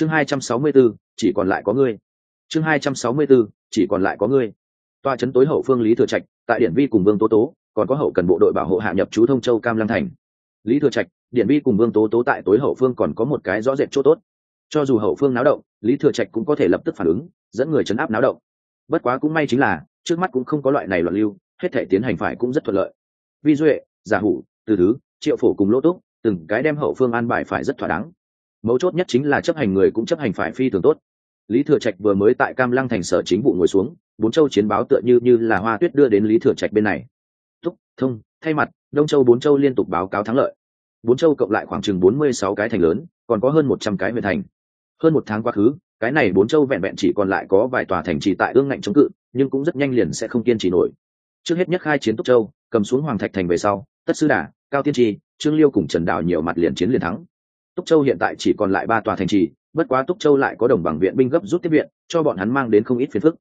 chương hai trăm sáu mươi 264, chỉ còn lại có ngươi. Chương hai trăm sáu mươi 264, chỉ còn lại có ngươi. Toa chấn tối hậu phương lý thừa trạch tại điển vi cùng vương tố tố còn có hậu cần bộ đội bảo hộ hạ nhập chú thông châu cam lăng thành. Lý thừa trạch điển vi cùng vương tố tố tại tối hậu phương còn có một cái rõ rệt chỗ tốt. Cho dù hậu phương náo động lý thừa trạch cũng có thể lập tức phản ứng dẫn người chấn áp náo động. Bất quá cũng may chính là trước mắt cũng không có loại này loạn lưu hết thể tiến hành phải cũng rất thuận lợi. Vi duệ giả hủ từ thứ triệu phổ cùng lỗ túc từng cái đem hậu phương an bài phải rất thỏa đáng mấu chốt nhất chính là chấp hành người cũng chấp hành phải phi thường tốt. Lý thừa trạch vừa mới tại cam lăng thành sở chính vụ ngồi xuống, bốn châu chiến báo tựa như như là hoa tuyết đưa đến lý thừa trạch bên này. Túc thông, thay mặt, đông châu bốn châu liên tục báo cáo thắng lợi. Bốn châu cộng lại khoảng chừng bốn mươi sáu cái thành lớn, còn có hơn một trăm cái huyện thành. Hơn một tháng quá khứ, cái này bốn châu vẹn vẹn chỉ còn lại có vài tòa thành trì tại ương ngạnh chống cự, nhưng cũng rất nhanh liền sẽ không kiên trì nổi. Trước hết nhất khai chiến túc châu, cầm xuống hoàng thạch thành về sau, tất sư đà, cao tiên trì trương liêu cùng trần đào nhiều mặt liền chiến liền thắng túc châu hiện tại chỉ còn lại ba tòa thành trì, bất quá túc châu lại có đồng bằng viện binh gấp rút tiếp viện, cho bọn hắn mang đến không ít phiền phức.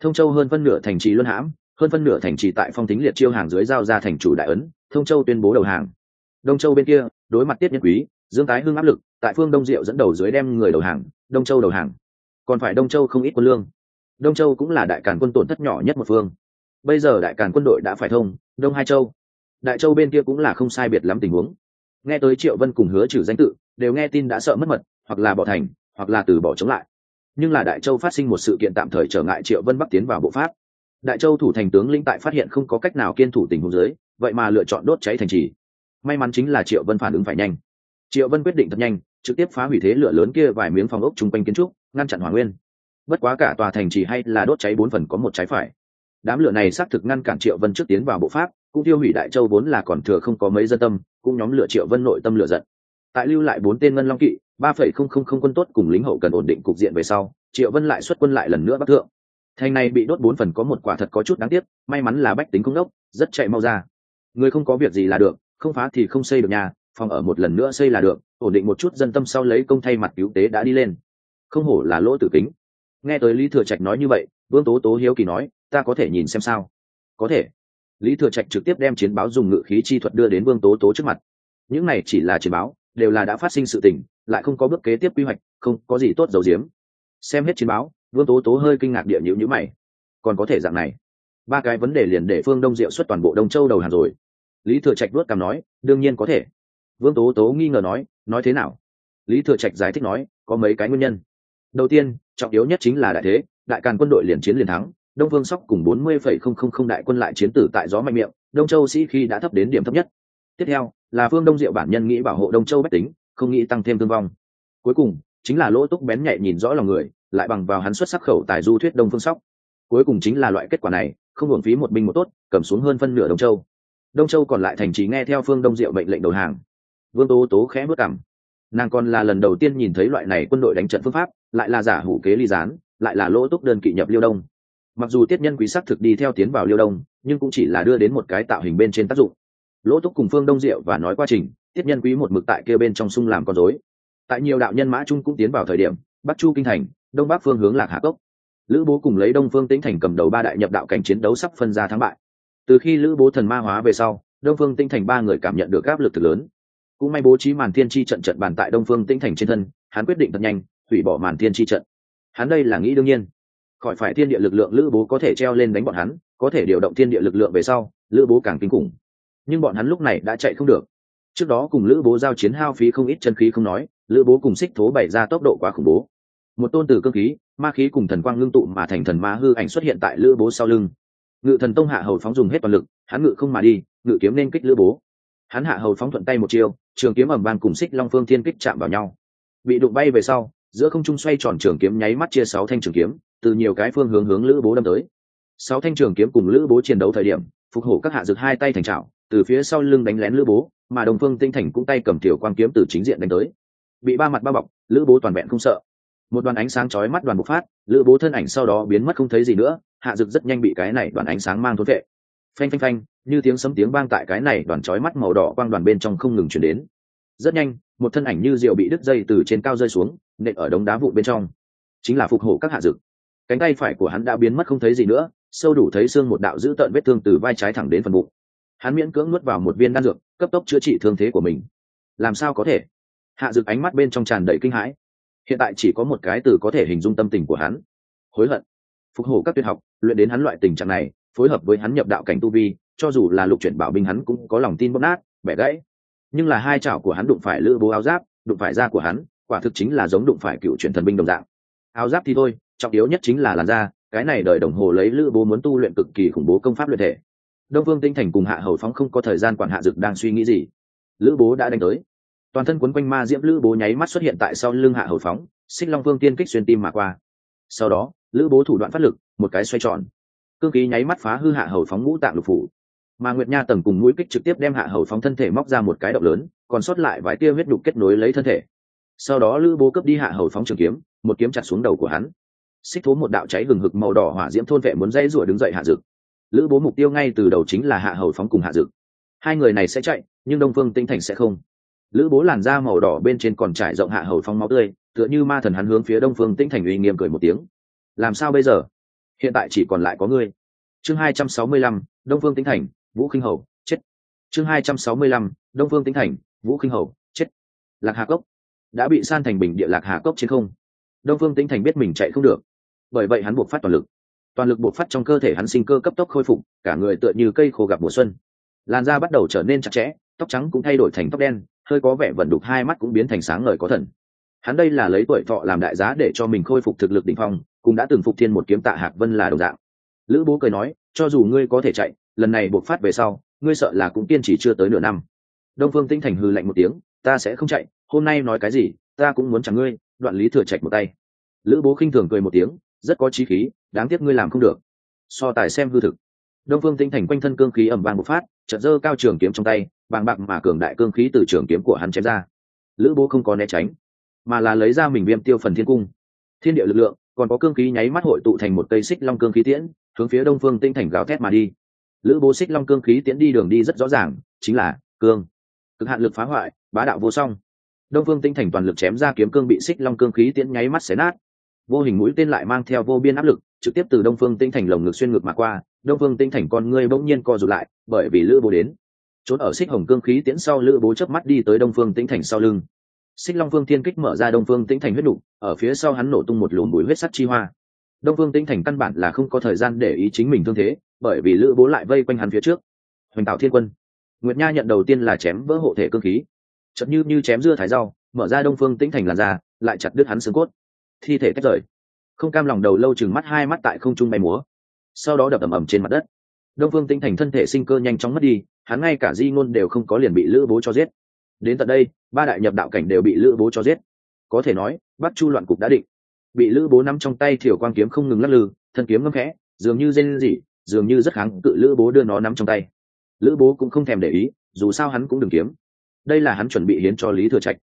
Thông châu hơn phân nửa thành trì luân hãm, hơn phân nửa thành trì tại phong tính liệt chiêu hàng dưới giao ra thành chủ đại ấn, thông châu tuyên bố đầu hàng. Đông châu bên kia, đối mặt tiết nhân quý, dương tái hưng áp lực, tại phương đông diệu dẫn đầu dưới đem người đầu hàng, đông châu đầu hàng. Còn phải đông châu không ít quân lương. Đông châu cũng là đại càn quân tổn thất nhỏ nhất một phương. Bây giờ đại càn quân đội đã phải thông, đông hai châu. Đại châu bên kia cũng là không sai biệt lắm tình huống. Nghe tới triệu vân cùng hứa trừ danh tự đều nghe tin đã sợ mất mật, hoặc là bỏ thành, hoặc là từ bỏ chống lại. Nhưng là đại châu phát sinh một sự kiện tạm thời trở ngại triệu vân bắc tiến vào bộ pháp. Đại châu thủ thành tướng lĩnh tại phát hiện không có cách nào kiên thủ tình huống giới vậy mà lựa chọn đốt cháy thành trì. May mắn chính là triệu vân phản ứng phải nhanh. Triệu vân quyết định thật nhanh, trực tiếp phá hủy thế lửa lớn kia vài miếng phòng ốc chung quanh kiến trúc, ngăn chặn hoàng nguyên. Bất quá cả tòa thành trì hay là đốt cháy bốn phần có một trái phải. Đám lửa này xác thực ngăn cản triệu vân trước tiến vào bộ pháp, cũng tiêu hủy đại châu vốn là còn thừa không có mấy dân tâm, cũng nhóm lửa triệu vân nội tâm lửa giận tại lưu lại bốn tên ngân long kỵ, ba phẩy không không không quân tốt cùng lính hậu cần ổn định cục diện về sau, triệu vân lại xuất quân lại lần nữa bắc thượng. Thành này bị đốt bốn phần có một quả thật có chút đáng tiếc, may mắn là bách tính công đốc, rất chạy mau ra. Người không có việc gì là được, không phá thì không xây được nhà, phòng ở một lần nữa xây là được, ổn định một chút dân tâm sau lấy công thay mặt cứu tế đã đi lên. Không hổ là lỗ tử kính. Nghe tới lý thừa trạch nói như vậy, vương tố tố hiếu kỳ nói, ta có thể nhìn xem sao? Có thể. Lý thừa trạch trực tiếp đem chiến báo dùng ngự khí chi thuật đưa đến vương tố tố trước mặt. Những này chỉ là chiến báo đều là đã phát sinh sự tình, lại không có bước kế tiếp quy hoạch, không có gì tốt dầu diếm xem hết chiến báo, vương tố tố hơi kinh ngạc địa nhữ nhữ mày. Còn có thể dạng này. Ba cái vấn đề liền để phương đông diệu xuất toàn bộ đông châu đầu hàng rồi. Lý thừa trạch vuốt cằm nói, đương nhiên có thể. Vương tố tố nghi ngờ nói nói thế nào? Lý thừa trạch giải thích nói, có mấy cái nguyên nhân. Đầu tiên, trọng yếu nhất chính là đại thế, đại càn quân đội liền chiến liền thắng, đông vương sóc cùng bốn mươi phẩy không không không đại quân lại chiến tử tại gió mạnh miệng, đông châu sĩ khi đã thấp đến điểm thấp nhất tiếp theo, là phương đông diệu bản nhân nghĩ bảo hộ đông châu bách tính, không nghĩ tăng thêm thương vong. Cuối cùng, chính là lỗ túc bén nhạy nhìn rõ lòng người, lại bằng vào hắn xuất sắc khẩu tài du thuyết đông phương sóc. Cuối cùng chính là loại kết quả này, không hưởng phí một binh một tốt, cầm xuống hơn phân nửa đông châu. Đông châu còn lại thành trí nghe theo phương đông diệu mệnh lệnh đầu hàng. Vương tố tố khẽ bước cảm nàng còn là lần đầu tiên nhìn thấy loại này quân đội đánh trận phương pháp, lại là giả hủ kế ly gián, lại là lỗ túc đơn kỵ nhập liêu đông. Mặc dù tiết nhân quý sắc thực đi theo tiến vào liêu đông, nhưng cũng chỉ là đưa đến một cái tạo hình bên trên tác dụng lỗ túc cùng phương đông diệu và nói quá trình, tiết nhân quý một mực tại kia bên trong sung làm con dối tại nhiều đạo nhân mã trung cũng tiến vào thời điểm, bắc chu kinh thành, đông bắc phương hướng lạc hạ cốc. Lữ bố cùng lấy đông phương tĩnh thành cầm đầu ba đại nhập đạo cảnh chiến đấu sắp phân ra thắng bại. Từ khi lữ bố thần ma hóa về sau, đông phương tĩnh thành ba người cảm nhận được áp lực thực lớn. Cũng may bố trí màn thiên tri trận trận bàn tại đông phương tĩnh thành trên thân, hắn quyết định thật nhanh, hủy bỏ màn thiên tri trận. Hắn đây là nghĩ đương nhiên. Khỏi phải thiên địa lực lượng lữ bố có thể treo lên đánh bọn hắn, có thể điều động thiên địa lực lượng về sau, lữ bố càng kinh khủng nhưng bọn hắn lúc này đã chạy không được. Trước đó cùng lữ bố giao chiến hao phí không ít chân khí không nói, lữ bố cùng xích thố bày ra tốc độ quá khủng bố. Một tôn từ cơ khí, ma khí cùng thần quang ngưng tụ mà thành thần ma hư ảnh xuất hiện tại lữ bố sau lưng. Ngự thần tông hạ hầu phóng dùng hết toàn lực, hắn ngự không mà đi, ngự kiếm nên kích lữ bố. Hắn hạ hầu phóng thuận tay một chiêu, trường kiếm ẩm bang cùng xích long phương thiên kích chạm vào nhau. Bị đụng bay về sau, giữa không trung xoay tròn trường kiếm nháy mắt chia sáu thanh trường kiếm, từ nhiều cái phương hướng hướng lữ bố đâm tới. Sáu thanh trường kiếm cùng lữ bố chiến đấu thời điểm, phục hổ các hạ dược hai tay thành trào từ phía sau lưng đánh lén lữ bố, mà đồng phương tinh thành cũng tay cầm tiểu quang kiếm từ chính diện đánh tới. Bị ba mặt bao bọc, lữ bố toàn vẹn không sợ. Một đoàn ánh sáng chói mắt đoàn bộc phát, lữ bố thân ảnh sau đó biến mất không thấy gì nữa, hạ dực rất nhanh bị cái này đoàn ánh sáng mang thốn vệ. Phanh phanh phanh, như tiếng sấm tiếng vang tại cái này đoàn chói mắt màu đỏ quang đoàn bên trong không ngừng chuyển đến. Rất nhanh, một thân ảnh như rượu bị đứt dây từ trên cao rơi xuống, nện ở đống đá vụ bên trong. Chính là phục hộ các hạ dực. Cánh tay phải của hắn đã biến mất không thấy gì nữa, sâu đủ thấy xương một đạo dữ tợn vết thương từ vai trái thẳng đến phần bụng hắn miễn cưỡng nuốt vào một viên đan dược, cấp tốc chữa trị thương thế của mình. Làm sao có thể? Hạ dực ánh mắt bên trong tràn đầy kinh hãi. Hiện tại chỉ có một cái từ có thể hình dung tâm tình của hắn. Hối hận. Phục hổ các tuyệt học, luyện đến hắn loại tình trạng này, phối hợp với hắn nhập đạo cảnh tu vi, cho dù là lục chuyển bảo binh hắn cũng có lòng tin bóp nát, bẻ gãy. Nhưng là hai chảo của hắn đụng phải lữ bố áo giáp, đụng phải da của hắn, quả thực chính là giống đụng phải cựu chuyển thần binh đồng dạng. Áo giáp thì thôi, trọng yếu nhất chính là làn da, cái này đợi đồng hồ lấy lữ bố muốn tu luyện cực kỳ khủng bố công pháp luyện thể đông phương tinh thành cùng hạ hầu phóng không có thời gian quản hạ dực đang suy nghĩ gì. Lữ bố đã đánh tới. Toàn thân quấn quanh ma diễm lữ bố nháy mắt xuất hiện tại sau lưng hạ hầu phóng, xích long vương tiên kích xuyên tim mà qua. Sau đó, lữ bố thủ đoạn phát lực, một cái xoay tròn. Cương khí nháy mắt phá hư hạ hầu phóng ngũ tạng lục phủ. Mà nguyệt nha tầng cùng mũi kích trực tiếp đem hạ hầu phóng thân thể móc ra một cái động lớn, còn sót lại vài tia huyết đục kết nối lấy thân thể. Sau đó lữ bố cướp đi hạ hầu phóng trường kiếm, một kiếm chặt xuống đầu của hắn. Xích thố một đạo cháy gừng hực màu đỏ hỏa diễm thôn vệ muốn dây rủa đứng dậy hạ dực lữ bố mục tiêu ngay từ đầu chính là hạ hầu phóng cùng hạ dực. Hai người này sẽ chạy, nhưng đông phương tinh thành sẽ không. Lữ bố làn da màu đỏ bên trên còn trải rộng hạ hầu phóng máu tươi, tựa như ma thần hắn hướng phía đông phương tinh thành uy nghiêm cười một tiếng. Làm sao bây giờ? Hiện tại chỉ còn lại có ngươi. Chương hai trăm sáu mươi lăm, đông phương tinh thành, vũ khinh hầu, chết. Chương hai trăm sáu mươi lăm, đông phương tinh thành, vũ khinh hầu, chết. Lạc hà cốc. Đã bị san thành bình địa lạc hà cốc trên không. Đông phương tinh thành biết mình chạy không được. Bởi vậy hắn buộc phát toàn lực toàn lực bộc phát trong cơ thể hắn sinh cơ cấp tốc khôi phục, cả người tựa như cây khô gặp mùa xuân. Làn da bắt đầu trở nên chặt chẽ, tóc trắng cũng thay đổi thành tóc đen, hơi có vẻ vẩn đục hai mắt cũng biến thành sáng ngời có thần. Hắn đây là lấy tuổi thọ làm đại giá để cho mình khôi phục thực lực đ ỉ n h phong, cũng đã từng phục thiên một kiếm tạ hạc vân là đồng dạng. Lữ bố cười nói, cho dù ngươi có thể chạy, lần này buộc phát về sau, ngươi sợ là cũng kiên trì chưa tới nửa năm. Đông phương tinh thành hư lạnh một tiếng, ta sẽ không chạy, hôm nay nói cái gì, ta cũng muốn chẳng ngươi, đoạn lý thừa chạy một tay. Lữ bố khinh thường cười một tiếng, rất có trí khí đáng tiếc ngươi làm không được. So tài xem hư thực. Đông phương tinh thành quanh thân cương khí ẩm vàng một phát trận dơ cao trường kiếm trong tay, bàng bạc mà cường đại cương khí từ trường kiếm của hắn chém ra. Lữ bố không có né tránh, mà là lấy ra mình viêm tiêu phần thiên cung. Thiên địa lực lượng, còn có cương khí nháy mắt hội tụ thành một cây xích long cương khí tiễn, hướng phía đông phương tinh thành gào thét mà đi. Lữ bố xích long cương khí tiễn đi đường đi rất rõ ràng, chính là cương. Cực hạn lực phá hoại, bá đạo vô song. Đông phương tinh thành toàn lực chém ra kiếm cương bị xích long cương khí tiễn nháy mắt xé nát. Vô hình mũi tên lại mang theo vô biên áp lực trực tiếp từ đông phương tinh thành lồng ngực xuyên ngực mà qua, đông phương tinh thành con ngươi bỗng nhiên co rụt lại, bởi vì lữ bố đến. Trốn ở xích hồng cương khí tiễn sau lữ bố chớp mắt đi tới đông phương tinh thành sau lưng. Xích long phương thiên kích mở ra đông phương tinh thành huyết đủ ở phía sau hắn nổ tung một lùm bùi huyết sắt chi hoa. Đông phương tinh thành căn bản là không có thời gian để ý chính mình thương thế, bởi vì lữ bố lại vây quanh hắn phía trước. Hoành tạo thiên quân. Nguyệt nha nhận đầu tiên là chém vỡ hộ thể cương khí. Chậm như như chém dưa thái rau, mở ra đông phương tinh thành làn ra lại chặt đứt hắn xương cốt. Thi thể cách rời không cam lòng đầu lâu chừng mắt hai mắt tại không trung bay múa. Sau đó đập ầm ầm trên mặt đất. Đông phương tinh thành thân thể sinh cơ nhanh chóng mất đi, hắn ngay cả di ngôn đều không có liền bị lữ bố cho giết. Đến tận đây, ba đại nhập đạo cảnh đều bị lữ bố cho giết. Có thể nói, bắc chu loạn cục đã định. Bị lữ bố nắm trong tay thiểu quang kiếm không ngừng lắc lư, thân kiếm ngâm khẽ, dường như dên gì dường như rất kháng cự lữ bố đưa nó nắm trong tay. Lữ bố cũng không thèm để ý, dù sao hắn cũng đừng kiếm. Đây là hắn chuẩn bị hiến cho lý thừa trạch.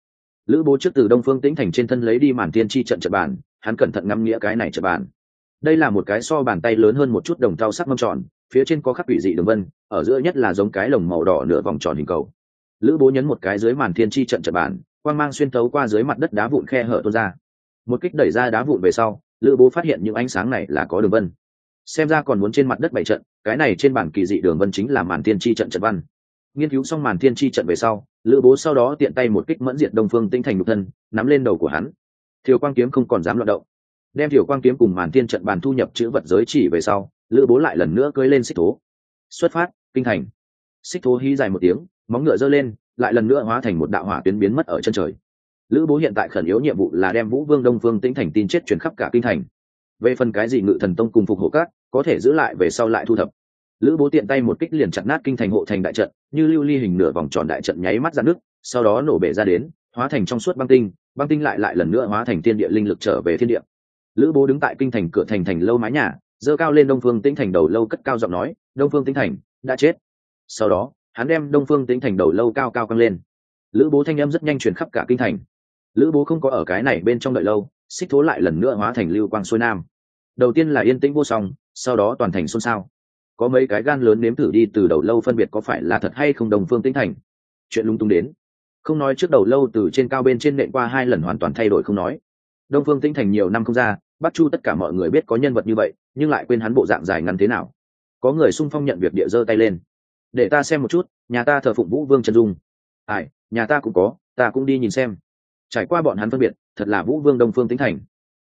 Lữ bố trước từ đông phương tĩnh thành trên thân lấy đi màn tiên tri trận trận bàn hắn cẩn thận ngắm nghĩa cái này trận bàn. Đây là một cái so bàn tay lớn hơn một chút đồng thau sắc mâm tròn, phía trên có khắc quỷ dị đường vân, ở giữa nhất là giống cái lồng màu đỏ nửa vòng tròn hình cầu. Lữ bố nhấn một cái dưới màn thiên tri trận trận bàn, quang mang xuyên tấu qua dưới mặt đất đá vụn khe hở tuôn ra. Một kích đẩy ra đá vụn về sau, lữ bố phát hiện những ánh sáng này là có đường vân. Xem ra còn muốn trên mặt đất bảy trận, cái này trên bản kỳ dị đường vân chính là màn thiên tri trận trận văn. Nghiên cứu xong màn thiên tri trận về sau, lữ bố sau đó tiện tay một kích mẫn diện đông phương tinh thành nhục thân, nắm lên đầu của hắn thiều quang kiếm không còn dám loạt động. Đem thiều quang kiếm cùng màn thiên trận bàn thu nhập chữ vật giới chỉ về sau, lữ bố lại lần nữa cưới lên xích thố. Xuất phát, kinh thành. Xích thố hí dài một tiếng, móng ngựa giơ lên, lại lần nữa hóa thành một đạo hỏa tuyến biến mất ở chân trời. Lữ bố hiện tại khẩn yếu nhiệm vụ là đem vũ vương đông phương tĩnh thành tin chết truyền khắp cả kinh thành. Về phần cái gì ngự thần tông cùng phục hộ cát có thể giữ lại về sau lại thu thập. Lữ bố tiện tay một kích liền chặt nát kinh thành hộ thành đại trận, như lưu ly hình nửa vòng tròn đại trận nháy mắt ra nước, sau đó nổ bể ra đến, hóa thành trong suốt băng tinh băng tinh lại lại lần nữa hóa thành thiên địa linh lực trở về thiên địa. Lữ bố đứng tại kinh thành cửa thành thành lâu mái nhà dơ cao lên đông phương tĩnh thành đầu lâu cất cao giọng nói, đông phương tĩnh thành, đã chết. Sau đó, hắn đem đông phương tĩnh thành đầu lâu cao cao căng lên. Lữ bố thanh âm rất nhanh truyền khắp cả kinh thành. Lữ bố không có ở cái này bên trong đợi lâu, xích thố lại lần nữa hóa thành lưu quang xuôi nam. Đầu tiên là yên tĩnh vô song, sau đó toàn thành xôn xao. Có mấy cái gan lớn nếm thử đi từ đầu lâu phân biệt có phải là thật hay không đồng phương tĩnh thành. Chuyện lung tung đến không nói trước đầu lâu từ trên cao bên trên nện qua hai lần hoàn toàn thay đổi không nói. Đông phương tĩnh thành nhiều năm không ra, bắc chu tất cả mọi người biết có nhân vật như vậy, nhưng lại quên hắn bộ dạng dài ngắn thế nào. Có người sung phong nhận việc địa giơ tay lên. Để ta xem một chút, nhà ta thờ phụng vũ vương trần dung. Ai, nhà ta cũng có, ta cũng đi nhìn xem. Trải qua bọn hắn phân biệt, thật là vũ vương đông phương tĩnh thành.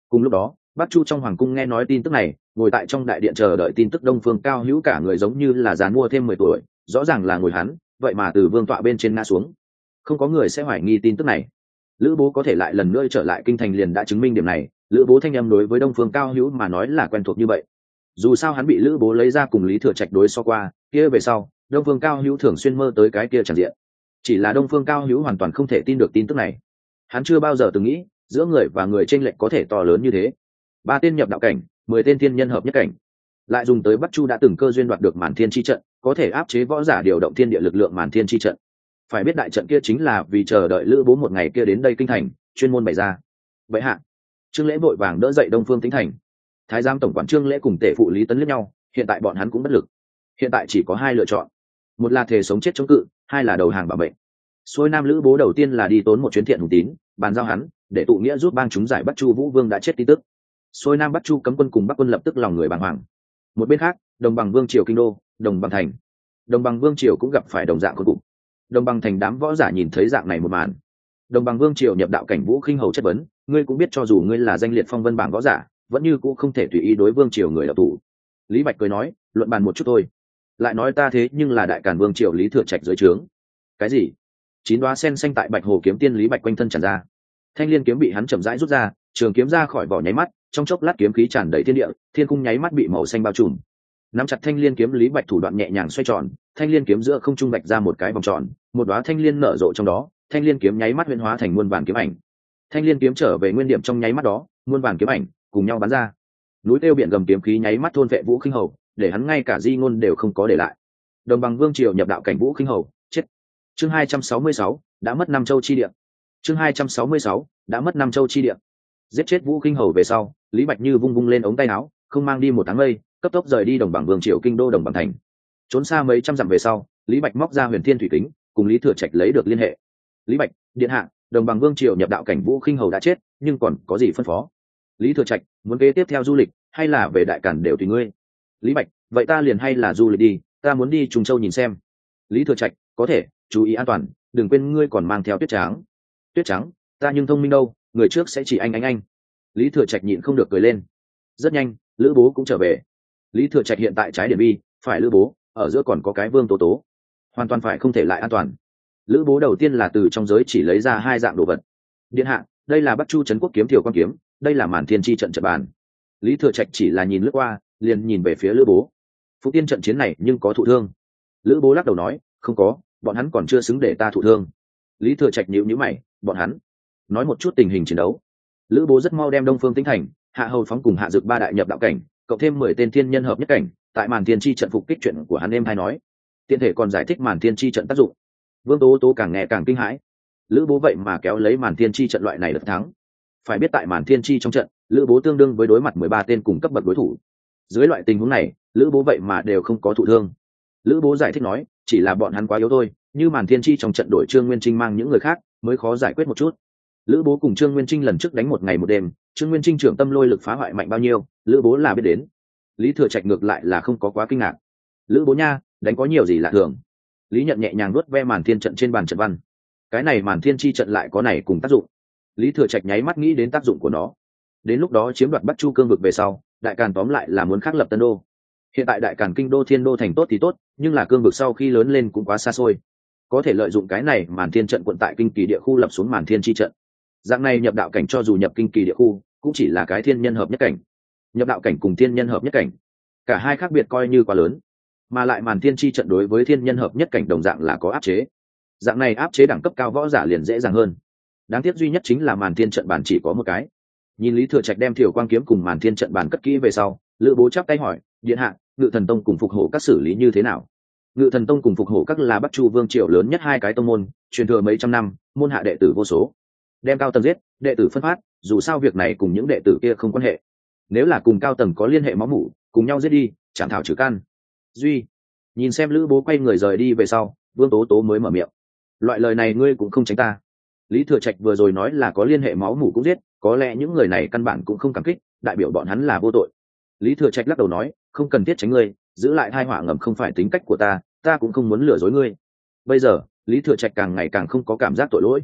Cùng lúc đó, bắc chu trong hoàng cung nghe nói tin tức này, ngồi tại trong đại điện chờ đợi tin tức đông phương cao hữu cả người giống như là dàn mua thêm mười tuổi, rõ ràng là ngồi hắn, vậy mà từ vương tọa bên trên ngã xuống không có người sẽ hoài nghi tin tức này. Lữ bố có thể lại lần nữa trở lại kinh thành liền đã chứng minh điểm này. Lữ bố thanh âm đối với đông phương cao hữu mà nói là quen thuộc như vậy. Dù sao hắn bị lữ bố lấy ra cùng lý thừa trạch đối so qua, kia về sau, đông phương cao hữu thường xuyên mơ tới cái kia tràn diện. Chỉ là đông phương cao hữu hoàn toàn không thể tin được tin tức này. Hắn chưa bao giờ từng nghĩ, giữa người và người tranh lệch có thể to lớn như thế. Ba tên nhập đạo cảnh, mười tên thiên nhân hợp nhất cảnh. Lại dùng tới bắc chu đã từng cơ duyên đoạt được màn thiên tri trận, có thể áp chế võ giả điều động thiên địa lực lượng màn thiên tri trận phải biết đại trận kia chính là vì chờ đợi lữ bố một ngày kia đến đây kinh thành, chuyên môn bày ra. Vậy hạ, trương lễ vội vàng đỡ dậy đông phương tính thành. Thái giám tổng quản trương lễ cùng tể phụ lý tấn lẫn nhau, hiện tại bọn hắn cũng bất lực. Hiện tại chỉ có hai lựa chọn. Một là thể sống chết chống cự, hai là đầu hàng bảo vệ xuôi nam lữ bố đầu tiên là đi tốn một chuyến thiện hùng tín, bàn giao hắn, để tụ nghĩa giúp bang chúng giải bắt chu vũ vương đã chết tin tức. Xuôi nam bắt chu cấm quân cùng bắc quân lập tức lòng người bàng hoàng. Một bên khác, đồng bằng vương triều kinh đô, đồng bằng thành. Đồng bằng vương triều cũng gặp phải đồng dạng cuối cùng đồng bằng thành đám võ giả nhìn thấy dạng này một màn. Đồng bằng vương triều nhập đạo cảnh vũ khinh hầu chất vấn, ngươi cũng biết cho dù ngươi là danh liệt phong vân bảng võ giả, vẫn như cũng không thể tùy ý đối vương triều người đạo thủ. Lý bạch cười nói, luận bàn một chút thôi. Lại nói ta thế nhưng là đại càn vương triều lý thừa trạch dưới trướng. Cái gì? Chín đoá sen xanh tại bạch hồ kiếm tiên lý bạch quanh thân tràn ra. Thanh liên kiếm bị hắn chậm rãi rút ra, trường kiếm ra khỏi vỏ nháy mắt, trong chốc lát kiếm khí tràn đầy thiên địa, thiên cung nháy mắt bị màu xanh bao trùm nắm chặt thanh liên kiếm lý bạch thủ đoạn nhẹ nhàng xoay tròn, thanh liên kiếm giữa không trung bạch ra một cái vòng tròn, một đoá thanh liên nở rộ trong đó, thanh liên kiếm nháy mắt huyễn hóa thành muôn vàng kiếm ảnh. Thanh liên kiếm trở về nguyên điểm trong nháy mắt đó, muôn vàng kiếm ảnh cùng nhau bắn ra. Núi tiêu biển gầm kiếm khí nháy mắt thôn vệ vũ khinh hầu, để hắn ngay cả di ngôn đều không có để lại. Đồng bằng vương triều nhập đạo cảnh vũ khinh hầu, chết. Chương hai trăm sáu mươi sáu, đã mất năm châu chi địa. Chương hai trăm sáu mươi sáu, đã mất năm châu chi địa. Giết chết vũ khinh hầu về sau, lý bạch như vung vung lên ống tay áo, không mang đi một tháng lây cấp tốc rời đi đồng bằng vương triều kinh đô đồng bằng thành. Trốn xa mấy trăm dặm về sau, lý bạch móc ra huyền thiên thủy kính, cùng lý thừa trạch lấy được liên hệ. Lý bạch, điện hạ, đồng bằng vương triều nhập đạo cảnh vũ khinh hầu đã chết, nhưng còn có gì phân phó? Lý thừa trạch, muốn kế tiếp theo du lịch, hay là về đại cản đều tùy ngươi? Lý bạch, vậy ta liền hay là du lịch đi, ta muốn đi trùng châu nhìn xem. Lý thừa trạch, có thể, chú ý an toàn, đừng quên ngươi còn mang theo tuyết trắng. Tuyết trắng, ta nhưng thông minh đâu, người trước sẽ chỉ anh anh anh. Lý thừa trạch nhịn không được cười lên. Rất nhanh, lữ bố cũng trở về lý thừa trạch hiện tại trái điểm bi phải lữ bố, ở giữa còn có cái vương tố tố. Hoàn toàn phải không thể lại an toàn. Lữ bố đầu tiên là từ trong giới chỉ lấy ra hai dạng đồ vật. Điện hạ, đây là bắc chu trấn quốc kiếm thiều quan kiếm, đây là màn thiên tri trận trận bàn. Lý thừa trạch chỉ là nhìn lướt qua, liền nhìn về phía lữ bố. Phụ tiên trận chiến này nhưng có thụ thương. Lữ bố lắc đầu nói, không có, bọn hắn còn chưa xứng để ta thụ thương. Lý thừa trạch nhịu nhữ mày, bọn hắn? Nói một chút tình hình chiến đấu. Lữ bố rất mau đem đông phương tinh thành, hạ hầu phóng cùng hạ dực ba đại nhập đạo cảnh cộng thêm mười tên thiên nhân hợp nhất cảnh, tại màn thiên tri trận phục kích chuyện của hắn em hay nói. Tiện thể còn giải thích màn thiên tri trận tác dụng. Vương tố tố càng nghe càng kinh hãi. Lữ bố vậy mà kéo lấy màn thiên tri trận loại này lật thắng. Phải biết tại màn thiên tri trong trận, lữ bố tương đương với đối mặt mười ba tên cùng cấp bậc đối thủ. Dưới loại tình huống này, lữ bố vậy mà đều không có thụ thương. Lữ bố giải thích nói, chỉ là bọn hắn quá yếu thôi, như màn thiên tri trong trận đội trương nguyên trinh mang những người khác, mới khó giải quyết một chút. Lữ bố cùng trương nguyên trinh lần trước đánh một ngày một đêm trương nguyên trinh trưởng tâm lôi lực phá hoại mạnh bao nhiêu, lữ bố là biết đến. Lý thừa trạch ngược lại là không có quá kinh ngạc. Lữ bố nha, đánh có nhiều gì lạ thường? Lý nhận nhẹ nhàng nuốt ve màn thiên trận trên bàn trận văn. Cái này màn thiên chi trận lại có này cùng tác dụng. Lý thừa trạch nháy mắt nghĩ đến tác dụng của nó. Đến lúc đó chiếm đoạt bắc chu cương vực về sau, đại càn tóm lại là muốn khắc lập tân đô. Hiện tại đại càn kinh đô thiên đô thành tốt thì tốt, nhưng là cương vực sau khi lớn lên cũng quá xa xôi. Có thể lợi dụng cái này màn thiên trận quận tại kinh kỳ địa khu lập xuống màn thiên chi trận dạng này nhập đạo cảnh cho dù nhập kinh kỳ địa khu, cũng chỉ là cái thiên nhân hợp nhất cảnh. Nhập đạo cảnh cùng thiên nhân hợp nhất cảnh, cả hai khác biệt coi như quá lớn. Mà lại màn thiên chi trận đối với thiên nhân hợp nhất cảnh đồng dạng là có áp chế. Dạng này áp chế đẳng cấp cao võ giả liền dễ dàng hơn. Đáng tiếc duy nhất chính là màn thiên trận bản chỉ có một cái. Nhìn lý thừa trạch đem thiểu quang kiếm cùng màn thiên trận bản cất kỹ về sau, lữ bố chắp tay hỏi, điện hạ, ngự thần tông cùng phục hộ các xử lý như thế nào? Ngự thần tông cùng phục hộ các là bắc chu vương triều lớn nhất hai cái tông môn, truyền thừa mấy trăm năm, môn hạ đệ tử vô số đem cao tầng giết, đệ tử phân phát, dù sao việc này cùng những đệ tử kia không quan hệ. Nếu là cùng cao tầng có liên hệ máu mủ, cùng nhau giết đi chẳng thảo trừ can. Duy, nhìn xem lữ bố quay người rời đi về sau, vương tố tố mới mở miệng. Loại lời này ngươi cũng không tránh ta. Lý thừa trạch vừa rồi nói là có liên hệ máu mủ cũng giết, có lẽ những người này căn bản cũng không cảm kích, đại biểu bọn hắn là vô tội. Lý thừa trạch lắc đầu nói, không cần thiết tránh ngươi, giữ lại thai họa ngầm không phải tính cách của ta ta cũng không muốn lừa dối ngươi. Bây giờ, lý thừa trạch càng ngày càng không có cảm giác tội lỗi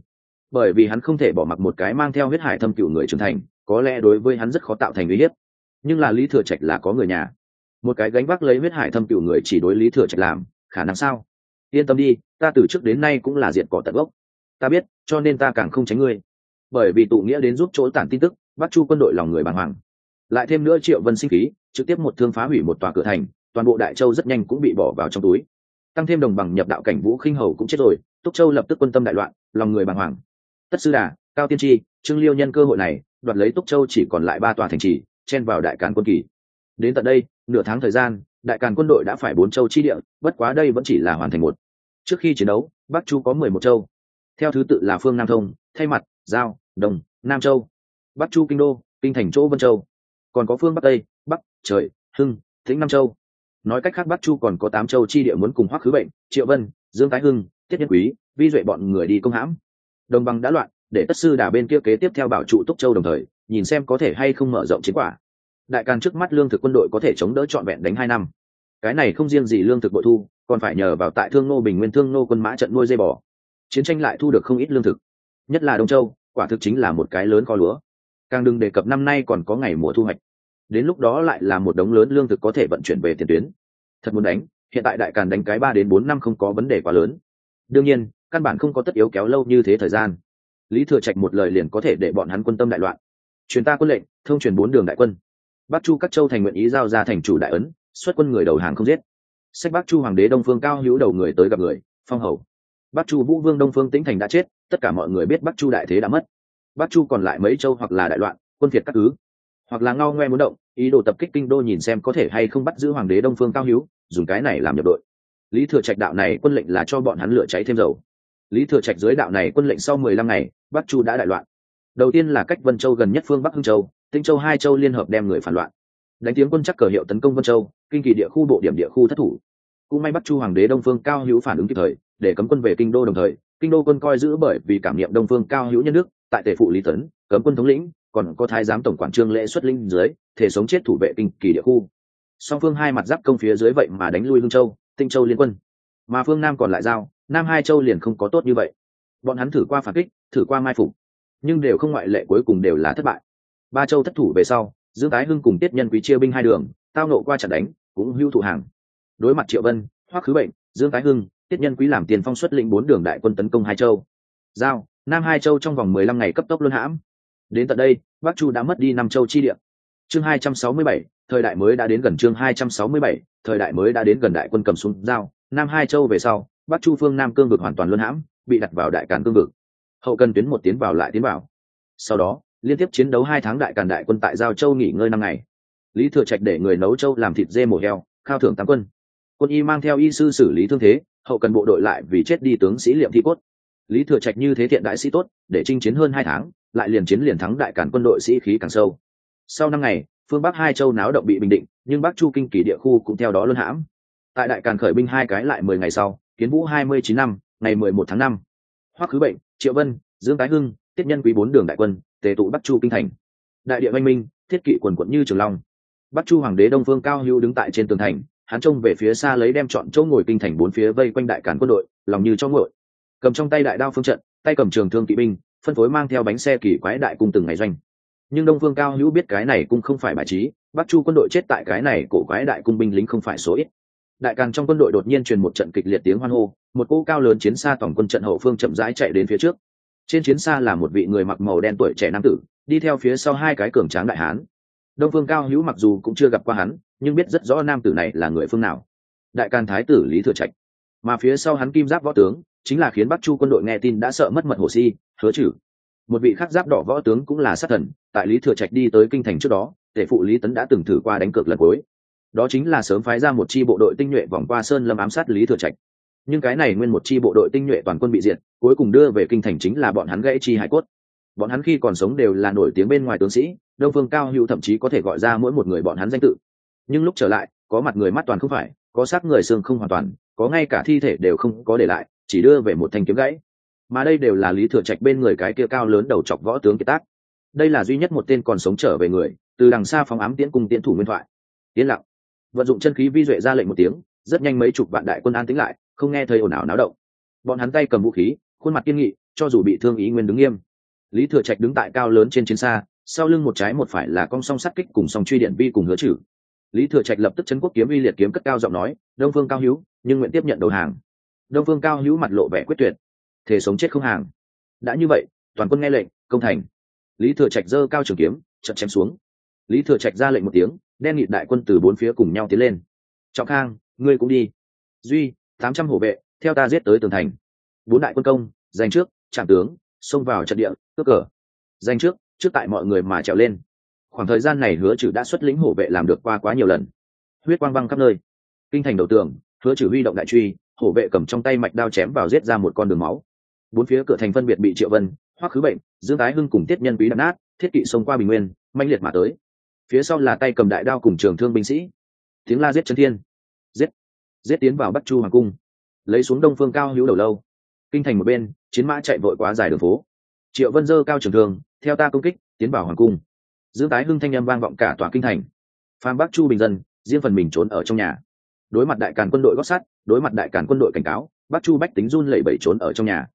bởi vì hắn không thể bỏ mặc một cái mang theo huyết hải thâm cựu người trưởng thành, có lẽ đối với hắn rất khó tạo thành uy hiếp. Nhưng là lý thừa trạch là có người nhà. Một cái gánh vác lấy huyết hải thâm cựu người chỉ đối lý thừa trạch làm, khả năng sao? Yên tâm đi, ta từ trước đến nay cũng là diện cỏ tận gốc. Ta biết, cho nên ta càng không tránh ngươi. Bởi vì tụ nghĩa đến giúp chỗ tản tin tức, bắt chu quân đội lòng người bàng hoàng. Lại thêm nữa triệu vân sinh khí, trực tiếp một thương phá hủy một tòa cửa thành, toàn bộ đại châu rất nhanh cũng bị bỏ vào trong túi. Tăng thêm đồng bằng nhập đạo cảnh vũ khinh hầu cũng chết rồi, túc châu lập tức quân tâm đại loạn, lòng người bàng hoàng tất sư đà, cao tiên tri, trương liêu nhân cơ hội này, đoạt lấy túc châu chỉ còn lại ba tòa thành trì, chen vào đại càn quân kỳ. Đến tận đây, nửa tháng thời gian, đại càn quân đội đã phải bốn châu chi địa, bất quá đây vẫn chỉ là hoàn thành một. Trước khi chiến đấu, bắc chu có mười một châu. Theo thứ tự là phương nam thông, thay mặt, giao, đồng, nam châu. Bắc chu kinh đô, kinh thành chỗ vân châu. Còn có phương bắc tây, bắc, trời, hưng thính nam châu. Nói cách khác bắc chu còn có tám châu chi địa muốn cùng hoắc khứ bệnh, triệu vân, dương tái hưng, tiết nhân quý, vi duệ bọn người đi công hãm đồng bằng đã loạn, để tất sư đà bên kia kế tiếp theo bảo trụ túc châu đồng thời, nhìn xem có thể hay không mở rộng chiến quả. Đại càn trước mắt lương thực quân đội có thể chống đỡ trọn vẹn đánh hai năm. Cái này không riêng gì lương thực bội thu, còn phải nhờ vào tại thương nô bình nguyên thương nô quân mã trận nuôi dây bò. Chiến tranh lại thu được không ít lương thực. Nhất là đông châu, quả thực chính là một cái lớn kho lúa. Càng đừng đề cập năm nay còn có ngày mùa thu hoạch. Đến lúc đó lại là một đống lớn lương thực có thể vận chuyển về tiền tuyến. Thật muốn đánh, hiện tại đại càn đánh cái ba đến bốn năm không có vấn đề quá lớn. Đương nhiên căn bản không có tất yếu kéo lâu như thế thời gian. Lý thừa trạch một lời liền có thể để bọn hắn quân tâm đại loạn. Truyền ta quân lệnh, thông truyền bốn đường đại quân. Bắc chu các châu thành nguyện ý giao ra thành chủ đại ấn, xuất quân người đầu hàng không giết. Sách bắc chu hoàng đế đông phương cao hữu đầu người tới gặp người, phong hầu. Bắc chu vũ vương đông phương tĩnh thành đã chết, tất cả mọi người biết bắc chu đại thế đã mất. Bắc chu còn lại mấy châu hoặc là đại loạn, quân việt các cứ hoặc là ngao ngoe muốn động, ý đồ tập kích kinh đô nhìn xem có thể hay không bắt giữ hoàng đế đông phương cao hữu, dùng cái này làm nhập đội. Lý thừa trạch đạo này quân lệnh là cho bọn hắn lửa cháy thêm dầu lý thừa trạch dưới đạo này quân lệnh sau mười lăm ngày, bắc chu đã đại loạn. Đầu tiên là cách vân châu gần nhất phương bắc hưng châu, tinh châu hai châu liên hợp đem người phản loạn. Đánh tiếng quân chắc cờ hiệu tấn công vân châu, kinh kỳ địa khu bộ điểm địa khu thất thủ. Cũng may bắc chu hoàng đế đông phương cao hữu phản ứng kịp thời, để cấm quân về kinh đô đồng thời, kinh đô quân coi giữ bởi vì cảm niệm đông phương cao hữu nhân nước tại tề phụ lý tấn, cấm quân thống lĩnh, còn có thái giám tổng quản trương lễ xuất linh dưới, thể sống chết thủ vệ kinh kỳ địa khu. Song phương hai mặt giáp công phía dưới vậy mà đánh lui hương châu, tinh châu liên quân. Mà phương nam còn lại giao nam hai châu liền không có tốt như vậy. Bọn hắn thử qua phản kích, thử qua mai phục, nhưng đều không ngoại lệ cuối cùng đều là thất bại. Ba châu thất thủ về sau, dương tái hưng cùng tiết nhân quý chia binh hai đường, tao nộ qua trận đánh, cũng hưu thụ hàng. Đối mặt triệu vân, hoắc khứ bệnh, dương tái hưng, tiết nhân quý làm tiền phong xuất lĩnh bốn đường đại quân tấn công hai châu. Giao, nam hai châu trong vòng mười lăm ngày cấp tốc luân hãm. Đến tận đây, bắc chu đã mất đi năm châu chi địa. Chương hai trăm sáu mươi bảy, thời đại mới đã đến gần chương hai trăm sáu mươi bảy, thời đại mới đã đến gần đại quân cầm xuống giao, nam hai châu về sau bắc chu phương nam cương vực hoàn toàn luân hãm, bị đặt vào đại càn cương vực. Hậu cần tuyến một tiến vào lại tiến vào. Sau đó, liên tiếp chiến đấu hai tháng đại càn đại quân tại giao châu nghỉ ngơi năm ngày. Lý thừa trạch để người nấu châu làm thịt dê mổ heo, khao thưởng tám quân. Quân y mang theo y sư xử lý thương thế, hậu cần bộ đội lại vì chết đi tướng sĩ liệm thi cốt. Lý thừa trạch như thế thiện đại sĩ tốt, để chinh chiến hơn hai tháng, lại liền chiến liền thắng đại cản quân đội sĩ khí càng sâu. Sau năm ngày, phương bắc hai châu náo động bị bình định, nhưng bắc chu kinh kỳ địa khu cũng theo đó luân hãm. Tại đại càn khởi binh hai cái lại mười ngày sau kiến vũ hai mươi chín năm, ngày mười một tháng năm. Hoắc khứ bệnh, triệu vân, dương tái hưng tiết nhân quý bốn đường đại quân, tề tụ bắc chu kinh thành. Đại địa văn minh, thiết kỵ quần quận như trường long. Bắc chu hoàng đế đông phương cao hữu đứng tại trên tường thành, hắn trông về phía xa lấy đem chọn chỗ ngồi kinh thành bốn phía vây quanh đại cản quân đội, lòng như cho ngội cầm trong tay đại đao phương trận, tay cầm trường thương kỵ binh, phân phối mang theo bánh xe kỳ quái đại cung từng ngày doanh. Nhưng đông phương cao hữu biết cái này cũng không phải bài trí, bắc chu quân đội chết tại cái này cổ quái đại cung binh lính không phải số ít đại càng trong quân đội đột nhiên truyền một trận kịch liệt tiếng hoan hô, một cỗ cao lớn chiến xa tổng quân trận hậu phương chậm rãi chạy đến phía trước. Trên chiến xa là một vị người mặc màu đen tuổi trẻ nam tử, đi theo phía sau hai cái cường tráng đại hán. Đông phương cao hữu mặc dù cũng chưa gặp qua hắn, nhưng biết rất rõ nam tử này là người phương nào. Đại can thái tử lý thừa trạch. Mà phía sau hắn kim giáp võ tướng, chính là khiến bắc chu quân đội nghe tin đã sợ mất mật hồ si hứa chử. Một vị khắc giáp đỏ võ tướng cũng là sát thần, tại lý thừa trạch đi tới kinh thành trước đó tể phụ lý tấn đã từng thử qua đánh cược lần cuối đó chính là sớm phái ra một chi bộ đội tinh nhuệ vòng qua sơn lâm ám sát lý thừa trạch. Nhưng cái này nguyên một chi bộ đội tinh nhuệ toàn quân bị diệt, cuối cùng đưa về kinh thành chính là bọn hắn gãy chi hải cốt. Bọn hắn khi còn sống đều là nổi tiếng bên ngoài tướng sĩ, đông phương cao hữu thậm chí có thể gọi ra mỗi một người bọn hắn danh tự. Nhưng lúc trở lại, có mặt người mắt toàn không phải, có xác người xương không hoàn toàn, có ngay cả thi thể đều không có để lại, chỉ đưa về một thanh kiếm gãy. Mà đây đều là lý thừa trạch bên người cái kia cao lớn đầu chọc võ tướng kiệt tác. Đây là duy nhất một tên còn sống trở về người, từ đằng xa phóng ám tiễn cùng tiễn thủ nguyên thoại. Yên lặng vận dụng chân khí vi duệ ra lệnh một tiếng, rất nhanh mấy chục vạn đại quân an tính lại, không nghe thấy ồn ào náo động. Bọn hắn tay cầm vũ khí, khuôn mặt kiên nghị, cho dù bị thương ý nguyên đứng nghiêm. Lý thừa trạch đứng tại cao lớn trên chiến xa, sau lưng một trái một phải là con song sắt kích cùng song truy điện vi cùng hứa trừ. Lý thừa trạch lập tức chấn quốc kiếm uy liệt kiếm cất cao giọng nói, đông phương cao hữu, nhưng nguyện tiếp nhận đầu hàng. Đông phương cao hữu mặt lộ vẻ quyết tuyệt. Thể sống chết không hàng. Đã như vậy, toàn quân nghe lệnh, công thành. Lý thừa trạch giơ cao trường kiếm chậm chém xuống lý thừa trạch ra lệnh một tiếng, đen nghị đại quân từ bốn phía cùng nhau tiến lên. Trọng khang, ngươi cũng đi. Duy, tám trăm hổ vệ, theo ta giết tới tường thành. Bốn đại quân công, giành trước, trạm tướng, xông vào trận địa, cướp cờ. Giành trước trước tại mọi người mà trèo lên. Khoảng thời gian này hứa trừ đã xuất lĩnh hổ vệ làm được qua quá nhiều lần. Huyết quang văng khắp nơi. Kinh thành đầu tường, hứa trừ huy động đại truy hổ vệ cầm trong tay mạch đao chém vào giết ra một con đường máu. Bốn phía cửa thành phân biệt bị triệu vân, hoắc khứ bệnh, dương tái hưng cùng tiết nhân quý đập nát, thiết kỵ xông qua bình nguyên manh liệt mà tới phía sau là tay cầm đại đao cùng trường thương binh sĩ. Tiếng la giết chân thiên. Giết. Giết tiến vào bắc chu hoàng cung. Lấy xuống đông phương cao hữu đầu lâu. Kinh thành một bên, chiến mã chạy vội quá dài đường phố. Triệu vân dơ cao trường thương, theo ta công kích, tiến vào hoàng cung. Dương tái hưng thanh â m vang vọng cả tòa kinh thành. Phan bắc chu bình dân, riêng phần mình trốn ở trong nhà. Đối mặt đại càn quân đội gót sắt, đối mặt đại càn quân đội cảnh cáo, bắc chu bách tính run lẩy bẩy trốn ở trong nhà.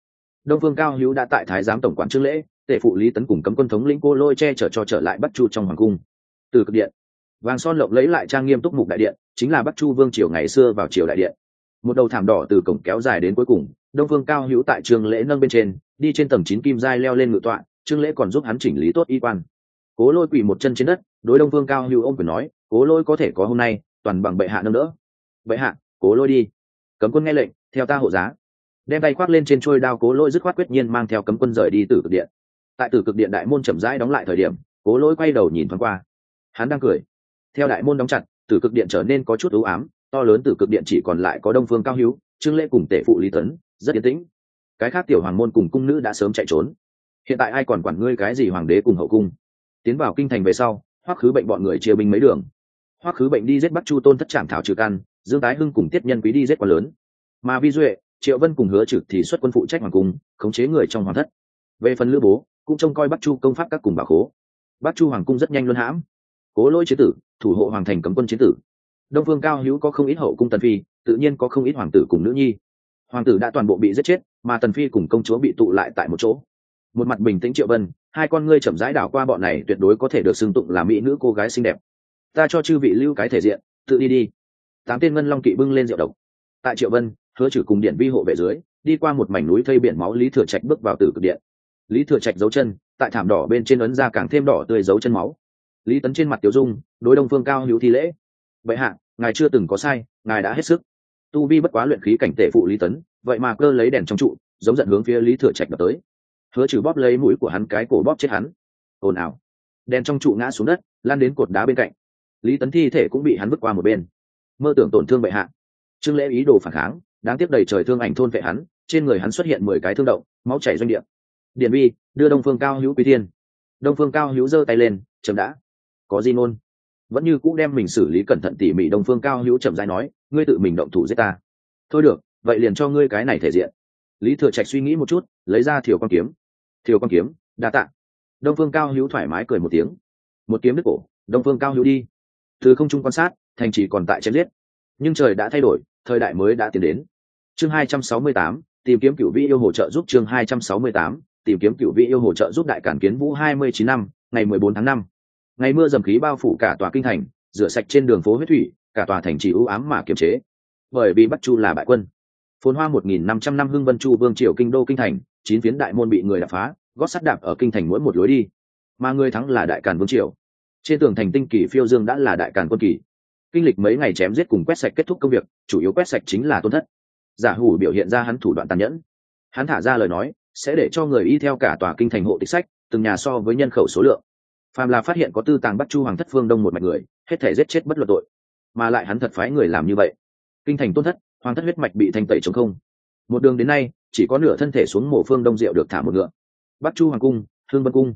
Đông phương cao hữu đã tại thái giám tổng quản trương lễ, tể phụ lý tấn cùng cấm quân thống lĩnh cô lôi che chở cho trở lại bắc chu trong hoàng cung từ cực điện. Vàng son lộng lấy lại trang nghiêm túc mục đại điện, chính là bắc chu vương triều ngày xưa vào triều đại điện. Một đầu thảm đỏ từ cổng kéo dài đến cuối cùng, đông phương cao hữu tại trường lễ nâng bên trên, đi trên tầng chín kim giai leo lên ngự tọa trương lễ còn giúp hắn chỉnh lý tốt y quan. Cố lôi quỳ một chân trên đất, đối đông phương cao hữu ông quyền nói, cố lôi có thể có hôm nay, toàn bằng bệ hạ nâng đỡ. Bệ hạ, cố lôi đi. Cấm quân nghe lệnh, theo ta hộ giá. Đem tay khoác lên trên trôi đao, cố lôi dứt khoát quyết nhiên mang theo cấm quân rời đi từ cực điện. Tại từ cực điện đại môn chậm rãi đóng lại thời điểm, cố lôi quay đầu nhìn thoáng qua hắn đang cười. Theo đại môn đóng chặt, tử cực điện trở nên có chút ưu ám, to lớn tử cực điện chỉ còn lại có đông phương cao hữu, trương lễ cùng tể phụ lý tấn, rất yên tĩnh. Cái khác tiểu hoàng môn cùng cung nữ đã sớm chạy trốn. Hiện tại ai còn quản ngươi cái gì hoàng đế cùng hậu cung? Tiến vào kinh thành về sau, hoắc khứ bệnh bọn người chia binh mấy đường. Hoắc khứ bệnh đi giết bắt chu tôn thất trảm thảo trừ căn, dương tái hưng cùng tiết nhân quý đi giết quá lớn. Mà vi duệ, triệu vân cùng hứa trực thì xuất quân phụ trách hoàng cung, khống chế người trong hoàng thất. Về phần lữ bố, cũng trông coi bắc chu công pháp các cùng bà khố. Bắc chu hoàng cung rất nhanh luân hãm cố lỗi chế tử, thủ hộ hoàng thành cấm quân chế tử. Đông phương cao hữu có không ít hậu cung tần phi, tự nhiên có không ít hoàng tử cùng nữ nhi. Hoàng tử đã toàn bộ bị giết chết, mà tần phi cùng công chúa bị tụ lại tại một chỗ. Một mặt bình tĩnh triệu vân, hai con ngươi chậm rãi đảo qua bọn này tuyệt đối có thể được xưng tụng là mỹ nữ cô gái xinh đẹp. Ta cho chư vị lưu cái thể diện, tự đi đi. Tám tên ngân long kỵ bưng lên rượu độc. Tại triệu vân, hứa trừ cùng điện vi hộ vệ dưới, đi qua một mảnh núi thây biển máu lý thừa trạch bước vào tử cực điện. Lý thừa trạch giấu chân, tại thảm đỏ bên trên ấn ra càng thêm đỏ tươi dấu chân máu lý tấn trên mặt tiểu dung, đối đông phương cao hữu thi lễ. Vậy hạ, ngài chưa từng có sai, ngài đã hết sức. Tu vi bất quá luyện khí cảnh tể phụ lý tấn, vậy mà cơ lấy đèn trong trụ, giống giận hướng phía lý thừa trạch đập tới. Hứa trừ bóp lấy mũi của hắn cái cổ bóp chết hắn. Ồn ào. Đèn trong trụ ngã xuống đất, lan đến cột đá bên cạnh. Lý tấn thi thể cũng bị hắn vứt qua một bên. Mơ tưởng tổn thương bệ hạ. Trương lễ ý đồ phản kháng, đáng tiếc đầy trời thương ảnh thôn vệ hắn, trên người hắn xuất hiện mười cái thương động, máu chảy doanh địa. Điện vi đưa đông phương cao hữu quý thiên. Đông phương cao hữu giơ tay lên chậm đã có gì ngôn. Vẫn như cũ đem mình xử lý cẩn thận tỉ mỉ đông phương cao hữu chậm dai nói ngươi tự mình động thủ giết ta. Thôi được vậy liền cho ngươi cái này thể diện. Lý thừa trạch suy nghĩ một chút lấy ra thiều con kiếm. Thiều con kiếm đa tạ. Đông phương cao hữu thoải mái cười một tiếng. Một kiếm đứt cổ đông phương cao hữu đi. Từ không trung quan sát thành trì còn tại chém giết. Nhưng trời đã thay đổi thời đại mới đã tiến đến. Chương 268, tìm kiếm cựu vị yêu hỗ trợ giúp chương 268, tìm kiếm cựu vị yêu hỗ trợ giúp đại cản kiến vũ 29 năm ngày 14 tháng năm ngày mưa dầm khí bao phủ cả tòa kinh thành, rửa sạch trên đường phố huyết thủy, cả tòa thành chỉ ưu ám mà kiềm chế. Bởi vì bắc chu là bại quân. Phồn hoa 1.500 năm hưng vân chu vương triều kinh đô kinh thành, chín phiến đại môn bị người đập phá, gót sắt đạp ở kinh thành mỗi một lối đi. Mà người thắng là đại càn vương triều. Trên tường thành tinh kỳ phiêu dương đã là đại càn quân kỳ. Kinh lịch mấy ngày chém giết cùng quét sạch kết thúc công việc, chủ yếu quét sạch chính là tôn thất. Giả hủ biểu hiện ra hắn thủ đoạn tàn nhẫn. Hắn thả ra lời nói, sẽ để cho người y theo cả tòa kinh thành hộ tịch sách, từng nhà so với nhân khẩu số lượng phàm là phát hiện có tư tàng bắt chu hoàng thất phương đông một mạch người, hết thể giết chết bất luận tội. Mà lại hắn thật phái người làm như vậy. Kinh thành tôn thất, hoàng thất huyết mạch bị thanh tẩy chống không. Một đường đến nay, chỉ có nửa thân thể xuống mộ phương đông diệu được thả một ngựa. Bắc chu hoàng cung, thương vân cung.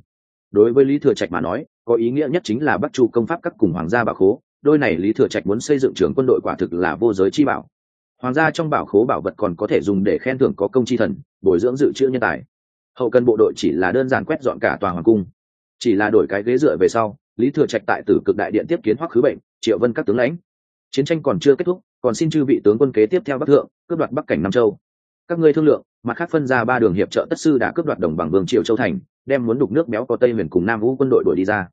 Đối với lý thừa trạch mà nói, có ý nghĩa nhất chính là bắc chu công pháp các cùng hoàng gia bảo khố. Đôi này lý thừa trạch muốn xây dựng trường quân đội quả thực là vô giới chi bảo. Hoàng gia trong bảo khố bảo vật còn có thể dùng để khen thưởng có công chi thần, bồi dưỡng dự trữ nhân tài. Hậu cần bộ đội chỉ là đơn giản quét dọn cả tòa hoàng cung chỉ là đổi cái ghế dựa về sau, lý thừa trạch tại tử cực đại điện tiếp kiến hoắc khứ bệnh, triệu vân các tướng lãnh. Chiến tranh còn chưa kết thúc, còn xin chư vị tướng quân kế tiếp theo bắc thượng, cướp đoạt bắc cảnh nam châu. Các ngươi thương lượng, mặt khác phân ra ba đường hiệp trợ tất sư đã cướp đoạt đồng bằng vương triều châu thành, đem muốn đục nước béo có tây huyền cùng nam vũ quân đội đuổi đi ra.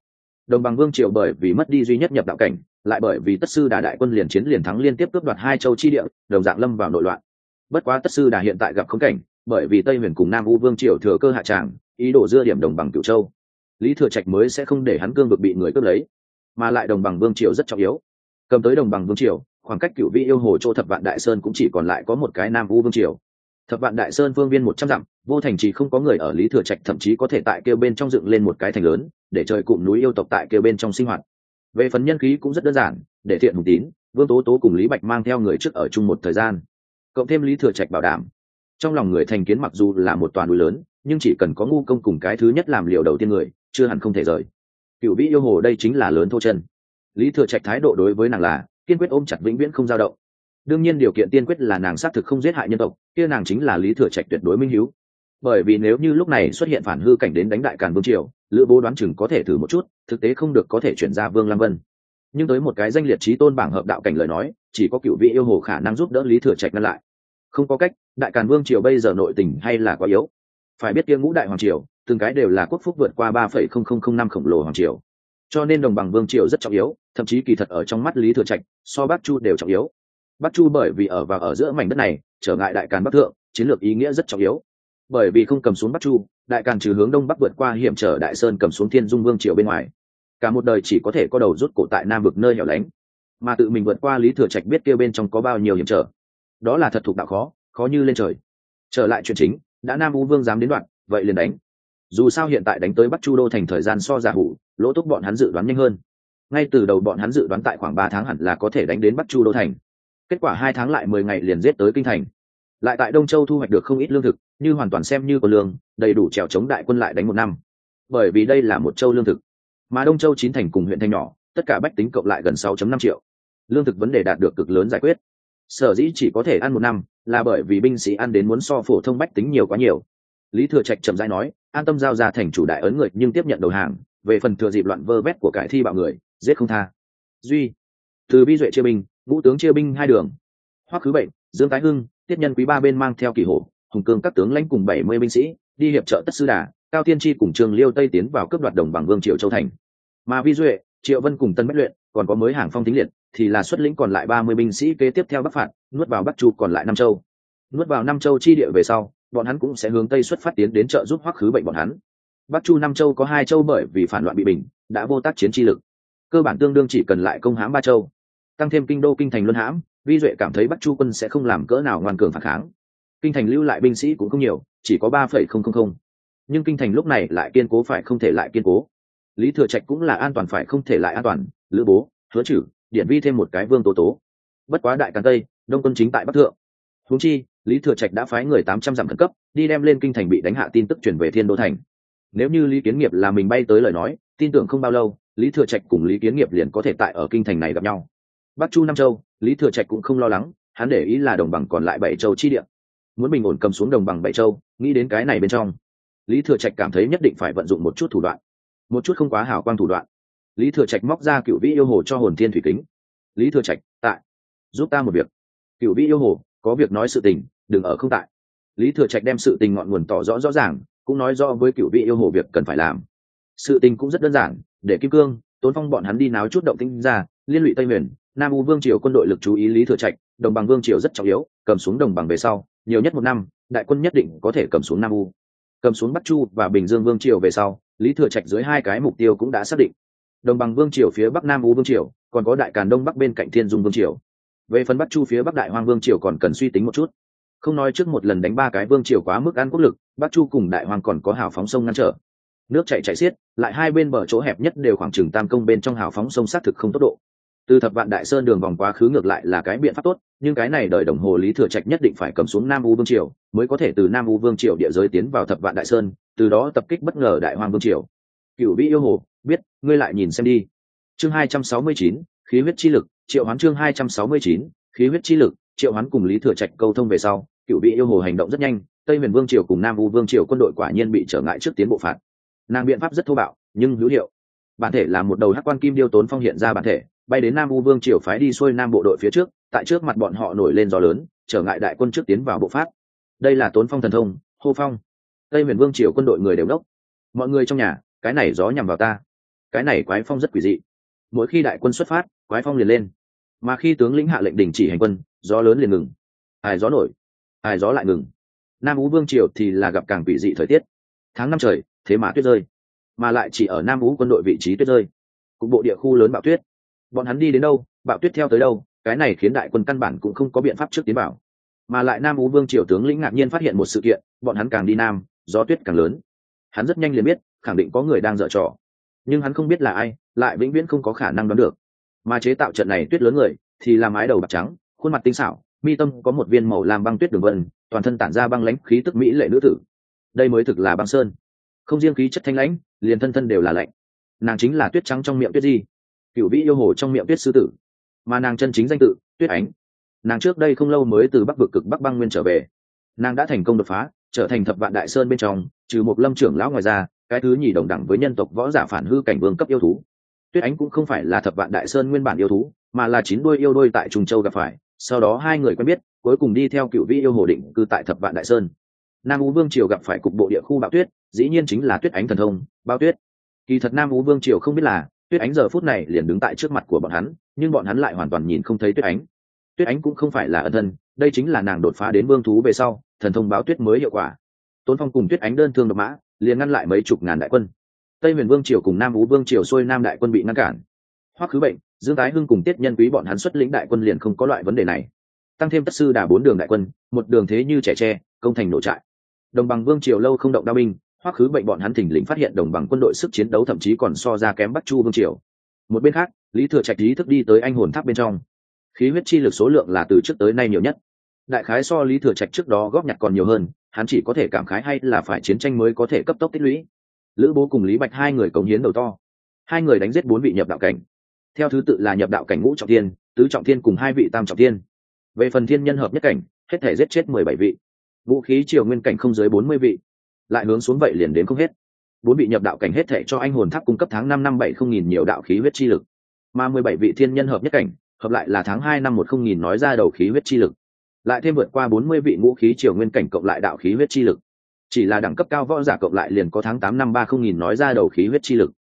Đồng bằng vương triều bởi vì mất đi duy nhất nhập đạo cảnh, lại bởi vì tất sư đà đại quân liền chiến liền thắng liên tiếp cướp đoạt hai châu chi địa, đồng dạng lâm vào nội loạn. Bất quá tất sư đà hiện tại gặp khống cảnh, bởi vì tây huyền cùng nam vũ vương triều thừa cơ hạ tràng, ý đồ dưa điểm đồng bằng cửu châu lý thừa trạch mới sẽ không để hắn cương vực bị người cướp lấy, mà lại đồng bằng vương triều rất trọng yếu. Cầm tới đồng bằng vương triều, khoảng cách cựu vị yêu hồ chỗ thập vạn đại sơn cũng chỉ còn lại có một cái nam u vương triều. Thập vạn đại sơn phương viên một trăm dặm, vô thành chỉ không có người ở lý thừa trạch, thậm chí có thể tại kêu bên trong dựng lên một cái thành lớn, để trời cụm núi yêu tộc tại kêu bên trong sinh hoạt. Về phần nhân khí cũng rất đơn giản, để thiện hùng tín, vương tố tố cùng lý bạch mang theo người trước ở chung một thời gian. Cộng thêm lý thừa trạch bảo đảm, trong lòng người thành kiến mặc dù là một toàn núi lớn, nhưng chỉ cần có ngu công cùng cái thứ nhất làm liều đầu tiên người chưa hẳn không thể rời. Cựu vĩ yêu hồ đây chính là lớn thô chân. Lý thừa trạch thái độ đối với nàng là, kiên quyết ôm chặt vĩnh viễn không dao động. Đương nhiên điều kiện tiên quyết là nàng xác thực không giết hại nhân tộc, kia nàng chính là lý thừa trạch tuyệt đối minh hiếu. Bởi vì nếu như lúc này xuất hiện phản hư cảnh đến đánh đại càn vương triều, lữ bố đoán chừng có thể thử một chút, thực tế không được có thể chuyển ra vương lam vân. Nhưng tới một cái danh liệt trí tôn bảng hợp đạo cảnh lời nói, chỉ có cựu vị yêu hồ khả năng giúp đỡ lý thừa trạch ngăn lại. Không có cách, đại càn vương triều bây giờ nội tình hay là quá yếu. Phải biết kia ngũ đại hoàng triều từng cái đều là quốc phúc vượt qua ba phẩy không không không năm khổng lồ hoàng triều. Cho nên đồng bằng vương triều rất trọng yếu, thậm chí kỳ thật ở trong mắt lý thừa trạch, so bắc chu đều trọng yếu. Bắc chu bởi vì ở và ở giữa mảnh đất này, trở ngại đại càn bắc thượng, chiến lược ý nghĩa rất trọng yếu. Bởi vì không cầm xuống bắc chu, đại càn trừ hướng đông bắc vượt qua hiểm trở đại sơn cầm xuống thiên dung vương triều bên ngoài. Cả một đời chỉ có thể có đầu rút cổ tại nam vực nơi hẻo lánh. Mà tự mình vượt qua lý thừa trạch biết kêu bên trong có bao nhiêu hiểm trở. Đó là thật thuộc đạo khó khó như lên trời. Trở lại chuyện chính, đã nam u vương dám đến đoạn, vậy liền đánh dù sao hiện tại đánh tới bắc chu đô thành thời gian so giả hủ, lỗ túc bọn hắn dự đoán nhanh hơn. Ngay từ đầu bọn hắn dự đoán tại khoảng ba tháng hẳn là có thể đánh đến bắc chu đô thành. Kết quả hai tháng lại mười ngày liền giết tới kinh thành. Lại tại đông châu thu hoạch được không ít lương thực, như hoàn toàn xem như có lương, đầy đủ trèo chống đại quân lại đánh một năm. Bởi vì đây là một châu lương thực. Mà đông châu chín thành cùng huyện thanh nhỏ, tất cả bách tính cộng lại gần 6 năm triệu. Lương thực vấn đề đạt được cực lớn giải quyết. Sở dĩ chỉ có thể ăn một năm, là bởi vì binh sĩ ăn đến muốn so phổ thông bách tính nhiều quá nhiều lý thừa trạch trầm dai nói, an tâm giao ra thành chủ đại ấn người nhưng tiếp nhận đầu hàng, về phần thừa dịp loạn vơ vét của cải thi bạo người, giết không tha. Duy, từ bi duệ chia binh, ngũ tướng chia binh hai đường. Hoắc khứ bệnh, dương tái hưng, tiết nhân quý ba bên mang theo kỳ hổ, hùng cương các tướng lãnh cùng bảy mươi binh sĩ, đi hiệp trợ tất sư đà, cao tiên tri cùng trường liêu tây tiến vào cướp đoạt đồng bằng vương triệu châu thành. Mà vi duệ, triệu vân cùng tân bách luyện, còn có mới hàng phong tính liệt, thì là xuất lĩnh còn lại ba mươi binh sĩ kế tiếp theo bắc phạt, nuốt vào bắc chu còn lại Nam châu. Nuốt vào Nam châu chi địa về sau bọn hắn cũng sẽ hướng tây xuất phát tiến đến trợ giúp hoắc khứ bệnh bọn hắn. Bắc chu năm châu có hai châu bởi vì phản loạn bị bình, đã vô tác chiến chi lực. Cơ bản tương đương chỉ cần lại công hãm ba châu. Tăng thêm kinh đô kinh thành luân hãm, vi duệ cảm thấy bắc chu quân sẽ không làm cỡ nào ngoan cường phản kháng. Kinh thành lưu lại binh sĩ cũng không nhiều, chỉ có ba phẩy không không không. Nhưng kinh thành lúc này lại kiên cố phải không thể lại kiên cố. Lý thừa trạch cũng là an toàn phải không thể lại an toàn, lữ bố, hứa chử điện vi thêm một cái vương tố tố. Bất quá đại càn tây, đông quân chính tại bắc thượng. Huống chi lý thừa trạch đã phái người tám trăm dặm khẩn cấp, đi đem lên kinh thành bị đánh hạ tin tức chuyển về thiên đô thành. Nếu như lý kiến nghiệp là mình bay tới lời nói, tin tưởng không bao lâu, lý thừa trạch cùng lý kiến nghiệp liền có thể tại ở kinh thành này gặp nhau. Bắc chu nam châu, lý thừa trạch cũng không lo lắng, hắn để ý là đồng bằng còn lại bảy châu chi địa. Muốn bình ổn cầm xuống đồng bằng bảy châu, nghĩ đến cái này bên trong. Lý thừa trạch cảm thấy nhất định phải vận dụng một chút thủ đoạn. Một chút không quá hào quang thủ đoạn. Lý thừa trạch móc ra cựu vĩ yêu hồ cho hồn thiên thủy kính. Lý thừa trạch, tại, giúp ta một việc. Cựu vĩ yêu hồ, có việc nói sự tình đừng ở không tại. Lý thừa trạch đem sự tình ngọn nguồn tỏ rõ rõ ràng, cũng nói rõ với cựu vị yêu hồ việc cần phải làm. Sự tình cũng rất đơn giản, để kim cương, tốn phong bọn hắn đi náo chút động tinh ra, liên lụy tây miền. nam u vương triều quân đội lực chú ý lý thừa trạch, đồng bằng vương triều rất trọng yếu, cầm xuống đồng bằng về sau, nhiều nhất một năm, đại quân nhất định có thể cầm xuống nam u. Cầm xuống bắc chu và bình dương vương triều về sau, lý thừa trạch dưới hai cái mục tiêu cũng đã xác định. Đồng bằng vương triều phía bắc nam u vương triều, còn có đại càn đông bắc bên cạnh thiên dung vương triều. Về phần bắc chu phía bắc đại hoang vương triều còn cần suy tính một chút không nói trước một lần đánh ba cái vương triều quá mức ăn quốc lực, bắc chu cùng đại hoang còn có hào phóng sông ngăn trở. Nước chạy chạy xiết, lại hai bên bờ chỗ hẹp nhất đều khoảng chừng tam công bên trong hào phóng sông xác thực không tốc độ. Từ thập vạn đại sơn đường vòng quá khứ ngược lại là cái biện pháp tốt, nhưng cái này đợi đồng hồ lý thừa trạch nhất định phải cầm xuống nam u vương triều, mới có thể từ nam u vương triều địa giới tiến vào thập vạn đại sơn, từ đó tập kích bất ngờ đại hoàng vương triều. Cựu vĩ yêu hồ, biết, ngươi lại nhìn xem đi. Chương hai trăm sáu mươi chín, khí huyết chi lực, triệu hoán chương hai trăm sáu mươi chín, khí huyết chi lực, triệu hoán cùng lý thừa trạch câu thông về sau cựu vị yêu hồ hành động rất nhanh, tây miền vương triều cùng nam u vương triều quân đội quả nhiên bị trở ngại trước tiến bộ phạt. Nàng biện pháp rất thô bạo, nhưng hữu hiệu. Bản thể là một đầu hắc quan kim điêu tốn phong hiện ra bản thể, bay đến nam u vương triều phái đi xuôi nam bộ đội phía trước, tại trước mặt bọn họ nổi lên gió lớn, trở ngại đại quân trước tiến vào bộ phát. đây là tốn phong thần thông, hô phong. Tây miền vương triều quân đội người đều đốc. Mọi người trong nhà, cái này gió nhằm vào ta. Cái này quái phong rất quỷ dị. Mỗi khi đại quân xuất phát, quái phong liền lên. Mà khi tướng lĩnh hạ lệnh đình chỉ hành quân, gió lớn liền ngừng. Ai gió nổi? Ai gió lại ngừng. Nam ú vương triều thì là gặp càng quỷ dị thời tiết. Tháng năm trời, thế mà tuyết rơi, mà lại chỉ ở nam ú quân đội vị trí tuyết rơi. Cục bộ địa khu lớn bạo tuyết. Bọn hắn đi đến đâu, bạo tuyết theo tới đâu, cái này khiến đại quân căn bản cũng không có biện pháp trước tiến bảo mà lại nam ú vương triều tướng lĩnh ngạc nhiên phát hiện một sự kiện, bọn hắn càng đi nam, gió tuyết càng lớn. Hắn rất nhanh liền biết, khẳng định có người đang dở trò. Nhưng hắn không biết là ai, lại vĩnh viễn không có khả năng đoán được. Mà chế tạo trận này tuyết lớn người, thì là mái đầu bạc trắng, khuôn mặt tinh xảo mi tâm có một viên màu làm băng tuyết đường vân, toàn thân tản ra băng lãnh khí tức mỹ lệ nữ tử. Đây mới thực là băng sơn. Không riêng khí chất thanh lãnh, liền thân thân đều là lạnh. Nàng chính là tuyết trắng trong miệng tuyết di, cựu vĩ yêu hồ trong miệng tuyết sư tử. Mà nàng chân chính danh tự, tuyết ánh. Nàng trước đây không lâu mới từ bắc vực cực bắc băng nguyên trở về. Nàng đã thành công đột phá, trở thành thập vạn đại sơn bên trong, trừ một lâm trưởng lão ngoài ra, cái thứ nhì đồng đẳng với nhân tộc võ giả phản hư cảnh vương cấp yêu thú. Tuyết ánh cũng không phải là thập vạn đại sơn nguyên bản yêu thú, mà là chín đôi yêu đôi tại trùng châu gặp phải sau đó hai người quen biết, cuối cùng đi theo cựu vi yêu hồ định cư tại thập vạn đại sơn. Nam ú vương triều gặp phải cục bộ địa khu bạo tuyết, dĩ nhiên chính là tuyết ánh thần thông bao tuyết. Kỳ thật nam ú vương triều không biết là, tuyết ánh giờ phút này liền đứng tại trước mặt của bọn hắn, nhưng bọn hắn lại hoàn toàn nhìn không thấy tuyết ánh. Tuyết ánh cũng không phải là ân thân, đây chính là nàng đột phá đến vương thú về sau, thần thông báo tuyết mới hiệu quả. Tôn phong cùng tuyết ánh đơn thương độc mã, liền ngăn lại mấy chục ngàn đại quân. Tây huyền vương triều cùng nam ú vương triều xuôi nam đại quân bị ngăn cản. Hoắc khứ bệnh dương tái hưng cùng tiết nhân quý bọn hắn xuất lĩnh đại quân liền không có loại vấn đề này. Tăng thêm tất sư đà bốn đường đại quân, một đường thế như trẻ tre, công thành nổ trại. Đồng bằng vương triều lâu không động đao binh, hoắc khứ bệnh bọn hắn thỉnh lĩnh phát hiện đồng bằng quân đội sức chiến đấu thậm chí còn so ra kém bắc chu vương triều. Một bên khác, lý thừa trạch ý thức đi tới anh hồn tháp bên trong. Khí huyết chi lực số lượng là từ trước tới nay nhiều nhất. Đại khái so lý thừa trạch trước đó góp nhặt còn nhiều hơn, hắn chỉ có thể cảm khái hay là phải chiến tranh mới có thể cấp tốc tích lũy. Lữ bố cùng lý bạch hai người cống hiến đầu to. Hai người đánh giết bốn vị nhập đạo cảnh theo thứ tự là nhập đạo cảnh ngũ trọng thiên, tứ trọng thiên cùng hai vị tam trọng thiên. Về phần thiên nhân hợp nhất cảnh, hết thể giết chết mười bảy vị. Vũ khí triều nguyên cảnh không dưới bốn mươi vị. Lại hướng xuống vậy liền đến không hết. Bốn vị nhập đạo cảnh hết thể cho anh hồn tháp cung cấp tháng năm năm bảy không nghìn nhiều đạo khí huyết chi lực. Mà mười bảy vị thiên nhân hợp nhất cảnh, hợp lại là tháng hai năm một không nghìn nói ra đầu khí huyết chi lực. Lại thêm vượt qua bốn mươi vị ngũ khí triều nguyên cảnh cộng lại đạo khí huyết chi lực. Chỉ là đẳng cấp cao võ giả cộng lại liền có tháng tám năm ba không nghìn nói ra đầu khí huyết chi lực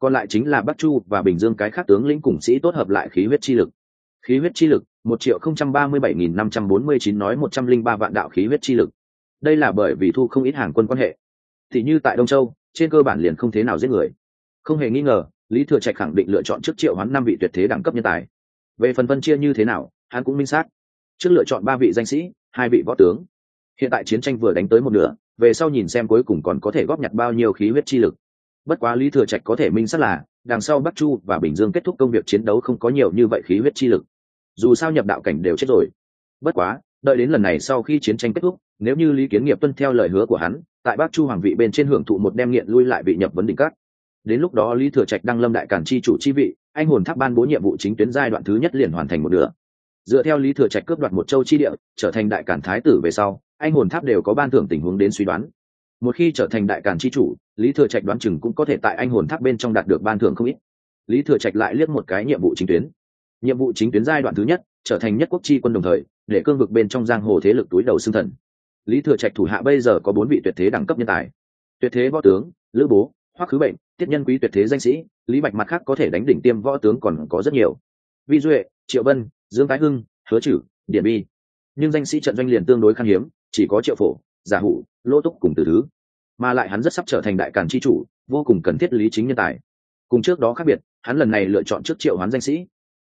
còn lại chính là bắc chu và bình dương cái khác tướng lĩnh cùng sĩ tốt hợp lại khí huyết chi lực. Khí huyết chi lực, một triệu không trăm ba mươi bảy nghìn năm trăm bốn mươi chín nói một trăm linh ba vạn đạo khí huyết chi lực. Đây là bởi vì thu không ít hàng quân quan hệ. Thì như tại đông châu, trên cơ bản liền không thế nào giết người. Không hề nghi ngờ, lý thừa trạch khẳng định lựa chọn trước triệu hắn năm vị tuyệt thế đẳng cấp nhân tài. Về phần phân chia như thế nào, hắn cũng minh xác. Trước lựa chọn ba vị danh sĩ, hai vị võ tướng. Hiện tại chiến tranh vừa đánh tới một nửa, về sau nhìn xem cuối cùng còn có thể góp nhặt bao nhiêu khí huyết chi lực bất quá lý thừa trạch có thể minh sát là, đằng sau bắc chu và bình dương kết thúc công việc chiến đấu không có nhiều như vậy khí huyết chi lực. Dù sao nhập đạo cảnh đều chết rồi. Bất quá, đợi đến lần này sau khi chiến tranh kết thúc, nếu như lý kiến nghiệp tuân theo lời hứa của hắn, tại bắc chu hoàng vị bên trên hưởng thụ một đem nghiện lui lại bị nhập vấn đỉnh cát đến lúc đó lý thừa trạch đăng lâm đại cản chi chủ chi vị, anh hồn tháp ban bố nhiệm vụ chính tuyến giai đoạn thứ nhất liền hoàn thành một nửa. Dựa theo lý thừa trạch cướp đoạt một châu chi địa, trở thành đại cản thái tử về sau, anh hồn tháp đều có ban thưởng tình huống đến suy đoán một khi trở thành đại càn chi chủ, lý thừa trạch đoán chừng cũng có thể tại anh hồn tháp bên trong đạt được ban thưởng không ít. Lý thừa trạch lại liếc một cái nhiệm vụ chính tuyến. Nhiệm vụ chính tuyến giai đoạn thứ nhất, trở thành nhất quốc chi quân đồng thời, để cương vực bên trong giang hồ thế lực túi đầu xương thần. Lý thừa trạch thủ hạ bây giờ có bốn vị tuyệt thế đẳng cấp nhân tài. Tuyệt thế võ tướng, lữ bố, hoắc khứ bệnh, tiết nhân quý tuyệt thế danh sĩ, lý bạch mặt khác có thể đánh đỉnh tiêm võ tướng còn có rất nhiều. Vi duệ, triệu vân, dương tái hưng, hứa chử điện bi. Nhưng danh sĩ trận doanh liền tương đối khan hiếm, chỉ có triệu phổ giả hủ lỗ túc cùng từ thứ. Mà lại hắn rất sắp trở thành đại càn chi chủ, vô cùng cần thiết lý chính nhân tài. Cùng trước đó khác biệt, hắn lần này lựa chọn trước triệu hoán danh sĩ.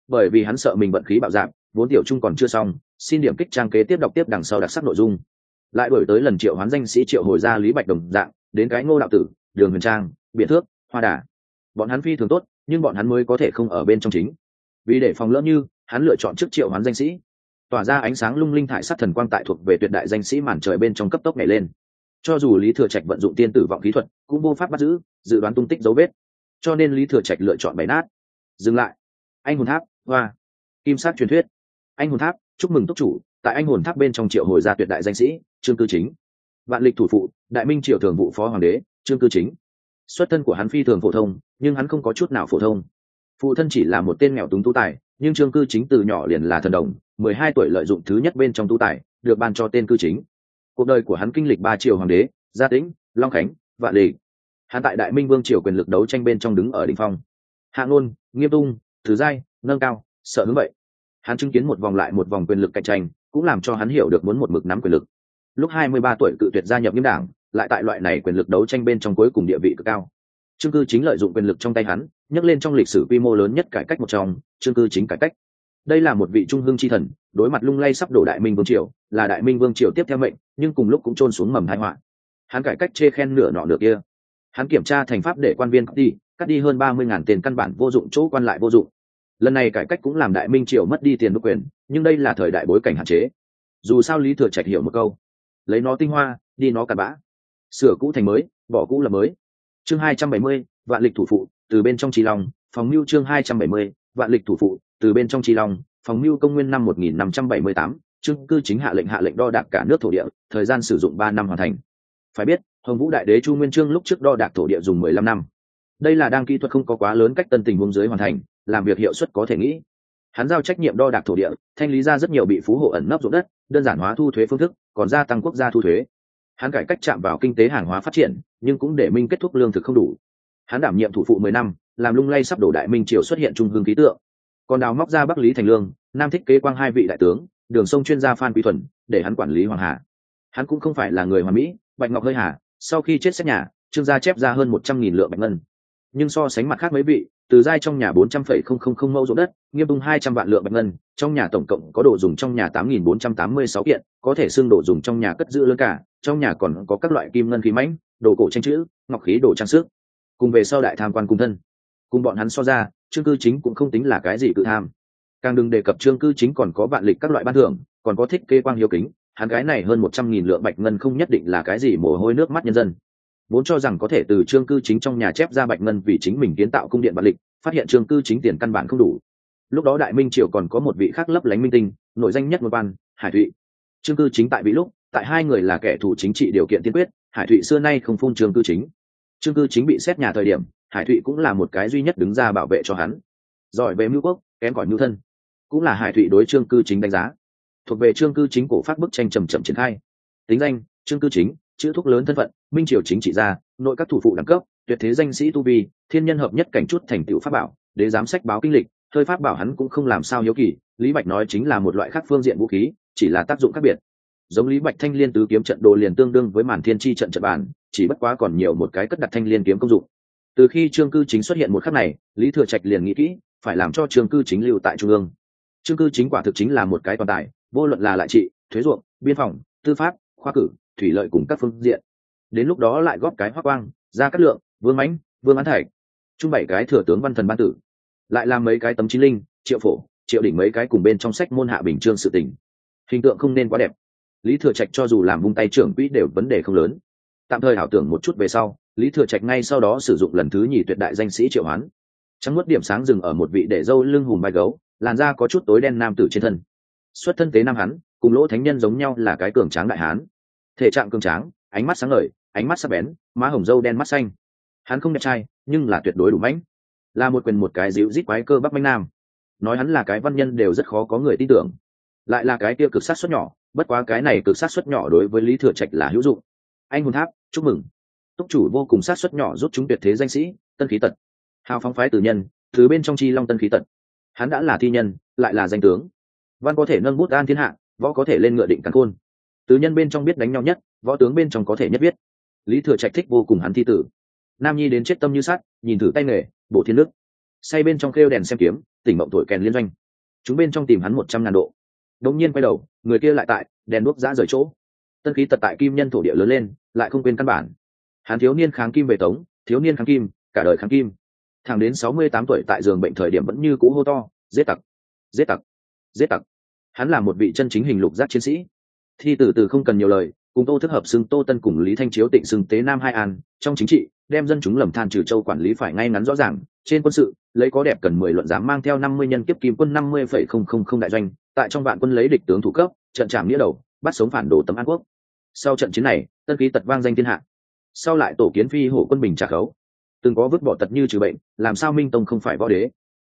Bởi vì hắn sợ mình vận khí bạo dạng vốn tiểu trung còn chưa xong, xin điểm kích trang kế tiếp đọc tiếp đằng sau đặc sắc nội dung. Lại đổi tới lần triệu hoán danh sĩ triệu hồi ra lý bạch đồng dạng, đến cái ngô đạo tử, đường huyền trang biện thước, hoa đà. Bọn hắn phi thường tốt, nhưng bọn hắn mới có thể không ở bên trong chính. Vì để phòng lỡ như, hắn lựa chọn trước triệu hoán danh sĩ tỏa ra ánh sáng lung linh thải sát thần quang tại thuộc về tuyệt đại danh sĩ màn trời bên trong cấp tốc nhảy lên. Cho dù lý thừa trạch vận dụng tiên tử vọng kỹ thuật, cũng vô pháp bắt giữ, dự đoán tung tích dấu vết. Cho nên lý thừa trạch lựa chọn bày nát. Dừng lại. Anh hồn tháp, hoa. Kim sát truyền thuyết. Anh hồn tháp, chúc mừng túc chủ, tại anh hồn tháp bên trong triệu hồi gia tuyệt đại danh sĩ, trương cư chính. Vạn lịch thủ phụ, đại minh triều thường vụ phó hoàng đế, trương cư chính. Xuất thân của hắn phi thường phổ thông, nhưng hắn không có chút nào phổ thông. Phụ thân chỉ là một tên nghèo túng tu tài nhưng trương cư chính từ nhỏ liền là thần đồng, mười hai tuổi lợi dụng thứ nhất bên trong tu tài, được ban cho tên cư chính. Cuộc đời của hắn kinh lịch ba triều hoàng đế, gia tĩnh, long khánh vạn lì hắn tại đại minh vương triều quyền lực đấu tranh bên trong đứng ở đỉnh phong. Hạng ngôn, nghiêm tung thứ giai, nâng cao, sợ hướng vậy. Hắn chứng kiến một vòng lại một vòng quyền lực cạnh tranh, cũng làm cho hắn hiểu được muốn một mực nắm quyền lực. Lúc 23 tuổi cự tuyệt gia nhập nghiêm đảng, lại tại loại này quyền lực đấu tranh bên trong cuối cùng địa vị cực cao. Trương cư chính lợi dụng quyền lực trong tay hắn nhắc lên trong lịch sử quy mô lớn nhất cải cách một trong, chương cư chính cải cách. Đây là một vị trung hương chi thần, đối mặt lung lay sắp đổ đại minh vương triều, là đại minh vương triều tiếp theo mệnh, nhưng cùng lúc cũng trôn xuống mầm thái họa. Hắn cải cách chê khen nửa nọ nửa kia. Hắn kiểm tra thành pháp để quan viên cắt đi cắt đi hơn ba mươi ngàn tiền căn bản vô dụng, chỗ quan lại vô dụng. Lần này cải cách cũng làm đại minh triều mất đi tiền độc quyền, nhưng đây là thời đại bối cảnh hạn chế. Dù sao lý thừa trạch hiểu một câu, lấy nó tinh hoa, đi nó cặn bã. Sửa cũ thành mới, bỏ cũ là mới. Chương hai trăm bảy mươi, vạn lịch thủ phụ từ bên trong trí lòng phòng mưu chương hai trăm bảy mươi, vạn lịch thủ phụ, từ bên trong trí lòng phòng mưu công nguyên năm một nghìn năm trăm bảy mươi tám chương cư chính hạ lệnh hạ lệnh đo đạc cả nước thổ địa, thời gian sử dụng ba năm hoàn thành. Phải biết, hồng vũ đại đế chu nguyên trương lúc trước đo đạc thổ địa dùng mười lăm năm. Đây là đang kỹ thuật không có quá lớn cách tân tình huống dưới hoàn thành, làm việc hiệu suất có thể nghĩ. Hắn giao trách nhiệm đo đạc thổ địa, thanh lý ra rất nhiều bị phú hộ ẩn nấp ruộng đất, đơn giản hóa thu thuế phương thức, còn gia tăng quốc gia thu thuế. Hắn cải cách chạm vào kinh tế hàng hóa phát triển, nhưng cũng để minh kết thúc lương thực không đủ hắn đảm nhiệm thủ phụ mười năm, làm lung lay sắp đổ đại minh triều xuất hiện trung hương ký tượng. Còn đào móc ra bắc lý thành lương, nam thích kế quang hai vị đại tướng, đường sông chuyên gia phan quý thuần, để hắn quản lý hoàng hà. Hắn cũng không phải là người hoàn mỹ, bạch ngọc hơi hà, sau khi chết xét nhà, trương gia chép ra hơn một trăm nghìn lượng bạch ngân. Nhưng so sánh mặt khác mấy vị, từ giai trong nhà bốn trăm phẩy không không không mẫu ruộng đất, nghiêm tung hai trăm vạn lượng bạch ngân, trong nhà tổng cộng có đồ dùng trong nhà tám nghìn bốn trăm tám mươi sáu kiện, có thể xưng đồ dùng trong nhà cất giữ lớn cả, trong nhà còn có các loại kim ngân khí mãnh, đồ cổ tranh chữ, ngọc khí đồ trang sức cùng về sau đại tham quan cung thân. Cùng bọn hắn so ra, trương cư chính cũng không tính là cái gì cự tham. Càng đừng đề cập trương cư chính còn có vạn lịch các loại ban thưởng, còn có thích kê quang hiếu kính, hắn gái này hơn một trăm nghìn lượng bạch ngân không nhất định là cái gì mồ hôi nước mắt nhân dân. Vốn cho rằng có thể từ trương cư chính trong nhà chép ra bạch ngân vì chính mình kiến tạo cung điện vạn lịch, phát hiện trương cư chính tiền căn bản không đủ. Lúc đó đại minh triều còn có một vị khác lấp lánh minh tinh, nội danh nhất một văn hải thụy. Trương cư chính tại vị lúc, tại hai người là kẻ thù chính trị điều kiện tiên quyết, hải thụy xưa nay không phun trương cư chính trương cư chính bị xét nhà thời điểm, hải thụy cũng là một cái duy nhất đứng ra bảo vệ cho hắn. Giỏi về mưu quốc, kém cỏi mưu thân, cũng là hải thụy đối trương cư chính đánh giá. Thuộc về trương cư chính cổ phát bức tranh chậm chậm triển khai. Tính danh, trương cư chính, chữ thúc lớn thân phận, minh triều chính trị gia, nội các thủ phụ đẳng cấp, tuyệt thế danh sĩ tu vi, thiên nhân hợp nhất cảnh chút thành tựu pháp bảo để giám sách báo kinh lịch, thời pháp bảo hắn cũng không làm sao hiếu kỳ, lý bạch nói chính là một loại khác phương diện vũ khí, chỉ là tác dụng khác biệt. Giống lý bạch thanh liên tứ kiếm trận đồ liền tương đương với màn thiên tri trận trận bản chỉ bất quá còn nhiều một cái cất đặt thanh liên kiếm công dụng. Từ khi trương cư chính xuất hiện một khắc này, lý thừa trạch liền nghĩ kỹ, phải làm cho trương cư chính lưu tại trung ương. Trương cư chính quả thực chính là một cái toàn tài, vô luận là lại trị, thuế ruộng, biên phòng, tư pháp, khoa cử, thủy lợi cùng các phương diện. Đến lúc đó lại góp cái hoa quang, ra cát lượng, vương mãnh, vương án thạch. Chung bảy cái thừa tướng văn thần ban tử. Lại làm mấy cái tấm chí linh, triệu phổ, triệu đỉnh mấy cái cùng bên trong sách môn hạ bình trương sự tình. Hình tượng không nên quá đẹp. Lý thừa trạch cho dù làm vung tay trưởng quỹ đều vấn đề không lớn tạm thời ảo tưởng một chút về sau, lý thừa trạch ngay sau đó sử dụng lần thứ nhì tuyệt đại danh sĩ triệu hoán. Trắng mất điểm sáng dừng ở một vị để dâu lưng hùm vai gấu, làn da có chút tối đen nam tử trên thân. Xuất thân tế nam hắn, cùng lỗ thánh nhân giống nhau là cái cường tráng đại hán. Thể trạng cường tráng, ánh mắt sáng ngời, ánh mắt sắc bén, má hồng dâu đen mắt xanh. Hắn không đẹp trai, nhưng là tuyệt đối đủ mãnh. Là một quyền một cái dịu rít quái cơ bắc manh nam. Nói hắn là cái văn nhân đều rất khó có người tin tưởng. Lại là cái kia cực sát xuất nhỏ, bất quá cái này cực sát xuất nhỏ đối với lý thừa trạch là hữu dụng anh hồn tháp, chúc mừng. Túc chủ vô cùng sát xuất nhỏ giúp chúng tuyệt thế danh sĩ, tân khí tật. Hào phóng phái tử nhân, thứ bên trong chi long tân khí tật. Hắn đã là thi nhân, lại là danh tướng. Văn có thể nâng bút an thiên hạ, võ có thể lên ngựa định cắn khôn. Tứ nhân bên trong biết đánh nhau nhất, võ tướng bên trong có thể nhất biết. Lý thừa trạch thích vô cùng hắn thi tử. Nam nhi đến chết tâm như sát nhìn thử tay nghề bộ thiên đức say bên trong kêu đèn xem kiếm, tỉnh mộng tuổi kèn liên doanh. Chúng bên trong tìm hắn một trăm ngàn độ. Đống nhiên quay đầu, người kia lại tại, đèn đuốc giã rời chỗ. Tân khí tật tại kim nhân thổ địa lớn lên lại không quên căn bản. Hắn thiếu niên kháng kim về tống, thiếu niên kháng kim, cả đời kháng kim. Thằng đến sáu mươi tám tuổi tại giường bệnh thời điểm vẫn như cũ hô to, giết tặc! Giết tặc! Giết tặc! Hắn là một vị chân chính hình lục giác chiến sĩ. Thi từ từ không cần nhiều lời, cùng tô thức hợp xưng tô tân cùng lý thanh chiếu tịnh xưng tế nam hai an, trong chính trị, đem dân chúng lầm than trừ châu quản lý phải ngay ngắn rõ ràng, trên quân sự, lấy có đẹp cần mười luận giám mang theo năm mươi nhân kiếp kim quân năm mươi phẩy không không không đại doanh, tại trong vạn quân lấy địch tướng thủ cấp, trận trảm nghĩa đầu, bắt sống phản đồ tấm an quốc sau trận chiến này, tân khí tật vang danh thiên hạ. Sau lại tổ kiến phi hổ quân bình trả khấu. Từng có vứt bỏ tật như trừ bệnh, làm sao minh tông không phải võ đế?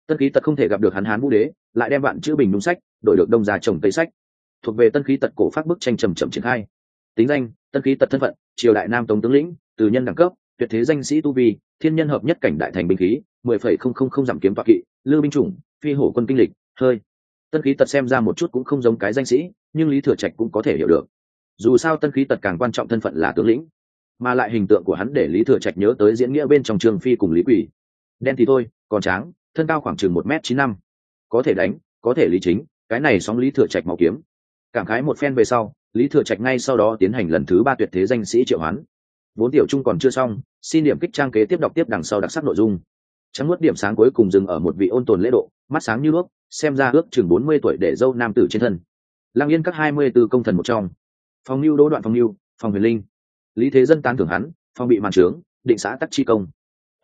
Tân khí tật không thể gặp được hắn hán vũ đế, lại đem bạn chữ bình đúng sách, đổi được đông ra trồng tây sách. Thuộc về tân khí tật cổ phát bức tranh trầm trầm triển khai. Tính danh, tân khí tật thân phận, triều đại nam tống tướng lĩnh, từ nhân đẳng cấp, tuyệt thế danh sĩ tu vi, thiên nhân hợp nhất cảnh đại thành binh khí, mười phẩy không không không giảm kiếm toạ kỵ, lưu binh chủng, phi hổ quân kinh lịch, hơi. Tân khí tật xem ra một chút cũng không giống cái danh sĩ, nhưng lý thừa trạch cũng có thể hiểu được dù sao tân khí tật càng quan trọng thân phận là tướng lĩnh, mà lại hình tượng của hắn để lý thừa trạch nhớ tới diễn nghĩa bên trong trường phi cùng lý quỷ đen thì thôi, còn tráng, thân cao khoảng chừng một m chín năm. Có thể đánh, có thể lý chính, cái này sóng lý thừa trạch màu kiếm. Cảm khái một phen về sau, lý thừa trạch ngay sau đó tiến hành lần thứ ba tuyệt thế danh sĩ triệu hoán. Vốn tiểu trung còn chưa xong, xin điểm kích trang kế tiếp đọc tiếp đằng sau đặc sắc nội dung. Trắng nuốt điểm sáng cuối cùng dừng ở một vị ôn tồn lễ độ, mắt sáng như đuốc xem ra ước chừng bốn mươi tuổi để dâu nam tử trên thân. Lang yên các hai mươi b ố công thần một trong phòng lưu đỗ đoạn phòng lưu phòng huyền linh. Lý thế dân tan thưởng hắn phòng bị màn trướng, định xã tắc chi công.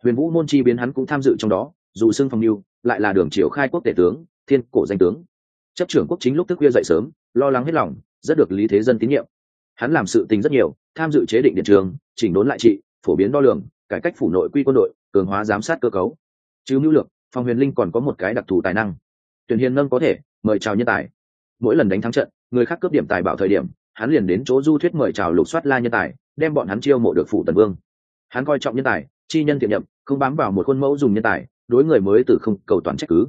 Huyền vũ môn chi biến hắn cũng tham dự trong đó, dù xưng phòng lưu lại là đường triều khai quốc tể tướng, thiên cổ danh tướng. Chấp trưởng quốc chính lúc thức khuya dậy sớm, lo lắng hết lòng, rất được lý thế dân tín nhiệm. Hắn làm sự tình rất nhiều, tham dự chế định điện trường, chỉnh đốn lại trị, phổ biến đo lường, cải cách phủ nội quy quân đội, cường hóa giám sát cơ cấu. Chứ mưu lược phòng huyền linh còn có một cái đặc thù tài năng. Tuyển hiền nâng có thể mời chào nhân tài. Mỗi lần đánh thắng trận, người khác cướp điểm tài bảo thời điểm hắn liền đến chỗ du thuyết mời chào lục soát la nhân tài, đem bọn hắn chiêu mộ được phủ tần vương. Hắn coi trọng nhân tài, chi nhân thiện nhậm không bám vào một khuôn mẫu dùng nhân tài, đối người mới từ không cầu toàn trách cứ.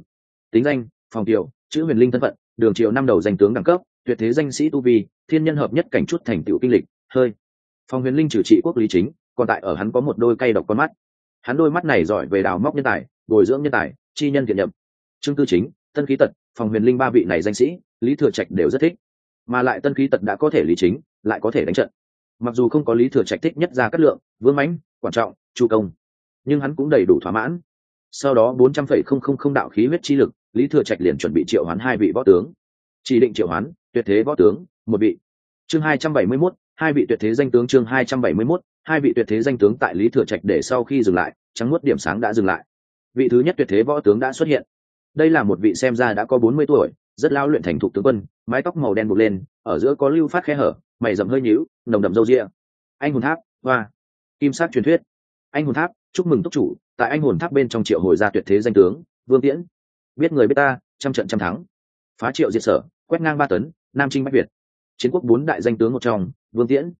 Tính danh, phòng kiều, chữ huyền linh thân phận, đường triều năm đầu danh tướng đẳng cấp, tuyệt thế danh sĩ tu vi, thiên nhân hợp nhất cảnh chút thành tựu kinh lịch, hơi. Phòng huyền linh trừ trị quốc lý chính, còn tại ở hắn có một đôi cây độc con mắt. Hắn đôi mắt này giỏi về đào móc nhân tài, bồi dưỡng nhân tài, chi nhân thiện nhậm trương tư chính, tân khí tật, phòng huyền linh ba vị này danh sĩ, lý thừa trạch đều rất thích mà lại tân khí tật đã có thể lý chính, lại có thể đánh trận. Mặc dù không có lý thừa trạch thích nhất ra cát lượng, vương mãnh quan trọng, chu công, nhưng hắn cũng đầy đủ thỏa mãn. Sau đó bốn trăm phẩy không không không đạo khí huyết chi lực, lý thừa trạch liền chuẩn bị triệu hoán hai vị võ tướng. Chỉ định triệu hoán, tuyệt thế võ tướng, một vị. Chương hai trăm bảy mươi mốt, hai vị tuyệt thế danh tướng chương hai trăm bảy mươi mốt, hai vị tuyệt thế danh tướng tại lý thừa trạch để sau khi dừng lại, trắng mất điểm sáng đã dừng lại. Vị thứ nhất tuyệt thế võ tướng đã xuất hiện. Đây là một vị xem ra đã có bốn mươi tuổi rất lao luyện thành thục tướng quân, mái tóc màu đen buộc lên, ở giữa có lưu phát khe hở, mày rậm hơi nhíu, nồng đậm râu ria. Anh hồn tháp, hoa. Kim sát truyền thuyết. Anh hồn tháp, chúc mừng túc chủ, tại anh hồn tháp bên trong triệu hồi gia tuyệt thế danh tướng, vương tiễn. Biết người biết ta, trăm trận trăm thắng. Phá triệu diệt sở, quét ngang ba tấn, nam trinh bách việt. Chiến quốc bốn đại danh tướng một trong, vương tiễn.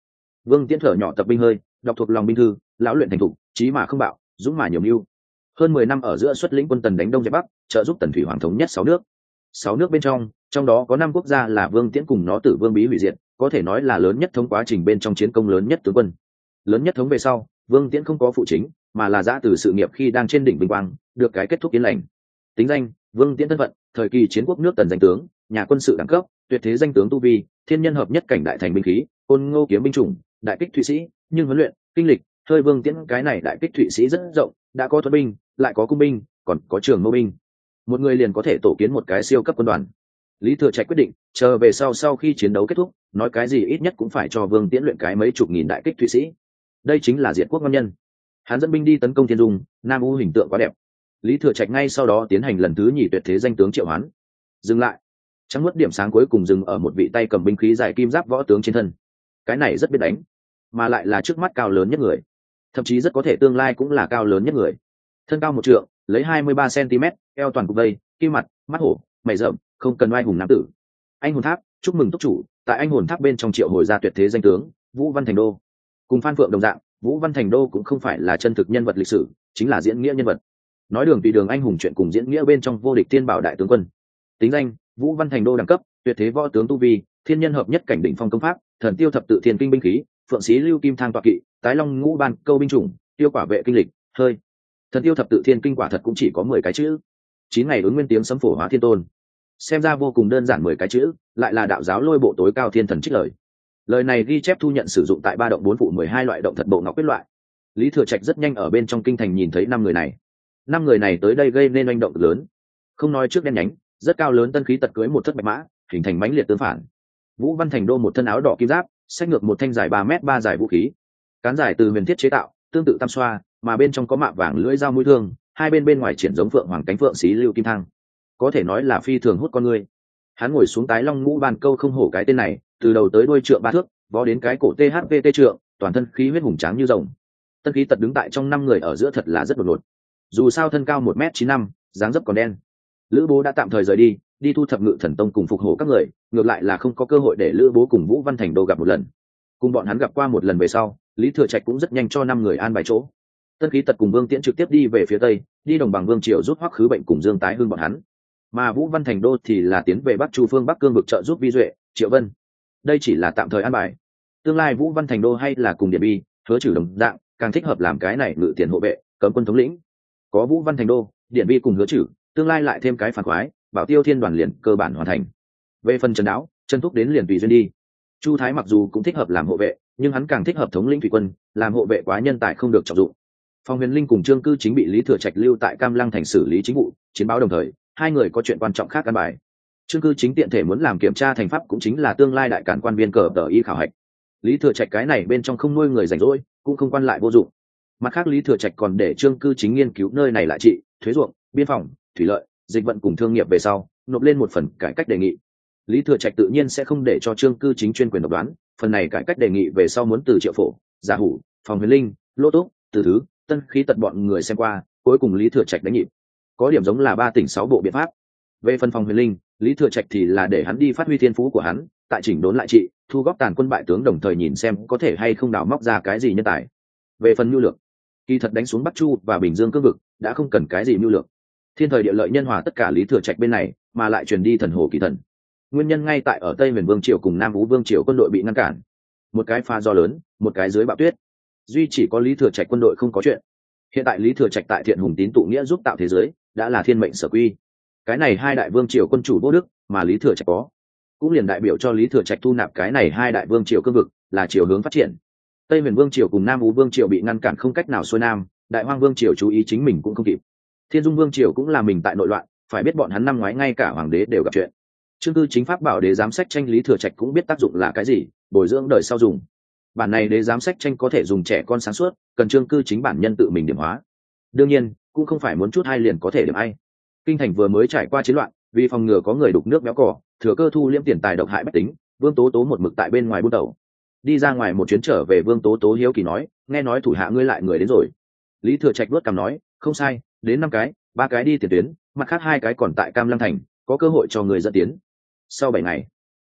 Vương tiễn thở nhỏ tập binh hơi, đọc thuộc lòng binh thư, lão luyện thành thục trí mà không bạo, dũng mà nhiều mưu. Hơn mười năm ở giữa xuất lĩnh quân tần đánh đông giải bắc, trợ giúp tần thủy hoàng thống nhất sáu nước sáu nước bên trong trong đó có năm quốc gia là vương tiễn cùng nó tử vương bí hủy diệt, có thể nói là lớn nhất thống quá trình bên trong chiến công lớn nhất tướng quân. Lớn nhất thống về sau, vương tiễn không có phụ chính, mà là giã từ sự nghiệp khi đang trên đỉnh bình quang, được cái kết thúc yên lành. Tính danh, vương tiễn thân phận, thời kỳ chiến quốc nước tần danh tướng, nhà quân sự đẳng cấp, tuyệt thế danh tướng tu vi, thiên nhân hợp nhất cảnh đại thành binh khí, côn ngô kiếm binh chủng, đại kích thụy sĩ, nhưng huấn luyện, kinh lịch, hơi vương tiễn cái này đại kích thụy sĩ rất rộng, đã có thuật binh, lại có cung binh, còn có trường mô binh một người liền có thể tổ kiến một cái siêu cấp quân đoàn. Lý thừa trạch quyết định, chờ về sau sau khi chiến đấu kết thúc, nói cái gì ít nhất cũng phải cho vương tiễn luyện cái mấy chục nghìn đại kích thụy sĩ. Đây chính là diệt quốc ngon nhân. Hắn dẫn binh đi tấn công thiên dung, nam u hình tượng quá đẹp. Lý thừa trạch ngay sau đó tiến hành lần thứ nhì tuyệt thế danh tướng triệu hoán. Dừng lại. Trắng mất điểm sáng cuối cùng dừng ở một vị tay cầm binh khí dài kim giáp võ tướng trên thân. Cái này rất biết đánh, mà lại là trước mắt cao lớn nhất người. Thậm chí rất có thể tương lai cũng là cao lớn nhất người. Thân cao một trượng lấy hai mươi ba cm, eo toàn cục vây, kim mặt, mắt hổ, mày rậm, không cần oai hùng nam tử. Anh hồn tháp, chúc mừng túc chủ, tại anh hồn tháp bên trong triệu hồi gia tuyệt thế danh tướng, vũ văn thành đô. Cùng phan phượng đồng dạng, vũ văn thành đô cũng không phải là chân thực nhân vật lịch sử, chính là diễn nghĩa nhân vật. Nói đường tùy đường anh hùng chuyện cùng diễn nghĩa bên trong vô địch tiên bảo đại tướng quân. Tính danh, vũ văn thành đô đẳng cấp, tuyệt thế võ tướng tu vi, thiên nhân hợp nhất cảnh đỉnh phong công pháp, thần tiêu thập tự thiên kinh binh khí, phượng sĩ lưu kim thang toạ kỵ, tái long ngũ ban, câu binh chủng, tiêu quả vệ kinh lịch, hơi thần tiêu thập tự thiên kinh quả thật cũng chỉ có mười cái chữ. Chín ngày ứng nguyên tiếng sấm phổ hóa thiên tôn. Xem ra vô cùng đơn giản mười cái chữ, lại là đạo giáo lôi bộ tối cao thiên thần trích lời. Lời này ghi chép thu nhận sử dụng tại ba động bốn phụ mười hai loại động thật bộ ngọc quyết loại. Lý thừa trạch rất nhanh ở bên trong kinh thành nhìn thấy năm người này. Năm người này tới đây gây nên oanh động lớn. Không nói trước đen nhánh, rất cao lớn tân khí tật cưới một thất bạch mã, hình thành mãnh liệt tương phản. Vũ văn thành đô một thân áo đỏ kim giáp sách ngược một thanh dài ba m ba dài vũ khí. Cán dài từ huyền thiết chế tạo tương tự tam xoa, mà bên trong có mạ vàng lưỡi dao mũi thương, hai bên bên ngoài triển giống phượng hoàng cánh phượng xí lưu kim thăng có thể nói là phi thường hút con người. Hắn ngồi xuống tái long ngũ bàn câu không hổ cái tên này, từ đầu tới đuôi trượng ba thước, vó đến cái cổ thvt trượng, toàn thân khí huyết hùng tráng như rồng. Tân khí tật đứng tại trong năm người ở giữa thật là rất đột ngột. Dù sao thân cao một m chín năm, dáng dấp còn đen. Lữ bố đã tạm thời rời đi đi thu thập ngự thần tông cùng phục hổ các người, ngược lại là không có cơ hội để lữ bố cùng vũ văn thành đô gặp một lần. Cùng bọn hắn gặp qua một lần về sau lý thừa trạch cũng rất nhanh cho năm người an bài chỗ. Tân khí tật cùng vương tiễn trực tiếp đi về phía tây, đi đồng bằng vương triều rút hoắc khứ bệnh cùng dương tái hưng bọn hắn. Mà vũ văn thành đô thì là tiến về bắc chu phương bắc cương vực trợ giúp vi duệ, triệu vân. Đây chỉ là tạm thời an bài. Tương lai vũ văn thành đô hay là cùng điện bi hứa trừ đồng dạng, càng thích hợp làm cái này ngự tiền hộ vệ, cấm quân thống lĩnh. Có vũ văn thành đô điện bi cùng hứa trừ tương lai lại thêm cái phản khoái, bảo tiêu thiên đoàn liền cơ bản hoàn thành. Về phần trần đáo, trần thúc đến liền tùy duyên đi chu thái mặc dù cũng thích hợp làm hộ vệ, nhưng hắn càng thích hợp thống lĩnh thủy quân, làm hộ vệ quá nhân tài không được trọng dụng. Phong huyền linh cùng trương cư chính bị lý thừa trạch lưu tại cam lăng thành xử lý chính vụ, chiến báo đồng thời, hai người có chuyện quan trọng khác căn bài. Trương cư chính tiện thể muốn làm kiểm tra thành pháp cũng chính là tương lai đại cản quan viên cờ tờ y khảo hạch. Lý thừa trạch cái này bên trong không nuôi người rảnh rỗi, cũng không quan lại vô dụng. Mặt khác lý thừa trạch còn để trương cư chính nghiên cứu nơi này lại trị, thuế ruộng, biên phòng, thủy lợi, dịch vận cùng thương nghiệp về sau, nộp lên một phần cải cách đề nghị lý thừa trạch tự nhiên sẽ không để cho trương cư chính chuyên quyền độc đoán, phần này cải cách đề nghị về sau muốn từ triệu phổ, giả hủ, phòng huyền linh, lô túc từ thứ, tân khí tật bọn người xem qua, cuối cùng lý thừa trạch đánh nhịp. Có điểm giống là ba tỉnh sáu bộ biện pháp. Về phần phòng huyền linh, lý thừa trạch thì là để hắn đi phát huy thiên phú của hắn, tại chỉnh đốn lại trị, thu góp tàn quân bại tướng đồng thời nhìn xem có thể hay không đào móc ra cái gì nhân tài. Về phần nhu lược, kỳ thật đánh xuống bắc chu và bình dương cương vực, đã không cần cái gì nhu lược. Thiên thời địa lợi nhân hòa tất cả lý thừa trạch bên này, mà lại truyền đi thần hồ kỳ thần nguyên nhân ngay tại ở tây miền vương triều cùng nam vũ vương triều quân đội bị ngăn cản. Một cái pha do lớn, một cái dưới bạo tuyết. Duy chỉ có lý thừa trạch quân đội không có chuyện. Hiện tại lý thừa trạch tại thiện hùng tín tụ nghĩa giúp tạo thế giới, đã là thiên mệnh sở quy. Cái này hai đại vương triều quân chủ vô đức, mà lý thừa trạch có. Cũng liền đại biểu cho lý thừa trạch thu nạp cái này hai đại vương triều cương vực, là chiều hướng phát triển. Tây miền vương triều cùng nam ú vương triều bị ngăn cản không cách nào xuôi nam, đại hoang vương triều chú ý chính mình cũng không kịp. Thiên dung vương triều cũng là mình tại nội loạn, phải biết bọn hắn năm ngoái ngay cả hoàng đế đều gặp chuyện chương cư chính pháp bảo đế giám sách tranh lý thừa trạch cũng biết tác dụng là cái gì, bồi dưỡng đời sau dùng. Bản này đế giám sách tranh có thể dùng trẻ con sáng suốt, cần chương cư chính bản nhân tự mình điểm hóa. Đương nhiên, cũng không phải muốn chút hai liền có thể điểm ai. Kinh thành vừa mới trải qua chiến loạn, vì phòng ngừa có người đục nước béo cỏ thừa cơ thu liễm tiền tài độc hại bách tính, vương tố tố một mực tại bên ngoài buôn tàu. Đi ra ngoài một chuyến trở về, vương tố tố hiếu kỳ nói, nghe nói thủ hạ ngươi lại người đến rồi. Lý thừa trạch vớt cằm nói, không sai, đến năm cái, ba cái đi tiền tuyến, mặt khác hai cái còn tại cam lăng thành, có cơ hội cho người dẫn tiến sau bảy ngày,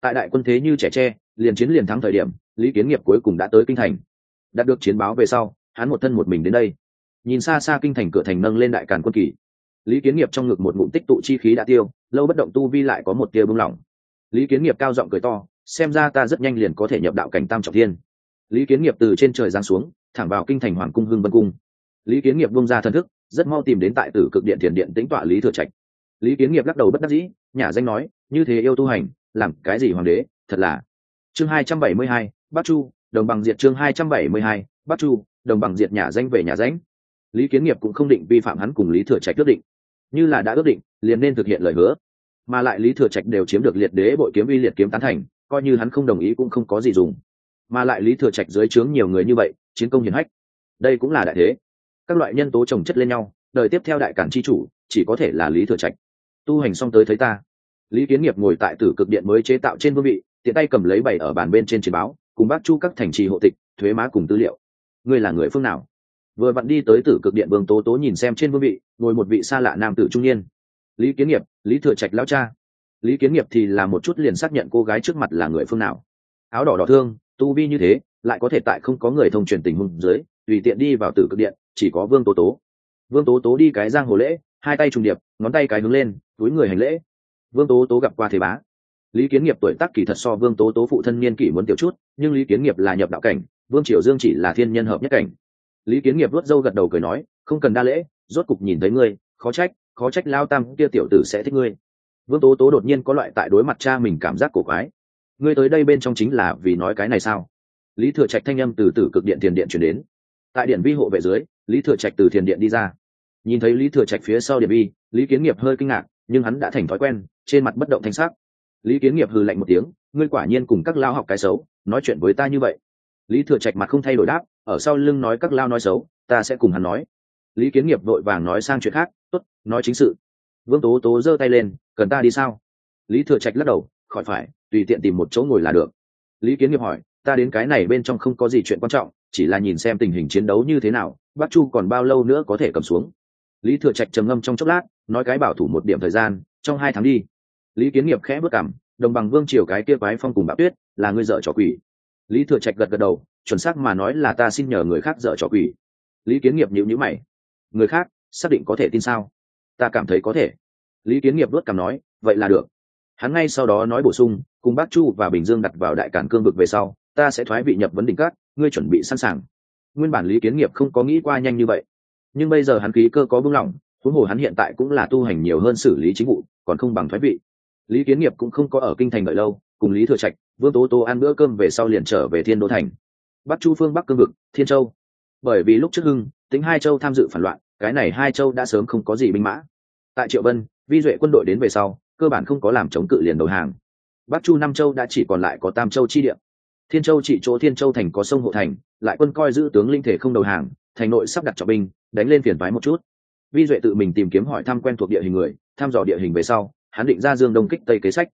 tại đại quân thế như trẻ tre, liền chiến liền thắng thời điểm, lý kiến nghiệp cuối cùng đã tới kinh thành. Đạt được chiến báo về sau, hắn một thân một mình đến đây. Nhìn xa xa kinh thành cửa thành nâng lên đại càn quân kỳ, lý kiến nghiệp trong ngực một ngụm tích tụ chi khí đã tiêu, lâu bất động tu vi lại có một tia bưng lỏng lý kiến nghiệp cao giọng cười to, xem ra ta rất nhanh liền có thể nhập đạo cảnh tam trọng thiên. Lý kiến nghiệp từ trên trời giáng xuống, thẳng vào kinh thành hoàng cung hưng vân cung. Lý kiến nghiệp bung ra thân thức, rất mau tìm đến tại tử cực điện thiền điện tĩnh tọa lý thừa trạch. Lý kiến nghiệp lắc đầu bất đắc dĩ nhà danh nói như thế yêu tu hành, làm cái gì hoàng đế, thật là. Chương hai trăm bảy mươi hai bắc chu, đồng bằng diệt chương hai trăm bảy mươi hai bắc chu, đồng bằng diệt nhà danh về nhà danh. Lý kiến nghiệp cũng không định vi phạm hắn cùng lý thừa trạch ước định. Như là đã ước định, liền nên thực hiện lời hứa. Mà lại lý thừa trạch đều chiếm được liệt đế bội kiếm uy liệt kiếm tán thành, coi như hắn không đồng ý cũng không có gì dùng. Mà lại lý thừa trạch dưới trướng nhiều người như vậy, chiến công hiển hách. Đây cũng là đại thế. Các loại nhân tố trồng chất lên nhau, đời tiếp theo đại cản c h i chủ, chỉ có thể là lý thừa trạch. Tu hành xong tới thấy ta lý kiến nghiệp ngồi tại tử cực điện mới chế tạo trên vương vị, tiện tay cầm lấy bày ở bàn bên trên chiến báo, cùng bác chu các thành trì hộ tịch, thuế má cùng tư liệu. Ngươi là người phương nào? Vừa vặn đi tới tử cực điện vương tố tố nhìn xem trên vương vị, ngồi một vị xa lạ nam tử trung niên. Lý kiến nghiệp, lý thừa trạch lao cha. Lý kiến nghiệp thì là một chút liền xác nhận cô gái trước mặt là người phương nào. Áo đỏ đỏ thương, tu vi như thế, lại có thể tại không có người thông truyền tình huống dưới, tùy tiện đi vào tử cực điện, chỉ có vương tố tố. Vương tố tố đi cái giang hồ lễ, hai tay trùng điệp, ngón tay cái hướng lên, túi người hành lễ vương tố tố gặp qua thế bá. Lý kiến nghiệp tuổi tác kỳ thật so vương tố tố phụ thân niên kỷ muốn tiểu chút, nhưng lý kiến nghiệp là nhập đạo cảnh, vương triều dương chỉ là thiên nhân hợp nhất cảnh. Lý kiến nghiệp vớt dâu gật đầu cười nói, không cần đa lễ, rốt cục nhìn thấy ngươi, khó trách khó trách lao tam kia tiểu tử sẽ thích ngươi. Vương tố tố đột nhiên có loại tại đối mặt cha mình cảm giác cổ quái. Ngươi tới đây bên trong chính là vì nói cái này sao? Lý thừa trạch thanh âm từ từ cực điện tiền điện chuyển đến. Tại điện vi hộ vệ dưới, lý thừa trạch từ thiền điện đi ra. Nhìn thấy lý thừa trạch phía sau điện vi, lý kiến nghiệp hơi kinh ngạc nhưng hắn đã thành thói quen, trên mặt bất động thanh sắc. Lý kiến nghiệp hừ lạnh một tiếng, ngươi quả nhiên cùng các lao học cái xấu, nói chuyện với ta như vậy. Lý thừa trạch mặt không thay đổi đáp, ở sau lưng nói các lao nói xấu, ta sẽ cùng hắn nói. Lý kiến nghiệp vội vàng nói sang chuyện khác, tốt, nói chính sự. Vương tố tố giơ tay lên, cần ta đi sao? Lý thừa trạch lắc đầu, khỏi phải, tùy tiện tìm một chỗ ngồi là được. Lý kiến nghiệp hỏi, ta đến cái này bên trong không có gì chuyện quan trọng, chỉ là nhìn xem tình hình chiến đấu như thế nào, bắc chu còn bao lâu nữa có thể cầm xuống? Lý thừa trạch trầm ngâm trong chốc lát nói cái bảo thủ một điểm thời gian, trong hai tháng đi. Lý kiến nghiệp khẽ bước cảm, đồng bằng vương triều cái kia quái phong cùng bạo tuyết, là ngươi dợ trò quỷ. Lý thừa trạch gật gật đầu, chuẩn xác mà nói là ta xin nhờ người khác dợ trò quỷ. Lý kiến nghiệp nhịu nhữ mày. Người khác, xác định có thể tin sao? Ta cảm thấy có thể. Lý kiến nghiệp bước cằm nói, vậy là được. Hắn ngay sau đó nói bổ sung, cùng bác chu và bình dương đặt vào đại cản cương vực về sau, ta sẽ thoái vị nhập vấn đỉnh cát ngươi chuẩn bị sẵn sàng. Nguyên bản lý kiến nghiệp không có nghĩ qua nhanh như vậy. Nhưng bây giờ hắn ký cơ có buông lỏng huống hồ hắn hiện tại cũng là tu hành nhiều hơn xử lý chính vụ, còn không bằng thoái vị. Lý kiến nghiệp cũng không có ở kinh thành đợi lâu, cùng lý thừa trạch, vương tố Tô ăn bữa cơm về sau liền trở về thiên đô thành. Bắc chu phương, bắc cương vực, thiên châu. Bởi vì lúc trước hưng, tính hai châu tham dự phản loạn, cái này hai châu đã sớm không có gì binh mã. Tại triệu vân, vi duệ quân đội đến về sau, cơ bản không có làm chống cự liền đầu hàng. Bắc chu năm châu đã chỉ còn lại có tam châu chi địa. Thiên châu chỉ chỗ thiên châu thành có sông hộ thành, lại quân coi giữ tướng linh thể không đầu hàng, thành nội sắp đặt trọng binh, đánh lên phiền thoái một chút vi duệ tự mình tìm kiếm hỏi thăm quen thuộc địa hình người, thăm dò địa hình về sau, hắn định ra dương đông kích tây kế sách.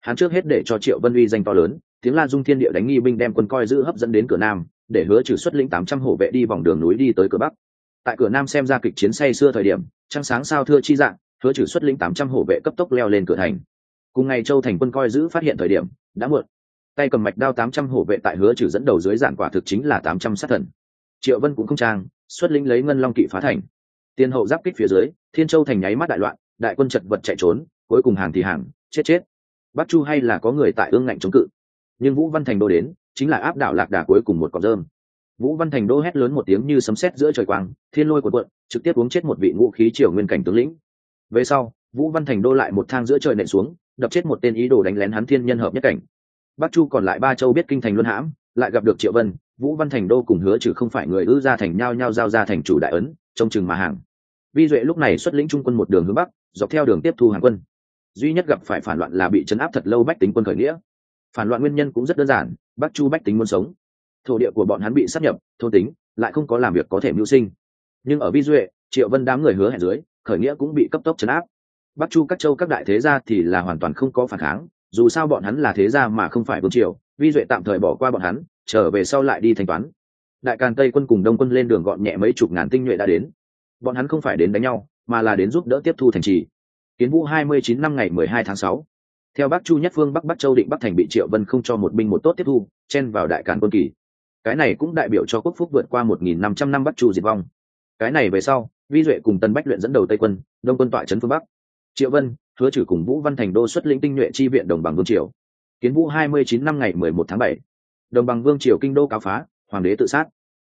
Hắn trước hết để cho triệu vân uy danh to lớn, tiếng la dung thiên địa đánh nghi binh đem quân coi giữ hấp dẫn đến cửa nam, để hứa trừ xuất lĩnh tám trăm hổ vệ đi vòng đường núi đi tới cửa bắc. Tại cửa nam xem ra kịch chiến say xưa thời điểm, trăng sáng sao thưa chi dạng, hứa trừ xuất lĩnh tám trăm hổ vệ cấp tốc leo lên cửa thành. Cùng ngày châu thành quân coi giữ phát hiện thời điểm, đã muộn. Tay cầm mạch đao tám trăm hổ vệ tại hứa trừ dẫn đầu dưới giản quả thực chính là tám trăm sát thần. Triệu vân cũng không trang, xuất lĩnh lấy ngân long kỵ phá thành tiên hậu giáp kích phía dưới, thiên châu thành nháy mắt đại loạn, đại quân chật vật chạy trốn, cuối cùng hàng thì hàng, chết chết. Bắc chu hay là có người tại ương ngạnh chống cự. Nhưng vũ văn thành đô đến, chính là áp đảo lạc đà cuối cùng một con rơm. Vũ văn thành đô hét lớn một tiếng như sấm sét giữa trời quang, thiên lôi cuộn quận trực tiếp uống chết một vị ngũ khí triều nguyên cảnh tướng lĩnh. Về sau, vũ văn thành đô lại một thang giữa trời nện xuống, đập chết một tên ý đồ đánh lén hắn thiên nhân hợp nhất cảnh. Bắc chu còn lại ba châu biết kinh thành luân hãm, lại gặp được triệu vân vũ văn thành đô cùng hứa trừ không phải người ư ra thành nhau nhau giao ra thành chủ đại ấn, trông chừng mà hàng. Vi duệ lúc này xuất lĩnh trung quân một đường hướng bắc, dọc theo đường tiếp thu hàng quân. Duy nhất gặp phải phản loạn là bị chấn áp thật lâu bách tính quân khởi nghĩa. Phản loạn nguyên nhân cũng rất đơn giản, bắc chu bách tính muốn sống. Thổ địa của bọn hắn bị sắp nhập, thô tính, lại không có làm việc có thể mưu sinh. Nhưng ở vi duệ, triệu vân đám người hứa hẹn dưới, khởi nghĩa cũng bị cấp tốc chấn áp. Bắc chu các châu các đại thế gia thì là hoàn toàn không có phản kháng, dù sao bọn hắn là thế gia mà không phải vương triều vi duệ tạm thời bỏ qua bọn hắn, trở về sau lại đi thanh toán. Đại càn tây quân cùng đông quân lên đường gọn nhẹ mấy chục ngàn tinh nhuệ đã đến. Bọn hắn không phải đến đánh nhau, mà là đến giúp đỡ tiếp thu thành trì. Kiến vũ hai mươi chín năm ngày mười hai tháng sáu. Theo bắc chu nhất phương bắc bắc châu định bắc thành bị triệu vân không cho một binh một tốt tiếp thu, chen vào đại càn quân kỳ. Cái này cũng đại biểu cho quốc phúc vượt qua một nghìn năm trăm năm bắc chu diệt vong. Cái này về sau, vi duệ cùng tân bách luyện dẫn đầu tây quân, đông quân tọa trấn phương bắc. Triệu vân, hứa trừ cùng vũ văn thành đô xuất lĩnh tinh nhuệ chi viện đồng bằng vương triều kiến vũ hai mươi chín năm ngày mười một tháng bảy. Đồng bằng vương triều kinh đô cáo phá, hoàng đế tự sát.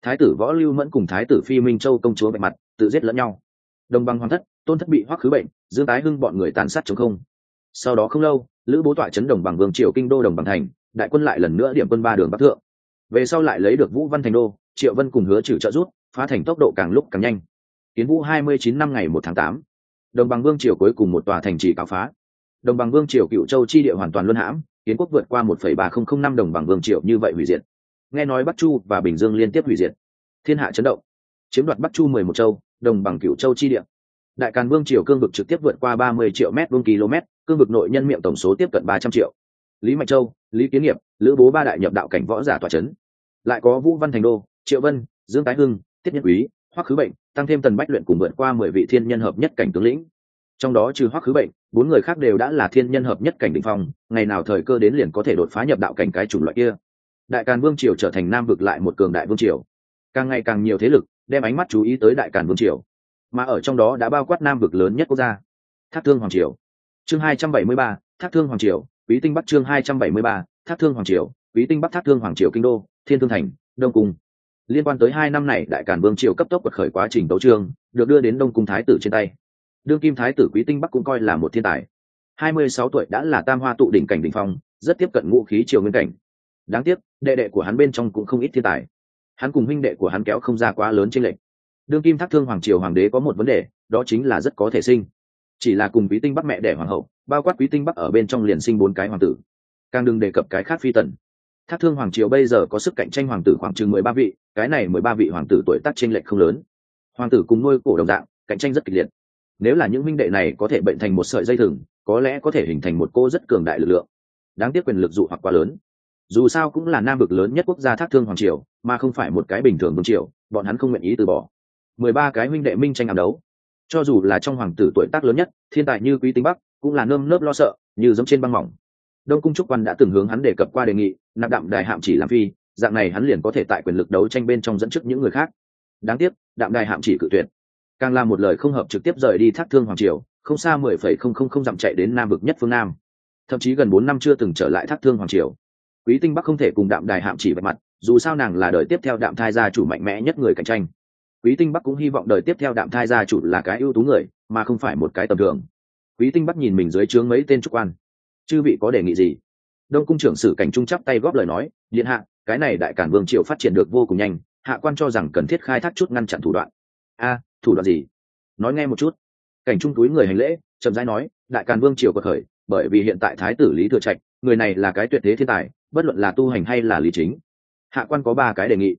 Thái tử võ lưu mẫn cùng thái tử phi minh châu công chúa bệnh mặt, tự giết lẫn nhau. Đồng bằng hoàng thất, tôn thất bị hoắc khứ bệnh, dương tái hưng bọn người tàn sát chống không. Sau đó không lâu, lữ bố tọa chấn đồng bằng vương triều kinh đô đồng bằng thành, đại quân lại lần nữa điểm quân ba đường bắc thượng. Về sau lại lấy được vũ văn thành đô, triệu vân cùng hứa trừ trợ rút phá thành tốc độ càng lúc càng nhanh. Kiến vũ hai mươi chín năm ngày một tháng tám. Đồng bằng vương triều cuối cùng một tòa thành trì cáo phá. Đồng bằng vương triều cựu châu chi địa hoàn toàn luân hãm kiến quốc vượt qua một phẩy ba không không năm đồng bằng vương triều như vậy hủy diệt. Nghe nói bắc chu và bình dương liên tiếp hủy diệt. Thiên hạ chấn động. Chiếm đoạt bắc chu mười một châu, đồng bằng cửu châu chi địa. Đại càn vương triều cương vực trực tiếp vượt qua ba mươi triệu mét vuông km, cương vực nội nhân miệng tổng số tiếp cận ba trăm triệu. Lý mạnh châu, lý kiến nghiệp, lữ bố ba đại nhập đạo cảnh võ giả tòa c lại có vũ văn thành đô, triệu vân, dương tái hưng, tiết nhân quý, hoắc khứ bệnh, tăng thêm tần bách luyện cùng vượt qua mười vị thiên nhân hợp nhất cảnh tướng lĩnh trong đó trừ hoắc khứ bệnh, bốn người khác đều đã là thiên nhân hợp nhất cảnh định phong, ngày nào thời cơ đến liền có thể đột phá nhập đạo cảnh cái chủng loại kia. Đại càn vương triều trở thành nam vực lại một cường đại vương triều. Càng ngày càng nhiều thế lực đem ánh mắt chú ý tới đại càn vương triều, mà ở trong đó đã bao quát nam vực lớn nhất quốc gia, thác thương hoàng triều. Chương hai trăm bảy mươi ba, thác thương hoàng triều, quý tinh bắc chương hai trăm bảy mươi ba, thác thương hoàng triều, quý tinh bắc thác thương hoàng triều kinh đô, thiên thương thành, đông cung. Liên quan tới hai năm này, đại càn vương triều cấp tốc bật khởi quá trình đấu trương được đưa đến đông cung thái tử trên tay đương kim thái tử quý tinh bắc cũng coi là một thiên tài. Hai mươi sáu tuổi đã là tam hoa tụ đỉnh cảnh đ ỉ n h phong, rất tiếp cận ngũ khí triều nguyên cảnh. Đáng tiếc, đệ đệ của hắn bên trong cũng không ít thiên tài. Hắn cùng huynh đệ của hắn kéo không ra quá lớn trên lệnh đương kim thác thương hoàng triều hoàng đế có một vấn đề, đó chính là rất có thể sinh. Chỉ là cùng quý tinh bắc mẹ đẻ hoàng hậu, bao quát quý tinh bắc ở bên trong liền sinh bốn cái hoàng tử. Càng đừng đề cập cái khác phi tần. Thác thương hoàng triều bây giờ có sức cạnh tranh hoàng tử khoảng chừng mười ba vị, cái này mười ba vị hoàng tử tuổi tác t r ê n lệch không lớn. Hoàng tử cùng nuôi cổ đồng dạng, cạnh tranh rất kịch liệt nếu là những minh đệ này có thể bệnh thành một sợi dây thừng, có lẽ có thể hình thành một cô rất cường đại lực lượng. Đáng tiếc quyền lực dụ hoặc quá lớn. Dù sao cũng là nam vực lớn nhất quốc gia thác thương hoàng triều, mà không phải một cái bình thường vương triều, bọn hắn không nguyện ý từ bỏ. Mười ba cái huynh đệ minh tranh ám đấu. Cho dù là trong hoàng tử tuổi tác lớn nhất, thiên tài như quý tính bắc, cũng là nơm nớp lo sợ, như giống trên băng mỏng. Đông cung trúc quan đã từng hướng hắn đề cập qua đề nghị, nạp đạm đài hạm chỉ làm phi, dạng này hắn liền có thể tại quyền lực đấu tranh bên trong dẫn trước những người khác. Đáng tiếc, đạm đài hạm chỉ cự tuyệt càng là một lời không hợp trực tiếp rời đi thác thương hoàng triều, không xa mười phẩy không không không dặm chạy đến nam vực nhất phương nam. Thậm chí gần bốn năm chưa từng trở lại thác thương hoàng triều. Quý tinh bắc không thể cùng đạm đài hạm chỉ vạch mặt, dù sao nàng là đời tiếp theo đạm thai gia chủ mạnh mẽ nhất người cạnh tranh. Quý tinh bắc cũng hy vọng đời tiếp theo đạm thai gia chủ là cái ưu tú người, mà không phải một cái tầm thường. Quý tinh bắc nhìn mình dưới trướng mấy tên trúc quan. Chư vị có đề nghị gì? Đông cung trưởng sử cảnh trung chắp tay góp lời nói, điện hạ, cái này đại cản vương triều phát triển được vô cùng nhanh, hạ quan cho rằng cần thiết khai thác chút ngăn chặn thủ đoạn. A thủ đoạn gì? Nói nghe một chút. Cảnh trung túi người hành lễ, chậm rãi nói, đại càn vương triều có khởi, bởi vì hiện tại thái tử lý thừa trạch, người này là cái tuyệt thế thiên tài, bất luận là tu hành hay là lý chính. Hạ quan có ba cái đề nghị.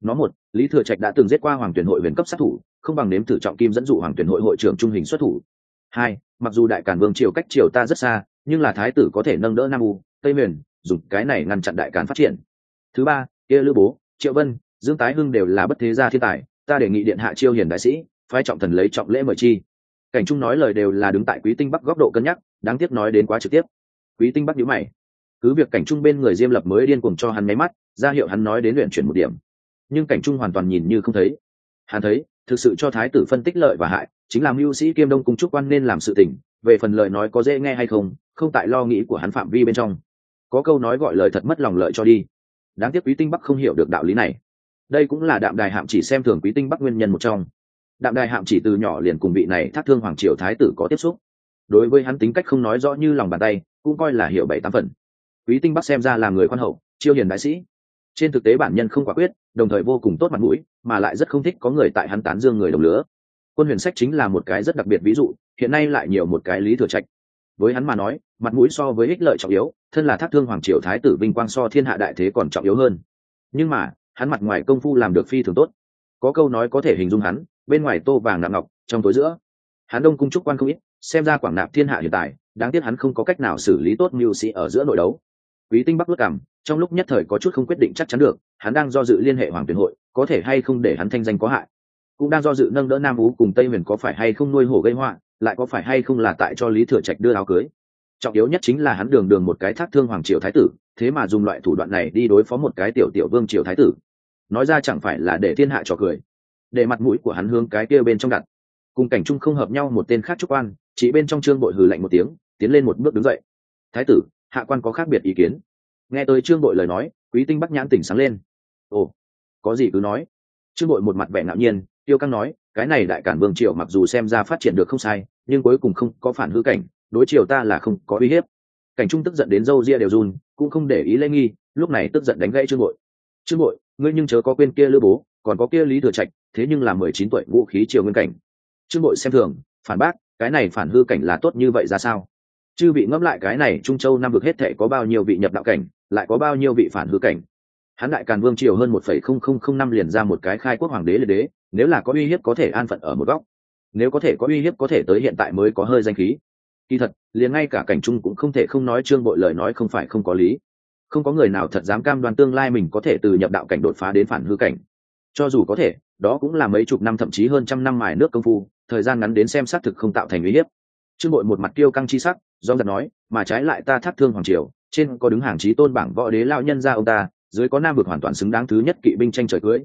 Nó một, lý thừa trạch đã từng giết qua hoàng tuyển hội huyền cấp sát thủ, không bằng nếm thử trọng kim dẫn dụ hoàng tuyển hội hội trưởng trung hình xuất thủ. Hai, mặc dù đại càn vương triều cách triều ta rất xa, nhưng là thái tử có thể nâng đỡ nam u, tây huyền, dùng cái này ngăn chặn đại càn phát triển. Thứ ba, kia lữ bố, triệu vân, dương tái hưng đều là bất thế gia thiên tài ta đề nghị điện hạ chiêu hiền đại sĩ, phái trọng thần lấy trọng lễ mời chi. Cảnh trung nói lời đều là đứng tại quý tinh bắc góc độ cân nhắc, đáng tiếc nói đến quá trực tiếp. Quý tinh bắc nhíu mày. Cứ việc cảnh trung bên người diêm lập mới điên cuồng cho hắn máy mắt, ra hiệu hắn nói đến luyện chuyển một điểm. Nhưng cảnh trung hoàn toàn nhìn như không thấy. Hắn thấy, thực sự cho thái tử phân tích lợi và hại, chính là mưu sĩ kiêm đông cung trúc quan nên làm sự tình, về phần lời nói có dễ nghe hay không không tại lo nghĩ của hắn phạm vi bên trong. Có câu nói gọi lời thật mất lòng lợi cho đi. Đáng tiếc quý tinh bắc không hiểu được đạo lý này đây cũng là đạm đài hạm chỉ xem thường quý tinh bắc nguyên nhân một trong. Đạm đài hạm chỉ từ nhỏ liền cùng vị này thác thương hoàng triều thái tử có tiếp xúc. Đối với hắn tính cách không nói rõ như lòng bàn tay, cũng coi là hiểu bảy tám phần. Quý tinh bắc xem ra là người khoan hậu, chiêu hiền đại sĩ. Trên thực tế bản nhân không quả quyết, đồng thời vô cùng tốt mặt mũi, mà lại rất không thích có người tại hắn tán dương người đồng lứa. Quân huyền sách chính là một cái rất đặc biệt ví dụ, hiện nay lại nhiều một cái lý thừa trạch. Với hắn mà nói, mặt mũi so với ích lợi trọng yếu, thân là thác thương hoàng triều thái tử vinh quang so thiên hạ đại thế còn trọng yếu hơn. Nhưng mà hắn mặt ngoài công phu làm được phi thường tốt. Có câu nói có thể hình dung hắn, bên ngoài tô vàng nặng ngọc, trong tối giữa. Hắn đông cung trúc quan không ít, xem ra quảng nạp thiên hạ hiện tại, đáng tiếc hắn không có cách nào xử lý tốt mưu sĩ ở giữa nội đấu. Quý tinh bắc vất cảm, trong lúc nhất thời có chút không quyết định chắc chắn được, hắn đang do dự liên hệ hoàng tuyển hội, có thể hay không để hắn thanh danh có hại. Cũng đang do dự nâng đỡ nam ú cùng tây huyền có phải hay không nuôi hổ gây họa, lại có phải hay không là tại cho lý thừa trạch đưa áo cưới. Trọng yếu nhất chính là hắn đường đường một cái thác thương hoàng triều thái tử, thế mà dùng loại thủ đoạn này đi đối phó một cái tiểu tiểu vương triều thái tử nói ra chẳng phải là để thiên hạ trò cười, để mặt mũi của hắn hướng cái kia bên trong đặt. Cùng cảnh trung không hợp nhau một tên khác trúc quan chỉ bên trong trương bội hừ lạnh một tiếng, tiến lên một bước đứng dậy. Thái tử, hạ quan có khác biệt ý kiến. Nghe tới trương bội lời nói, quý tinh bắc nhãn tỉnh sáng lên. Ồ, có gì cứ nói. Trương bội một mặt vẻ ngạo nhiên, tiêu căng nói, cái này đại cản vương triều mặc dù xem ra phát triển được không sai, nhưng cuối cùng không có phản hư cảnh, đối triều ta là không có uy hiếp. Cảnh trung tức giận đến dâu ria đều run, cũng không để ý lễ nghi, lúc này tức giận đánh gãy trương bội. Trương bội ngươi nhưng chớ có quên kia lữ bố, còn có kia lý thừa trạch, thế nhưng là mười chín tuổi, vũ khí triều nguyên cảnh. Trương bội xem thường, phản bác, cái này phản hư cảnh là tốt như vậy ra sao? Chư vị ngẫm lại cái này trung châu năm vực hết thệ có bao nhiêu vị nhập đạo cảnh, lại có bao nhiêu vị phản hư cảnh? Hắn đại càn vương triều hơn một phẩy không không không năm liền ra một cái khai quốc hoàng đế liệt đế, nếu là có uy hiếp có thể an phận ở một góc. Nếu có thể có uy hiếp có thể tới hiện tại mới có hơi danh khí. Kỳ thật, liền ngay cả cảnh trung cũng không thể không nói trương bội lời nói không phải không có lý không có người nào thật dám cam đoan tương lai mình có thể từ nhập đạo cảnh đột phá đến phản hư cảnh. Cho dù có thể, đó cũng là mấy chục năm thậm chí hơn trăm năm mài nước công phu, thời gian ngắn đến xem xác thực không tạo thành uy hiếp. Trương bội một mặt kiêu căng chi sắc, do giật nói, mà trái lại ta thác thương hoàng triều, trên có đứng hàng trí tôn bảng võ đế lao nhân ra ông ta, dưới có nam vực hoàn toàn xứng đáng thứ nhất kỵ binh tranh trời cưới.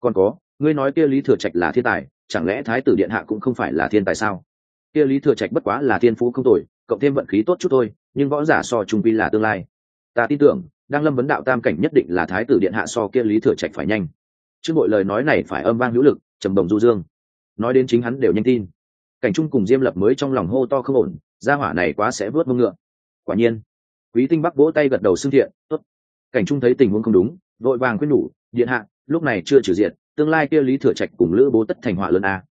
Còn có, ngươi nói kia lý thừa trạch là thiên tài, chẳng lẽ thái tử điện hạ cũng không phải là thiên tài sao? Kia lý thừa trạch bất quá là thiên phú không tồi, cộng thêm vận khí tốt chút thôi, nhưng võ giả so trung vi là tương lai ta tin tưởng đang lâm vấn đạo tam cảnh nhất định là thái tử điện hạ so kia lý thừa trạch phải nhanh. Chứ mọi lời nói này phải âm vang hữu lực, trầm đồng du dương. Nói đến chính hắn đều nhanh tin. Cảnh trung cùng diêm lập mới trong lòng hô to không ổn, gia hỏa này quá sẽ vớt mông ngựa. Quả nhiên, quý tinh bắc vỗ tay gật đầu xưng thiện, tốt. Cảnh trung thấy tình huống không đúng, vội vàng quyết nhủ, điện hạ, lúc này chưa trừ diện tương lai kia lý thừa trạch cùng lữ bố tất thành họa lớn a.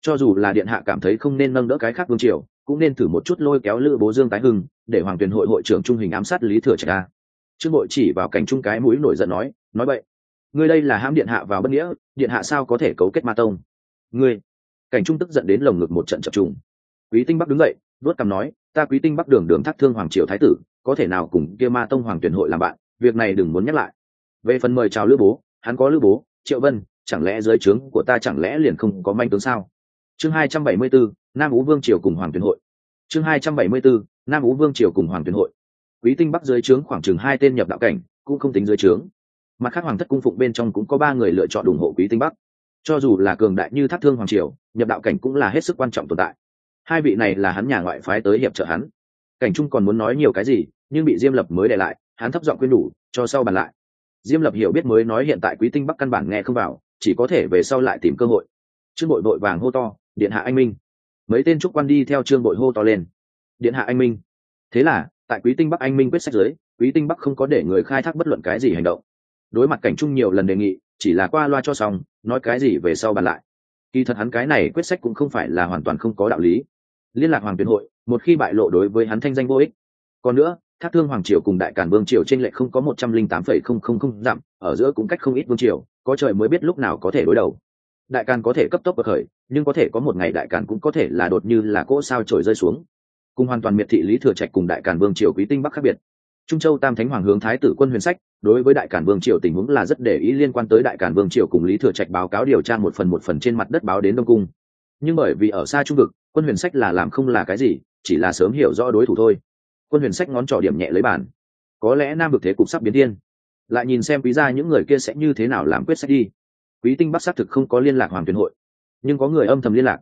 Cho dù là điện hạ cảm thấy không nên nâng đỡ cái khác vương triều, cũng nên thử một chút lôi kéo lữ bố dương tái hưng, để hoàng tuyền hội hội trưởng trung hình ám sát lý thừa trạch a trương bội chỉ vào cảnh trung cái mũi nổi giận nói nói vậy ngươi đây là hãm điện hạ vào bất nghĩa điện hạ sao có thể cấu kết ma tông? Ngươi. Cảnh trung tức giận đến lồng ngực một trận chập trùng. Quý tinh bắc đứng dậy vớt cằm nói ta quý tinh bắc đường đường thác thương hoàng triều thái tử có thể nào cùng kia ma tông hoàng tuyển hội làm bạn việc này đừng muốn nhắc lại. Về phần mời chào lữ bố hắn có lữ bố triệu vân chẳng lẽ dưới trướng của ta chẳng lẽ liền không có manh tướng sao? Chương hai trăm bảy mươi 274, nam ú vương triều cùng hoàng tuyển hội. Chương hai trăm bảy mươi 274, nam ú vương triều cùng hoàng tuyển hội quý tinh bắc dưới trướng khoảng chừng hai tên nhập đạo cảnh, cũng không tính dưới trướng. Mặt khác hoàng thất cung phụng bên trong cũng có ba người lựa chọn ủng hộ quý tinh bắc. Cho dù là cường đại như thác thương hoàng triều, nhập đạo cảnh cũng là hết sức quan trọng tồn tại. Hai vị này là hắn nhà ngoại phái tới hiệp trợ hắn. Cảnh trung còn muốn nói nhiều cái gì, nhưng bị diêm lập mới để lại, hắn thấp giọng quên đủ, cho sau bàn lại. Diêm lập hiểu biết mới nói hiện tại quý tinh bắc căn bản nghe không vào, chỉ có thể về sau lại tìm cơ hội. Trương bội vội vàng hô to, điện hạ anh minh. Mấy tên trúc quan đi theo trương bội hô to lên. Điện hạ anh minh. Thế là tại quý tinh bắc anh minh quyết sách giới, quý tinh bắc không có để người khai thác bất luận cái gì hành động. Đối mặt cảnh trung nhiều lần đề nghị, chỉ là qua loa cho xong, nói cái gì về sau bàn lại. Kỳ thật hắn cái này quyết sách cũng không phải là hoàn toàn không có đạo lý. Liên lạc hoàng tuyến hội, một khi bại lộ đối với hắn thanh danh vô ích. Còn nữa, thác thương hoàng triều cùng đại cản vương triều trên lệ không có một trăm linh tám phẩy không không không dặm, ở giữa cũng cách không ít vương triều, có trời mới biết lúc nào có thể đối đầu. Đại càn có thể cấp tốc bậc khởi, nhưng có thể có một ngày đại càn cũng có thể là đột như là cỗ sao trổi rơi xuống cùng hoàn toàn miệt thị lý thừa trạch cùng đại càn vương triều quý tinh bắc khác biệt. Trung châu tam thánh hoàng hướng thái tử quân huyền sách, đối với đại cản vương triều tình huống là rất để ý liên quan tới đại cản vương triều cùng lý thừa trạch báo cáo điều tra một phần một phần trên mặt đất báo đến đông cung. Nhưng bởi vì ở xa trung vực, quân huyền sách là làm không là cái gì, chỉ là sớm hiểu rõ đối thủ thôi. Quân huyền sách ngón trỏ điểm nhẹ lấy bản. Có lẽ nam vực thế cục sắp biến thiên. Lại nhìn xem quý gia những người kia sẽ như thế nào làm quyết sách đi. Quý tinh bắc xác thực không có liên lạc hoàng tuyển hội, nhưng có người âm thầm liên lạc.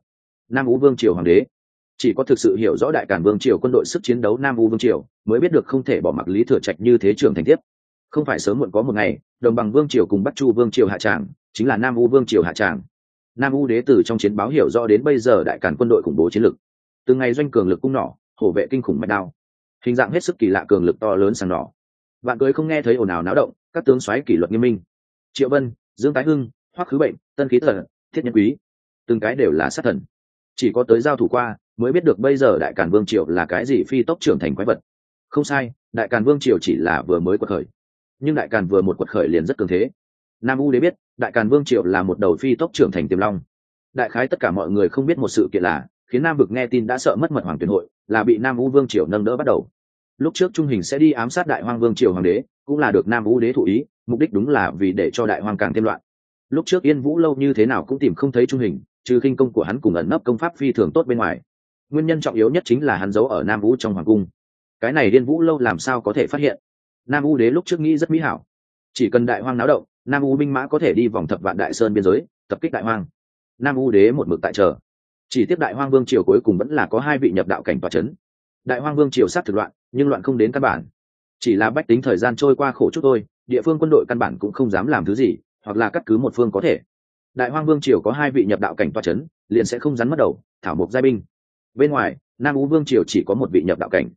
Nam ú vương triều hoàng đế chỉ có thực sự hiểu rõ đại cản vương triều quân đội sức chiến đấu nam u vương triều, mới biết được không thể bỏ mặc lý thừa trạch như thế trưởng thành tiếp. Không phải sớm muộn có một ngày, đồng bằng vương triều cùng bắc chu vương triều hạ tràng, chính là nam u vương triều hạ tràng. Nam u đế tử trong chiến báo hiểu rõ đến bây giờ đại cản quân đội khủng bố chiến lực. Từ ngày doanh cường lực cung nỏ, hổ vệ kinh khủng mạch đao. Hình dạng hết sức kỳ lạ cường lực to lớn sàng nỏ. Vạn cưới không nghe thấy ồn ào náo động, các tướng xoáy kỷ luật nghiêm minh. Triệu vân, dương tái hưng, hoắc khứ bệnh, tân khí thần, thiết nhân quý. Từng cái đều là sát thần. Chỉ có tới giao thủ qua mới biết được bây giờ đại càn vương triều là cái gì phi tốc trưởng thành quái vật. Không sai, đại càn vương triều chỉ là vừa mới quật khởi. Nhưng đại càn vừa một quật khởi liền rất cường thế. Nam u đế biết, đại càn vương triều là một đầu phi tốc trưởng thành tiềm long. Đại khái tất cả mọi người không biết một sự kiện là, khiến nam vực nghe tin đã sợ mất mật hoàng tuyển hội, là bị nam u vương triều nâng đỡ bắt đầu. Lúc trước trung hình sẽ đi ám sát đại hoang vương triều hoàng đế, cũng là được nam u đế thụ ý, mục đích đúng là vì để cho đại hoang càng thêm loạn. Lúc trước yên vũ lâu như thế nào cũng tìm không thấy trung hình, trừ khinh công của hắn cùng ẩn nấp công pháp phi thường tốt bên ngoài nguyên nhân trọng yếu nhất chính là hắn giấu ở nam vũ trong hoàng cung. Cái này điên vũ lâu làm sao có thể phát hiện? Nam u đế lúc trước nghĩ rất mỹ hảo. Chỉ cần đại hoang náo động, nam u binh mã có thể đi vòng thập vạn đại sơn biên giới, tập kích đại hoang. Nam u đế một mực tại chờ. Chỉ tiếp đại hoang vương triều cuối cùng vẫn là có hai vị nhập đạo cảnh tòa c h ấ n đại hoang vương triều sát thực loạn, nhưng loạn không đến căn bản. Chỉ là bách tính thời gian trôi qua khổ chút thôi, địa phương quân đội căn bản cũng không dám làm thứ gì, hoặc là cắt cứ một phương có thể. Đại hoang vương triều có hai vị nhập đạo cảnh tòa c h ấ n liền sẽ không rắn mất đầu, thảo mộc giai binh bên ngoài, nam ú vương triều chỉ có một vị nhập đạo cảnh.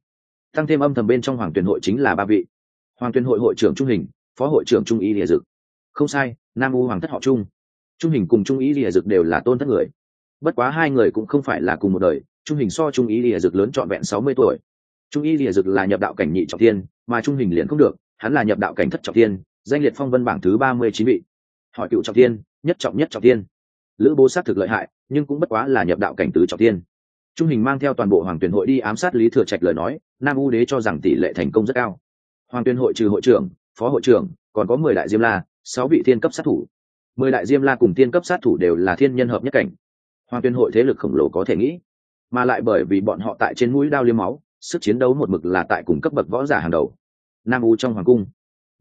Tăng thêm âm thầm bên trong hoàng tuyển hội chính là ba vị. Hoàng tuyển hội hội trưởng trung hình, phó hội trưởng trung y lìa dực. Không sai, nam u hoàng thất họ trung. Trung hình cùng trung y lìa dực đều là tôn thất người. Bất quá hai người cũng không phải là cùng một đời, trung hình so trung y lìa dực lớn trọn vẹn sáu mươi tuổi. Trung y lìa dực là nhập đạo cảnh nhị trọng tiên mà trung hình liền không được, hắn là nhập đạo cảnh thất trọng tiên danh liệt phong vân bảng thứ ba mươi chín vị. Hỏi cựu trọng tiên nhất trọng nhất trọng tiên lữ bố sát thực lợi hại, nhưng cũng bất quá là nhập đạo cảnh tứ trọng tiên trung hình mang theo toàn bộ hoàng tuyển hội đi ám sát lý thừa trạch lời nói, nam u đế cho rằng tỷ lệ thành công rất cao. Hoàng tuyển hội trừ hội trưởng, phó hội trưởng, còn có mười đại diêm la, sáu vị thiên cấp sát thủ. Mười đại diêm la cùng thiên cấp sát thủ đều là thiên nhân hợp nhất cảnh. Hoàng tuyển hội thế lực khổng lồ có thể nghĩ, mà lại bởi vì bọn họ tại trên mũi đao liêm máu, sức chiến đấu một mực là tại cùng cấp bậc võ giả hàng đầu. Nam u trong hoàng cung,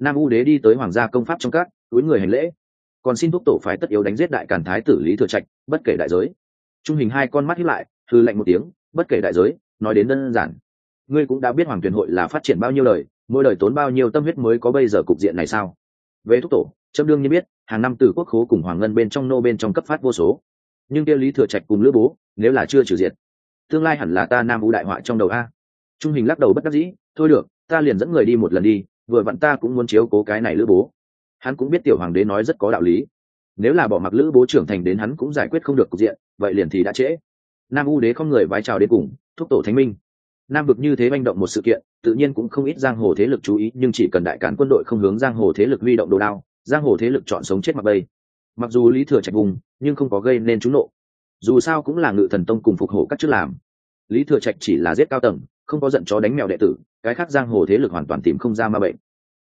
nam u đế đi tới hoàng gia công pháp trong các, túi người hành lễ. Còn xin thúc tổ phái tất yếu đánh giết đại càn thái tử lý thừa trạch, bất kể đại giới. Trung hình hai con mắt hiếp lại thư lạnh một tiếng bất kể đại giới nói đến đơn giản. Ngươi cũng đã biết hoàng tuyển hội là phát triển bao nhiêu lời mỗi đời tốn bao nhiêu tâm huyết mới có bây giờ cục diện này sao? Về thúc tổ trâm đương nhiên biết hàng năm từ quốc khố cùng hoàng ngân bên trong nô bên trong cấp phát vô số. Nhưng kia lý thừa trạch cùng lữ bố nếu là chưa trừ diệt, tương lai hẳn là ta nam vũ đại họa trong đầu a. Trung hình lắc đầu bất đắc dĩ thôi được ta liền dẫn người đi một lần đi vừa vặn ta cũng muốn chiếu cố cái này lữ bố. Hắn cũng biết tiểu hoàng đế nói rất có đạo lý. Nếu là bỏ mặc lữ bố trưởng thành đến hắn cũng giải quyết không được cục diện vậy liền thì đã trễ nam u đế không người vái chào đến cùng thúc tổ thánh minh. Nam vực như thế manh động một sự kiện tự nhiên cũng không ít giang hồ thế lực chú ý nhưng chỉ cần đại cản quân đội không hướng giang hồ thế lực huy động đồ đao giang hồ thế lực chọn sống chết mặc bây mặc dù lý thừa trạch vùng nhưng không có gây nên trúng nộ. Dù sao cũng là ngự thần tông cùng phục hộ, các chức làm. Lý thừa trạch chỉ là giết cao tầng không có giận chó đánh mèo đệ tử cái khác giang hồ thế lực hoàn toàn tìm không ra ma bệnh.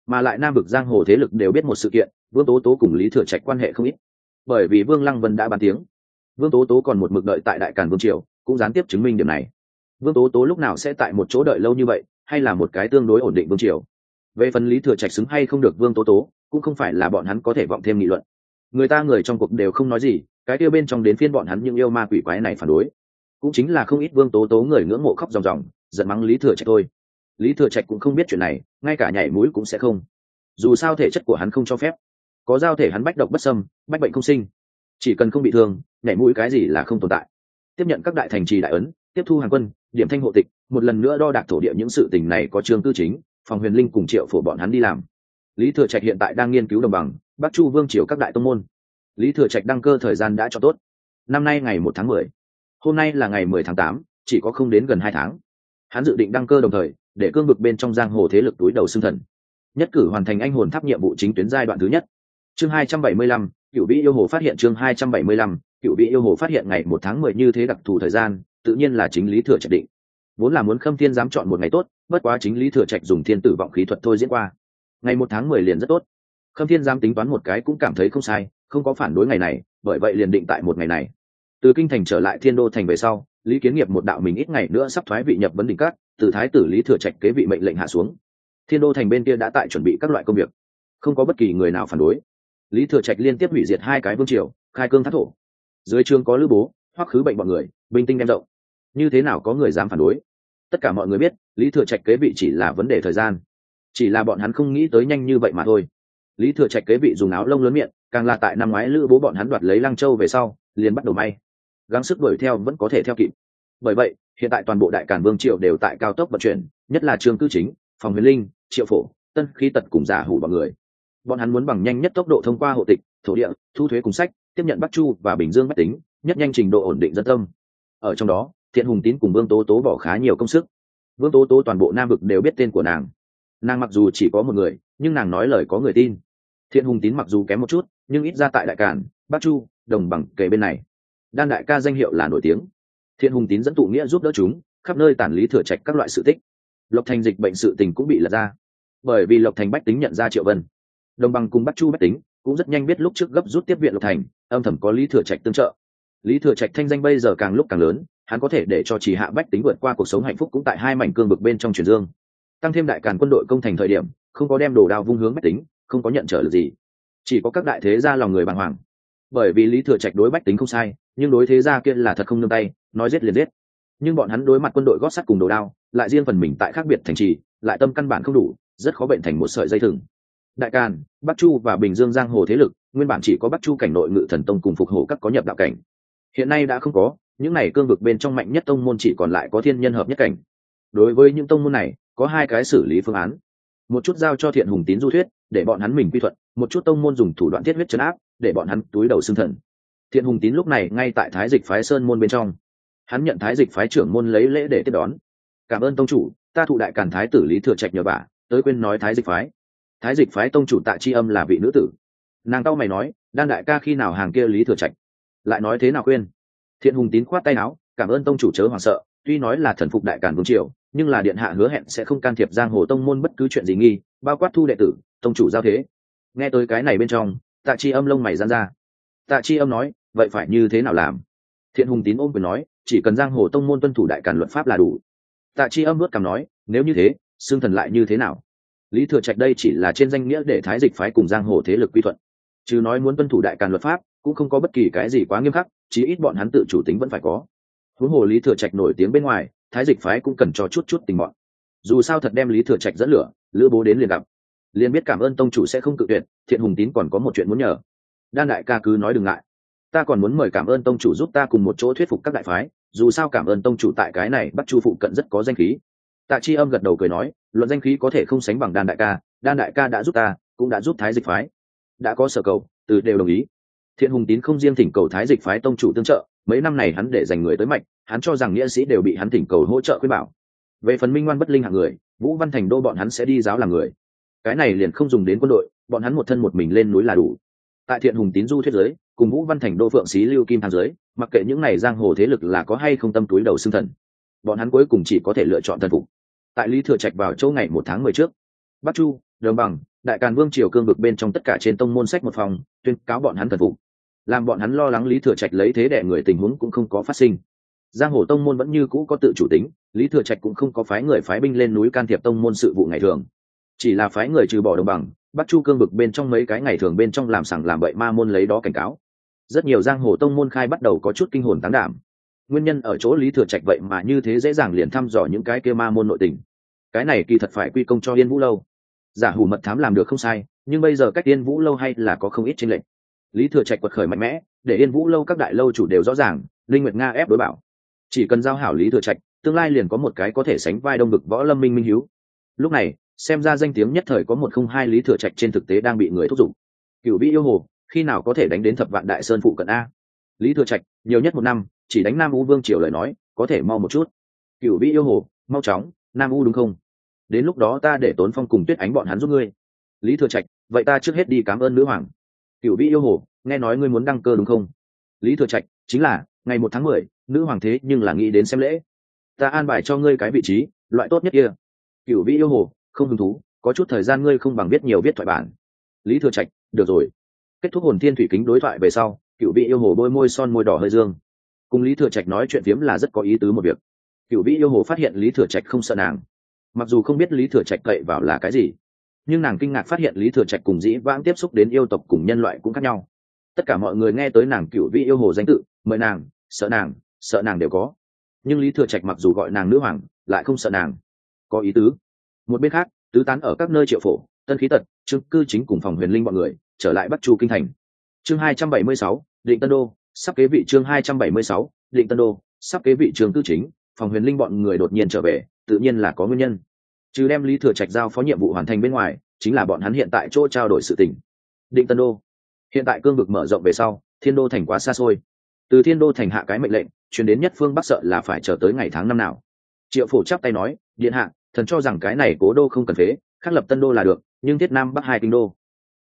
Mà lại nam vực giang hồ thế lực đều biết một sự kiện vương tố tố cùng lý thừa trạch quan hệ không ít. Bởi vì vương lăng vân đã bàn tiếng vương tố tố còn một mực đợi tại đại càn vương triều, cũng gián tiếp chứng minh điểm này. Vương tố tố lúc nào sẽ tại một chỗ đợi lâu như vậy, hay là một cái tương đối ổn định vương triều? Về phần lý thừa trạch xứng hay không được vương tố tố, cũng không phải là bọn hắn có thể vọng thêm nghị luận. Người ta người trong cuộc đều không nói gì, cái kia bên trong đến phiên bọn hắn những yêu ma quỷ quái này phản đối. Cũng chính là không ít vương tố tố người ngưỡng mộ khóc ròng ròng, giận mắng lý thừa trạch thôi. Lý thừa trạch cũng không biết chuyện này, ngay cả nhảy mũi cũng sẽ không. Dù sao thể chất của hắn không cho phép. Có giao thể hắn bách độc bất sâm bách bệnh không sinh chỉ cần không bị thương, nhảy mũi cái gì là không tồn tại. Tiếp nhận các đại thành trì đại ấn, tiếp thu hàng quân, điểm thanh hộ tịch, một lần nữa đo đạc thổ địa những sự tình này có trương tư chính, phòng huyền linh cùng triệu phổ bọn hắn đi làm. Lý thừa trạch hiện tại đang nghiên cứu đồng bằng, bắc chu vương triều các đại tông môn. Lý thừa trạch đăng cơ thời gian đã cho tốt. Năm nay ngày một tháng mười. Hôm nay là ngày mười tháng tám, chỉ có không đến gần hai tháng. Hắn dự định đăng cơ đồng thời, để cương vực bên trong giang hồ thế lực túi đầu xương thần. Nhất cử hoàn thành anh hồn tháp nhiệm vụ chính tuyến giai đoạn thứ nhất. Chương hai trăm bảy mươi lăm cựu vị yêu hồ phát hiện chương hai trăm bảy mươi lăm cựu vị yêu hồ phát hiện ngày một tháng mười như thế đặc thù thời gian, tự nhiên là chính lý thừa trạch định. Vốn là muốn khâm thiên dám chọn một ngày tốt, bất quá chính lý thừa trạch dùng thiên tử vọng khí thuật thôi diễn qua. Ngày một tháng mười liền rất tốt. Khâm thiên dám tính toán một cái cũng cảm thấy không sai, không có phản đối ngày này, bởi vậy liền định tại một ngày này. Từ kinh thành trở lại thiên đô thành về sau, lý kiến nghiệp một đạo mình ít ngày nữa sắp thoái vị nhập vấn đỉnh cát từ thái tử lý thừa trạch kế vị mệnh lệnh hạ xuống. Thiên đô thành bên kia đã tại chuẩn bị các loại công việc. Không có bất kỳ người nào phản đối lý thừa trạch liên tiếp hủy diệt hai cái vương triều, khai cương thác thổ. Dưới trường có lữ bố hoặc khứ bệnh bọn người bình tinh đem rộng. Như thế nào có người dám phản đối? Tất cả mọi người biết, lý thừa trạch kế vị chỉ là vấn đề thời gian. Chỉ là bọn hắn không nghĩ tới nhanh như vậy mà thôi. Lý thừa trạch kế vị dùng áo lông lớn miệng, càng là tại năm ngoái lữ bố bọn hắn đoạt lấy lăng châu về sau, liền bắt đầu may. Gắng sức đuổi theo vẫn có thể theo kịp. Bởi vậy, hiện tại toàn bộ đại cản vương triều đều tại cao tốc vận chuyển, nhất là trương cư chính, phòng huyền linh, triệu phổ, tân khí tật cùng giả hủ bọn người bọn hắn muốn bằng nhanh nhất tốc độ thông qua hộ tịch, thổ địa, thu thuế cùng sách, tiếp nhận bắc chu và bình dương bách tính, nhất nhanh trình độ ổn định dân tâm. Ở trong đó, thiện hùng tín cùng vương tố tố bỏ khá nhiều công sức. Vương tố tố toàn bộ nam vực đều biết tên của nàng. Nàng mặc dù chỉ có một người, nhưng nàng nói lời có người tin. Thiện hùng tín mặc dù kém một chút, nhưng ít ra tại đại cản bắc chu, đồng bằng kề bên này. Đan đại ca danh hiệu là nổi tiếng. Thiện hùng tín dẫn tụ nghĩa giúp đỡ chúng, khắp nơi tản lý thừa trạch các loại sự tích. Lộc thành dịch bệnh sự tình cũng bị lật ra. Bởi vì lộc thành bách tính nhận ra triệu vân đồng bằng cùng bắt chu bách tính, cũng rất nhanh biết lúc trước gấp rút tiếp viện lộc thành, âm thầm có lý thừa trạch tương trợ. Lý thừa trạch thanh danh bây giờ càng lúc càng lớn, hắn có thể để cho chỉ hạ bách tính vượt qua cuộc sống hạnh phúc cũng tại hai mảnh cương bực bên trong truyền dương. Tăng thêm đại càn quân đội công thành thời điểm, không có đem đồ đao vung hướng bách tính, không có nhận trở lực gì. Chỉ có các đại thế gia lòng người bàng hoàng. Bởi vì lý thừa trạch đối bách tính không sai, nhưng đối thế gia kia là thật không nương tay, nói giết liền giết. Nhưng bọn hắn đối mặt quân đội gót sắt cùng đồ đao, lại riêng phần mình tại khác biệt thành trì, lại tâm căn bản không đủ, rất khó bệnh thành một sợi dây thừng đại càn, bắc chu và bình dương giang hồ thế lực, nguyên bản chỉ có bắc chu cảnh nội ngự thần tông cùng phục Hổ các có nhập đạo cảnh. Hiện nay đã không có, những này cương vực bên trong mạnh nhất tông môn chỉ còn lại có thiên nhân hợp nhất cảnh. Đối với những tông môn này, có hai cái xử lý phương án. Một chút giao cho thiện hùng tín du thuyết, để bọn hắn mình quy thuận, một chút tông môn dùng thủ đoạn thiết huyết chấn áp, để bọn hắn túi đầu xương thần. Thiện hùng tín lúc này ngay tại thái dịch phái sơn môn bên trong. Hắn nhận thái dịch phái trưởng môn lấy lễ để tiếp đón. Cảm ơn tông chủ, ta thụ đại cản thái tử lý thừa trạch nhờ bà, tới quên nói thái dịch phái thái dịch phái tông chủ tạ chi âm là vị nữ tử. Nàng tao mày nói, đan đại ca khi nào hàng kia lý thừa trạch? Lại nói, thế nào khuyên. thiện hùng tín khoát tay áo, cảm ơn tông chủ chớ hoảng sợ, tuy nói là thần phục đại cản vương triều, nhưng là điện hạ hứa hẹn sẽ không can thiệp giang hồ tông môn bất cứ chuyện gì nghi, bao quát thu đệ tử, tông chủ giao thế. Nghe tới cái này bên trong, tạ chi âm lông mày gian ra. Tạ chi âm nói, vậy phải như thế nào làm? Thiện hùng tín ôm quyền nói, chỉ cần giang hồ tông môn tuân thủ đại cản luật pháp là đủ. Tạ chi âm vớt cằm nói, nếu như thế, xương thần lại như thế nào? Lý thừa trạch đây chỉ là trên danh nghĩa để thái dịch phái cùng giang hồ thế lực quy thuận. Chứ nói muốn tuân thủ đại càn luật pháp, cũng không có bất kỳ cái gì quá nghiêm khắc, chí ít bọn hắn tự chủ tính vẫn phải có. Huống hồ lý thừa trạch nổi tiếng bên ngoài, thái dịch phái cũng cần cho chút chút tình bọn. Dù sao thật đem lý thừa trạch dẫn lửa, lữ bố đến liền gặp. Liền biết cảm ơn tông chủ sẽ không cự tuyệt, thiện hùng tín còn có một chuyện muốn nhờ. Đan đại ca cứ nói đừng ngại. Ta còn muốn mời cảm ơn tông chủ giúp ta cùng một chỗ thuyết phục các đại phái, dù sao cảm ơn tông chủ tại cái này bắt chu phụ cận rất có danh khí. Tạ chi âm gật đầu cười nói luận danh khí có thể không sánh bằng đan đại ca, đan đại ca đã giúp ta, cũng đã giúp thái dịch phái. Đã có sở cầu, từ đều đồng ý. Thiện hùng tín không riêng thỉnh cầu thái dịch phái tông chủ tương trợ, mấy năm này hắn để dành người tới mạnh, hắn cho rằng nghĩa sĩ đều bị hắn thỉnh cầu hỗ trợ khuyên bảo. Về phần minh ngoan bất linh hạng người, vũ văn thành đô bọn hắn sẽ đi giáo làm người. Cái này liền không dùng đến quân đội, bọn hắn một thân một mình lên núi là đủ. Tại thiện hùng tín du thuyết giới, cùng vũ văn thành đô phượng xí lưu kim tham giới, mặc kệ những này giang hồ thế lực là có hay không tâm túi đầu xương thần, bọn hắn cuối cùng chỉ có thể lựa chọn thần phục tại lý thừa trạch vào châu ngày một tháng mười trước. Bắc chu, đồng bằng, đại càn vương triều cương vực bên trong tất cả trên tông môn sách một phòng, tuyên cáo bọn hắn thần phục. Làm bọn hắn lo lắng lý thừa trạch lấy thế đẻ người tình huống cũng không có phát sinh. Giang hồ tông môn vẫn như cũ có tự chủ tính, lý thừa trạch cũng không có phái người phái binh lên núi can thiệp tông môn sự vụ ngày thường. Chỉ là phái người trừ bỏ đồng bằng, bắc chu cương vực bên trong mấy cái ngày thường bên trong làm sằng làm bậy ma môn lấy đó cảnh cáo. Rất nhiều giang hồ tông môn khai bắt đầu có chút kinh hồn tán đảm nguyên nhân ở chỗ lý thừa trạch vậy mà như thế dễ dàng liền thăm dò những cái kia ma môn nội tình. Cái này kỳ thật phải quy công cho yên vũ lâu. Giả hủ mật thám làm được không sai, nhưng bây giờ cách yên vũ lâu hay là có không ít tranh lệch. Lý thừa trạch quật khởi mạnh mẽ, để yên vũ lâu các đại lâu chủ đều rõ ràng, linh nguyệt nga ép đối bảo. Chỉ cần giao hảo lý thừa trạch, tương lai liền có một cái có thể sánh vai đông bực võ lâm minh minh hiếu. Lúc này, xem ra danh tiếng nhất thời có một không hai lý thừa trạch trên thực tế đang bị người thúc giục. Cựu vĩ yêu hồ, khi nào có thể đánh đến thập vạn đại sơn phụ cận a? Lý thừa trạch, nhiều nhất một năm chỉ đánh nam u vương triều lời nói, có thể mau một chút. Cựu vĩ yêu hồ, mau chóng, nam u đúng không? Đến lúc đó ta để tốn phong cùng tuyết ánh bọn hắn giúp ngươi. Lý thừa trạch, vậy ta trước hết đi cảm ơn nữ hoàng. Cựu vĩ yêu hồ, nghe nói ngươi muốn đăng cơ đúng không? Lý thừa trạch, chính là, ngày một tháng mười, nữ hoàng thế nhưng là nghĩ đến xem lễ. Ta an bài cho ngươi cái vị trí, loại tốt nhất kia. Cựu vĩ yêu hồ, không hứng thú, có chút thời gian ngươi không bằng biết nhiều viết thoại bản. Lý thừa trạch, được rồi. Kết thúc hồn thiên thủy kính đối thoại về sau cựu vị yêu hồ bôi môi son môi đỏ hơi dương cùng lý thừa trạch nói chuyện phiếm là rất có ý tứ một việc. Cựu vĩ yêu hồ phát hiện lý thừa trạch không sợ nàng. Mặc dù không biết lý thừa trạch cậy vào là cái gì, nhưng nàng kinh ngạc phát hiện lý thừa trạch cùng dĩ vãng tiếp xúc đến yêu tộc cùng nhân loại cũng khác nhau. Tất cả mọi người nghe tới nàng cựu vĩ yêu hồ danh tự, mời nàng, sợ nàng sợ nàng đều có. Nhưng lý thừa trạch mặc dù gọi nàng nữ hoàng, lại không sợ nàng. Có ý tứ. Một bên khác, tứ tán ở các nơi triệu phổ, tân khí tật, trương cư chính cùng phòng huyền linh mọi người, trở lại bắc chu kinh thành. Chương hai trăm bảy mươi sáu, định tân đô sắp kế vị chương hai trăm bảy mươi sáu, định tân đô. Sắp kế vị trường tư chính, phòng huyền linh bọn người đột nhiên trở về, tự nhiên là có nguyên nhân. Trừ đem lý thừa trạch giao phó nhiệm vụ hoàn thành bên ngoài, chính là bọn hắn hiện tại chỗ trao đổi sự tình. Định tân đô. Hiện tại cương vực mở rộng về sau, thiên đô thành quá xa xôi. Từ thiên đô thành hạ cái mệnh lệnh, chuyển đến nhất phương bắc sợ là phải chờ tới ngày tháng năm nào. Triệu phổ chắp tay nói, điện hạ, thần cho rằng cái này cố đô không cần phế, khắc lập tân đô là được, nhưng thiết nam bắc hai kinh đô.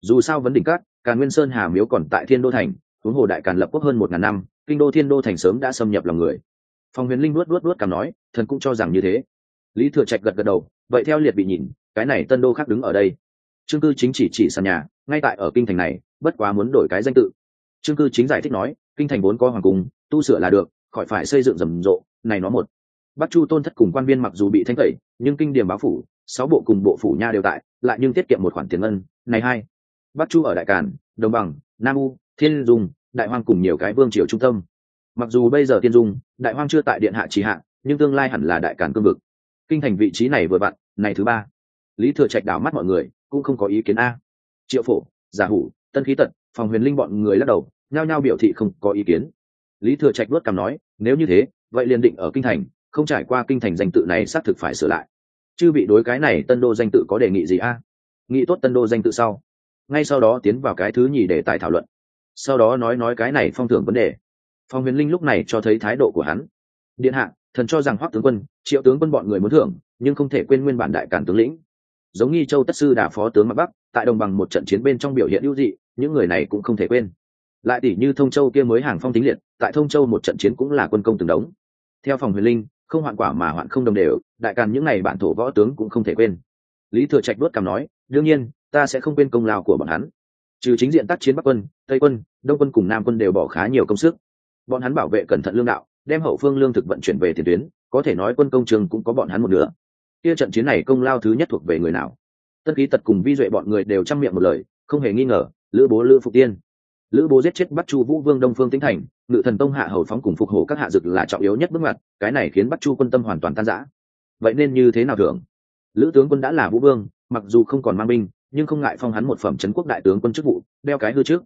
Dù sao vấn đỉnh cát cả nguyên sơn hà miếu còn tại thiên đô thành huống hồ đại càn lập quốc hơn một ngàn năm, kinh đô thiên đô thành sớm đã xâm nhập lòng người. Phong huyền linh luốt luốt luốt cảm nói, thần cũng cho rằng như thế. Lý thừa trạch gật gật đầu, vậy theo liệt bị nhìn, cái này tân đô khác đứng ở đây. Trương cư chính chỉ chỉ sàn nhà, ngay tại ở kinh thành này, bất quá muốn đổi cái danh tự. Trương cư chính giải thích nói, kinh thành vốn có hoàng cung, tu sửa là được, khỏi phải xây dựng rầm rộ, này nó một. Bắc chu tôn thất cùng quan viên mặc dù bị thanh tẩy, nhưng kinh điểm báo phủ, sáu bộ cùng bộ phủ nha đều tại, lại nhưng tiết kiệm một khoản tiền ngân, này hai. Bắc chu ở đại càn, đồng bằng, nam u thiên dung, đại hoang cùng nhiều cái vương triều trung tâm. Mặc dù bây giờ thiên dung, đại hoang chưa tại điện hạ trì hạ, nhưng tương lai hẳn là đại càn cương vực. Kinh thành vị trí này vừa vặn, này thứ ba. Lý thừa trạch đảo mắt mọi người, cũng không có ý kiến a. Triệu phổ, giả hủ, tân khí tật, phòng huyền linh bọn người lắc đầu, nhao nhao biểu thị không có ý kiến. Lý thừa trạch luất cằm nói, nếu như thế, vậy liền định ở kinh thành, không trải qua kinh thành danh tự này xác thực phải sửa lại. Chứ bị đối cái này tân đô danh tự có đề nghị gì a? Nghị tốt tân đô danh tự sau. Ngay sau đó tiến vào cái thứ nhì để tài thảo luận sau đó nói nói cái này phong thưởng vấn đề. Phong huyền linh lúc này cho thấy thái độ của hắn. Điện hạ, thần cho rằng hoắc tướng quân, triệu tướng quân bọn người muốn thưởng, nhưng không thể quên nguyên bản đại cản tướng lĩnh. Giống nghi châu tất sư đà phó tướng mặt bắc, tại đồng bằng một trận chiến bên trong biểu hiện ưu dị, những người này cũng không thể quên. Lại tỷ như thông châu kia mới hàng phong tính liệt, tại thông châu một trận chiến cũng là quân công từng đống. Theo phòng huyền linh, không hoạn quả mà hoạn không đồng đều, đại càn những ngày bản thổ võ tướng cũng không thể quên. Lý thừa trạch đuốt cằm nói, đương nhiên, ta sẽ không quên công lao của bọn hắn. Trừ chính diện tác chiến bắc quân tây quân, đông quân cùng nam quân đều bỏ khá nhiều công sức. Bọn hắn bảo vệ cẩn thận lương đạo, đem hậu phương lương thực vận chuyển về tiền tuyến, có thể nói quân công trường cũng có bọn hắn một nửa. Kia trận chiến này công lao thứ nhất thuộc về người nào? Tân ký tật cùng vi duệ bọn người đều chăm miệng một lời, không hề nghi ngờ, lữ bố, lữ phục tiên. Lữ bố giết chết bắt chu vũ vương đông phương tĩnh thành, ngự thần tông hạ hầu phóng cùng phục hổ các hạ dực là trọng yếu nhất bước ngoặt, cái này khiến bắt chu quân tâm hoàn toàn tan rã. Vậy nên như thế nào thưởng? Lữ tướng quân đã là vũ vương, mặc dù không còn mang binh, nhưng không ngại phong hắn một phẩm trấn quốc đại tướng quân chức vụ, đeo cái hư trước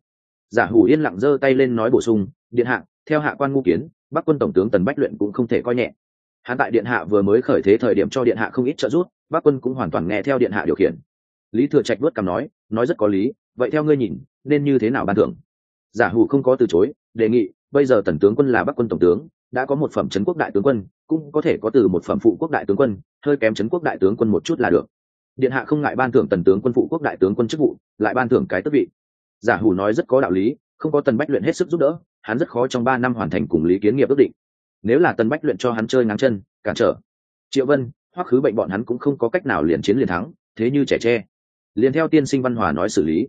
giả hủ yên lặng giơ tay lên nói bổ sung, điện hạ, theo hạ quan ngu kiến, bắc quân tổng tướng tần bách luyện cũng không thể coi nhẹ. Hắn tại điện hạ vừa mới khởi thế thời điểm cho điện hạ không ít trợ giúp, bắc quân cũng hoàn toàn nghe theo điện hạ điều khiển. Lý thừa trạch vớt cằm nói nói rất có lý, vậy theo ngươi nhìn, nên như thế nào ban thưởng? Giả hủ không có từ chối, đề nghị, bây giờ tần tướng quân là bắc quân tổng tướng, đã có một phẩm trấn quốc đại tướng quân, cũng có thể có từ một phẩm phụ quốc đại tướng quân, hơi kém trấn quốc đại tướng quân một chút là được. Điện hạ không ngại ban thưởng tần tướng quân phụ quốc đại tướng quân chức vụ, lại ban thưởng cái tước vị giả hủ nói rất có đạo lý, không có tần bách luyện hết sức giúp đỡ, hắn rất khó trong ba năm hoàn thành cùng lý kiến nghiệp ước định. Nếu là tần bách luyện cho hắn chơi ngang chân, cản trở, triệu vân, hoắc khứ bệnh bọn hắn cũng không có cách nào liền chiến liền thắng, thế như trẻ tre. Liền theo tiên sinh văn hòa nói xử lý.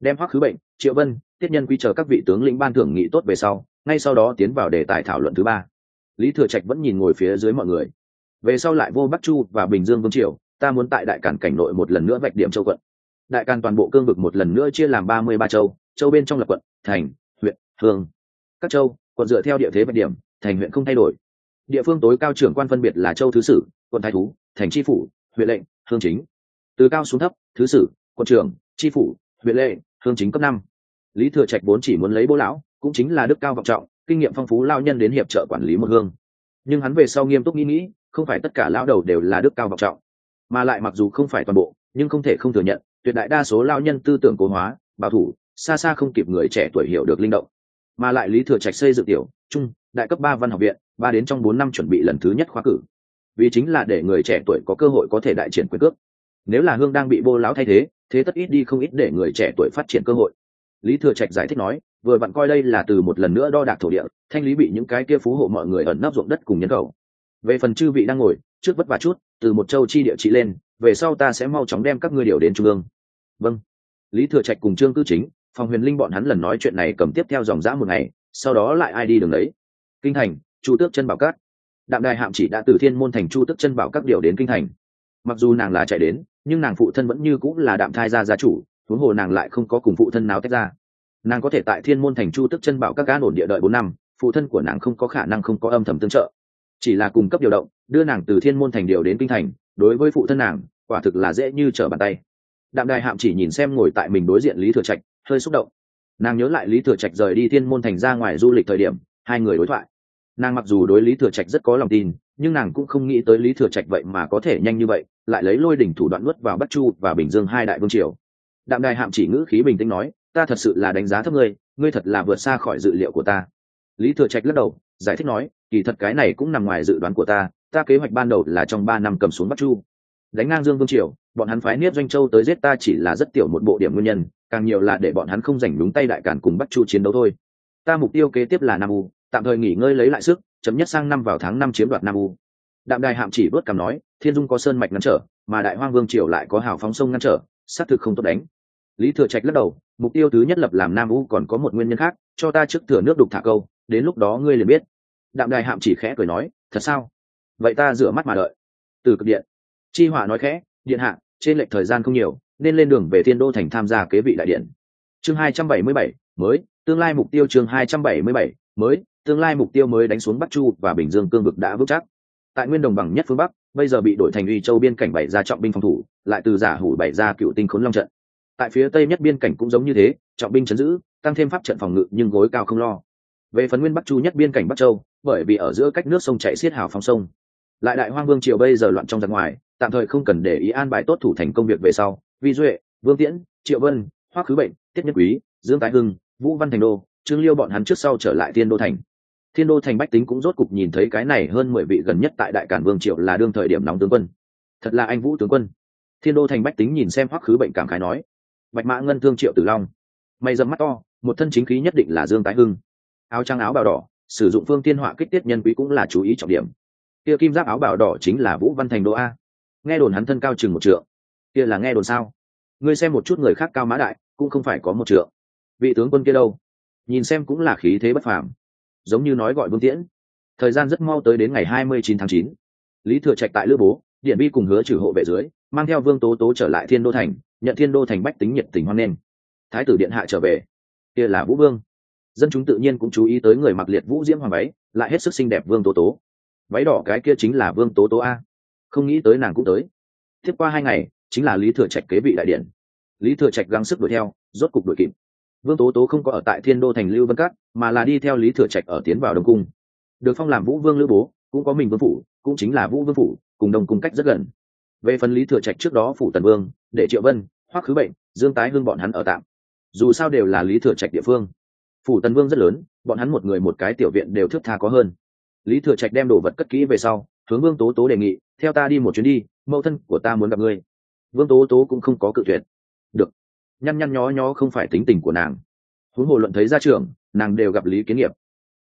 Đem hoắc khứ bệnh, triệu vân, tiết nhân quy chờ các vị tướng lĩnh ban thưởng nghị tốt về sau, ngay sau đó tiến vào đề tài thảo luận thứ ba. Lý thừa trạch vẫn nhìn ngồi phía dưới mọi người. Về sau lại vô bắc chu và bình dương vương triều, ta muốn tại đại cản cảnh nội một lần nữa vạch điểm châu quận đại càn toàn bộ cương vực một lần nữa chia làm ba mươi ba châu châu bên trong là quận, thành, huyện hương các châu, quận dựa theo địa thế vạch điểm, thành huyện không thay đổi. Địa phương tối cao trưởng quan phân biệt là châu thứ sử, quận thái thú, thành tri phủ, huyện lệnh, hương chính. Từ cao xuống thấp, thứ sử, quận trưởng, tri phủ, huyện lệnh, hương chính cấp năm. Lý thừa trạch vốn chỉ muốn lấy bố lão, cũng chính là đức cao vọng trọng, kinh nghiệm phong phú lao nhân đến hiệp trợ quản lý một hương. Nhưng hắn về sau nghiêm túc nghĩ nghĩ, không phải tất cả lao đầu đều là đức cao vọng trọng. Mà lại mặc dù không phải toàn bộ, nhưng không thể không thừa nhận tuyệt đại đa số lao nhân tư tưởng cố hóa, bảo thủ, xa xa không kịp người trẻ tuổi hiểu được linh động. Mà lại lý thừa trạch xây dựng tiểu, trung, đại cấp ba văn học viện, ba đến trong bốn năm chuẩn bị lần thứ nhất khóa cử. Vì chính là để người trẻ tuổi có cơ hội có thể đại triển quyền cước. Nếu là hương đang bị bô lão thay thế thế tất ít đi không ít để người trẻ tuổi phát triển cơ hội. Lý thừa trạch giải thích nói, vừa bạn coi đây là từ một lần nữa đo đạc thổ địa, thanh lý bị những cái kia phú hộ mọi người ẩn nấp ruộng đất cùng nhân khẩu về phần chư vị đang ngồi, trước vất vả chút, từ một châu chi địa trị lên về sau ta sẽ mau chóng đem các ngươi điều đến trung ương. Vâng. Lý thừa trạch cùng trương cư chính phòng huyền linh bọn hắn lần nói chuyện này cầm tiếp theo dòng dã một ngày, sau đó lại ai đi đường đấy? Kinh thành, chu tước chân bảo cát đạm đài hạm chỉ đã từ thiên môn thành chu tước chân bảo các điều đến kinh thành. Mặc dù nàng là chạy đến, nhưng nàng phụ thân vẫn như cũng là đạm thai gia gia chủ, huống hồ nàng lại không có cùng phụ thân nào tách ra. Nàng có thể tại thiên môn thành chu tức chân bảo các cá ổn địa đợi bốn năm, phụ thân của nàng không có khả năng không có âm thầm tương trợ. Chỉ là cung cấp điều động, đưa nàng từ thiên môn thành điều đến kinh thành đối với phụ thân nàng, quả thực là dễ như trở bàn tay. Đạm đài hạm chỉ nhìn xem ngồi tại mình đối diện lý thừa trạch, hơi xúc động. Nàng nhớ lại lý thừa trạch rời đi thiên môn thành ra ngoài du lịch thời điểm, hai người đối thoại. Nàng mặc dù đối lý thừa trạch rất có lòng tin, nhưng nàng cũng không nghĩ tới lý thừa trạch vậy mà có thể nhanh như vậy, lại lấy lôi đỉnh thủ đoạn nuốt vào bắc chu và bình dương hai đại vương triều. Đạm đài hạm chỉ ngữ khí bình tĩnh nói, ta thật sự là đánh giá thấp ngươi ngươi thật là vượt xa khỏi dự liệu của ta. Lý thừa trạch lắc đầu, giải thích nói, kỳ thật cái này cũng nằm ngoài dự đoán của ta ta kế hoạch ban đầu là trong ba năm cầm xuống bắc chu. Đánh ngang dương vương triều, bọn hắn phái niết doanh châu tới giết ta chỉ là rất tiểu một bộ điểm nguyên nhân, càng nhiều là để bọn hắn không giành đúng tay đại cản cùng bắc chu chiến đấu thôi. Ta mục tiêu kế tiếp là nam u, tạm thời nghỉ ngơi lấy lại sức, chấm nhất sang năm vào tháng năm chiếm đoạt nam u. Đạm đài hạm chỉ bớt cằm nói, thiên dung có sơn mạch ngăn trở, mà đại hoang vương triều lại có hào phóng sông ngăn trở, xác thực không tốt đánh. Lý thừa trạch lắc đầu, mục tiêu thứ nhất lập làm nam u còn có một nguyên nhân khác, cho ta trước thừa nước đục thả câu, đến lúc đó ngươi liền biết. Đạm đài hạm chỉ khẽ cười nói, thật sao? Vậy ta rửa mắt mà đợi. Từ cực điện. Chi hỏa nói khẽ, điện hạ, trên lệch thời gian không nhiều, nên lên đường về thiên đô thành tham gia kế vị đại điện. Chương hai trăm bảy mươi bảy, mới, tương lai mục tiêu chương hai trăm bảy mươi bảy, mới, tương lai mục tiêu mới đánh xuống bắc chu và bình dương cương vực đã vững chắc. Tại nguyên đồng bằng nhất phương bắc, bây giờ bị đổi thành uy châu biên cảnh bảy ra trọng binh phòng thủ, lại từ giả hủ bảy ra cựu tinh khốn long trận. Tại phía tây nhất biên cảnh cũng giống như thế, trọng binh chấn giữ, tăng thêm pháp trận phòng ngự nhưng gối cao không lo. Về phần nguyên bắc chu nhất biên cảnh bắc châu, bởi vì ở giữa cách nước sông chạy xiết hào phong sông lại đại hoang vương triều bây giờ loạn trong giặc ngoài, tạm thời không cần để ý an bài tốt thủ thành công việc về sau. Vi duệ, vương tiễn, triệu vân, hoắc khứ bệnh, tiết nhất quý, dương tái hưng, vũ văn thành đô, trương liêu bọn hắn trước sau trở lại thiên đô thành. Thiên đô thành bách tính cũng rốt cục nhìn thấy cái này hơn mười vị gần nhất tại đại cản vương triệu là đương thời điểm nóng tướng quân. Thật là anh vũ tướng quân. Thiên đô thành bách tính nhìn xem hoắc khứ bệnh cảm khái nói, bạch mã ngân thương triệu tử long. Mày dầm mắt to, một thân chính khí nhất định là dương tái hưng. Áo trắng áo bào đỏ, sử dụng phương tiên họa kích tiết nhân quý cũng là chú ý trọng điểm kia kim giáp áo bảo đỏ chính là vũ văn thành đô a. Nghe đồn hắn thân cao chừng một trượng. Kia là nghe đồn sao? Ngươi xem một chút người khác cao mã đại, cũng không phải có một trượng. Vị tướng quân kia đâu? Nhìn xem cũng là khí thế bất phàm. Giống như nói gọi vương tiễn. Thời gian rất mau tới đến ngày hai mươi chín tháng chín. Lý thừa trạch tại lữ bố, điện vi cùng hứa trừ hộ vệ dưới, mang theo vương tố tố trở lại thiên đô thành, nhận thiên đô thành bách tính nhiệt tình hoan nghênh. Thái tử điện hạ trở về. Kia là vũ vương. Dân chúng tự nhiên cũng chú ý tới người mặc liệt vũ diễm hoàng váy, lại hết sức xinh đẹp vương tố tố váy đỏ cái kia chính là vương tố tố a. Không nghĩ tới nàng cũng tới. Tiếp qua hai ngày, chính là lý thừa trạch kế vị đại điện. Lý thừa trạch gắng sức đuổi theo, rốt cục đuổi kịp. Vương tố tố không có ở tại thiên đô thành lưu vân cát mà là đi theo lý thừa trạch ở tiến vào đông cung. Được phong làm vũ vương lữ bố, cũng có mình vương phủ, cũng chính là vũ vương phủ, cùng đông cung cách rất gần. Về phần lý thừa trạch trước đó phủ tần vương, để triệu vân, hoắc khứ bệnh, dương tái hương bọn hắn ở tạm. Dù sao đều là lý thừa trạch địa phương. Phủ tần vương rất lớn, bọn hắn một người một cái tiểu viện đều thước tha có hơn lý thừa trạch đem đồ vật cất kỹ về sau, hướng vương tố tố đề nghị, theo ta đi một chuyến đi, mẫu thân của ta muốn gặp ngươi. Vương tố tố cũng không có cự tuyệt. Được. Nhăn nhăn nhó nhó không phải tính tình của nàng. Huống hồ luận thấy ra trường nàng đều gặp lý kiến nghiệp.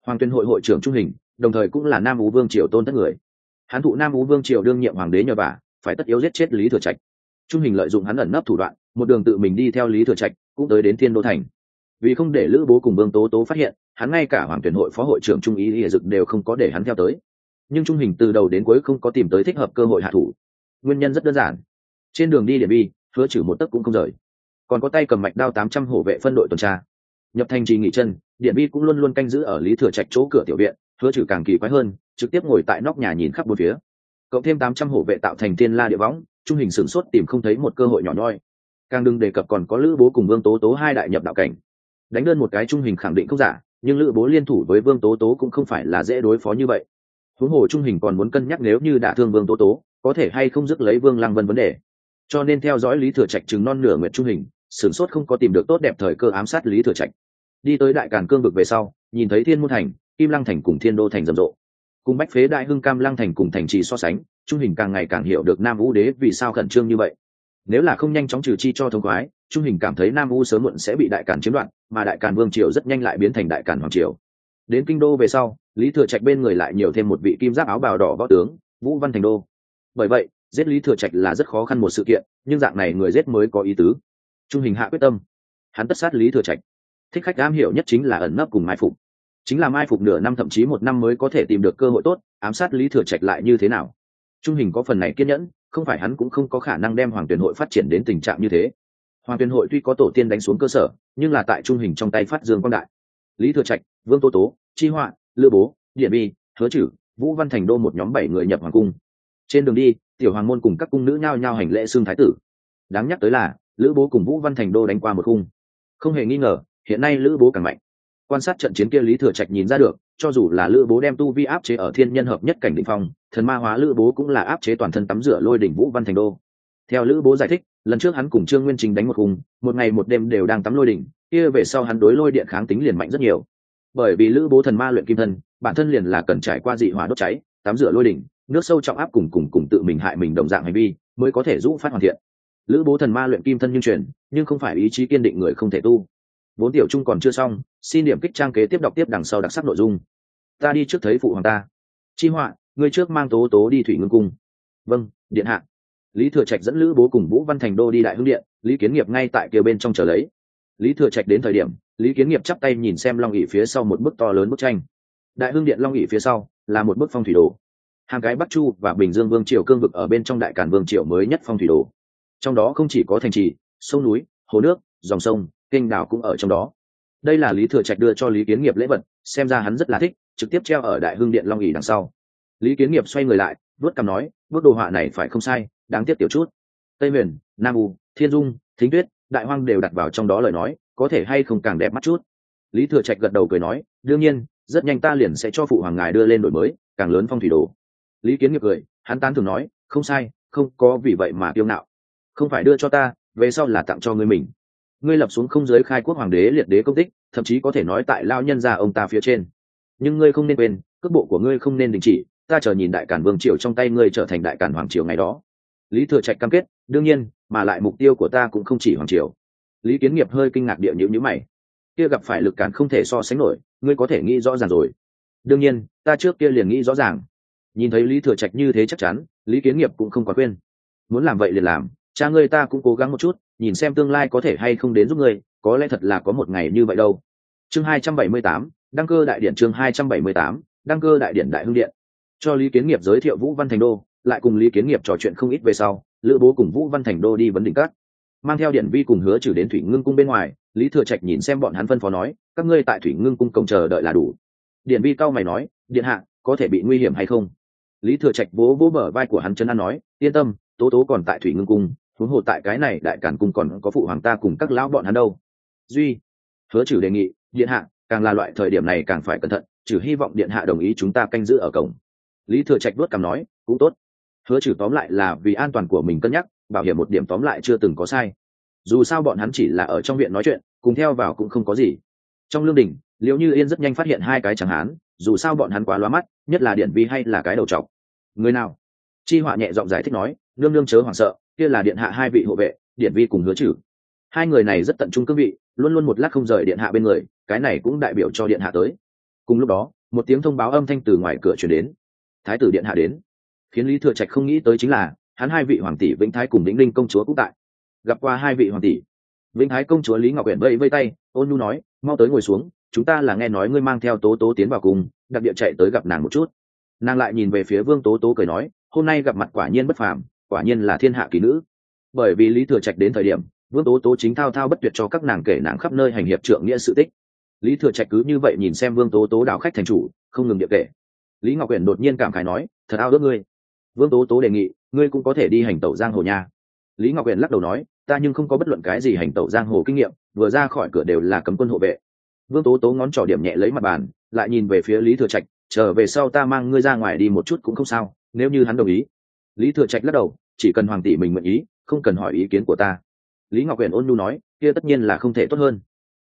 Hoàng tuyên hội hội trưởng trung hình, đồng thời cũng là nam ú vương triều tôn tất người. Hán thụ nam ú vương triều đương nhiệm hoàng đế nhờ vả, phải tất yếu giết chết lý thừa trạch. Trung hình lợi dụng hắn ẩn nấp thủ đoạn, một đường tự mình đi theo lý thừa trạch, cũng tới đến thiên đô thành. Vì không để lữ bố cùng vương tố tố phát hiện hắn ngay cả hoàng tuyển hội phó hội trưởng trung ý địa dực đều không có để hắn theo tới. Nhưng trung hình từ đầu đến cuối không có tìm tới thích hợp cơ hội hạ thủ. Nguyên nhân rất đơn giản. Trên đường đi điện bi, hứa trừ một tấc cũng không rời. Còn có tay cầm mạch đao tám trăm hổ vệ phân đội tuần tra. Nhập thành trì nghỉ chân điện bi cũng luôn luôn canh giữ ở lý thừa trạch chỗ cửa tiểu viện, hứa trừ càng kỳ quái hơn, trực tiếp ngồi tại nóc nhà nhìn khắp bốn phía. Cộng thêm tám trăm hổ vệ tạo thành tiên la địa võng, trung hình sửng sốt tìm không thấy một cơ hội nhỏ nhoi. Càng đừng đề cập còn có lữ bố cùng vương tố tố hai đại nhập đạo cảnh. Đánh đơn một cái trung hình khẳng định không giả nhưng lữ bố liên thủ với vương tố tố cũng không phải là dễ đối phó như vậy. Huống hồ trung hình còn muốn cân nhắc nếu như đả thương vương tố tố, có thể hay không dứt lấy vương lăng vân vấn đề. Cho nên theo dõi lý thừa trạch chừng non nửa nguyện trung hình, sửng sốt không có tìm được tốt đẹp thời cơ ám sát lý thừa trạch. Đi tới đại càn cương vực về sau, nhìn thấy thiên môn thành, kim lăng thành cùng thiên đô thành rầm rộ. Cùng bách phế đại hưng cam lăng thành cùng thành trì so sánh, trung hình càng ngày càng hiểu được nam vũ đế vì sao khẩn trương như vậy. Nếu là không nhanh chóng trừ chi cho thông khoái, trung hình cảm thấy nam u sớm muộn sẽ bị đại càn chiếm đoạt mà đại càn vương triều rất nhanh lại biến thành đại càn hoàng triều. Đến kinh đô về sau, lý thừa trạch bên người lại nhiều thêm một vị kim giáp áo bào đỏ võ tướng, vũ văn thành đô. Bởi vậy, giết lý thừa trạch là rất khó khăn một sự kiện, nhưng dạng này người giết mới có ý tứ. Trung hình hạ quyết tâm. Hắn tất sát lý thừa trạch. Thích khách am hiểu nhất chính là ẩn nấp cùng mai phục. Chính là mai phục nửa năm thậm chí một năm mới có thể tìm được cơ hội tốt, ám sát lý thừa trạch lại như thế nào? Trung hình có phần này kiên nhẫn, không phải hắn cũng không có khả năng đem hoàng tuyển hội phát triển đến tình trạng như thế hoàng tuyên hội tuy có tổ tiên đánh xuống cơ sở, nhưng là tại trung hình trong tay phát dương quang đại. Lý thừa trạch, vương tô tố, chi họa lữ bố, điện bi, hứa chử, vũ văn thành đô một nhóm bảy người nhập hoàng cung. Trên đường đi, tiểu hoàng môn cùng các cung nữ nhao nhao hành lễ xương thái tử. Đáng nhắc tới là lữ bố cùng vũ văn thành đô đánh qua một cung không hề nghi ngờ, hiện nay lữ bố càng mạnh. Quan sát trận chiến kia lý thừa trạch nhìn ra được, cho dù là lữ bố đem tu vi áp chế ở thiên nhân hợp nhất cảnh định phong, thần ma hóa lữ bố cũng là áp chế toàn thân tắm rửa lôi đỉnh vũ văn thành đô. Theo lữ bố giải thích lần trước hắn cùng trương nguyên chính đánh một khung, một ngày một đêm đều đang tắm lôi đỉnh, kia về sau hắn đối lôi điện kháng tính liền mạnh rất nhiều. Bởi vì lữ bố thần ma luyện kim thân, bản thân liền là cần trải qua dị hỏa đốt cháy, tắm rửa lôi đỉnh, nước sâu trọng áp cùng cùng cùng tự mình hại mình đồng dạng hành vi, mới có thể giúp phát hoàn thiện. Lữ bố thần ma luyện kim thân nhưng truyền, nhưng không phải ý chí kiên định người không thể tu. Vốn tiểu trung còn chưa xong, xin điểm kích trang kế tiếp đọc tiếp đằng sau đặc sắc nội dung. Ta đi trước thấy phụ hoàng ta. Chi họa, người trước mang tố tố đi thủy ngưng cung. Vâng điện hạ lý thừa trạch dẫn lữ bố cùng vũ văn thành đô đi đại hưng điện, lý kiến nghiệp ngay tại kia bên trong chờ lấy. Lý thừa trạch đến thời điểm, lý kiến nghiệp chắp tay nhìn xem long ỉ phía sau một bức to lớn bức tranh. Đại hưng điện long ỉ phía sau là một bức phong thủy đồ. Hàng cái bắc chu và bình dương vương triều cương vực ở bên trong đại cản vương triều mới nhất phong thủy đồ. Trong đó không chỉ có thành trì, sông núi, hồ nước, dòng sông, kênh đảo cũng ở trong đó. Đây là lý thừa trạch đưa cho lý kiến nghiệp lễ vật, xem ra hắn rất là thích, trực tiếp treo ở đại hưng điện long ỉ đằng sau. Lý kiến nghiệp xoay người lại vớt cằm nói, bức đồ họa này phải không sai đáng tiếc tiểu chút. Tây huyền, nam u, thiên dung, thính tuyết, đại hoang đều đặt vào trong đó lời nói, có thể hay không càng đẹp mắt chút. Lý thừa trạch gật đầu cười nói, đương nhiên, rất nhanh ta liền sẽ cho phụ hoàng ngài đưa lên đổi mới, càng lớn phong thủy đồ. Lý kiến nghiệp cười, hắn tán thường nói, không sai, không có vì vậy mà kiêu ngạo. Không phải đưa cho ta, về sau là tặng cho ngươi mình. Ngươi lập xuống không giới khai quốc hoàng đế, liệt đế công tích, thậm chí có thể nói tại lao nhân gia ông ta phía trên. Nhưng ngươi không nên quên, cước bộ của ngươi không nên đình chỉ, ta chờ nhìn đại cản vương triều trong tay ngươi trở thành đại cản hoàng triều ngày đó lý thừa trạch cam kết, đương nhiên, mà lại mục tiêu của ta cũng không chỉ hoàng triều. Lý kiến nghiệp hơi kinh ngạc địa nhữ nhữ mày. Kia gặp phải lực cản không thể so sánh nổi, ngươi có thể nghĩ rõ ràng rồi. Đương nhiên, ta trước kia liền nghĩ rõ ràng. Nhìn thấy lý thừa trạch như thế chắc chắn, lý kiến nghiệp cũng không quá quên. Muốn làm vậy liền làm, cha ngươi ta cũng cố gắng một chút, nhìn xem tương lai có thể hay không đến giúp ngươi, có lẽ thật là có một ngày như vậy đâu. Chương hai trăm bảy mươi tám, đăng cơ đại điện chương hai trăm bảy mươi tám, đăng cơ đại điện đại hưng điện. Cho lý kiến nghiệp giới thiệu vũ văn thành đô lại cùng lý kiến nghiệp trò chuyện không ít về sau, lữ bố cùng vũ văn thành đô đi vấn đỉnh cát mang theo điện vi cùng hứa trừ đến thủy ngưng cung bên ngoài, lý thừa trạch nhìn xem bọn hắn phân phó nói, các ngươi tại thủy ngưng cung cổng chờ đợi là đủ. Điện vi cao mày nói, điện hạ, có thể bị nguy hiểm hay không? Lý thừa trạch vỗ vỗ bờ vai của hắn chân ăn nói, yên tâm, tố tố còn tại thủy ngưng cung, huống hồ tại cái này đại cản cung còn có phụ hoàng ta cùng các lão bọn hắn đâu. Duy, hứa trừ đề nghị, điện hạ, càng là loại thời điểm này càng phải cẩn thận, trừ hy vọng điện hạ đồng ý chúng ta canh giữ ở cổng. Lý thừa trạch đuốt cằm nói, cũng tốt hứa trừ tóm lại là vì an toàn của mình cân nhắc, bảo hiểm một điểm tóm lại chưa từng có sai. Dù sao bọn hắn chỉ là ở trong viện nói chuyện, cùng theo vào cũng không có gì. Trong lương đình liệu như yên rất nhanh phát hiện hai cái chẳng hán, dù sao bọn hắn quá loa mắt, nhất là điện vi hay là cái đầu trọc. Người nào? Chi họa nhẹ giọng giải thích nói, nương nương chớ hoảng sợ, kia là điện hạ hai vị hộ vệ, điện vi cùng hứa trừ. Hai người này rất tận trung cương vị, luôn luôn một lát không rời điện hạ bên người, cái này cũng đại biểu cho điện hạ tới. Cùng lúc đó, một tiếng thông báo âm thanh từ ngoài cửa chuyển đến. Thái tử điện hạ đến khiến lý thừa trạch không nghĩ tới chính là, hắn hai vị hoàng tỷ vĩnh thái cùng vĩnh linh công chúa cũng tại. Gặp qua hai vị hoàng tỷ. Vĩnh thái công chúa lý ngọc huyện vây vây tay, ôn nhu nói, mau tới ngồi xuống, chúng ta là nghe nói ngươi mang theo tố tố tiến vào cùng, đặc địa chạy tới gặp nàng một chút. Nàng lại nhìn về phía vương tố tố cười nói, hôm nay gặp mặt quả nhiên bất phàm, quả nhiên là thiên hạ kỳ nữ. Bởi vì lý thừa trạch đến thời điểm, vương tố tố chính thao thao bất tuyệt cho các nàng kể nàng khắp nơi hành hiệp trượng nghĩa sự tích. Lý thừa trạch cứ như vậy nhìn xem vương tố tố đảo khách thành chủ, không ngừng địa kể. Lý ngọc huyền đột nhiên cảm khái nói, thật ao ước ngươi vương tố tố đề nghị, ngươi cũng có thể đi hành tẩu giang hồ nha. Lý ngọc quyển lắc đầu nói, ta nhưng không có bất luận cái gì hành tẩu giang hồ kinh nghiệm, vừa ra khỏi cửa đều là cấm quân hộ vệ. Vương tố tố ngón trỏ điểm nhẹ lấy mặt bàn, lại nhìn về phía lý thừa trạch trở về sau ta mang ngươi ra ngoài đi một chút cũng không sao, nếu như hắn đồng ý. Lý thừa trạch lắc đầu, chỉ cần hoàng tỷ mình nguyện ý, không cần hỏi ý kiến của ta. Lý ngọc huyền ôn nhu nói, kia tất nhiên là không thể tốt hơn.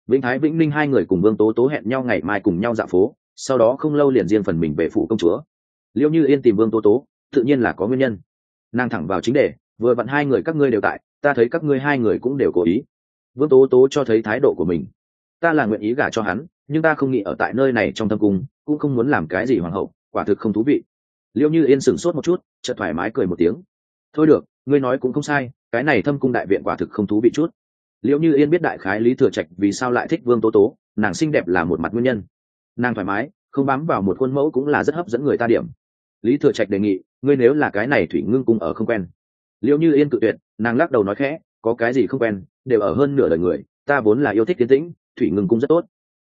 Vĩnh thái, vĩnh ninh hai người cùng vương tố tố hẹn nhau ngày mai cùng nhau dạo phố, sau đó không lâu liền riêng phần mình về phủ công chúa. Liêu như yên tìm vương tố tố tự nhiên là có nguyên nhân. Nàng thẳng vào chính đề, vừa vặn hai người các ngươi đều tại, ta thấy các ngươi hai người cũng đều cố ý. Vương tố tố cho thấy thái độ của mình. Ta là nguyện ý gả cho hắn, nhưng ta không nghĩ ở tại nơi này trong thâm cung, cũng không muốn làm cái gì hoàng hậu, quả thực không thú vị. Liệu như yên sửng sốt một chút, chợt thoải mái cười một tiếng. Thôi được, ngươi nói cũng không sai, cái này thâm cung đại viện quả thực không thú vị chút. Liệu như yên biết đại khái lý thừa trạch vì sao lại thích vương tố tố, nàng xinh đẹp là một mặt nguyên nhân. Nàng thoải mái, không bám vào một khuôn mẫu cũng là rất hấp dẫn người ta điểm lý thừa trạch đề nghị, ngươi nếu là cái này thủy ngưng cung ở không quen. Liệu như yên cự tuyệt, nàng lắc đầu nói khẽ, có cái gì không quen, đều ở hơn nửa đời người, ta vốn là yêu thích tiến tĩnh, thủy ngưng cung rất tốt.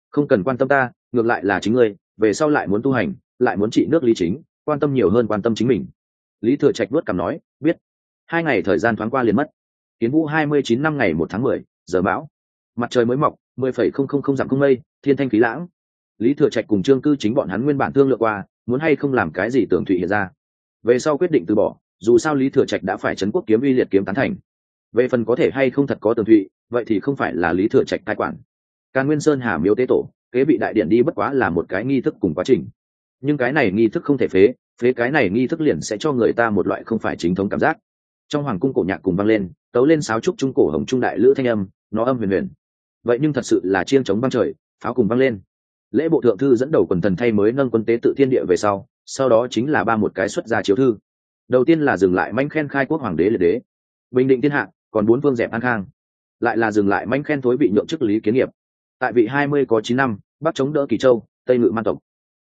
Không cần quan tâm ta, ngược lại là chính ngươi, về sau lại muốn tu hành, lại muốn trị nước lý chính, quan tâm nhiều hơn quan tâm chính mình. Lý thừa trạch vuốt cảm nói, biết. Hai ngày thời gian thoáng qua liền mất. Kiến vũ hai mươi chín năm ngày một tháng mười, giờ bão mặt trời mới mọc, mười phẩy không không không dặm không mây, thiên thanh khí lãng. Lý thừa trạch cùng trương cư chính bọn hắn nguyên bản thương lượng qua muốn hay không làm cái gì tưởng thụy hiện ra. Về sau quyết định từ bỏ, dù sao lý thừa trạch đã phải trấn quốc kiếm uy liệt kiếm tán thành. Về phần có thể hay không thật có tường thụy, vậy thì không phải là lý thừa trạch tài quản. Càn nguyên sơn hà miếu tế tổ, kế bị đại điện đi bất quá là một cái nghi thức cùng quá trình. Nhưng cái này nghi thức không thể phế phế cái này nghi thức liền sẽ cho người ta một loại không phải chính thống cảm giác. Trong hoàng cung cổ nhạc cùng vang lên, tấu lên sáo trúc trung cổ hồng trung đại lữ thanh âm, nó âm huyền huyền. Vậy nhưng thật sự là chiêng chống băng trời, pháo cùng vang lên lễ bộ thượng thư dẫn đầu quần thần thay mới nâng quân tế tự thiên địa về sau sau đó chính là ba một cái xuất gia chiếu thư. Đầu tiên là dừng lại manh khen khai quốc hoàng đế liệt đế. Bình định thiên hạ, còn bốn vương dẹp an khang. Lại là dừng lại manh khen thối vị nhượng chức lý kiến nghiệp. Tại vị hai mươi có chín năm, bắc chống đỡ kỳ châu, tây ngự man tộc.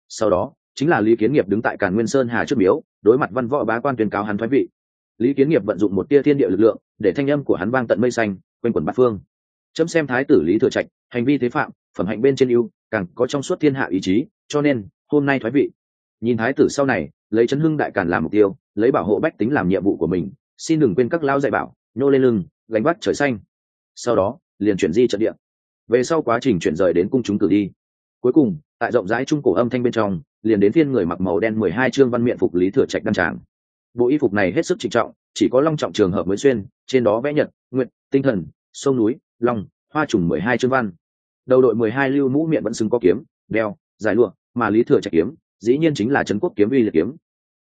Sau đó, chính là lý kiến nghiệp đứng tại cản nguyên sơn hà trước miếu, đối mặt văn võ bá quan tuyên cáo hắn thoái vị. Lý kiến nghiệp vận dụng một tia thiên địa lực lượng, để thanh âm của hắn vang tận mây xanh, quanh quẩn bát phương. Chấm xem thái tử lý thừa trạch, hành vi thế phạm phẩm hạnh bên trên ưu, càng có trong suốt thiên hạ ý chí, cho nên, hôm nay thoái vị. Nhìn thái tử sau này, lấy chấn hưng đại càn làm mục tiêu, lấy bảo hộ bách tính làm nhiệm vụ của mình, xin đừng quên các lao dạy bảo, nhô lên lưng, gánh bắt trời xanh. Sau đó, liền chuyển di trận địa. Về sau quá trình chuyển rời đến cung chúng cử đi. Cuối cùng, tại rộng rãi trung cổ âm thanh bên trong, liền đến phiên người mặc màu đen mười hai chương văn miện phục lý thừa trạch đăng tràng. Bộ y phục này hết sức trịnh trọng, chỉ có long trọng trường hợp mới xuyên, trên đó vẽ nhật nguyện tinh thần, sông núi, long, hoa trùng mười hai chương văn đầu đội mười hai lưu mũ miệng vẫn xứng có kiếm, đeo dài lụa, mà lý thừa trạch kiếm, dĩ nhiên chính là trấn quốc kiếm uy liệt kiếm.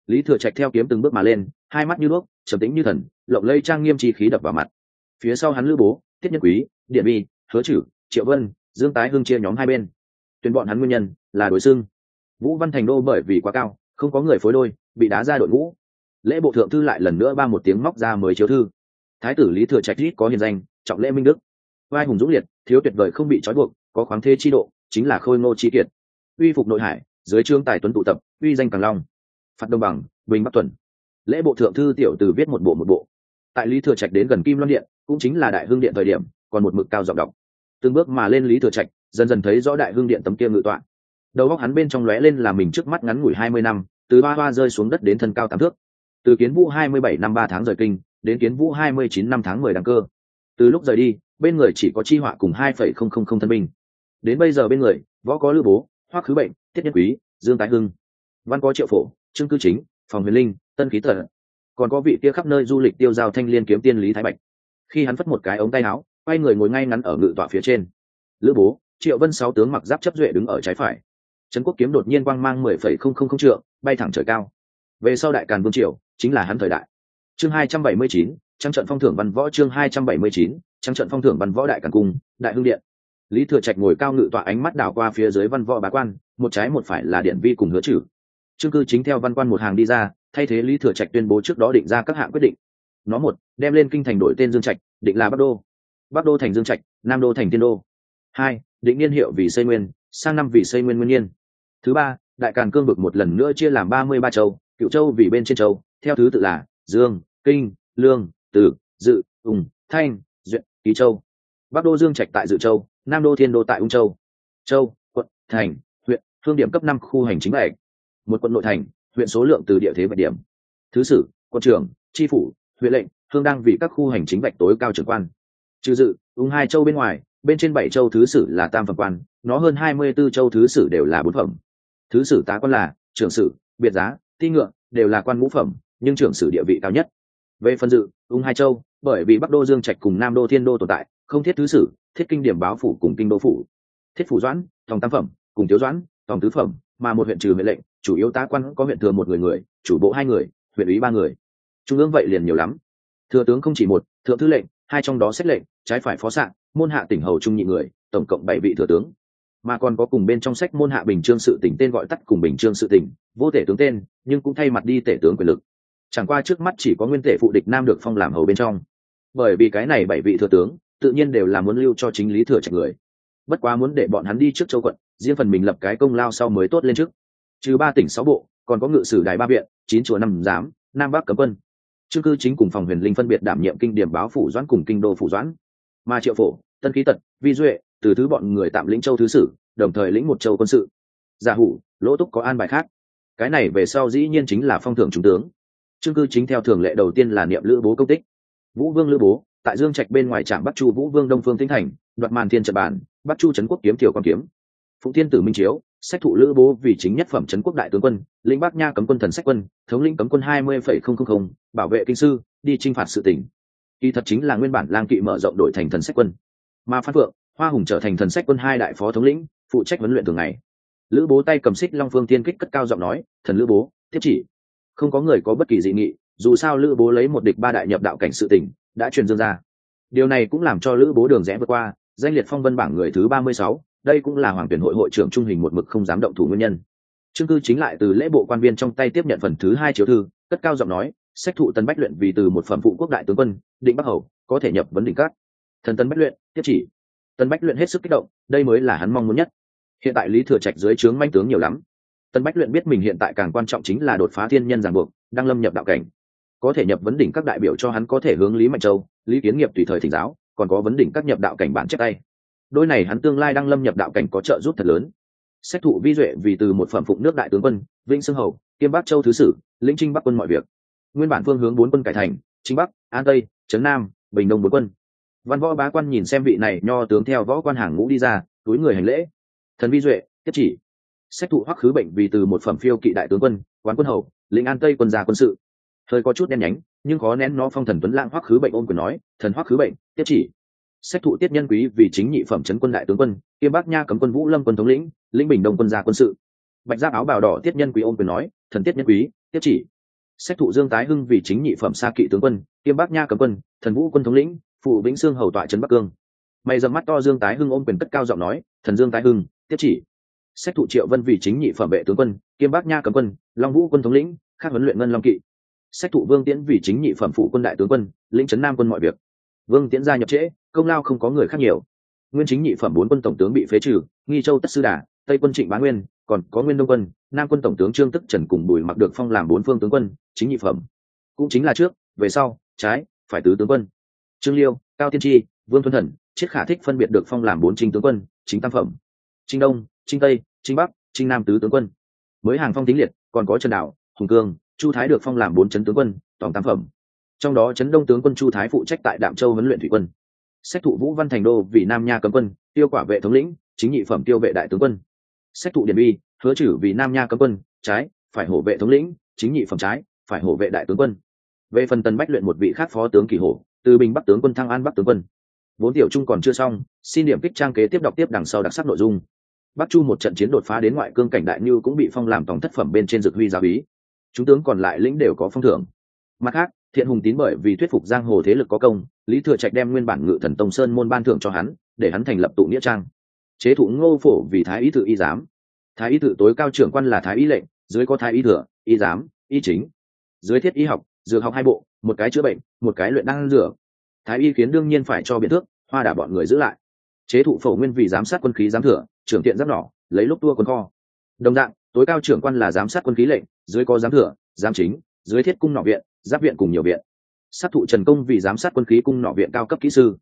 Lý thừa trạch theo kiếm từng bước mà lên, hai mắt như đuốc, trầm tĩnh như thần, lộng lây trang nghiêm chi khí đập vào mặt. Phía sau hắn lữ bố, tiết nhân quý, điện vi hứa chử triệu vân, dương tái hưng chia nhóm hai bên. Tuyên bọn hắn nguyên nhân là đối xưng. Vũ văn thành đô bởi vì quá cao, không có người phối đôi, bị đá ra đội ngũ. Lễ bộ thượng thư lại lần nữa ba một tiếng móc ra mới chiếu thư. Thái tử lý thừa trạch ít có hiền danh, trọng lễ minh đức. Vai hùng dũng liệt, thiếu tuyệt vời không bị trói buộc có khoáng thế chi độ, chính là khôi ngô chi kiệt. Uy phục nội hải, dưới trương tài tuấn tụ tập, uy danh càng long. Phạt đông bằng, bình bắc tuần. Lễ bộ thượng thư tiểu từ viết một bộ một bộ. Tại lý thừa trạch đến gần kim loan điện, cũng chính là đại hương điện thời điểm, còn một mực cao giọng đọc. Từng bước mà lên lý thừa trạch, dần dần thấy rõ đại hương điện tấm kia ngự tọa. Đầu góc hắn bên trong lóe lên là mình trước mắt ngắn ngủi hai mươi năm, từ ba hoa rơi xuống đất đến thân cao tám thước. Từ kiến vũ hai mươi bảy năm ba tháng rời kinh, đến kiến vũ hai mươi chín năm tháng mười đăng cơ. Từ lúc rời đi, bên người chỉ có chi họa cùng hai phẩy không không không thân binh đến bây giờ bên người, võ có lưu bố, hoắc khứ bệnh, tiết nhân quý, dương tái hưng, văn có triệu phổ, trương cư chính, phòng huyền linh, tân khí tờ còn có vị kia khắp nơi du lịch tiêu giao thanh liên kiếm tiên lý thái bạch. Khi hắn phất một cái ống tay áo, quay người ngồi ngay ngắn ở ngự tọa phía trên. Lữ bố, triệu vân sáu tướng mặc giáp chấp duệ đứng ở trái phải. Trấn quốc kiếm đột nhiên quang mang mười phẩy không không không trượng, bay thẳng trời cao. Về sau đại càn vương triều, chính là hắn thời đại. Chương hai trăm bảy mươi chín trang trận phong thưởng văn võ chương hai trăm bảy mươi chín trang trận phong thưởng văn võ đại càn cung, đại hương điện lý thừa trạch ngồi cao ngự tọa ánh mắt đảo qua phía dưới văn võ bá quan, một trái một phải là điện vi cùng hứa trừ. Chương cư chính theo văn quan một hàng đi ra, thay thế lý thừa trạch tuyên bố trước đó định ra các hạng quyết định. Nó một, đem lên kinh thành đổi tên dương trạch, định là bắc đô. Bắc đô thành dương trạch, nam đô thành tiên đô. Hai, định niên hiệu vì xây nguyên, sang năm vì xây nguyên nguyên nhiên. Thứ ba, đại càn cương vực một lần nữa chia làm ba mươi ba châu, cựu châu vì bên trên châu, theo thứ tự là dương, kinh, lương, tử, dự ùng thanh, duyện, ký châu. Bắc đô dương trạch tại dự châu nam đô thiên đô tại ung châu. Châu, quận, thành, huyện phương điểm cấp năm khu hành chính bảy. Một quận nội thành, huyện số lượng từ địa thế vạch điểm. Thứ sử, quận trưởng, tri phủ, huyện lệnh, thương đang vì các khu hành chính vạch tối cao trưởng quan. Trừ dự, ung hai châu bên ngoài, bên trên bảy châu thứ sử là tam phẩm quan, nó hơn hai mươi 24 châu thứ sử đều là bốn phẩm. Thứ sử tá quan là trưởng sử, biệt giá ti ngựa, đều là quan ngũ phẩm, nhưng trưởng sử địa vị cao nhất. Về phần dự, ung hai châu, bởi vì bắc đô dương trạch cùng nam đô thiên đô tồn tại, không thiết thứ sử thiết kinh điểm báo phủ cùng kinh đô phủ. Thiết phủ doãn, tòng tam phẩm, cùng thiếu doãn, tòng tứ phẩm, mà một huyện trừ huyện lệnh, chủ yếu tá quan có huyện thừa một người người, chủ bộ hai người, huyện ủy ba người. Trung ương vậy liền nhiều lắm. Thừa tướng không chỉ một, thượng thư lệnh, hai trong đó xét lệnh, trái phải phó sạn môn hạ tỉnh hầu trung nhị người, tổng cộng bảy vị thừa tướng. Mà còn có cùng bên trong sách môn hạ bình trương sự tỉnh tên gọi tắt cùng bình trương sự tỉnh, vô tể tướng tên, nhưng cũng thay mặt đi tể tướng quyền lực. Chẳng qua trước mắt chỉ có nguyên tể phụ địch nam được phong làm hầu bên trong. Bởi vì cái này bảy vị thừa tướng tự nhiên đều là muốn lưu cho chính lý thừa trạch người. Bất quá muốn để bọn hắn đi trước châu quận, riêng phần mình lập cái công lao sau mới tốt lên trước. Trừ ba tỉnh sáu bộ, còn có ngự sử đài ba viện, chín chùa năm giám, nam bắc cấm quân. Chương cư chính cùng phòng huyền linh phân biệt đảm nhiệm kinh điểm báo phủ doãn cùng kinh đô phủ doãn. Mà triệu phổ, tân khí tật, vi duệ, từ thứ bọn người tạm lĩnh châu thứ sử, đồng thời lĩnh một châu quân sự. Giả hủ, lỗ túc có an bài khác. Cái này về sau dĩ nhiên chính là phong thưởng trung tướng. Chương cư chính theo thường lệ đầu tiên là niệm lữ bố công tích. Vũ vương lữ bố tại dương trạch bên ngoài trạm bắc chu vũ vương đông phương tinh thành, đoạt màn thiên trật bản, bắc chu trấn quốc kiếm thiều con kiếm. Phụng thiên tử minh chiếu, sách thụ lữ bố vì chính nhất phẩm trấn quốc đại tướng quân, lĩnh bắc nha cấm quân thần sách quân, thống lĩnh cấm quân hai mươi phẩy không không không, bảo vệ kinh sư, đi t r i n h phạt sự tỉnh kỳ thật chính là nguyên bản lang kỵ mở rộng đội thành thần sách quân. Mà phan phượng, hoa hùng trở thành thần sách quân hai đại phó thống lĩnh, phụ trách huấn luyện thường ngày. Lữ bố tay cầm xích long phương tiên kích cất cao giọng nói, thần lữ bố, thiết chỉ. Không có người có bất kỳ dị nghị, dù sao lữ bố lấy một địch ba đại nhập đạo cảnh sự tỉnh đã truyền dương ra. Điều này cũng làm cho lữ bố đường rẽ vượt qua, danh liệt phong vân bảng người thứ ba mươi sáu, đây cũng là hoàng tuyển hội hội trưởng trung hình một mực không dám động thủ nguyên nhân. Chương cư chính lại từ lễ bộ quan viên trong tay tiếp nhận phần thứ hai chiếu thư, cất cao giọng nói, sách thụ tân bách luyện vì từ một phẩm phụ quốc đại tướng quân, định bắc hầu, có thể nhập vấn đỉnh các. Thần tân bách luyện, tiếp chỉ. Tân bách luyện hết sức kích động, đây mới là hắn mong muốn nhất. Hiện tại lý thừa trạch dưới trướng manh tướng nhiều lắm. Tân bách luyện biết mình hiện tại càng quan trọng chính là đột phá thiên nhân giảng buộc, đang lâm nhập đạo cảnh có thể nhập vấn đỉnh các đại biểu cho hắn có thể hướng lý mạnh châu, lý kiến nghiệp tùy thời thỉnh giáo, còn có vấn đỉnh các nhập đạo cảnh bản chép tay. Đôi này hắn tương lai đang lâm nhập đạo cảnh có trợ giúp thật lớn. Xét thụ vi duệ vì từ một phẩm phụng nước đại tướng quân, vĩnh sương hầu, kiêm bắc châu thứ sử, lĩnh trinh bắc quân mọi việc. Nguyên bản phương hướng bốn quân cải thành chính bắc, an tây, trấn nam, bình đông bốn quân. Văn võ bá quan nhìn xem vị này nho tướng theo võ quan hàng ngũ đi ra, túi người hành lễ. Thần vi duệ, tiếp chỉ. Xét thụ hoắc khứ bệnh vì từ một phẩm phiêu kỵ đại tướng quân, quán quân hầu, lĩnh an tây quân gia quân sự hơi có chút đen nhánh, nhưng khó nén nó phong thần tuấn lãng hoắc khứ bệnh ôn quyền nói, thần hoắc khứ bệnh, tiếp chỉ. Sách thụ tiết nhân quý vì chính nhị phẩm trấn quân đại tướng quân, kiêm bác nha cấm quân vũ lâm quân thống lĩnh lĩnh bình đông quân gia quân sự. Bạch giáp áo bào đỏ tiết nhân quý ôn quyền nói, thần tiết nhân quý, tiếp chỉ. Sách thụ dương tái hưng vì chính nhị phẩm sa kỵ tướng quân, kiêm bác nha cấm quân, thần vũ quân thống lĩnh, phụ vĩnh sương hầu tọa trấn bắc cương. Mày dầm mắt to dương tái hưng ôm quyền cất cao giọng nói, thần dương tái hưng, tiếp chỉ. Sách thụ triệu vân vì chính nhị phẩm vệ tướng quân, kiêm bác nha cấm quân, long vũ quân thống lĩnh, khác huấn luyện ngân long kỵ sách thụ vương tiễn vì chính nhị phẩm phụ quân đại tướng quân, lĩnh trấn nam quân mọi việc. Vương tiễn gia nhập trễ, công lao không có người khác nhiều. Nguyên chính nhị phẩm bốn quân tổng tướng bị phế trừ, nghi châu tất sư đà, tây quân trịnh bá nguyên, còn có nguyên đông quân, nam quân tổng tướng trương tức trần cùng bùi mặc được phong làm bốn phương tướng quân, chính nhị phẩm. Cũng chính là trước, về sau, trái, phải tứ tướng quân. Trương liêu, cao tiên tri, vương thuần thần, chiết khả thích phân biệt được phong làm bốn chính tướng quân, chính tam phẩm. Trinh đông trinh tây trinh bắc trinh nam tứ tướng quân. Mới hàng phong tính liệt, còn có trần đạo, hùng cương chu thái được phong làm bốn chấn tướng quân, tổng tam phẩm. Trong đó chấn đông tướng quân chu thái phụ trách tại đạm châu huấn luyện thủy quân. Sách thụ vũ văn thành đô vì nam nha cấm quân, tiêu quả vệ thống lĩnh, chính nhị phẩm tiêu vệ đại tướng quân. Sách thụ điện bi hứa trừ vì nam nha cấm quân, trái, phải hổ vệ thống lĩnh, chính nhị phẩm trái, phải hổ vệ đại tướng quân. Về phần tần bách luyện một vị khác phó tướng kỳ hổ, từ bình bắc tướng quân thăng an bắc tướng quân. Vốn tiểu trung còn chưa xong, xin điểm kích trang kế tiếp đọc tiếp đằng sau đặc sắc nội dung. Bắc chu một trận chiến đột phá đến ngoại cương cảnh đại như cũng bị phong làm tổng thất phẩm bên trên dược huy giáo ý chúng tướng còn lại lĩnh đều có phong thưởng. Mặt khác, thiện hùng tín bởi vì thuyết phục giang hồ thế lực có công, lý thừa trạch đem nguyên bản ngự thần tông sơn môn ban thưởng cho hắn, để hắn thành lập tụ nghĩa trang. Chế thụ ngô phổ vì thái ý tự y giám. Thái y tự tối cao trưởng quan là thái y lệnh, dưới có thái y thừa, y giám, y chính. Dưới thiết y học, dược học hai bộ, một cái chữa bệnh, một cái luyện đăng dược. thái y khiến đương nhiên phải cho biện thước, hoa đả bọn người giữ lại. Chế thụ phổ nguyên vì giám sát quân khí giám thừa, trưởng tiện giáp nỏ lấy lúc tua quân kho. Đồng dạng, tối cao trưởng quan là giám sát quân khí lệnh dưới có giám thừa, giám chính, dưới thiết cung nọ viện, giáp viện cùng nhiều viện. Sát thụ trần công vì giám sát quân khí cung nọ viện cao cấp kỹ sư.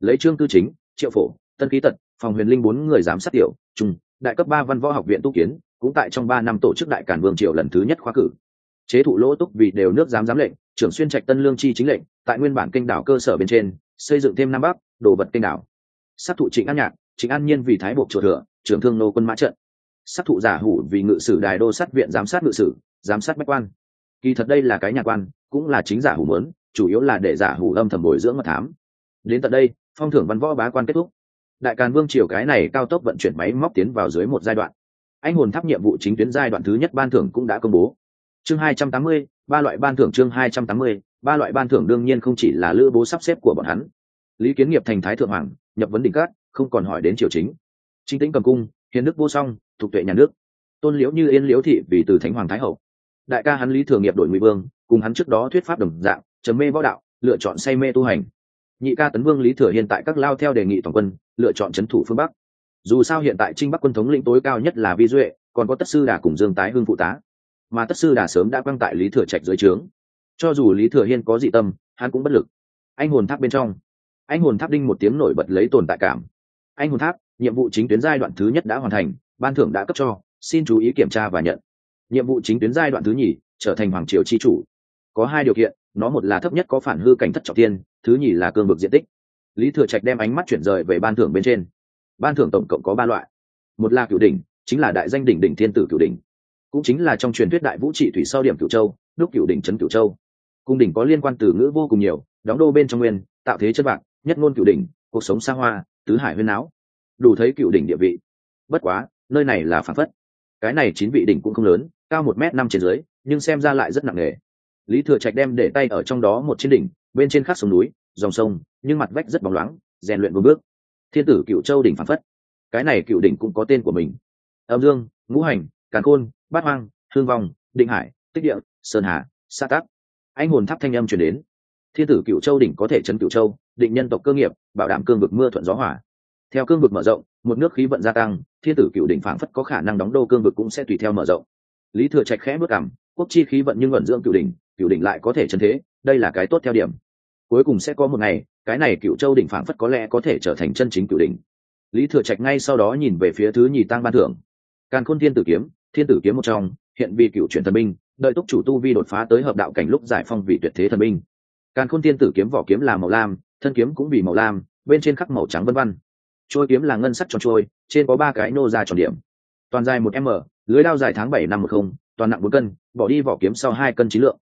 Lấy trương tư chính, triệu phổ, tân ký tật, phòng huyền linh bốn người giám sát tiểu trung đại cấp ba văn võ học viện tu kiến, cũng tại trong ba năm tổ chức đại cản vương triều lần thứ nhất khóa cử. Chế thụ lỗ túc vì đều nước giám giám lệnh, trưởng xuyên trạch tân lương chi chính lệnh, tại nguyên bản kinh đảo cơ sở bên trên, xây dựng thêm nam bắc, đồ vật kinh đảo. Sát thụ trịnh an nhạc, trịnh an nhiên vì thái bộ chùa thừa, trưởng thương nô quân mã trận. Sát thụ giả hủ vì ngự sử đài đô sát viện giám sát ngự sử giám sát bách quan. Kỳ thật đây là cái nhà quan, cũng là chính giả hủ mớn, chủ yếu là để giả hủ âm thầm bồi dưỡng mật thám. Đến tận đây, phong thưởng văn võ bá quan kết thúc. Đại càn vương triều cái này cao tốc vận chuyển máy móc tiến vào dưới một giai đoạn. Anh hồn tháp nhiệm vụ chính tuyến giai đoạn thứ nhất ban thưởng cũng đã công bố. Chương hai trăm tám mươi, ba loại ban thưởng chương hai trăm tám mươi, ba loại ban thưởng đương nhiên không chỉ là lữ bố sắp xếp của bọn hắn. Lý kiến nghiệp thành thái thượng hoàng, nhập vấn đỉnh cát không còn hỏi đến triều chính. Chính tĩnh cầm cung hiền đức vô song, thuộc tuệ nhà nước. Tôn liễu như yên liễu thị vì từ thánh hoàng thái hậu đại ca hắn lý thường nghiệp đổi ngụy vương, cùng hắn trước đó thuyết pháp đồng dạng chấm mê võ đạo, lựa chọn say mê tu hành. Nhị ca tấn vương lý thừa hiện tại các lao theo đề nghị toàn quân, lựa chọn c thủ phương bắc. Dù sao hiện tại trinh bắc quân thống lĩnh tối cao nhất là vi duệ, còn có tất sư đà cùng dương tái hưng phụ tá. Mà tất sư đà sớm đã quăng tại lý thừa trạch dưới trướng. Cho dù lý thừa hiên có dị tâm, hắn cũng bất lực. Anh hồn tháp bên trong. Anh hồn tháp đinh một tiếng nổi bật lấy tồn tại cảm. Anh hồn tháp, nhiệm vụ chính tuyến giai đoạn thứ nhất đã hoàn thành, ban thưởng đã cấp cho, xin chú ý kiểm tra và nhận nhiệm vụ chính tuyến giai đoạn thứ nhì, trở thành hoàng triều chi chủ. Có hai điều kiện, nó một là thấp nhất có phản hư cảnh thất trọng tiên thứ nhì là cương vực diện tích. Lý thừa trạch đem ánh mắt chuyển rời về ban thưởng bên trên. Ban thưởng tổng cộng có ba loại. Một là cửu đỉnh, chính là đại danh đỉnh đỉnh thiên tử cửu đỉnh. Cũng chính là trong truyền thuyết đại vũ trị thủy sau điểm cửu châu, đúc cửu đỉnh trấn cửu châu. Cung đỉnh có liên quan từ ngữ vô cùng nhiều, đóng đô bên trong nguyên, tạo thế chân bạc, nhất ngôn cửu đỉnh, cuộc sống xa hoa, tứ hải huyên áo đủ thấy cửu đỉnh địa vị. Bất quá, nơi này là phản phất. Cái này chín vị đỉnh cũng không lớn cao một m năm trên dưới, nhưng xem ra lại rất nặng nề. Lý thừa trạch đem để tay ở trong đó một trên đỉnh, bên trên khắc sông núi, dòng sông, nhưng mặt vách rất bóng loáng, rèn luyện vương bước. Thiên tử cựu châu đỉnh phản phất. Cái này cựu đỉnh cũng có tên của mình. Âm dương, ngũ hành, càn khôn, bát hoang hương vong, định hải, tích địa, sơn hà, sa tắc. anh hồn tháp thanh âm chuyển đến. Thiên tử cựu châu đỉnh có thể chấn cựu châu, định nhân tộc cơ nghiệp, bảo đảm cương vực mưa thuận gió hỏa theo cương vực mở rộng, một nước khí vận gia tăng, thiên tử cựu đỉnh phảng phất có khả năng đóng đô cương vực cũng sẽ tùy theo mở rộng lý thừa trạch khẽ bước cảm quốc chi khí vận nhưng vận dưỡng cựu đỉnh cựu đỉnh lại có thể chân thế, đây là cái tốt theo điểm. Cuối cùng sẽ có một ngày, cái này cựu châu đỉnh phảng phất có lẽ có thể trở thành chân chính cựu đỉnh. Lý thừa trạch ngay sau đó nhìn về phía thứ nhì tăng ban thưởng. Càn khôn thiên tử kiếm, thiên tử kiếm một trong, hiện vì cựu chuyển thần binh, đợi túc chủ tu vi đột phá tới hợp đạo cảnh lúc giải phong vị tuyệt thế thần binh. Càn khôn thiên tử kiếm vỏ kiếm là màu lam, thân kiếm cũng vì màu lam, bên trên khắc màu trắng vân văn trôi kiếm là ngân sắc tròn trôi trên có ba cái nô ra tròn điểm toàn dài một m, lưới đao dài tháng bảy năm một không, toàn nặng bốn cân, bỏ đi vỏ kiếm sau hai cân trí lượng.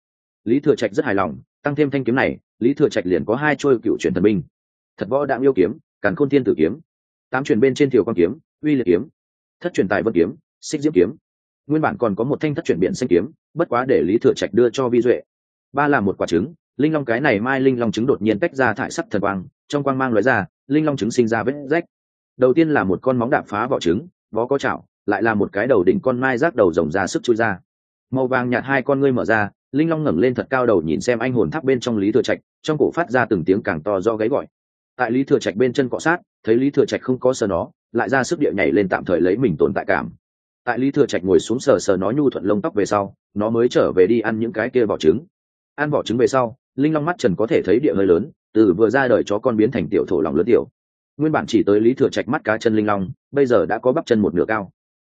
Lý thừa trạch rất hài lòng, tăng thêm thanh kiếm này, lý thừa trạch liền có hai trôi cựu truyền thần binh. Thật võ đạm yêu kiếm, càn khôn thiên tử kiếm. Tám truyền bên trên thiều quan kiếm, uy liệt kiếm. Thất truyền tài vân kiếm, xích diễm kiếm. Nguyên bản còn có một thanh thất truyền biện xanh kiếm, bất quá để lý thừa trạch đưa cho vi duệ. Ba là một quả trứng, linh long cái này mai linh long trứng đột nhiên tách ra thải sắc thần quang, trong quang mang loại ra, linh long trứng sinh ra vết rách. Đầu tiên là một con móng đạp phá vỏ trứng, vó có chảo lại là một cái đầu đỉnh con mai rác đầu rồng ra sức chui ra. Màu vàng nhạt hai con ngươi mở ra, linh long ngẩng lên thật cao đầu nhìn xem anh hồn tháp bên trong lý thừa trạch, trong cổ phát ra từng tiếng càng to do gáy gọi. Tại lý thừa trạch bên chân cọ sát, thấy lý thừa trạch không có sờ nó, lại ra sức địa nhảy lên tạm thời lấy mình tồn tại cảm. Tại lý thừa trạch ngồi xuống sờ sờ nó nhu thuận lông tóc về sau, nó mới trở về đi ăn những cái kia vỏ trứng. Ăn vỏ trứng về sau, linh long mắt trần có thể thấy địa hơi lớn, từ vừa ra đời chó con biến thành tiểu thổ lòng lớn tiểu. Nguyên bản chỉ tới lý thừa trạch mắt cá chân linh long, bây giờ đã có bắp chân một nửa cao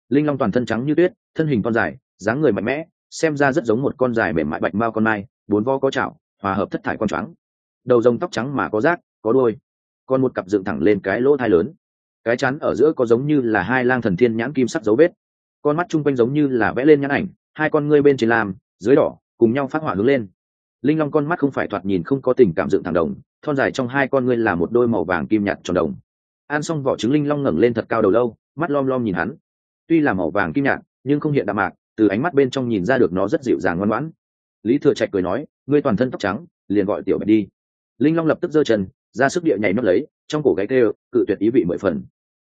linh long toàn thân trắng như tuyết, thân hình con dài, dáng người mạnh mẽ, xem ra rất giống một con dài mềm mại bạch mao con mai, bốn vo có chảo, hòa hợp thất thải con trắng đầu rồng tóc trắng mà có rác, có đôi còn một cặp dựng thẳng lên cái lỗ thai lớn. Cái chắn ở giữa có giống như là hai lang thần thiên nhãn kim sắc dấu vết. Con mắt chung quanh giống như là vẽ lên nhãn ảnh, hai con ngươi bên trên làm dưới đỏ, cùng nhau phát hỏa hướng lên. Linh long con mắt không phải thoạt nhìn không có tình cảm dựng thẳng đồng, thon dài trong hai con ngươi là một đôi màu vàng kim nhạt tròn đồng. Ăn xong vỏ trứng linh long ngẩng lên thật cao đầu lâu, mắt lom lom nhìn hắn tuy là màu vàng kim nhạt, nhưng không hiện đạm mạc, từ ánh mắt bên trong nhìn ra được nó rất dịu dàng ngoan ngoãn. Lý thừa trạch cười nói, ngươi toàn thân tóc trắng, liền gọi tiểu bạch đi. Linh long lập tức giơ chân, ra sức địa nhảy nhót lấy, trong cổ gáy tê, cự tuyệt ý vị mười phần.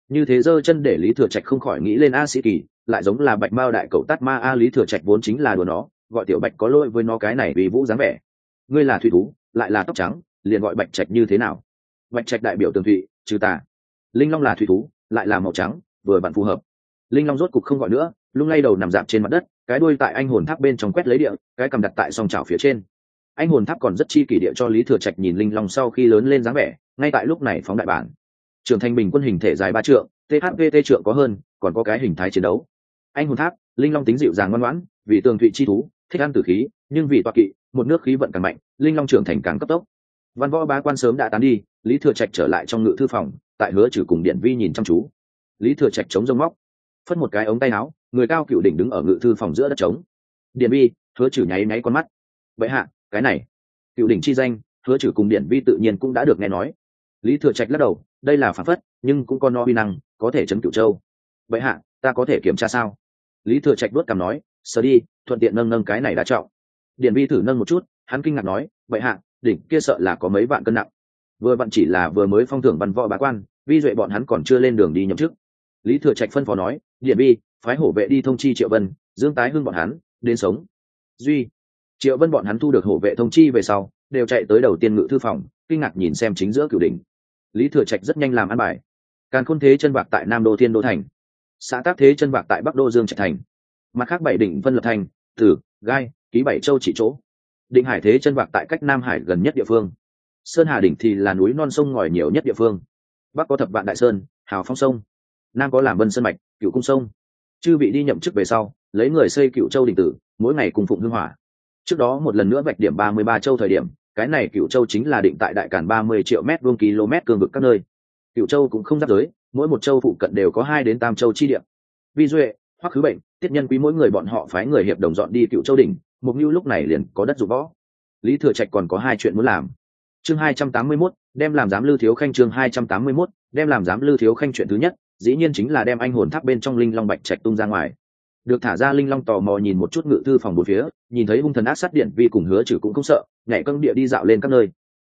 Như thế giơ chân để lý thừa trạch không khỏi nghĩ lên a sĩ kỳ, lại giống là bạch mao đại cậu tát ma a lý thừa trạch vốn chính là đùa nó, gọi tiểu bạch có lỗi với nó cái này vì vũ dáng vẻ. Ngươi là thủy thú, lại là tóc trắng, liền gọi bạch trạch như thế nào? Bạch trạch đại biểu tường thụy, trừ tà. Linh long là thủy thú, lại là màu trắng, vừa bạn phù hợp linh long rốt cục không gọi nữa, lung lay đầu nằm dạp trên mặt đất, cái đuôi tại anh hồn tháp bên trong quét lấy địa, cái cầm đặt tại song trào phía trên. Anh hồn tháp còn rất chi kỷ địa cho lý thừa trạch nhìn linh long sau khi lớn lên dáng vẻ, ngay tại lúc này phóng đại bản. Trưởng thành bình quân hình thể dài ba trượng thvt trượng có hơn, còn có cái hình thái chiến đấu. Anh hồn tháp, linh long tính dịu dàng ngoan ngoãn, vì tường thụy chi thú, thích ăn tử khí, nhưng vì toa kỵ, một nước khí vận càng mạnh, linh long trưởng thành càng cấp tốc. Văn võ bá quan sớm đã tán đi, lý thừa trạch trở lại trong ngự thư phòng, tại hứa trừ cùng điện vi nhìn chăm chú. Lý thừa trạch chống rông móc phất một cái ống tay áo, người cao cựu đỉnh đứng ở ngự thư phòng giữa đất trống. Điện vi, hứa trừ nháy nháy con mắt. Vậy hạ, cái này. Cựu đỉnh chi danh, hứa trừ cùng điện vi tự nhiên cũng đã được nghe nói. Lý thừa trạch lắc đầu, đây là phản phất, nhưng cũng có no uy năng, có thể chấn cựu châu. Vậy hạ, ta có thể kiểm tra sao? Lý thừa trạch đốt cằm nói, sờ đi, thuận tiện nâng nâng cái này đã trọng. Điện vi thử nâng một chút, hắn kinh ngạc nói, vậy hạ, đỉnh kia sợ là có mấy vạn cân nặng. Vừa vặn chỉ là vừa mới phong thưởng văn võ bá quan, vi duệ bọn hắn còn chưa lên đường đi nhậm chức. Lý thừa trạch phân phó nói điện vi phái hổ vệ đi thông chi triệu vân, dương tái hưng bọn hắn, đến sống. Duy, triệu vân bọn hắn thu được hổ vệ thông chi về sau, đều chạy tới đầu tiên ngự thư phòng, kinh ngạc nhìn xem chính giữa cửu đỉnh. Lý thừa trạch rất nhanh làm ăn bài. Càn khôn thế chân bạc tại nam đô thiên đô thành. Xã tác thế chân bạc tại bắc đô dương trạch thành. Mặt khác bảy đỉnh vân lập thành, tử, gai, ký bảy châu chỉ chỗ. Định hải thế chân bạc tại cách nam hải gần nhất địa phương. Sơn hà đỉnh thì là núi non sông ngòi nhiều nhất địa phương. Bắc có thập vạn đại sơn, hào phong sông nam có làm vân sơn mạch cựu cung sông. Chư vị đi nhậm chức về sau lấy người xây cựu châu đình tử mỗi ngày cùng phụng hương hỏa. Trước đó một lần nữa vạch điểm ba mươi ba châu thời điểm cái này cựu châu chính là định tại đại cản ba mươi triệu mét vuông km cương vực các nơi. Cựu châu cũng không giáp giới mỗi một châu phụ cận đều có hai đến tam châu chi điểm vi duệ hoặc khứ bệnh tiết nhân quý mỗi người bọn họ phái người hiệp đồng dọn đi cựu châu đỉnh mục mưu lúc này liền có đất dụng võ. Lý thừa trạch còn có hai chuyện muốn làm. Chương hai trăm tám mươi mốt, đem làm giám lưu thiếu khanh chương hai trăm tám mươi mốt, đem làm giám lưu thiếu khanh chuyện thứ nhất dĩ nhiên chính là đem anh hồn tháp bên trong linh long bạch trạch tung ra ngoài. Được thả ra, linh long tò mò nhìn một chút ngự thư phòng bốn phía, nhìn thấy hung thần ác sát điện vi cùng hứa trừ cũng không sợ, nhảy cân địa đi dạo lên các nơi.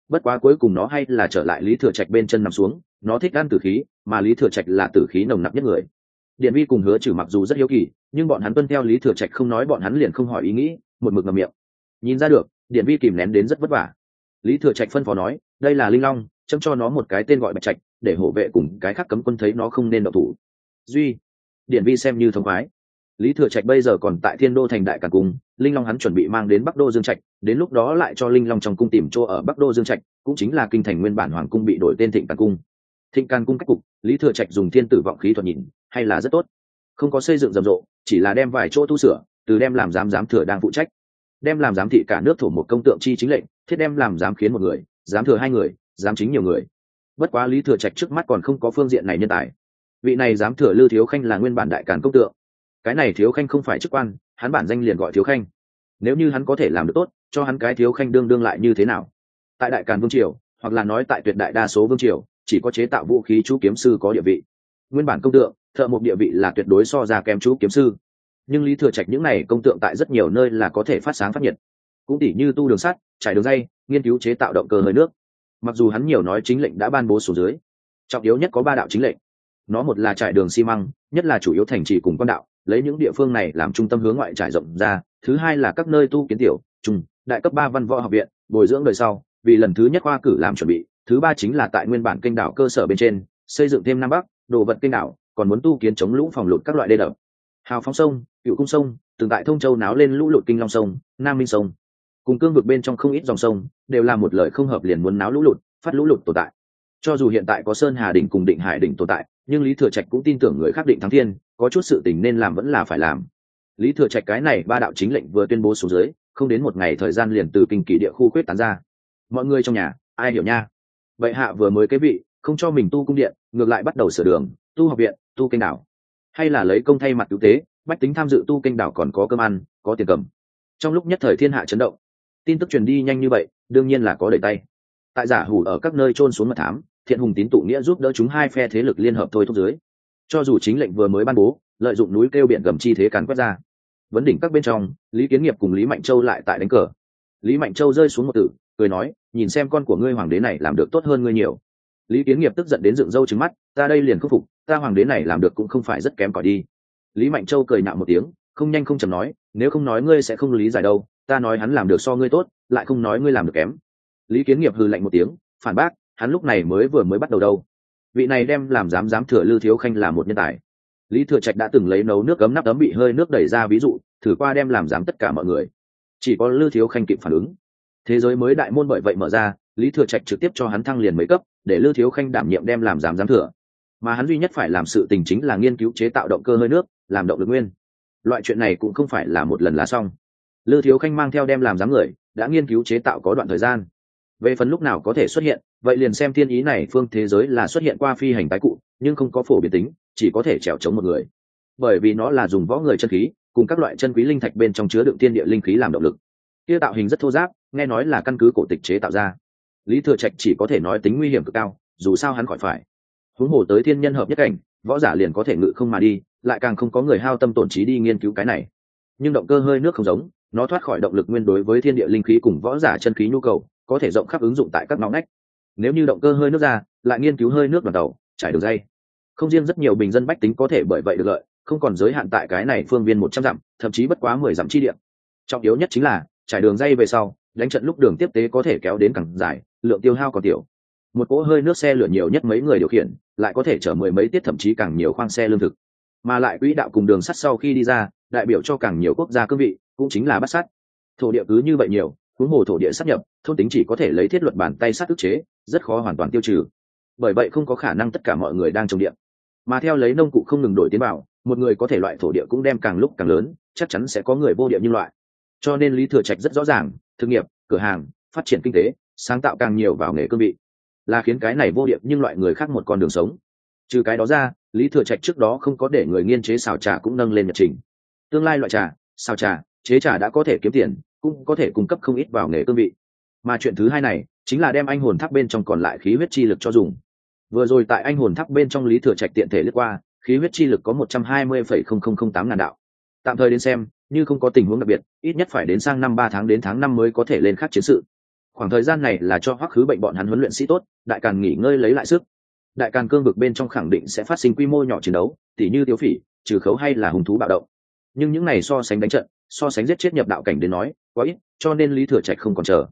Bất quá cuối cùng nó hay là trở lại lý thừa trạch bên chân nằm xuống, nó thích ăn tử khí, mà lý thừa trạch là tử khí nồng nặc nhất người. Điện vi cùng hứa trừ mặc dù rất hiếu kỳ, nhưng bọn hắn tuân theo lý thừa trạch không nói bọn hắn liền không hỏi ý nghĩ, một mực ngầm miệng. Nhìn ra được, điện vi kìm nén đến rất vất vả. Lý thừa trạch phân phó nói, đây là linh long, chấm cho nó một cái tên gọi bạch trạch để hộ vệ cùng cái khác cấm quân thấy nó không nên độc thủ. Duy điện vi xem như thông khoái. Lý thừa trạch bây giờ còn tại thiên đô thành đại càn cung, linh long hắn chuẩn bị mang đến bắc đô dương trạch, đến lúc đó lại cho linh long trong cung tìm chỗ ở bắc đô dương trạch, cũng chính là kinh thành nguyên bản hoàng cung bị đổi tên thịnh càn cung. Thịnh càn cung cách cục, lý thừa trạch dùng thiên tử vọng khí thuật nhìn, hay là rất tốt. Không có xây dựng rầm rộ, chỉ là đem vài chỗ tu sửa, từ đem làm giám giám thừa đang phụ trách. Đem làm giám thị cả nước thổ một công tượng chi chính lệnh, thiết đem làm giám khiến một người, giám thừa hai người, giám chính nhiều người bất quá lý thừa trạch trước mắt còn không có phương diện này nhân tài. Vị này dám thừa lư thiếu khanh là nguyên bản đại càn công tượng. Cái này thiếu khanh không phải chức quan, hắn bản danh liền gọi thiếu khanh. Nếu như hắn có thể làm được tốt, cho hắn cái thiếu khanh đương đương lại như thế nào? Tại đại càn vương triều, hoặc là nói tại tuyệt đại đa số vương triều, chỉ có chế tạo vũ khí chú kiếm sư có địa vị. Nguyên bản công tượng, thợ một địa vị là tuyệt đối so ra kém chú kiếm sư. Nhưng lý thừa trạch những này công tượng tại rất nhiều nơi là có thể phát sáng phát nhiệt. Cũng tỉ như tu đường sắt, trải đường dây, nghiên cứu chế tạo động cơ hơi nước mặc dù hắn nhiều nói chính lệnh đã ban bố số dưới, trọng yếu nhất có ba đạo chính lệnh. Nó một là trải đường xi măng, nhất là chủ yếu thành trì cùng quan đạo, lấy những địa phương này làm trung tâm hướng ngoại trải rộng ra. Thứ hai là các nơi tu kiến tiểu trung đại cấp ba văn võ học viện, bồi dưỡng đời sau, vì lần thứ nhất khoa cử làm chuẩn bị. Thứ ba chính là tại nguyên bản kênh đảo cơ sở bên trên, xây dựng thêm nam bắc, đồ vật kênh đảo, còn muốn tu kiến chống lũ phòng lụt các loại đê đập. Hào phong sông, cựu cung sông, từng tại thông châu náo lên lũ lụt kinh long sông, nam minh sông cùng cương vực bên trong không ít dòng sông, đều là một lời không hợp liền muốn náo lũ lụt, phát lũ lụt tồn tại. Cho dù hiện tại có sơn hà đỉnh cùng định hải đỉnh tồn tại, nhưng lý thừa trạch cũng tin tưởng người khác định thắng thiên, có chút sự tình nên làm vẫn là phải làm. Lý thừa trạch cái này ba đạo chính lệnh vừa tuyên bố xuống dưới, không đến một ngày thời gian liền từ kinh kỳ địa khu quyết tán ra. Mọi người trong nhà, ai hiểu nha? Vậy hạ vừa mới cái vị, không cho mình tu cung điện, ngược lại bắt đầu sửa đường, tu học viện, tu kênh đảo. Hay là lấy công thay mặt cứu tế, bách tính tham dự tu kênh đảo còn có cơm ăn, có tiền cầm. Trong lúc nhất thời thiên hạ chấn động tin tức truyền đi nhanh như vậy, đương nhiên là có đầy tay. Tại giả hủ ở các nơi trôn xuống mật thám, thiện hùng tín tụ nghĩa giúp đỡ chúng hai phe thế lực liên hợp thôi thúc dưới. Cho dù chính lệnh vừa mới ban bố, lợi dụng núi kêu biển gầm chi thế càn quét ra. Vấn đỉnh các bên trong, lý kiến nghiệp cùng lý mạnh châu lại tại đánh cờ. Lý mạnh châu rơi xuống một tử, cười nói, nhìn xem con của ngươi hoàng đế này làm được tốt hơn ngươi nhiều. Lý kiến nghiệp tức giận đến dựng râu trứng mắt, ta đây liền khắc phục, ta hoàng đế này làm được cũng không phải rất kém cỏi đi. Lý mạnh châu cười nạo một tiếng, không nhanh không chầm nói, nếu không nói ngươi sẽ không lý giải đâu ta nói hắn làm được so ngươi tốt, lại không nói ngươi làm được kém. Lý kiến nghiệp hừ lạnh một tiếng, phản bác, hắn lúc này mới vừa mới bắt đầu đâu. Vị này đem làm dám dám thừa lư thiếu khanh là một nhân tài. Lý thừa trạch đã từng lấy nấu nước cấm nắp tấm bị hơi nước đẩy ra ví dụ, thử qua đem làm dám tất cả mọi người. Chỉ có lư thiếu khanh kịp phản ứng. Thế giới mới đại môn bởi vậy mở ra, lý thừa trạch trực tiếp cho hắn thăng liền mấy cấp, để lưu thiếu khanh đảm nhiệm đem làm giám giám thừa. Mà hắn duy nhất phải làm sự tình chính là nghiên cứu chế tạo động cơ hơi nước, làm động lực nguyên. Loại chuyện này cũng không phải là một lần là xong lưu thiếu khanh mang theo đem làm dáng người, đã nghiên cứu chế tạo có đoạn thời gian. Về phần lúc nào có thể xuất hiện, vậy liền xem thiên ý này phương thế giới là xuất hiện qua phi hành tái cụ, nhưng không có phổ biến tính, chỉ có thể trèo chống một người. Bởi vì nó là dùng võ người chân khí, cùng các loại chân quý linh thạch bên trong chứa đựng tiên địa linh khí làm động lực. Kia tạo hình rất thô giáp nghe nói là căn cứ cổ tịch chế tạo ra. Lý thừa trạch chỉ có thể nói tính nguy hiểm cực cao, dù sao hắn khỏi phải. Huống hồ tới thiên nhân hợp nhất cảnh, võ giả liền có thể ngự không mà đi, lại càng không có người hao tâm tổn trí đi nghiên cứu cái này. Nhưng động cơ hơi nước không giống nó thoát khỏi động lực nguyên đối với thiên địa linh khí cùng võ giả chân khí nhu cầu, có thể rộng khắp ứng dụng tại các ngõ ngách. Nếu như động cơ hơi nước ra, lại nghiên cứu hơi nước đoàn tàu, trải đường dây. Không riêng rất nhiều bình dân bách tính có thể bởi vậy được lợi, không còn giới hạn tại cái này phương viên một trăm dặm, thậm chí bất quá mười dặm chi điện trọng yếu nhất chính là, trải đường dây về sau, đánh trận lúc đường tiếp tế có thể kéo đến càng dài, lượng tiêu hao còn tiểu. Một cỗ hơi nước xe lửa nhiều nhất mấy người điều khiển, lại có thể chở mười mấy tiết thậm chí càng nhiều khoang xe lương thực. Mà lại quỹ đạo cùng đường sắt sau khi đi ra, đại biểu cho càng nhiều quốc gia cương vị cũng chính là bắt sắt thổ địa cứ như vậy nhiều, huống hồ thổ địa sắp nhập, thôn tính chỉ có thể lấy thiết luật bàn tay sát ức chế, rất khó hoàn toàn tiêu trừ. Bởi vậy không có khả năng tất cả mọi người đang trồng điện mà theo lấy nông cụ không ngừng đổi tiến bảo một người có thể loại thổ địa cũng đem càng lúc càng lớn, chắc chắn sẽ có người vô địa như loại. Cho nên lý thừa trạch rất rõ ràng thực nghiệp, cửa hàng, phát triển kinh tế, sáng tạo càng nhiều vào nghề cương vị, là khiến cái này vô địa nhưng loại người khác một con đường sống. Trừ cái đó ra, lý thừa trạch trước đó không có để người nghiên chế xào trà cũng nâng lên nhật trình. Tương lai loại trà, xào trà chế trà đã có thể kiếm tiền, cũng có thể cung cấp không ít vào nghề cương vị. Mà chuyện thứ hai này, chính là đem anh hồn tháp bên trong còn lại khí huyết chi lực cho dùng. Vừa rồi tại anh hồn tháp bên trong lý thừa trạch tiện thể lướt qua, khí huyết chi lực có một trăm hai mươi phẩy không không không tám ngàn đạo. Tạm thời đến xem, như không có tình huống đặc biệt, ít nhất phải đến sang năm ba tháng đến tháng năm mới có thể lên khắc chiến sự. Khoảng thời gian này là cho hoắc khứ bệnh bọn hắn huấn luyện sĩ tốt, đại càn nghỉ ngơi lấy lại sức. Đại càn cương vực bên trong khẳng định sẽ phát sinh quy mô nhỏ chiến đấu, tỉ như tiêu phỉ, trừ khấu hay là hùng thú bạo động. Nhưng những này so sánh đánh trận so sánh giết chết nhập đạo cảnh đến nói, quá ít, cho nên lý thừa trạch không còn chờ.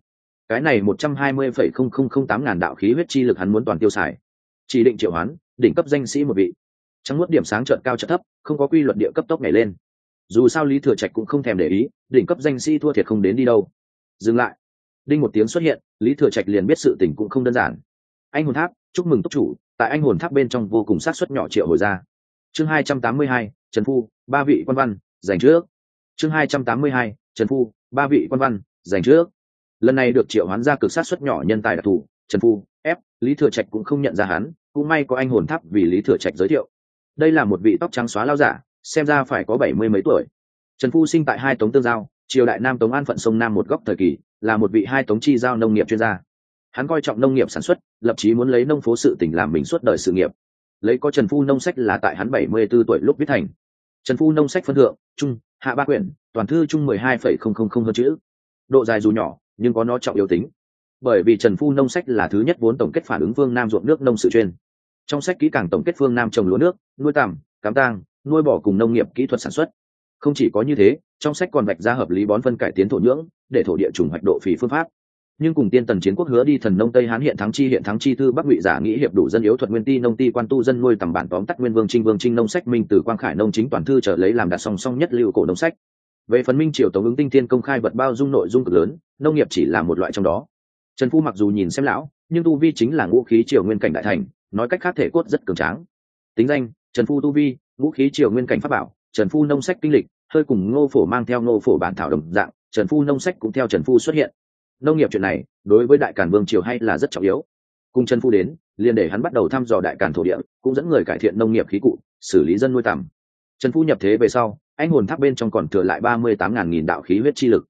Cái này một trăm hai mươi phẩy không không không tám ngàn đạo khí huyết chi lực hắn muốn toàn tiêu xài. Chỉ định triệu hoán, đỉnh cấp danh sĩ một vị. Trắng nuốt điểm sáng trợn cao trợn thấp, không có quy luật địa cấp tốc nhảy lên. Dù sao lý thừa trạch cũng không thèm để ý, đỉnh cấp danh sĩ thua thiệt không đến đi đâu. Dừng lại. Đinh một tiếng xuất hiện, lý thừa trạch liền biết sự tình cũng không đơn giản. Anh hồn tháp, chúc mừng túc chủ, tại anh hồn tháp bên trong vô cùng sát xuất nhỏ triệu hồi ra. Chương hai trăm tám mươi hai, trần phu, ba vị quan văn dành trước chương hai trăm tám mươi hai, trần phu, ba vị quan văn dành trước. Lần này được triệu hoán ra cực sát xuất nhỏ nhân tài đặc thù, trần phu ép lý thừa trạch cũng không nhận ra hắn, cũng may có anh hồn tháp vì lý thừa trạch giới thiệu. Đây là một vị tóc trắng xóa lao giả, xem ra phải có bảy mươi mấy tuổi. Trần phu sinh tại hai tống tương giao, triều đại nam tống an phận sông nam một góc thời kỳ, là một vị hai tống chi giao nông nghiệp chuyên gia. Hắn coi trọng nông nghiệp sản xuất, lập chí muốn lấy nông phố sự tỉnh làm mình suốt đời sự nghiệp. Lấy có trần phu nông sách là tại hắn bảy mươi b ố tuổi lúc viết thành trần phu nông sách phân thượng trung hạ ba quyển, toàn thư chung mười hai phẩy không không không hơn chữ. Độ dài dù nhỏ, nhưng có nó trọng yếu tính. Bởi vì trần phu nông sách là thứ nhất vốn tổng kết phản ứng phương nam ruộng nước nông sự chuyên. Trong sách kỹ càng tổng kết phương nam trồng lúa nước, nuôi tằm, cám tang, nuôi bỏ cùng nông nghiệp kỹ thuật sản xuất. Không chỉ có như thế, trong sách còn vạch ra hợp lý bón phân cải tiến thổ nhưỡng, để thổ địa trùng hoạch độ phì phương pháp nhưng cùng tiên tần chiến quốc hứa đi thần nông tây hán hiện thắng chi, hiện thắng chi thư, bắc ngụy giả nghĩ hiệp đủ dân yếu thuật nguyên ti, nông ti quan tu dân nuôi tầm bản tóm tắt nguyên vương trinh vương trinh nông sách, minh từ quang khải nông chính toàn thư trở lấy làm đạt song song nhất lưu cổ nông sách. Về phần minh triều tống ứng tinh thiên công khai vật bao dung nội dung cực lớn, nông nghiệp chỉ là một loại trong đó. Trần phu mặc dù nhìn xem lão, nhưng tu vi chính là ngũ khí triều nguyên cảnh đại thành, nói cách khác thể cốt rất cường tráng. Tính danh, trần phu tu vi, ngũ khí triều nguyên cảnh pháp bảo, trần phu nông sách kinh lịch, hơi cùng ngô phổ mang theo ngô phổ bản thảo đồng dạng, trần phu nông sách cũng theo trần phu xuất hiện nông nghiệp chuyện này, đối với đại cản vương triều hay là rất trọng yếu. Cung chân phu đến, liền để hắn bắt đầu thăm dò đại cản thổ địa, cũng dẫn người cải thiện nông nghiệp khí cụ, xử lý dân nuôi tầm trần phu nhập thế về sau, anh hồn tháp bên trong còn thừa lại ba mươi tám ngàn nghìn đạo khí huyết chi lực.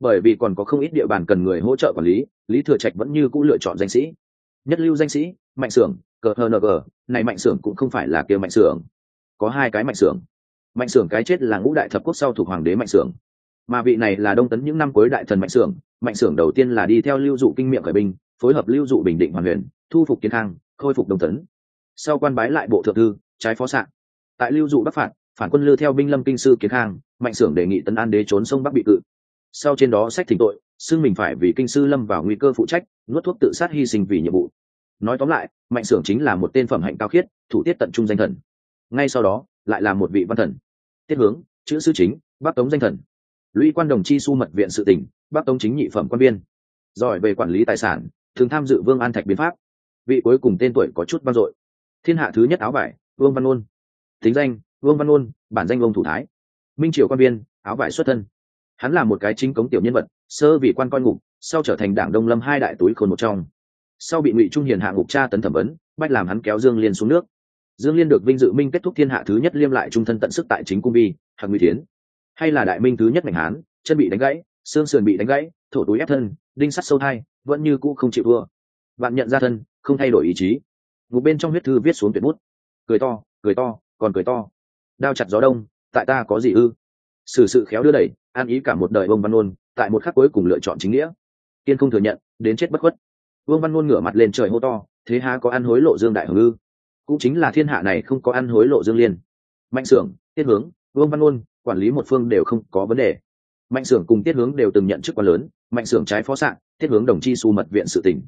Bởi vì còn có không ít địa bàn cần người hỗ trợ quản lý lý thừa trạch vẫn như c ũ lựa chọn danh sĩ. Nhất lưu danh sĩ, mạnh xưởng cờ hng này mạnh xưởng cũng không phải là kia mạnh xưởng có hai cái mạnh xưởng mạnh xưởng cái chết là ngũ đại thập quốc sau thuộc hoàng đế mạnh xưởng mà vị này là đông tấn những năm cuối đại thần mạnh xưởng mạnh xưởng đầu tiên là đi theo lưu dụ kinh miệng khởi binh, phối hợp lưu dụ bình định hoàn huyền thu phục kiến khang, khôi phục đông tấn. Sau quan bái lại bộ thượng thư, trái phó sạn. Tại lưu dụ bắc phạt, phản quân lưa theo binh lâm kinh sư kiến khang, mạnh xưởng đề nghị tấn an đế trốn sông bắc bị cự. Sau trên đó sách thỉnh tội, xưng mình phải vì kinh sư lâm vào nguy cơ phụ trách, nuốt thuốc tự sát hy sinh vì nhiệm vụ. Nói tóm lại, mạnh xưởng chính là một tên phẩm hạnh cao khiết, thủ tiết tận trung danh thần. Ngay sau đó, lại là một vị văn thần. Tiết hướng, chữ sư chính, bắc tống danh thần lũy quan đồng chi su mật viện sự tỉnh, bắc tống chính nhị phẩm quan viên. Giỏi về quản lý tài sản, thường tham dự vương an thạch biến pháp. Vị cuối cùng tên tuổi có chút vang dội. Thiên hạ thứ nhất áo vải, vương văn ôn tính danh, vương văn ôn bản danh vương thủ thái. Minh triều quan viên, áo vải xuất thân. Hắn là một cái chính cống tiểu nhân vật, sơ vị quan coi ngục, sau trở thành đảng đông lâm hai đại túi khôn một trong. Sau bị ngụy trung hiền hạ ngục tra tấn thẩm vấn, bách làm hắn kéo dương liên xuống nước. Dương liên được vinh dự minh kết thúc thiên hạ thứ nhất liêm lại trung thân tận sức tại chính cung vi hạc nguy tiến hay là đại minh thứ nhất ngành hán, chân bị đánh gãy, xương sườn bị đánh gãy, thổ túi ép thân, đinh sắt sâu thai, vẫn như cũ không chịu thua. Bạn nhận ra thân, không thay đổi ý chí. Một bên trong huyết thư viết xuống tuyệt bút. Cười to cười to, còn cười to. Đao chặt gió đông, tại ta có gì ư? Xử sự khéo đưa đẩy, an ý cả một đời ông văn ôn tại một khắc cuối cùng lựa chọn chính nghĩa. Kiên không thừa nhận, đến chết bất khuất. Vương văn ngôn ngửa mặt lên trời hô to, thế há có ăn hối lộ dương đại hồng ư? Cũng chính là thiên hạ này không có ăn hối lộ dương liên. Mạnh xưởng, tiết hướng, vương văn ngôn quản lý một phương đều không có vấn đề. Mạnh xưởng cùng tiết hướng đều từng nhận chức quan lớn, mạnh xưởng trái phó sạn tiết hướng đồng chi su mật viện sự tỉnh.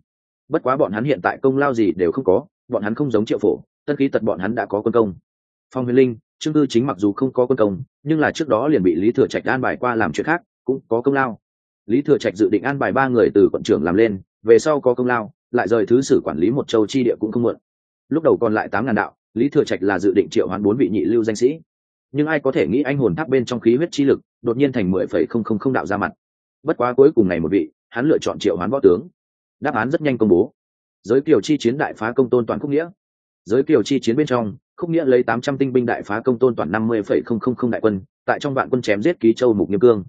Bất quá bọn hắn hiện tại công lao gì đều không có, bọn hắn không giống triệu phổ tân khí tật bọn hắn đã có quân công. Phong huyền linh, trương tư chính mặc dù không có quân công, nhưng là trước đó liền bị lý thừa trạch an bài qua làm chuyện khác, cũng có công lao. Lý thừa trạch dự định an bài ba người từ quận trưởng làm lên, về sau có công lao, lại rời thứ sử quản lý một châu chi địa cũng không muộn. Lúc đầu còn lại tám ngàn đạo, lý thừa trạch là dự định triệu hoán bốn vị nhị lưu danh sĩ nhưng ai có thể nghĩ anh hồn tháp bên trong khí huyết chi lực đột nhiên thành mười phẩy không không không đạo ra mặt. Bất quá cuối cùng này một vị, hắn lựa chọn triệu hoán võ tướng. Đáp án rất nhanh công bố. Giới kiều chi chiến đại phá công tôn toàn khúc nghĩa. Giới kiều chi chiến bên trong, khúc nghĩa lấy tám trăm tinh binh đại phá công tôn toàn năm mươi phẩy không không không đại quân, tại trong vạn quân chém giết ký châu mục nghiêm cương.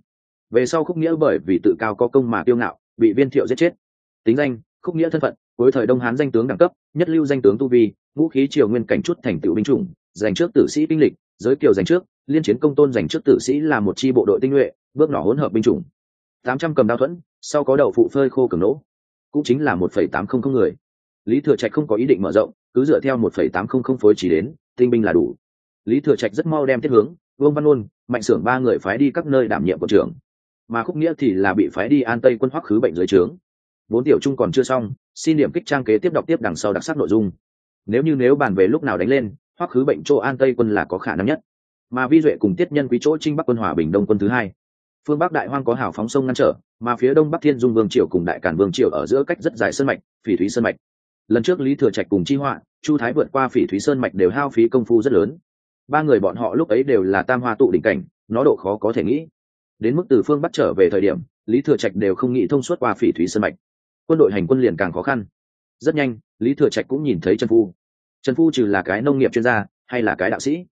Về sau khúc nghĩa bởi vì tự cao có công mà kiêu ngạo, bị viên thiệu giết chết. Tính danh, khúc nghĩa thân phận, cuối thời đông hán danh tướng đẳng cấp, nhất lưu danh tướng tu vi vũ khí triều nguyên cảnh chút thành tựu binh chủng dành trước tử sĩ kinh lịch giới kiều giành trước, liên chiến công tôn giành trước tử sĩ là một chi bộ đội tinh nhuệ, bước nỏ hỗn hợp binh chủng. Tám trăm cầm đao thuẫn, sau có đầu phụ phơi khô cường nỗ, cũng chính là một phẩy tám không không người. Lý thừa trạch không có ý định mở rộng, cứ dựa theo một phẩy tám không không phối chỉ đến, tinh binh là đủ. Lý thừa trạch rất mau đem tiết hướng, vương văn ôn, mạnh xưởng ba người phái đi các nơi đảm nhiệm của trưởng. Mà khúc nghĩa thì là bị phái đi an tây quân hoắc khứ bệnh dưới trướng. Vốn tiểu trung còn chưa xong, xin điểm kích trang kế tiếp đọc tiếp đằng sau đặc sắc nội dung. Nếu như nếu bàn về lúc nào đánh lên hoắc khứ bệnh chỗ an tây quân là có khả năng nhất. Mà vi duệ cùng tiết nhân quý chỗ trinh bắc quân hòa bình đông quân thứ hai. Phương bắc đại hoang có hào phóng sông ngăn trở, mà phía đông bắc thiên dung vương triều cùng đại cản vương triều ở giữa cách rất dài sơn mạch, phỉ thúy sơn mạch. Lần trước lý thừa trạch cùng chi họa, chu thái vượt qua phỉ thúy sơn mạch đều hao phí công phu rất lớn. Ba người bọn họ lúc ấy đều là tam hoa tụ đỉnh cảnh, nó độ khó có thể nghĩ. Đến mức từ phương bắc trở về thời điểm, lý thừa trạch đều không nghĩ thông suốt qua phỉ thúy sơn mạch. Quân đội hành quân liền càng khó khăn. Rất nhanh, lý thừa trạch cũng nhìn thấy trần phu trần phu trừ là cái nông nghiệp chuyên gia, hay là cái đạo sĩ?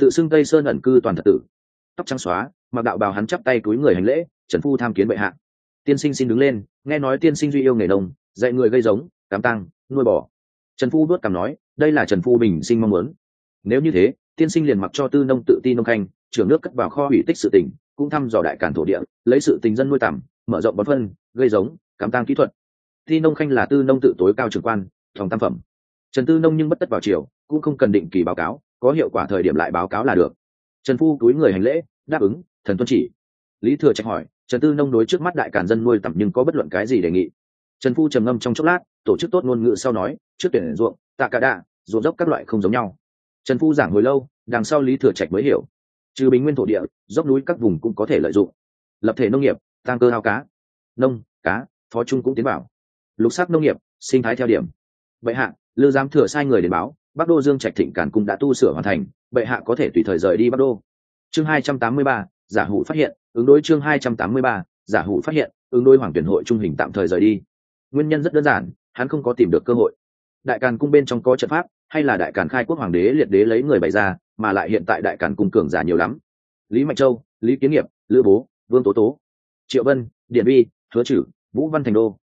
Tự xưng tây sơn ẩn cư toàn thật tử. Tóc trắng xóa, mặc đạo bào hắn chắp tay túi người hành lễ, trần phu tham kiến bệ hạ. Tiên sinh xin đứng lên, nghe nói tiên sinh duy yêu nghề nông, dạy người gây giống, cám tăng, nuôi bò. Trần phu đuốt cảm nói, đây là trần phu bình sinh mong muốn. Nếu như thế, tiên sinh liền mặc cho tư nông tự ti nông khanh trưởng nước cất vào kho hủy tích sự tỉnh cũng thăm dò đại cản thổ địa, lấy sự tình dân nuôi tầm mở rộng bón phân, gây giống, cám tăng kỹ thuật. Ti nông khanh là tư nông tự tối cao trưởng quan, thòng tam phẩm trần tư nông nhưng bất tất vào chiều cũng không cần định kỳ báo cáo, có hiệu quả thời điểm lại báo cáo là được. Trần phu túi người hành lễ, đáp ứng, thần tuân chỉ. Lý thừa trạch hỏi, trần tư nông đối trước mắt đại cản dân nuôi tầm nhưng có bất luận cái gì đề nghị? Trần phu trầm ngâm trong chốc lát, tổ chức tốt ngôn ngữ sau nói, trước tuyển ruộng, tạ cả đạ, ruộng dốc các loại không giống nhau. Trần phu giảng hồi lâu, đằng sau lý thừa trạch mới hiểu. Trừ bình nguyên thổ địa, dốc núi các vùng cũng có thể lợi dụng. Lập thể nông nghiệp, tăng cơ hao cá. Nông, cá, phó trung cũng tiến bảo lục sắc nông nghiệp, sinh thái theo điểm. Bệ hạ lư giám thừa sai người đến báo, bắc đô dương trạch thịnh cản cung đã tu sửa hoàn thành, bệ hạ có thể tùy thời rời đi bắc đô. Chương hai trăm tám mươi ba, giả hủ phát hiện, ứng đối chương hai trăm tám mươi ba, giả hủ phát hiện, ứng đối hoàng tuyển hội trung hình tạm thời rời đi. Nguyên nhân rất đơn giản, hắn không có tìm được cơ hội. Đại càn cung bên trong có trận pháp, hay là đại càn khai quốc hoàng đế liệt đế lấy người bày ra, mà lại hiện tại đại càn cung cường giả nhiều lắm. Lý mạnh châu, lý kiến nghiệp, lữ bố, vương tố tố, triệu vân điện vi hứa chử vũ văn thành đô.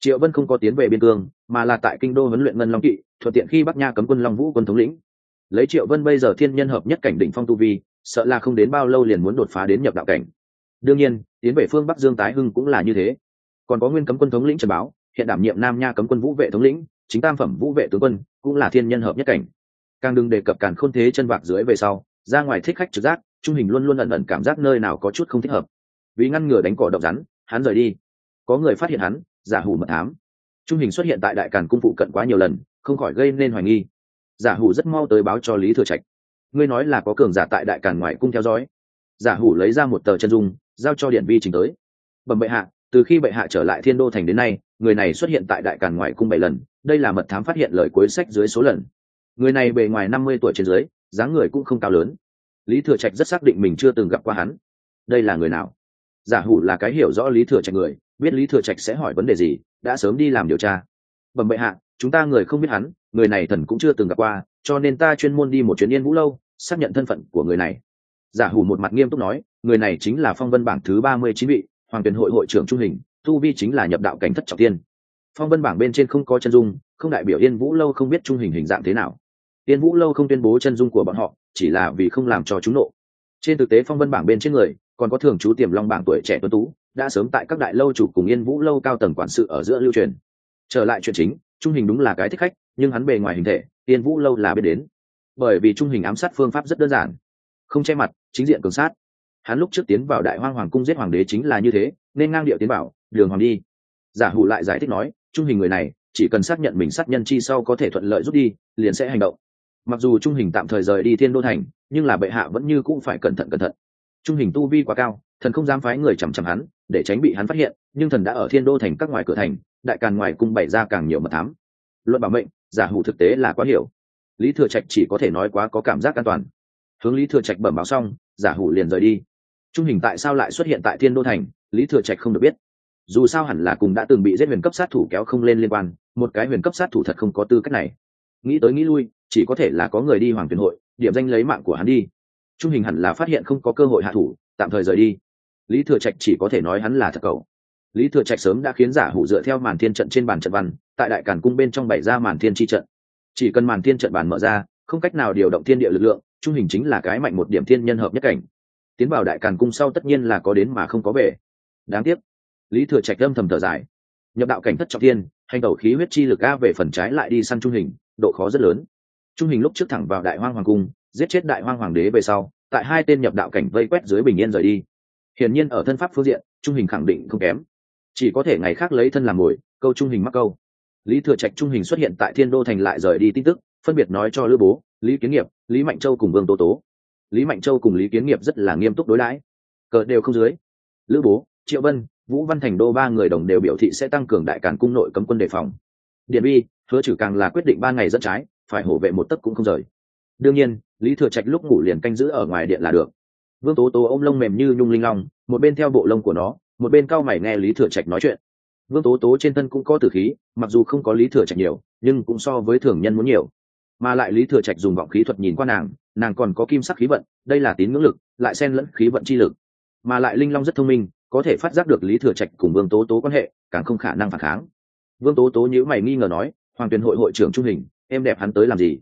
Triệu vân không có tiến về biên cương mà là tại kinh đô huấn luyện ngân long kỵ, thuận tiện khi bắc nha cấm quân long vũ quân thống lĩnh. Lấy triệu vân bây giờ thiên nhân hợp nhất cảnh đỉnh phong tu vi, sợ là không đến bao lâu liền muốn đột phá đến nhập đạo cảnh. Đương nhiên, tiến về phương bắc dương tái hưng cũng là như thế. Còn có nguyên cấm quân thống lĩnh trần báo, hiện đảm nhiệm nam nha cấm quân vũ vệ thống lĩnh, chính tam phẩm vũ vệ tướng quân, cũng là thiên nhân hợp nhất cảnh. Càng đừng đề cập càn khôn thế chân vạc dưới về sau, ra ngoài thích khách trực giác, trung hình luôn luôn ẩn ẩn cảm giác nơi nào có chút không thích hợp. Vì ngăn ngừa đánh cỏ độc rắn, hắn rời đi. Có người phát hiện hắn, giả hủ mật thám trung hình xuất hiện tại đại càn cung phụ cận quá nhiều lần, không khỏi gây nên hoài nghi. Giả hủ rất mau tới báo cho lý thừa trạch. Ngươi nói là có cường giả tại đại càn ngoài cung theo dõi. Giả hủ lấy ra một tờ chân dung, giao cho điện vi trình tới. Bẩm bệ hạ, từ khi bệ hạ trở lại thiên đô thành đến nay, người này xuất hiện tại đại càn ngoài cung bảy lần, đây là mật thám phát hiện lời cuối sách dưới số lần. Người này bề ngoài năm mươi tuổi trên dưới, dáng người cũng không cao lớn. Lý thừa trạch rất xác định mình chưa từng gặp qua hắn. Đây là người nào? Giả hủ là cái hiểu rõ lý thừa trạch người, biết lý thừa trạch sẽ hỏi vấn đề gì, đã sớm đi làm điều tra. Bẩm bệ hạ, chúng ta người không biết hắn, người này thần cũng chưa từng gặp qua, cho nên ta chuyên môn đi một chuyến yên vũ lâu, xác nhận thân phận của người này. Giả hủ một mặt nghiêm túc nói, người này chính là phong vân bảng thứ ba mươi chín vị, hoàng tuyển hội hội trưởng trung hình, tu vi chính là nhập đạo cảnh thất trọng tiên. Phong vân bảng bên trên không có chân dung, không đại biểu yên vũ lâu không biết trung hình hình dạng thế nào. Yên vũ lâu không tuyên bố chân dung của bọn họ, chỉ là vì không làm cho chúng nộ. Trên thực tế phong vân bảng bên trên người còn có thường chú tiềm long bảng tuổi trẻ tuấn tú, đã sớm tại các đại lâu chủ cùng yên vũ lâu cao tầng quản sự ở giữa lưu truyền. Trở lại chuyện chính, trung hình đúng là cái thích khách, nhưng hắn bề ngoài hình thể, yên vũ lâu là biết đến. Bởi vì trung hình ám sát phương pháp rất đơn giản. Không che mặt, chính diện cường sát. Hắn lúc trước tiến vào đại hoang hoàng cung giết hoàng đế chính là như thế, nên ngang điệu tiến bảo đường hoàng đi. Giả hủ lại giải thích nói, trung hình người này, chỉ cần xác nhận mình sát nhân chi sau có thể thuận lợi rút đi, liền sẽ hành động. Mặc dù trung hình tạm thời rời đi thiên đô thành, nhưng là bệ hạ vẫn như cũng phải cẩn thận cẩn thận trung hình tu vi quá cao, thần không dám phái người chằm chằm hắn, để tránh bị hắn phát hiện, nhưng thần đã ở thiên đô thành các ngoài cửa thành, đại càn ngoài cung bày ra càng nhiều mật thám. Luận bảo mệnh, giả hủ thực tế là quá hiểu. Lý thừa trạch chỉ có thể nói quá có cảm giác an toàn. Hướng lý thừa trạch bẩm báo xong, giả hủ liền rời đi. Trung hình tại sao lại xuất hiện tại thiên đô thành, lý thừa trạch không được biết. Dù sao hẳn là cùng đã từng bị giết huyền cấp sát thủ kéo không lên liên quan, một cái huyền cấp sát thủ thật không có tư cách này. Nghĩ tới nghĩ lui, chỉ có thể là có người đi hoàng tuyển hội, điểm danh lấy mạng của hắn đi trung hình hẳn là phát hiện không có cơ hội hạ thủ, tạm thời rời đi. Lý thừa trạch chỉ có thể nói hắn là thật cầu. Lý thừa trạch sớm đã khiến giả hủ dựa theo màn thiên trận trên bàn trận văn, tại đại cản cung bên trong bày ra màn thiên tri trận. Chỉ cần màn thiên trận bàn mở ra, không cách nào điều động thiên địa lực lượng, trung hình chính là cái mạnh một điểm thiên nhân hợp nhất cảnh. Tiến vào đại càn cung sau tất nhiên là có đến mà không có về. Đáng tiếc. Lý thừa trạch âm thầm thở dài. Nhập đạo cảnh thất trọng thiên, hành tẩu khí huyết chi lực a về phần trái lại đi săn trung hình, độ khó rất lớn. Trung hình lúc trước thẳng vào đại hoang hoàng cung giết chết đại hoang hoàng đế về sau, tại hai tên nhập đạo cảnh vây quét dưới bình yên rời đi. Hiển nhiên ở thân pháp phương diện, trung hình khẳng định không kém. Chỉ có thể ngày khác lấy thân làm mồi, câu trung hình mắc câu. Lý thừa trạch trung hình xuất hiện tại thiên đô thành lại rời đi tin tức, phân biệt nói cho lữ bố, lý kiến nghiệp, lý mạnh châu cùng vương tố tố. Lý mạnh châu cùng lý kiến nghiệp rất là nghiêm túc đối đãi. Cờ đều không dưới. Lữ bố, triệu vân, vũ văn thành đô ba người đồng đều biểu thị sẽ tăng cường đại cản cung nội cấm quân đề phòng. Điện bi, hứa trừ càng là quyết định ba ngày dẫn trái, phải hổ vệ một tấc cũng không rời đương nhiên, lý thừa trạch lúc ngủ liền canh giữ ở ngoài điện là được. Vương tố tố ôm lông mềm như nhung linh long, một bên theo bộ lông của nó, một bên cao mày nghe lý thừa trạch nói chuyện. Vương tố tố trên thân cũng có tử khí, mặc dù không có lý thừa trạch nhiều, nhưng cũng so với thường nhân muốn nhiều. Mà lại lý thừa trạch dùng vọng khí thuật nhìn qua nàng nàng còn có kim sắc khí vận, đây là tín ngưỡng lực, lại xen lẫn khí vận chi lực. Mà lại linh long rất thông minh, có thể phát giác được lý thừa trạch cùng vương tố tố quan hệ, càng không khả năng phản kháng. Vương tố tố nhữ mày nghi ngờ nói, hoàng tuyền hội hội trưởng trung hình, em đẹp hắn tới làm gì?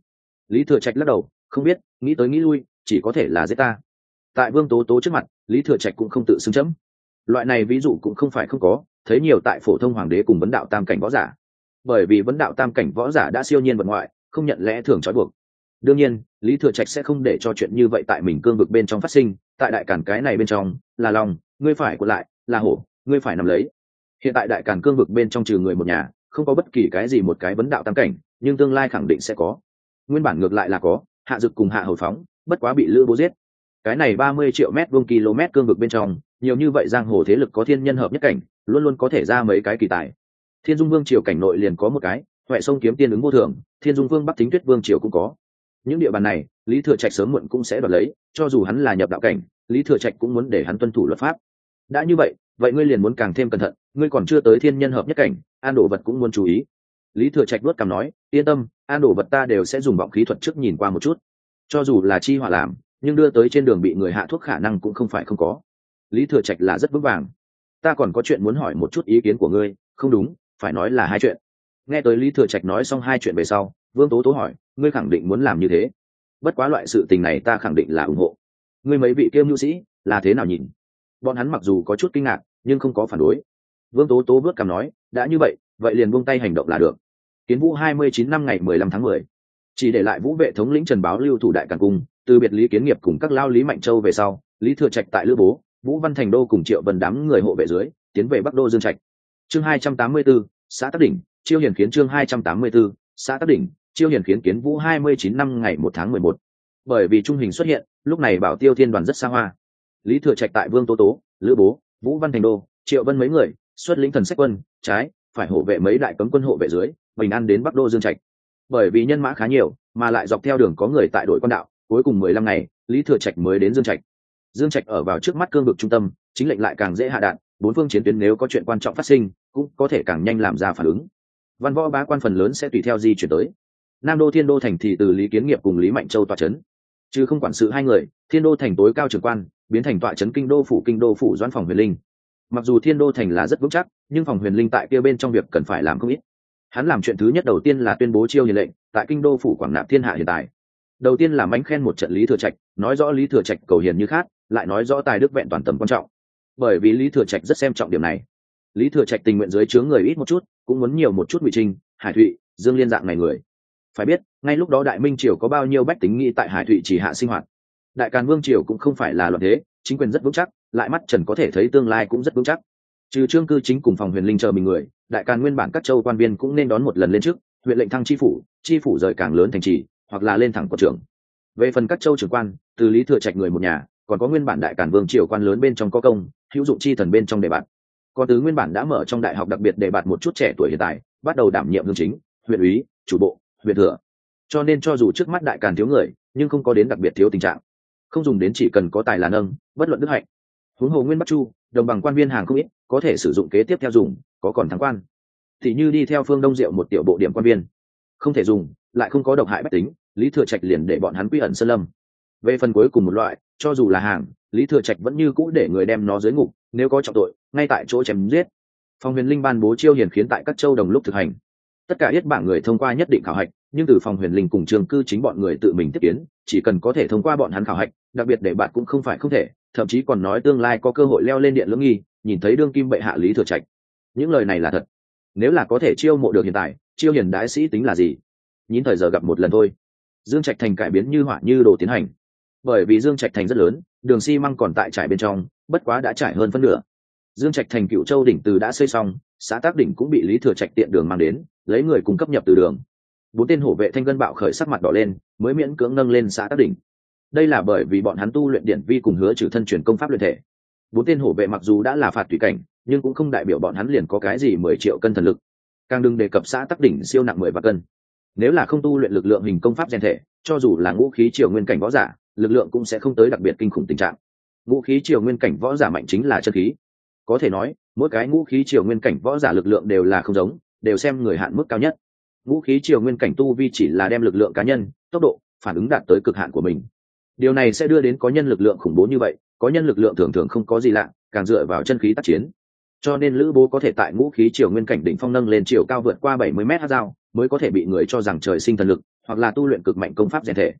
Lý thừa trạch lắc đầu, không biết, nghĩ tới nghĩ lui, chỉ có thể là giết ta. Tại vương tố tố trước mặt, lý thừa trạch cũng không tự xưng chấm. Loại này ví dụ cũng không phải không có, thấy nhiều tại phổ thông hoàng đế cùng vấn đạo tam cảnh võ giả. Bởi vì vấn đạo tam cảnh võ giả đã siêu nhiên vật ngoại, không nhận lẽ thường trói buộc. Đương nhiên, lý thừa trạch sẽ không để cho chuyện như vậy tại mình cương vực bên trong phát sinh, tại đại cản cái này bên trong, là lòng, ngươi phải của lại, là hổ, ngươi phải nằm lấy. Hiện tại đại cản cương vực bên trong trừ người một nhà, không có bất kỳ cái gì một cái vấn đạo tam cảnh, nhưng tương lai khẳng định sẽ có nguyên bản ngược lại là có, hạ dực cùng hạ hầu phóng, bất quá bị lữ bố giết. Cái này ba mươi triệu mét vuông km cương vực bên trong, nhiều như vậy giang hồ thế lực có thiên nhân hợp nhất cảnh, luôn luôn có thể ra mấy cái kỳ tài. Thiên dung vương triều cảnh nội liền có một cái, huệ sông kiếm tiên ứng vô thường, thiên dung vương bắc thính tuyết vương triều cũng có. Những địa bàn này, lý thừa trạch sớm muộn cũng sẽ đoạt lấy, cho dù hắn là nhập đạo cảnh, lý thừa trạch cũng muốn để hắn tuân thủ luật pháp. Đã như vậy vậy ngươi liền muốn càng thêm cẩn thận, ngươi còn chưa tới thiên nhân hợp nhất cảnh, an đồ vật cũng muốn chú ý lý thừa trạch luất cảm nói, yên tâm an đồ vật ta đều sẽ dùng vọng khí thuật trước nhìn qua một chút. Cho dù là chi họa làm, nhưng đưa tới trên đường bị người hạ thuốc khả năng cũng không phải không có. Lý thừa trạch là rất vững vàng. Ta còn có chuyện muốn hỏi một chút ý kiến của ngươi, không đúng, phải nói là hai chuyện. Nghe tới lý thừa trạch nói xong hai chuyện về sau, vương tố tố hỏi, ngươi khẳng định muốn làm như thế? Bất quá loại sự tình này ta khẳng định là ủng hộ. Ngươi mấy vị kiêm nhu sĩ, là thế nào nhìn? Bọn hắn mặc dù có chút kinh ngạc, nhưng không có phản đối. Vương tố tố vớt cằm nói, đã như vậy vậy liền buông tay hành động là được. Kiến vũ hai mươi chín năm ngày mười lăm tháng mười chỉ để lại vũ vệ thống lĩnh trần báo lưu thủ đại càn cung từ biệt lý kiến nghiệp cùng các lao lý mạnh châu về sau lý thừa trạch tại lữ bố vũ văn thành đô cùng triệu vân đám người hộ vệ dưới tiến về bắc đô dương trạch. Chương hai trăm tám mươi 284, xã tắc đỉnh chiêu hiển khiến chương hai trăm tám mươi 284, xã tắc đỉnh chiêu hiển khiến kiến vũ hai mươi chín năm ngày một tháng mười một. Bởi vì trung hình xuất hiện lúc này bảo tiêu thiên đoàn rất xa hoa. Lý thừa trạch tại vương tố tố lữ bố vũ văn thành đô triệu vân mấy người xuất lĩnh thần sách quân trái phải hộ vệ mấy đại cấm quân hộ vệ dưới, bình an đến bắc đô dương trạch. Bởi vì nhân mã khá nhiều, mà lại dọc theo đường có người tại đội quan đạo, cuối cùng mười lăm ngày, lý thừa trạch mới đến dương trạch. Dương trạch ở vào trước mắt cương vực trung tâm, chính lệnh lại càng dễ hạ đạn, bốn phương chiến tuyến nếu có chuyện quan trọng phát sinh, cũng có thể càng nhanh làm ra phản ứng. Văn võ bá quan phần lớn sẽ tùy theo di chuyển tới. Nam đô thiên đô thành thì từ lý kiến nghiệp cùng lý mạnh châu tọa c h ấ n chứ không quản sự hai người, thiên đô thành tối cao trưởng quan, biến thành tọa c h ấ n kinh đô phủ kinh đô phủ doãn phòng huyền linh. Mặc dù thiên đô thành là rất vững chắc nhưng phòng huyền linh tại kia bên trong việc cần phải làm không ít. Hắn làm chuyện thứ nhất đầu tiên là tuyên bố chiêu hiền lệnh, tại kinh đô phủ quảng nạp thiên hạ hiện tại. Đầu tiên là mánh khen một trận lý thừa trạch, nói rõ lý thừa trạch cầu hiền như khác, lại nói rõ tài đức vẹn toàn tầm quan trọng. Bởi vì lý thừa trạch rất xem trọng điểm này. Lý thừa trạch tình nguyện dưới chướng người ít một chút, cũng muốn nhiều một chút ngụy trinh hải thụy, dương liên dạng này người. Phải biết, ngay lúc đó đại minh triều có bao nhiêu bách tính nghĩ tại hải thụy chỉ hạ sinh hoạt. Đại càn vương triều cũng không phải là loạn thế, chính quyền rất vững chắc, lại mắt trần có thể thấy tương lai cũng rất vững chắc trừ trương cư chính cùng phòng huyền linh chờ mình người, đại càn nguyên bản các châu quan viên cũng nên đón một lần lên trước, huyện lệnh thăng tri phủ tri phủ rời càng lớn thành trì, hoặc là lên thẳng quận trưởng. Về phần các châu trưởng quan, từ lý thừa trạch người một nhà, còn có nguyên bản đại cản vương triều quan lớn bên trong có công, hữu dụng chi thần bên trong đề bạt. Còn tứ nguyên bản đã mở trong đại học đặc biệt đề bạt một chút trẻ tuổi hiện tại, bắt đầu đảm nhiệm hương chính, huyện úy chủ bộ, huyện thừa. Cho nên cho dù trước mắt đại càn thiếu người, nhưng không có đến đặc biệt thiếu tình trạng. Không dùng đến chỉ cần có tài là nâng, bất luận đức hạnh. Huống hồ nguyên bắc chu đồng bằng quan viên hàng không ít, có thể sử dụng kế tiếp theo dùng, có còn thắng quan. Thì như đi theo phương đông diệu một tiểu bộ điểm quan viên. Không thể dùng, lại không có độc hại bách tính, lý thừa trạch liền để bọn hắn quy ẩn sơn lâm. Về phần cuối cùng một loại, cho dù là hàng, lý thừa trạch vẫn như cũ để người đem nó dưới ngục, nếu có trọng tội, ngay tại chỗ chém giết. Phòng huyền linh ban bố chiêu hiền khiến tại các châu đồng lúc thực hành. Tất cả yết bảng người thông qua nhất định khảo hạch, nhưng từ phòng huyền linh cùng trường cư chính bọn người tự mình tiếp kiến, chỉ cần có thể thông qua bọn hắn khảo hạch, đặc biệt để bạn cũng không phải không thể thậm chí còn nói tương lai có cơ hội leo lên điện lưỡng nghi, nhìn thấy đương kim bệ hạ lý thừa trạch. Những lời này là thật. Nếu là có thể chiêu mộ được hiện tại, chiêu hiền đái sĩ tính là gì? Nhìn thời giờ gặp một lần thôi. Dương trạch thành cải biến như họa như đồ tiến hành. Bởi vì dương trạch thành rất lớn, đường xi măng còn tại trải bên trong, bất quá đã trải hơn phân nửa. Dương trạch thành cựu châu đỉnh từ đã xây xong, xã tác đỉnh cũng bị lý thừa trạch tiện đường mang đến, lấy người cung cấp nhập từ đường. Bốn tên hổ vệ thanh gân bạo khởi sắc mặt đỏ lên, mới miễn cưỡng nâng lên xã tác đỉnh đây là bởi vì bọn hắn tu luyện điện vi cùng hứa trừ thân truyền công pháp luyện thể. Bốn tên hổ vệ mặc dù đã là phạt tùy cảnh, nhưng cũng không đại biểu bọn hắn liền có cái gì mười triệu cân thần lực. Càng đừng đề cập xã tắc đỉnh siêu nặng mười vạn cân. Nếu là không tu luyện lực lượng hình công pháp gen thể, cho dù là ngũ khí triều nguyên cảnh võ giả, lực lượng cũng sẽ không tới đặc biệt kinh khủng tình trạng. Ngũ khí triều nguyên cảnh võ giả mạnh chính là chân khí. Có thể nói, mỗi cái ngũ khí triều nguyên cảnh võ giả lực lượng đều là không giống, đều xem người hạn mức cao nhất. Ngũ khí triều nguyên cảnh tu vi chỉ là đem lực lượng cá nhân, tốc độ, phản ứng đạt tới cực hạn của mình điều này sẽ đưa đến có nhân lực lượng khủng bố như vậy, có nhân lực lượng thường thường không có gì lạ, càng dựa vào chân khí tác chiến. Cho nên lữ bố có thể tại ngũ khí triều nguyên cảnh đỉnh phong nâng lên chiều cao vượt qua bảy mươi m hát dao, mới có thể bị người cho rằng trời sinh thần lực, hoặc là tu luyện cực mạnh công pháp rèn thể.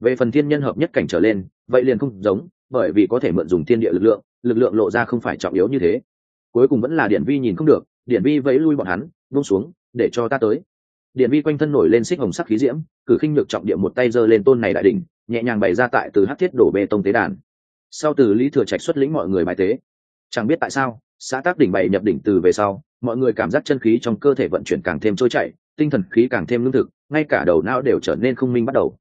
Về phần thiên nhân hợp nhất cảnh trở lên, vậy liền không giống, bởi vì có thể mượn dùng thiên địa lực lượng lực lượng lộ ra không phải trọng yếu như thế. Cuối cùng vẫn là điện vi nhìn không được, điện vi vẫy lui bọn hắn, buông xuống, để cho ta tới. Điện vi quanh thân nổi lên xích hồng sắc khí diễm, cử khinh lược trọng địa một tay giơ lên tôn này đại đỉnh nhẹ nhàng bày ra tại từ hát thiết đổ bê tông tế đàn. Sau từ lý thừa trạch xuất lĩnh mọi người bài tế. Chẳng biết tại sao, xã tác đỉnh bày nhập đỉnh từ về sau, mọi người cảm giác chân khí trong cơ thể vận chuyển càng thêm trôi chảy, tinh thần khí càng thêm lương thực, ngay cả đầu não đều trở nên không minh bắt đầu.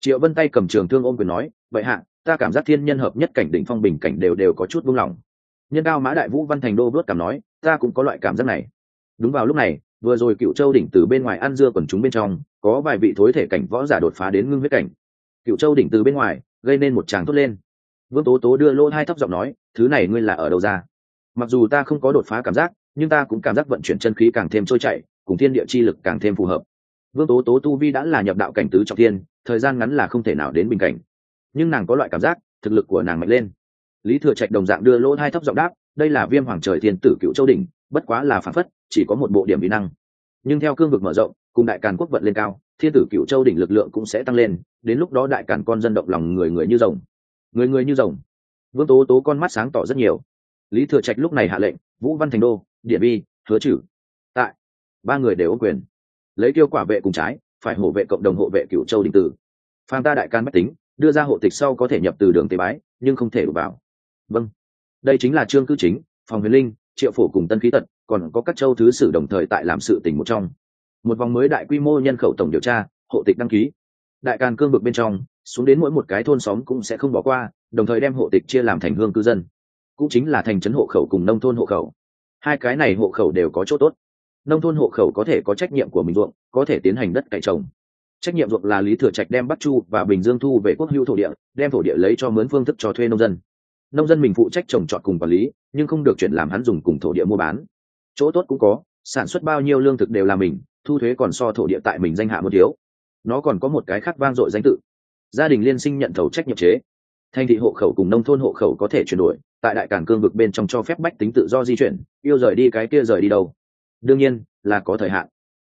Triệu vân tay cầm trường thương ôm quyền nói, vậy hạ, ta cảm giác thiên nhân hợp nhất cảnh đỉnh phong bình cảnh đều đều có chút buông lỏng. Nhân cao mã đại vũ văn thành đô vớt cảm nói, ta cũng có loại cảm giác này. Đúng vào lúc này, vừa rồi cựu châu đỉnh từ bên ngoài ăn dưa quần chúng bên trong, có vài vị thối thể cảnh võ giả đột phá đến ngưng huyết cảnh cựu châu đỉnh từ bên ngoài, gây nên một tràng thốt lên. Vương tố tố đưa lỗ hai thấp giọng nói, thứ này ngươi là ở đâu ra? Mặc dù ta không có đột phá cảm giác, nhưng ta cũng cảm giác vận chuyển chân khí càng thêm trôi chảy, cùng thiên địa chi lực càng thêm phù hợp. Vương tố tố tu vi đã là nhập đạo cảnh tứ trọng thiên, thời gian ngắn là không thể nào đến bình cảnh. Nhưng nàng có loại cảm giác, thực lực của nàng mạnh lên. Lý thừa trạch đồng dạng đưa lỗ hai thấp giọng đáp, đây là viêm hoàng trời thiên tử cựu châu đỉnh, bất quá là phản phất, chỉ có một bộ điểm bí năng. Nhưng theo cương vực mở rộng, cùng đại càn quốc vận lên cao thiên tử cựu châu đỉnh lực lượng cũng sẽ tăng lên, đến lúc đó đại càn con dân động lòng người người như rồng. Người người như rồng. Vương tố tố con mắt sáng tỏ rất nhiều. Lý thừa trạch lúc này hạ lệnh, vũ văn thành đô, điện vi hứa trừ tại. Ba người đều ô quyền. Lấy tiêu quả vệ cùng trái, phải hộ vệ cộng đồng hộ vệ cựu châu đình tử. Phan ta đại can mách tính, đưa ra hộ tịch sau có thể nhập từ đường tế bái, nhưng không thể đủ vào. Vâng. Đây chính là trương cư chính, phòng huyền linh, triệu phổ cùng tân khí tật, còn có các châu thứ sử đồng thời tại làm sự tỉnh một trong một vòng mới đại quy mô nhân khẩu tổng điều tra, hộ tịch đăng ký. Đại càn cương vực bên trong, xuống đến mỗi một cái thôn xóm cũng sẽ không bỏ qua, đồng thời đem hộ tịch chia làm thành hương cư dân. Cũng chính là thành trấn hộ khẩu cùng nông thôn hộ khẩu. Hai cái này hộ khẩu đều có chỗ tốt. Nông thôn hộ khẩu có thể có trách nhiệm của mình ruộng, có thể tiến hành đất cải trồng. Trách nhiệm ruộng là lý thừa trạch đem bắc chu và bình dương thu về quốc hữu thổ địa, đem thổ địa lấy cho mướn phương thức cho thuê nông dân. Nông dân mình phụ trách trồng trọt cùng quản lý, nhưng không được chuyển làm hắn dùng cùng thổ địa mua bán. Chỗ tốt cũng có, sản xuất bao nhiêu lương thực đều là mình thu thuế còn so thổ địa tại mình danh hạ một thiếu. Nó còn có một cái khác vang dội danh tự. Gia đình liên sinh nhận thầu trách nhiệm chế. Thành thị hộ khẩu cùng nông thôn hộ khẩu có thể chuyển đổi, tại đại cảng cương vực bên trong cho phép bách tính tự do di chuyển, yêu rời đi cái kia rời đi đâu. Đương nhiên, là có thời hạn.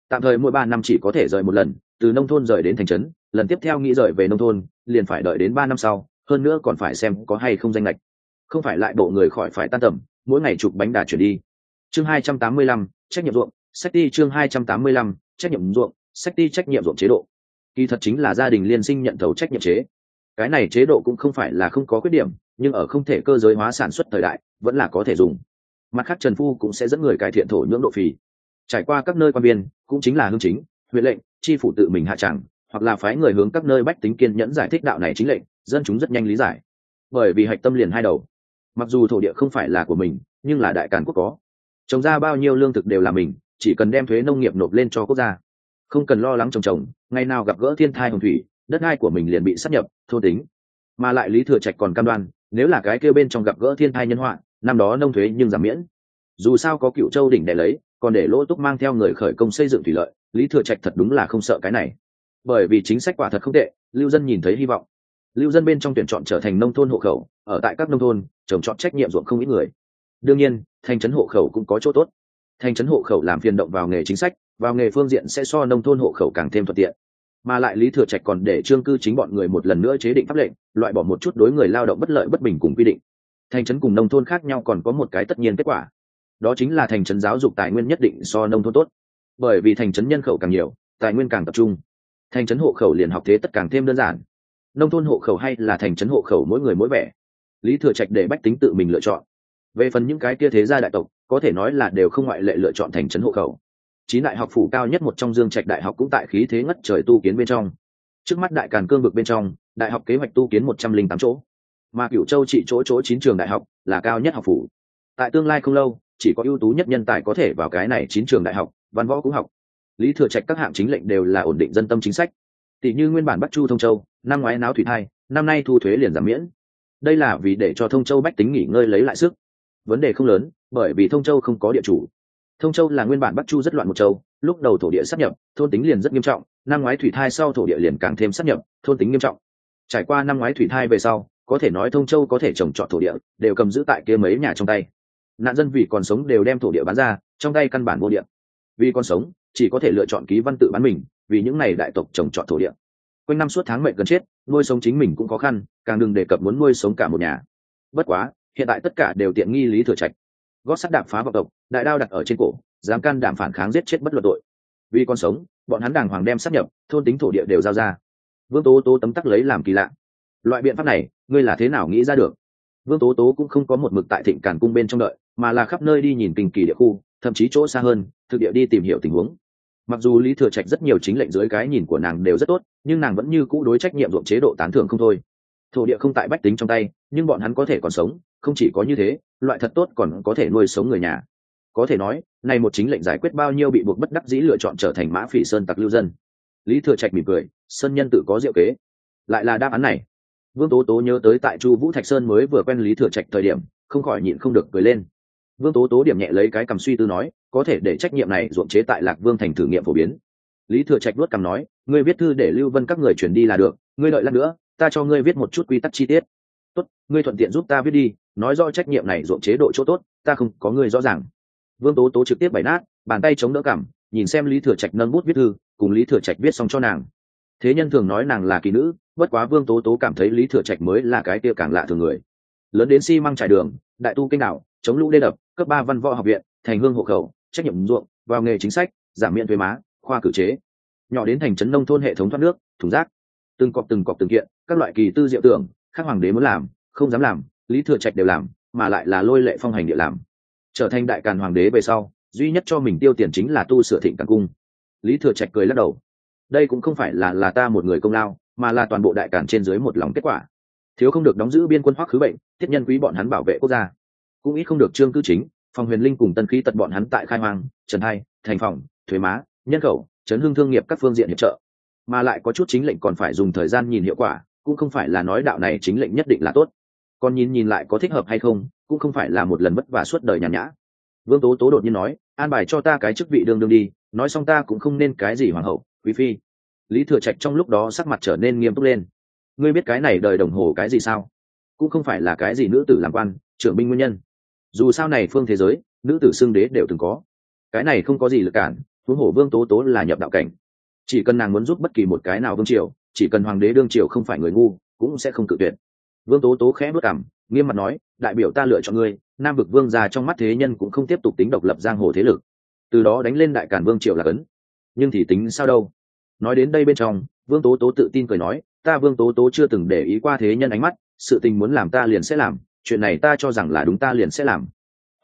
Tạm thời mỗi ba năm chỉ có thể rời một lần, từ nông thôn rời đến thành trấn, lần tiếp theo nghĩ rời về nông thôn, liền phải đợi đến ba năm sau, hơn nữa còn phải xem có hay không danh lệch. Không phải lại bộ người khỏi phải tan tầm, mỗi ngày chụp bánh đà chuyển đi. Chương hai trăm tám mươi lăm, trách nhiệm ruộng sách ti chương hai trăm tám mươi lăm trách nhiệm ruộng sách ti trách nhiệm ruộng chế độ. Kỳ thật chính là gia đình liên sinh nhận thầu trách nhiệm chế. Cái này chế độ cũng không phải là không có khuyết điểm nhưng ở không thể cơ giới hóa sản xuất thời đại vẫn là có thể dùng. Mặt khác trần phu cũng sẽ dẫn người cải thiện thổ nhưỡng độ phì. Trải qua các nơi quan biên cũng chính là hương chính huyện lệnh chi phủ tự mình hạ tràng, hoặc là phái người hướng các nơi bách tính kiên nhẫn giải thích đạo này chính lệnh dân chúng rất nhanh lý giải. Bởi vì hạch tâm liền hai đầu. Mặc dù thổ địa không phải là của mình nhưng là đại càn quốc có. Trồng ra bao nhiêu lương thực đều là mình chỉ cần đem thuế nông nghiệp nộp lên cho quốc gia. Không cần lo lắng trồng trồng, ngày nào gặp gỡ thiên thai hồng thủy, đất đai của mình liền bị sát nhập, thô tính. Mà lại lý thừa trạch còn cam đoan, nếu là cái kêu bên trong gặp gỡ thiên thai nhân họa, năm đó nông thuế nhưng giảm miễn. Dù sao có cựu châu đỉnh để lấy, còn để lỗ túc mang theo người khởi công xây dựng thủy lợi, lý thừa trạch thật đúng là không sợ cái này. Bởi vì chính sách quả thật không tệ, lưu dân nhìn thấy hy vọng. Lưu dân bên trong tuyển chọn trở thành nông thôn hộ khẩu, ở tại các nông thôn, trồng trọt trách nhiệm ruộng không ít người. Đương nhiên, thành trấn hộ khẩu cũng có chỗ tốt thành trấn hộ khẩu làm phiền động vào nghề chính sách, vào nghề phương diện sẽ so nông thôn hộ khẩu càng thêm thuận tiện. Mà lại lý thừa trạch còn để trương cư chính bọn người một lần nữa chế định pháp lệnh, loại bỏ một chút đối người lao động bất lợi bất bình cùng quy định. Thành trấn cùng nông thôn khác nhau còn có một cái tất nhiên kết quả. Đó chính là thành trấn giáo dục tài nguyên nhất định so nông thôn tốt. Bởi vì thành trấn nhân khẩu càng nhiều, tài nguyên càng tập trung. Thành trấn hộ khẩu liền học thế tất càng thêm đơn giản. Nông thôn hộ khẩu hay là thành trấn hộ khẩu mỗi người mỗi vẻ. Lý thừa trạch để bách tính tự mình lựa chọn. Về phần những cái kia thế gia đại tộc có thể nói là đều không ngoại lệ lựa chọn thành trấn hộ khẩu. Chín đại học phủ cao nhất một trong dương trạch đại học cũng tại khí thế ngất trời tu kiến bên trong. Trước mắt đại càn cương vực bên trong, đại học kế hoạch tu kiến một trăm linh tám chỗ. Mà cửu châu trị chỗ chỗ chín trường đại học là cao nhất học phủ. Tại tương lai không lâu, chỉ có ưu tú nhất nhân tài có thể vào cái này chín trường đại học, văn võ cũng học. Lý thừa trạch các hạng chính lệnh đều là ổn định dân tâm chính sách. Tỷ như nguyên bản bắc chu thông châu, năm ngoái náo thủy thai, năm nay thu thuế liền giảm miễn. Đây là vì để cho thông châu bách tính nghỉ ngơi lấy lại sức vấn đề không lớn, bởi vì thông châu không có địa chủ. Thông châu là nguyên bản bắc chu rất loạn một châu, lúc đầu thổ địa sắp nhập, thôn tính liền rất nghiêm trọng, năm ngoái thủy thai sau thổ địa liền càng thêm sắp nhập, thôn tính nghiêm trọng. Trải qua năm ngoái thủy thai về sau, có thể nói thông châu có thể trồng trọt thổ địa, đều cầm giữ tại kia mấy nhà trong tay. Nạn dân vì còn sống đều đem thổ địa bán ra, trong tay căn bản vô địa. Vì còn sống, chỉ có thể lựa chọn ký văn tự bán mình, vì những này đại tộc trồng trọt thổ địa. Quanh năm suốt tháng mệnh gần chết, nuôi sống chính mình cũng khó khăn, càng đừng đề cập muốn nuôi sống cả một nhà. Bất quá hiện tại tất cả đều tiện nghi lý thừa trạch. Gót sắt đạp phá vọng tộc, đại đao đặt ở trên cổ, dám can đảm phản kháng giết chết bất luận tội. Vì còn sống, bọn hắn đàng hoàng đem sắp nhập, thôn tính thổ địa đều giao ra. Vương tố tố tấm tắc lấy làm kỳ lạ. Loại biện pháp này, ngươi là thế nào nghĩ ra được? Vương tố tố cũng không có một mực tại thịnh càn cung bên trong đợi, mà là khắp nơi đi nhìn kinh kỳ địa khu, thậm chí chỗ xa hơn, thực địa đi tìm hiểu tình huống. Mặc dù lý thừa trạch rất nhiều chính lệnh dưới cái nhìn của nàng đều rất tốt, nhưng nàng vẫn như cũ đối trách nhiệm ruộng chế độ tán thưởng không thôi. Thổ địa không tại bách tính trong tay, nhưng bọn hắn có thể còn sống không chỉ có như thế, loại thật tốt còn có thể nuôi sống người nhà. Có thể nói, này một chính lệnh giải quyết bao nhiêu bị buộc bất đắc dĩ lựa chọn trở thành mã phỉ sơn tặc lưu dân. Lý thừa trạch mỉm cười, sơn nhân tự có diệu kế. Lại là đáp án này. Vương tố tố nhớ tới tại chu vũ thạch sơn mới vừa quen lý thừa trạch thời điểm, không khỏi nhịn không được cười lên. Vương tố tố điểm nhẹ lấy cái cầm suy tư nói, có thể để trách nhiệm này ruộng chế tại lạc vương thành thử nghiệm phổ biến. Lý thừa trạch luốt cầm nói, ngươi viết thư để lưu vân các người chuyển đi là được, ngươi đợi lát nữa, ta cho ngươi viết một chút quy tắc chi tiết tốt, ngươi thuận tiện giúp ta viết đi, nói rõ trách nhiệm này ruộng chế độ chỗ tốt, ta không có ngươi rõ ràng. Vương tố tố trực tiếp bày nát, bàn tay chống đỡ cảm nhìn xem lý thừa trạch nâng bút viết thư, cùng lý thừa trạch viết xong cho nàng. Thế nhân thường nói nàng là kỳ nữ, bất quá vương tố tố cảm thấy lý thừa trạch mới là cái kia càng lạ thường người. Lớn đến xi、si、măng trải đường, đại tu kênh đạo, chống lũ đê đập, cấp ba văn võ học viện, thành hương hộ khẩu, trách nhiệm ruộng, vào nghề chính sách, giảm miễn thuế má, khoa cử chế. Nhỏ đến thành trấn nông thôn hệ thống thoát nước, thùng rác. Từng cọp từng cọp từng kiện, các loại kỳ tư diệu tưởng các hoàng đế muốn làm, không dám làm, lý thừa trạch đều làm, mà lại là lôi lệ phong hành địa làm. Trở thành đại càn hoàng đế về sau, duy nhất cho mình tiêu tiền chính là tu sửa thịnh càn cung. Lý thừa trạch cười lắc đầu. Đây cũng không phải là là ta một người công lao, mà là toàn bộ đại càn trên dưới một lòng kết quả. Thiếu không được đóng giữ biên quân hoắc khứ bệnh, thiết nhân quý bọn hắn bảo vệ quốc gia. Cũng ít không được trương cư chính phòng huyền linh cùng tân khí tật bọn hắn tại khai hoang, trần hai, thành phòng, thuế má, nhân khẩu chấn hương thương nghiệp các phương diện hiệp trợ. Mà lại có chút chính lệnh còn phải dùng thời gian nhìn hiệu quả cũng không phải là nói đạo này chính lệnh nhất định là tốt. Còn nhìn nhìn lại có thích hợp hay không, cũng không phải là một lần vất vả suốt đời nhàn nhã. Vương tố tố đột nhiên nói, an bài cho ta cái chức vị đương đương đi, nói xong ta cũng không nên cái gì hoàng hậu, quý phi. Lý thừa trạch trong lúc đó sắc mặt trở nên nghiêm túc lên. Ngươi biết cái này đời đồng hồ cái gì sao? Cũng không phải là cái gì nữ tử làm quan, trưởng binh nguyên nhân. Dù sao này phương thế giới, nữ tử xưng đế đều từng có. Cái này không có gì lực cản, huống hổ vương tố tố là nhập đạo cảnh. Chỉ cần nàng muốn giúp bất kỳ một cái nào vương triều chỉ cần hoàng đế đương triều không phải người ngu, cũng sẽ không cự tuyệt. Vương tố tố khẽ bước cảm nghiêm mặt nói, đại biểu ta lựa chọn ngươi. Nam vực vương già trong mắt thế nhân cũng không tiếp tục tính độc lập giang hồ thế lực. Từ đó đánh lên đại cản vương triều là cấn. Nhưng thì tính sao đâu? Nói đến đây bên trong, vương tố tố tự tin cười nói, ta vương tố tố chưa từng để ý qua thế nhân ánh mắt, sự tình muốn làm ta liền sẽ làm, chuyện này ta cho rằng là đúng ta liền sẽ làm.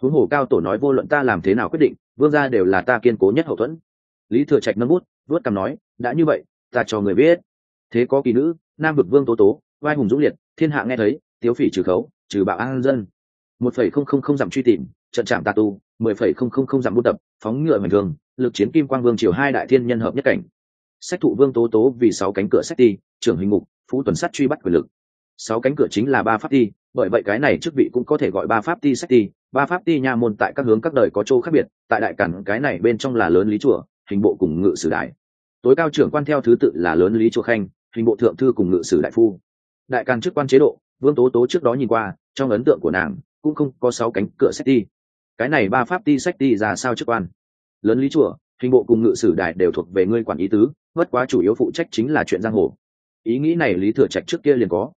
Huống hồ cao tổ nói vô luận ta làm thế nào quyết định, vương gia đều là ta kiên cố nhất hậu thuẫn. Lý thừa trạch nâng bút, vuốt cằm nói, đã như vậy, ta cho người biết thế có kỳ nữ, nam vực vương tố tố vai hùng dũng liệt, thiên hạ nghe thấy, tiếu phỉ trừ khấu, trừ bạo an dân. Một phẩy không không không dặm truy tìm, trận trạm tà tu, mười phẩy không không không dặm buôn tập, phóng ngựa mạnh thường lực chiến kim quang vương triều hai đại thiên nhân hợp nhất cảnh. Sách thụ vương tố tố vì sáu cánh cửa sách ti, trưởng hình ngục phú tuần sắt truy bắt quyền lực. Sáu cánh cửa chính là ba pháp ti, bởi vậy cái này chức vị cũng có thể gọi ba pháp ti, sách ti. Ba pháp ti nha môn tại các hướng các đời có chỗ khác biệt, tại đại cản cái này bên trong là lớn lý chùa, hình bộ cùng ngự sử đại. Tối cao trưởng quan theo thứ tự là lớn lý chùa khanh hình bộ thượng thư cùng ngự sử đại phu. Đại càn chức quan chế độ, vương tố tố trước đó nhìn qua, trong ấn tượng của nàng, cũng không có sáu cánh cửa sách ti. Cái này ba pháp ti sách ti ra sao chức quan? Lớn lý chùa, hình bộ cùng ngự sử đại đều thuộc về ngươi quản ý tứ, bất quá chủ yếu phụ trách chính là chuyện giang hồ. Ý nghĩ này lý thừa trạch trước kia liền có.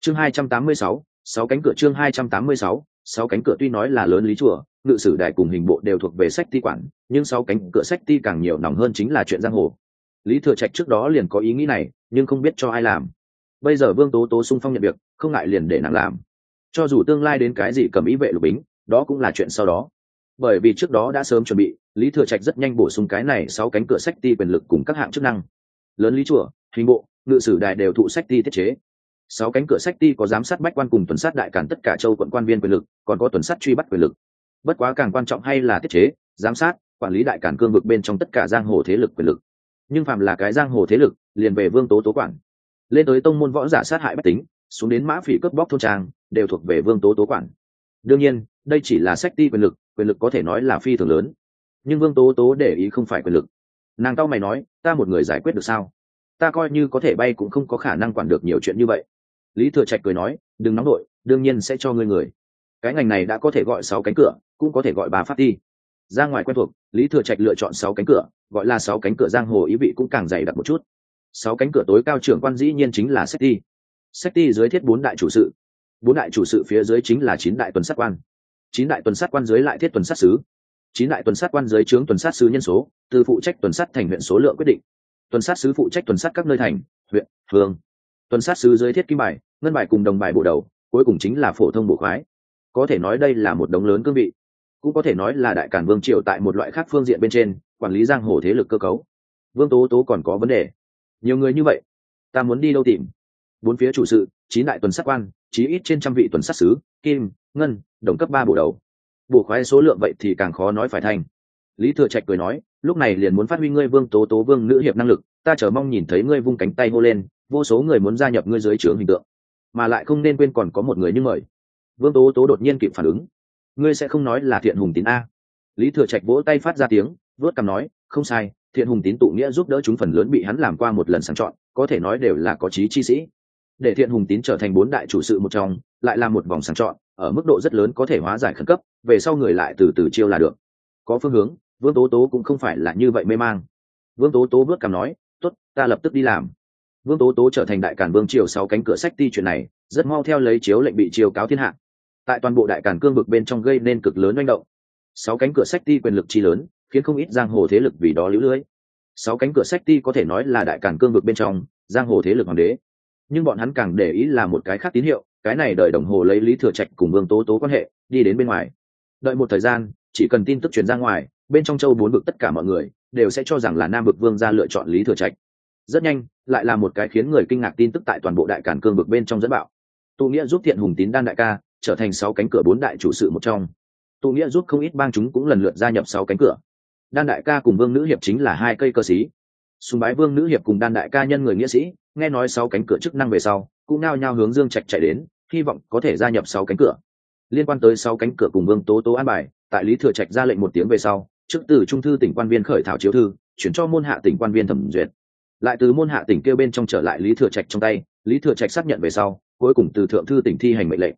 Chương hai trăm tám mươi sáu sáu cánh cửa chương hai trăm tám mươi sáu sáu cánh cửa tuy nói là lớn lý chùa, ngự sử đại cùng hình bộ đều thuộc về sách ti quản, nhưng sáu cánh cửa sách ti càng nhiều nòng hơn chính là chuyện giang hồ. Lý thừa trạch trước đó liền có ý nghĩ này nhưng không biết cho ai làm. Bây giờ vương tố tố sung phong nhận việc, không ngại liền để nàng làm. Cho dù tương lai đến cái gì cầm ý vệ lục bính, đó cũng là chuyện sau đó. Bởi vì trước đó đã sớm chuẩn bị, lý thừa trạch rất nhanh bổ sung cái này sáu cánh cửa sách ti quyền lực cùng các hạng chức năng. Lớn lý chùa, hình bộ, ngự sử đại đều thụ sách ti thiết chế. Sáu cánh cửa sách ti có giám sát bách quan cùng tuần sát đại cản tất cả châu quận quan viên quyền lực, còn có tuần sát truy bắt quyền lực. Bất quá càng quan trọng hay là thiết chế, giám sát, quản lý đại cản cương vực bên trong tất cả giang hồ thế lực quyền lực nhưng phạm là cái giang hồ thế lực, liền về vương tố tố quản. Lên tới tông môn võ giả sát hại bách tính, xuống đến mã phỉ cướp bóc thôn trang, đều thuộc về vương tố tố quản. Đương nhiên, đây chỉ là sách ti quyền lực quyền lực có thể nói là phi thường lớn. Nhưng vương tố tố để ý không phải quyền lực. Nàng tao mày nói, ta một người giải quyết được sao? Ta coi như có thể bay cũng không có khả năng quản được nhiều chuyện như vậy. Lý thừa trạch cười nói, đừng nóng đội, đương nhiên sẽ cho ngươi người. Cái ngành này đã có thể gọi sáu cánh cửa, cũng có thể gọi bà phát ti ra ngoài quen thuộc, lý thừa trạch lựa chọn sáu cánh cửa, gọi là sáu cánh cửa giang hồ ý vị cũng càng dày đặc một chút. Sáu cánh cửa tối cao trưởng quan dĩ nhiên chính là sách ti sách ti dưới thiết bốn đại chủ sự. Bốn đại chủ sự phía dưới chính là chín đại tuần sát quan. Chín đại tuần sát quan dưới lại thiết tuần sát sứ. Chín đại tuần sát quan dưới trướng tuần sát sứ nhân số, từ phụ trách tuần sát thành huyện số lượng quyết định. Tuần sát sứ phụ trách tuần sát các nơi thành, huyện, phường. Tuần sát sứ dưới thiết kim bài, ngân bài cùng đồng bài bộ đầu, cuối cùng chính là phổ thông bộ khoái. Có thể nói đây là một đống lớn cương vị cũng có thể nói là đại cản vương triều tại một loại khác phương diện bên trên, quản lý giang hồ thế lực cơ cấu. Vương tố tố còn có vấn đề. Nhiều người như vậy, ta muốn đi đâu tìm? Bốn phía chủ sự, chín đại tuần sát quan, chí ít trên trăm vị tuần sát sứ, kim, ngân, đồng cấp ba bộ đầu. Bộ khoái số lượng vậy thì càng khó nói phải thành. Lý thừa trạch cười nói, lúc này liền muốn phát huy ngươi vương tố tố vương nữ hiệp năng lực, ta chờ mong nhìn thấy ngươi vung cánh tay hô lên, vô số người muốn gia nhập ngươi dưới trướng hình tượng. Mà lại không nên quên còn có một người như mời. Vương tố tố đột nhiên kịp phản ứng ngươi sẽ không nói là thiện hùng tín a. Lý thừa trạch vỗ tay phát ra tiếng vớt cằm nói, không sai, thiện hùng tín tụ nghĩa giúp đỡ chúng phần lớn bị hắn làm qua một lần sàng chọn, có thể nói đều là có trí chi sĩ. Để thiện hùng tín trở thành bốn đại chủ sự một trong, lại là một vòng sàng chọn, ở mức độ rất lớn có thể hóa giải khẩn cấp, về sau người lại từ từ chiêu là được. Có phương hướng, vương tố tố cũng không phải là như vậy mê mang. Vương tố tố vớt cằm nói t ố t ta lập tức đi làm. Vương tố tố trở thành đại cản vương triều sau cánh cửa sách ti chuyện này, rất mau theo lấy chiếu lệnh bị chiều cáo thiên hạ tại toàn bộ đại cản cương vực bên trong gây nên cực lớn manh động. Sáu cánh cửa sách ti quyền lực chi lớn, khiến không ít giang hồ thế lực vì đó lũ lưới. Sáu cánh cửa sách ti có thể nói là đại cản cương vực bên trong, giang hồ thế lực hoàng đế. Nhưng bọn hắn càng để ý là một cái khác tín hiệu, cái này đợi đồng hồ lấy lý thừa trạch cùng vương tố tố quan hệ, đi đến bên ngoài. Đợi một thời gian, chỉ cần tin tức truyền ra ngoài, bên trong châu bốn vực tất cả mọi người đều sẽ cho rằng là nam vực vương ra lựa chọn lý thừa trạch. Rất nhanh, lại là một cái khiến người kinh ngạc tin tức tại toàn bộ đại cản cương vực bên trong dẫn bạo. Tụ nghĩa giúp thiện hùng tín đan đại ca trở thành sáu cánh cửa bốn đại chủ sự một trong. Tụ nghĩa giúp không ít bang chúng cũng lần lượt gia nhập sáu cánh cửa. Đan đại ca cùng vương nữ hiệp chính là hai cây cơ sĩ. Sùng bái vương nữ hiệp cùng đan đại ca nhân người nghĩa sĩ, nghe nói sáu cánh cửa chức năng về sau, cũng nao nhao hướng dương trạch chạy đến, hy vọng có thể gia nhập sáu cánh cửa. Liên quan tới sáu cánh cửa cùng vương tố tố an bài, tại lý thừa trạch ra lệnh một tiếng về sau, trước từ trung thư tỉnh quan viên khởi thảo chiếu thư, chuyển cho môn hạ tỉnh quan viên thẩm duyệt. Lại từ môn hạ tỉnh kêu bên trong trở lại lý thừa trạch trong tay, lý thừa trạch xác nhận về sau, cuối cùng từ thượng thư tỉnh thi hành mệnh lệnh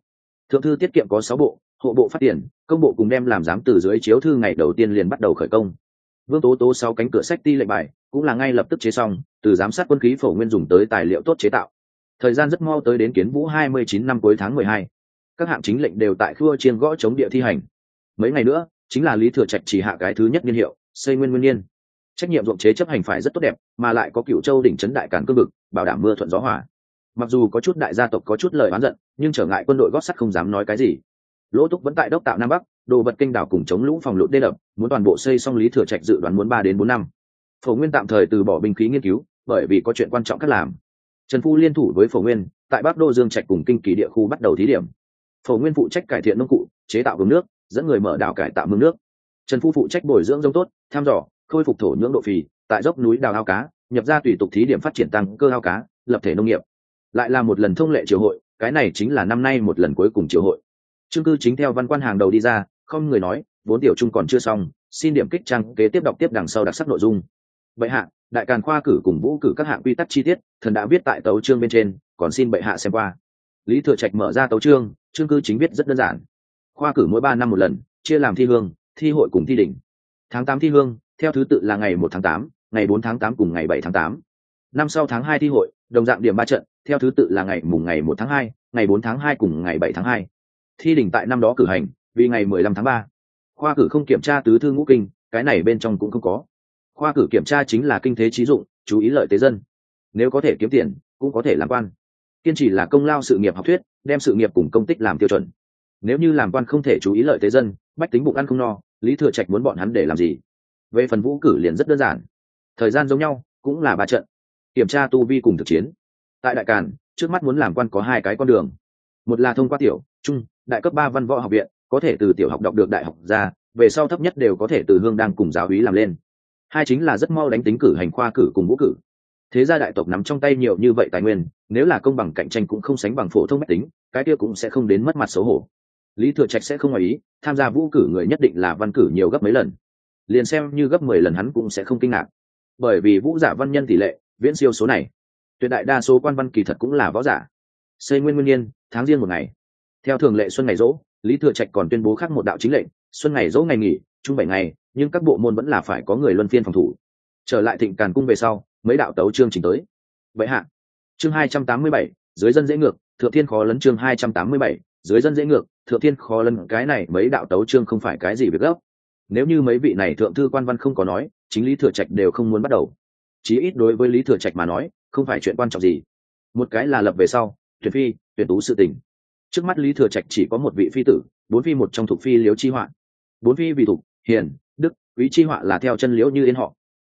thượng thư tiết kiệm có sáu bộ hộ bộ phát triển, công bộ cùng đem làm giám từ dưới chiếu thư ngày đầu tiên liền bắt đầu khởi công. Vương tố tố sáu cánh cửa sách ti lệnh bài cũng là ngay lập tức chế xong từ giám sát quân khí phổ nguyên dùng tới tài liệu tốt chế tạo. Thời gian rất mau tới đến kiến vũ hai mươi chín năm cuối tháng mười hai. Các hạng chính lệnh đều tại khua chiên gõ chống địa thi hành. Mấy ngày nữa chính là lý thừa trạch chỉ hạ cái thứ nhất niên hiệu xây nguyên nguyên niên. Trách nhiệm ruộng chế chấp hành phải rất tốt đẹp mà lại có cựu châu đỉnh trấn đại cản cương vực bảo đảm mưa thuận gió hỏa mặc dù có chút đại gia tộc có chút lời oán giận, nhưng trở ngại quân đội gót sắt không dám nói cái gì. Lỗ túc vẫn tại đốc tạo nam bắc, đồ vật kinh đảo cùng chống lũ phòng lụt đê đập, muốn toàn bộ xây xong lý thừa trạch dự đoán muốn ba đến bốn năm. Phổ nguyên tạm thời từ bỏ binh khí nghiên cứu, bởi vì có chuyện quan trọng cắt làm. Trần phu liên thủ với phổ nguyên, tại bắc đô dương trạch cùng kinh kỳ địa khu bắt đầu thí điểm. Phổ nguyên phụ trách cải thiện nông cụ, chế tạo vùng nước, dẫn người mở đảo cải tạo mương nước. Trần phu phụ trách bồi dưỡng giống tốt thăm dò, khôi phục thổ nhưỡng độ phì, tại dốc núi đào ao cá, nhập ra tùy tục thí điểm phát triển tăng cơ ao cá, lập thể nông nghiệp lại là một lần thông lệ triều hội, cái này chính là năm nay một lần cuối cùng triều hội. Chương cư chính theo văn quan hàng đầu đi ra, không người nói, vốn tiểu trung còn chưa xong, xin điểm kích trang kế tiếp đọc tiếp đằng sau đặc sắc nội dung. Bệ hạ, đại càn khoa cử cùng vũ cử các hạng quy tắc chi tiết, thần đã viết tại tấu chương bên trên, còn xin bệ hạ xem qua. Lý thừa trạch mở ra tấu chương chương cư chính viết rất đơn giản. Khoa cử mỗi ba năm một lần, chia làm thi hương, thi hội cùng thi đỉnh. Tháng tám thi hương, theo thứ tự là ngày một tháng tám, ngày bốn tháng tám cùng ngày bảy tháng tám. Năm sau tháng hai thi hội đồng dạng điểm ba trận, theo thứ tự là ngày mùng ngày một tháng hai, ngày bốn tháng hai cùng ngày bảy tháng hai. Thi đỉnh tại năm đó cử hành, vì ngày mười lăm tháng ba. Khoa cử không kiểm tra tứ thư ngũ kinh, cái này bên trong cũng không có. Khoa cử kiểm tra chính là kinh tế trí dụng, chú ý lợi tế dân. Nếu có thể kiếm tiền, cũng có thể làm quan. Kiên trì là công lao sự nghiệp học thuyết, đem sự nghiệp cùng công tích làm tiêu chuẩn. Nếu như làm quan không thể chú ý lợi tế dân, bách tính bụng ăn không no, lý thừa trạch muốn bọn hắn để làm gì? Về phần vũ cử liền rất đơn giản. Thời gian giống nhau, cũng là ba trận kiểm tra tu vi cùng thực chiến. Tại đại càn, trước mắt muốn làm quan có hai cái con đường. Một là thông qua tiểu, trung, đại cấp ba văn võ học viện, có thể từ tiểu học đọc được đại học ra, về sau thấp nhất đều có thể từ hương đang cùng giáo hí làm lên. Hai chính là rất mau đánh tính cử hành khoa cử cùng vũ cử. Thế gia đại tộc nắm trong tay nhiều như vậy tài nguyên, nếu là công bằng cạnh tranh cũng không sánh bằng phổ thông mách tính, cái kia cũng sẽ không đến mất mặt xấu hổ. Lý thừa trạch sẽ không ngoài ý, tham gia vũ cử người nhất định là văn cử nhiều gấp mấy lần. Liền xem như gấp mười lần hắn cũng sẽ không kinh ngạc. Bởi vì vũ giả văn nhân tỷ lệ viễn siêu số này. Tuyệt đại đa số quan văn kỳ thật cũng là võ giả. Xây nguyên nguyên nhiên, tháng riêng một ngày. Theo thường lệ xuân ngày rỗ, lý thừa trạch còn tuyên bố khác một đạo chính lệnh, xuân ngày rỗ ngày nghỉ, chung bảy ngày, nhưng các bộ môn vẫn là phải có người luân phiên phòng thủ. Trở lại thịnh càn cung về sau, mấy đạo tấu chương trình tới. Vậy hạ. Chương hai trăm tám mươi bảy, dưới dân dễ ngược, thượng thiên khó lấn chương hai trăm tám mươi bảy, dưới dân dễ ngược, thượng thiên khó lấn, cái này mấy đạo tấu chương không phải cái gì việc gấp. Nếu như mấy vị này thượng thư quan văn không có nói, chính lý thừa trạch đều không muốn bắt đầu chí ít đối với lý thừa trạch mà nói, không phải chuyện quan trọng gì. Một cái là lập về sau, tuyển phi, tuyển tú sự tình. Trước mắt lý thừa trạch chỉ có một vị phi tử, bốn phi một trong thuộc phi liếu chi họa. Bốn phi vì thục hiền, đức, quý chi họa là theo chân liễu như yên họ.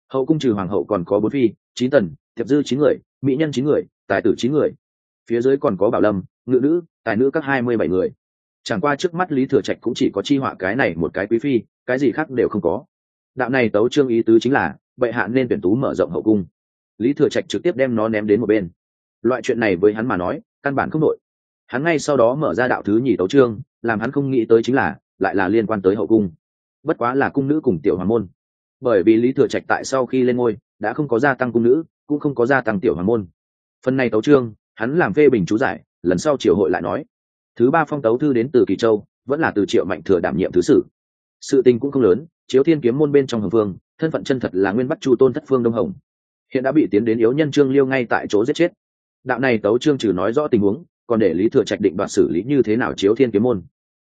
Hậu cung trừ hoàng hậu còn có bốn phi, chín tần, thiệp dư chín người, mỹ nhân chín người, tài tử chín người. Phía dưới còn có bảo lâm, ngự nữ, tài nữ các hai mươi bảy người. Chẳng qua trước mắt lý thừa trạch cũng chỉ có chi họa cái này một cái quý phi, cái gì khác đều không có. Đạo này tấu trương ý tứ chính là bệ hạ nên tuyển tú mở rộng hậu cung. Lý thừa trạch trực tiếp đem nó ném đến một bên. Loại chuyện này với hắn mà nói, căn bản không đội hắn ngay sau đó mở ra đạo thứ nhì tấu trương làm hắn không nghĩ tới chính là, lại là liên quan tới hậu cung. Bất quá là cung nữ cùng tiểu hoàng môn. Bởi vì lý thừa trạch tại sau khi lên ngôi, đã không có gia tăng cung nữ, cũng không có gia tăng tiểu hoàng môn. Phần này tấu trương hắn làm phê bình chú giải, lần sau triều hội lại nói. Thứ ba phong tấu thư đến từ kỳ châu, vẫn là từ triệu mạnh thừa đảm nhiệm thứ sử. Sự tình cũng không lớn, chiếu thiên kiếm môn bên trong hồng phương thân phận chân thật là nguyên bắt chu tôn thất phương đông hồng hiện đã bị tiến đến yếu nhân trương liêu ngay tại chỗ giết chết đạo này tấu trương trừ nói rõ tình huống còn để lý thừa trạch định đoạt xử lý như thế nào chiếu thiên kiếm môn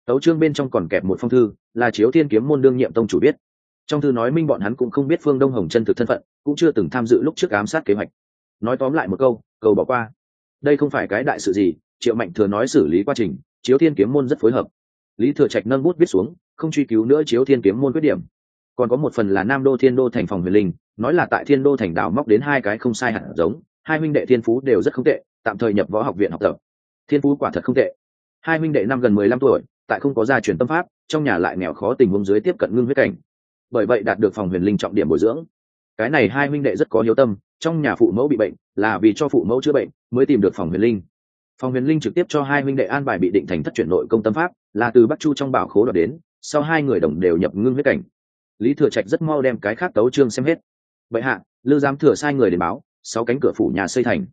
tấu trương bên trong còn kẹp một phong thư là chiếu thiên kiếm môn đương nhiệm tông chủ biết trong thư nói minh bọn hắn cũng không biết phương đông hồng chân thực thân phận cũng chưa từng tham dự lúc trước ám sát kế hoạch nói tóm lại một câu cầu bỏ qua đây không phải cái đại sự gì triệu mạnh thừa nói xử lý quá trình chiếu thiên kiếm môn rất phối hợp lý thừa trạch nâng bút viết xuống không truy cứu nữa chiếu thiên kiếm môn quyết điểm còn có một phần là nam đô thiên đô thành phòng huyền linh, nói là tại thiên đô thành đảo móc đến hai cái không sai hẳn giống, hai huynh đệ thiên phú đều rất không tệ, tạm thời nhập võ học viện học tập. Thiên phú quả thật không tệ. Hai huynh đệ năm gần mười lăm tuổi, tại không có gia truyền tâm pháp, trong nhà lại nghèo khó tình huống dưới tiếp cận ngưng huyết cảnh. Bởi vậy đạt được phòng huyền linh trọng điểm bồi dưỡng. Cái này hai huynh đệ rất có hiếu tâm, trong nhà phụ mẫu bị bệnh, là vì cho phụ mẫu chữa bệnh mới tìm được phòng huyền linh. Phòng huyền linh trực tiếp cho hai huynh đệ an bài bị định thành thất chuyển nội công tâm pháp, là từ bắc chu trong bảo khố đoạt đến, sau hai người đồng đều nhập ngưng huyết cảnh lý thừa trạch rất mau đem cái khác tấu trương xem hết. Vậy hạ, lư giám thừa sai người đến báo, sáu cánh cửa phủ nhà xây thành.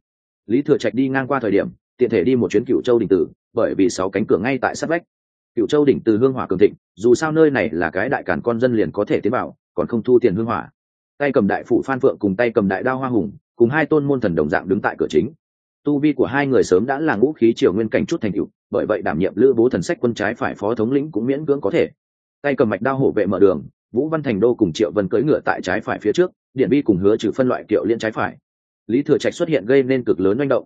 Lý thừa trạch đi ngang qua thời điểm, tiện thể đi một chuyến cựu châu đình tử, bởi vì sáu cánh cửa ngay tại sát vách. Cựu châu đỉnh từ hương hỏa cường thịnh, dù sao nơi này là cái đại cản con dân liền có thể tiến vào, còn không thu tiền hương hỏa. Tay cầm đại phụ phan phượng cùng tay cầm đại đao hoa hùng, cùng hai tôn môn thần đồng dạng đứng tại cửa chính. Tu vi của hai người sớm đã là ngũ khí triều nguyên cảnh chút thành cựu bởi vậy đảm nhiệm lữ bố thần sách quân trái phải phó thống lĩnh cũng miễn cưỡng có thể. Tay cầm mạch đao hổ vệ mở đường vũ văn thành đô cùng triệu vân cưỡi ngựa tại trái phải phía trước điện bi cùng hứa trừ phân loại kiệu liên trái phải. Lý thừa trạch xuất hiện gây nên cực lớn manh động.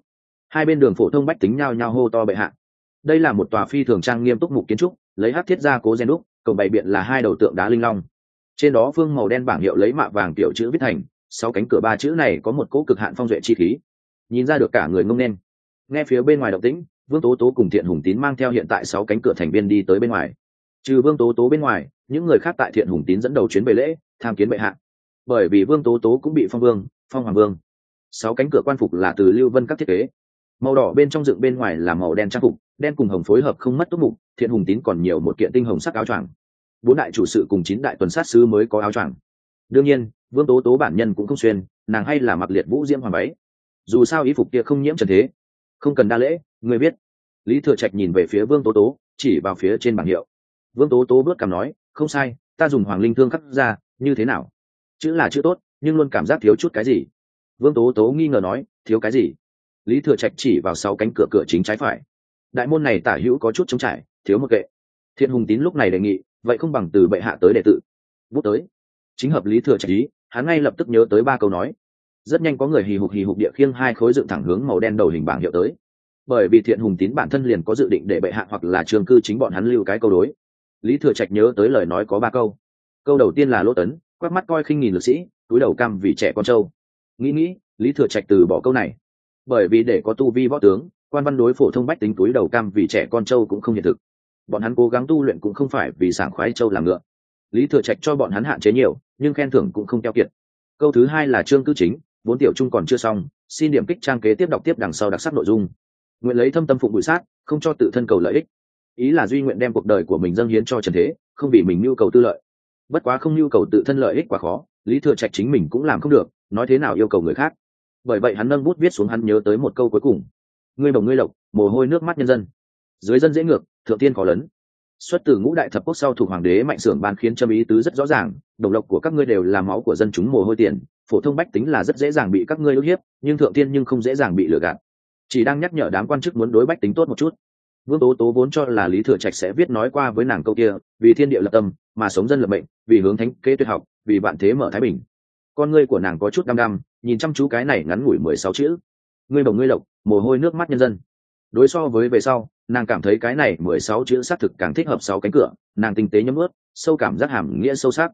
Hai bên đường phổ thông bách tính nhao nhao hô to bệ hạ. Đây là một tòa phi thường trang nghiêm túc mục kiến trúc, lấy hát thiết ra cố gen đúc, cổng bày biện là hai đầu tượng đá linh long. Trên đó phương màu đen bảng hiệu lấy mạ vàng tiểu chữ viết thành, sau cánh cửa ba chữ này có một cỗ cực hạn phong duệ chi khí. Nhìn ra được cả người ngông nên. Nghe phía bên ngoài động tĩnh, vương tố tố cùng thiện hùng tín mang theo hiện tại sáu cánh cửa thành viên đi tới bên ngoài trừ vương tố tố bên ngoài, những người khác tại thiện hùng tín dẫn đầu chuyến bề lễ, tham kiến bệ hạ. Bởi vì vương tố tố cũng bị phong vương, phong hoàng vương. Sáu cánh cửa quan phục là từ lưu vân các thiết kế. Màu đỏ bên trong dựng bên ngoài là màu đen trang phục, đen cùng hồng phối hợp không mất tốt mục, thiện hùng tín còn nhiều một kiện tinh hồng sắc áo choàng. Bốn đại chủ sự cùng chín đại tuần sát sứ mới có áo choàng. Đương nhiên, vương tố tố bản nhân cũng không xuyên, nàng hay là mặc liệt vũ diễm hoàng váy. Dù sao ý phục kia không nhiễm trần thế. Không cần đa lễ, người biết. Lý thừa trạch nhìn về phía vương tố tố, chỉ vào phía trên bảng hiệu vương tố tố bước cảm nói, không sai, ta dùng hoàng linh thương khắc ra, như thế nào? Chữ là chữ tốt, nhưng luôn cảm giác thiếu chút cái gì? Vương tố tố nghi ngờ nói, thiếu cái gì? Lý thừa trạch chỉ vào sáu cánh cửa cửa chính trái phải. Đại môn này tả hữu có chút trống trải, thiếu một kệ. Thiện hùng tín lúc này đề nghị, vậy không bằng từ bệ hạ tới đệ tự bút tới. Chính hợp lý thừa trạch ý, hắn ngay lập tức nhớ tới ba câu nói. Rất nhanh có người hì hục hì hục địa khiêng hai khối dựng thẳng hướng màu đen đầu hình bảng hiệu tới. Bởi vì thiện hùng tín bản thân liền có dự định để bệ hạ hoặc là trường cư chính bọn hắn lưu cái câu đối lý thừa trạch nhớ tới lời nói có ba câu. Câu đầu tiên là lỗ tấn quét mắt coi khinh nghìn lực sĩ, túi đầu cam vì trẻ con trâu. Nghĩ nghĩ, lý thừa trạch từ bỏ câu này. Bởi vì để có tu vi võ tướng, quan văn đối phổ thông bách tính túi đầu cam vì trẻ con trâu cũng không hiện thực. Bọn hắn cố gắng tu luyện cũng không phải vì sảng khoái trâu làm ngựa. Lý thừa trạch cho bọn hắn hạn chế nhiều, nhưng khen thưởng cũng không keo kiệt. Câu thứ hai là trương cư chính, vốn tiểu trung còn chưa xong, xin điểm kích trang kế tiếp đọc tiếp đằng sau đặc sắc nội dung. Nguyện lấy thâm tâm phụng bụi sát, không cho tự thân cầu lợi ích ý là duy nguyện đem cuộc đời của mình dâng hiến cho trần thế, không vì mình nhu cầu tư lợi. Bất quá không nhu cầu tự thân lợi ích quá khó, lý thừa trạch chính mình cũng làm không được, nói thế nào yêu cầu người khác. Bởi vậy hắn nâng bút viết xuống hắn nhớ tới một câu cuối cùng. Ngươi bồng ngươi lộc, mồ hôi nước mắt nhân dân. Dưới dân dễ ngược, thượng tiên có lớn xuất từ ngũ đại thập quốc sau thuộc hoàng đế mạnh sưởng ban khiến châm ý tứ rất rõ ràng, đồng lộc của các ngươi đều là máu của dân chúng mồ hôi tiền, phổ thông bách tính là rất dễ dàng bị các ngươi ức hiếp, nhưng thượng tiên nhưng không dễ dàng bị lừa gạt. Chỉ đang nhắc nhở đám quan chức muốn đối bách tính tốt một chút vương tố tố vốn cho là lý thừa trạch sẽ viết nói qua với nàng câu kia, vì thiên địa lập tâm, mà sống dân lập mệnh, vì hướng thánh kế tuyệt học, vì bạn thế mở thái bình. Con ngươi của nàng có chút đăm đăm, nhìn chăm chú cái này ngắn ngủi mười sáu chữ. Ngươi bồng ngươi lộc, mồ hôi nước mắt nhân dân. Đối so với về sau, nàng cảm thấy cái này mười sáu chữ xác thực càng thích hợp sáu cánh cửa, nàng tinh tế nhấm ướt, sâu cảm giác hàm nghĩa sâu sắc.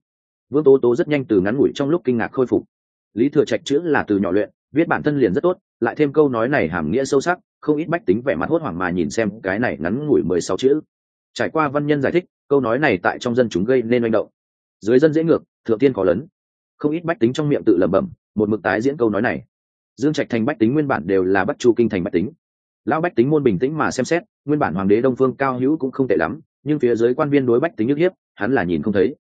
Vương tố tố rất nhanh từ ngắn ngủi trong lúc kinh ngạc khôi phục. Lý thừa trạch chữ là từ nhỏ luyện, viết bản thân liền rất tốt, lại thêm câu nói này hàm nghĩa sâu sắc không ít bách tính vẻ mặt hốt hoảng mà nhìn xem cái này ngắn ngủi mười sáu chữ. Trải qua văn nhân giải thích, câu nói này tại trong dân chúng gây nên manh động. Dưới dân dễ ngược, thượng tiên có lớn không ít bách tính trong miệng tự lẩm bẩm, một mực tái diễn câu nói này. Dương trạch thành bách tính nguyên bản đều là bắt chu kinh thành bách tính. Lão bách tính môn bình tĩnh mà xem xét, nguyên bản hoàng đế đông phương cao hữu cũng không tệ lắm, nhưng phía dưới quan viên đối bách tính nhức hiếp, hắn là nhìn không thấy.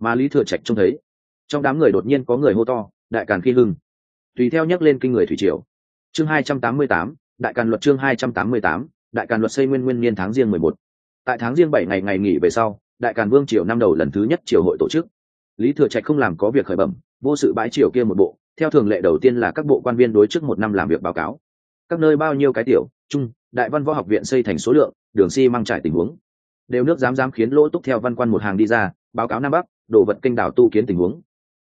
Mà lý thừa trạch trông thấy. Trong đám người đột nhiên có người hô to, đại càn khi hưng. Tùy theo nhắc lên kinh người thủy triều. Chương hai trăm tám mươi tám đại càn luật chương hai trăm tám mươi tám, đại càn luật xây nguyên nguyên niên tháng riêng mười một. Tại tháng riêng bảy ngày ngày nghỉ về sau, đại càn vương triều năm đầu lần thứ nhất triều hội tổ chức. Lý thừa trạch không làm có việc khởi bẩm, vô sự bãi triều kia một bộ, theo thường lệ đầu tiên là các bộ quan viên đối trước một năm làm việc báo cáo. Các nơi bao nhiêu cái tiểu, trung, đại văn võ học viện xây thành số lượng, đường xi si mang trải tình huống. Đều nước dám dám khiến lỗ túc theo văn quan một hàng đi ra, báo cáo nam bắc, đồ vật kênh đảo tu kiến tình huống.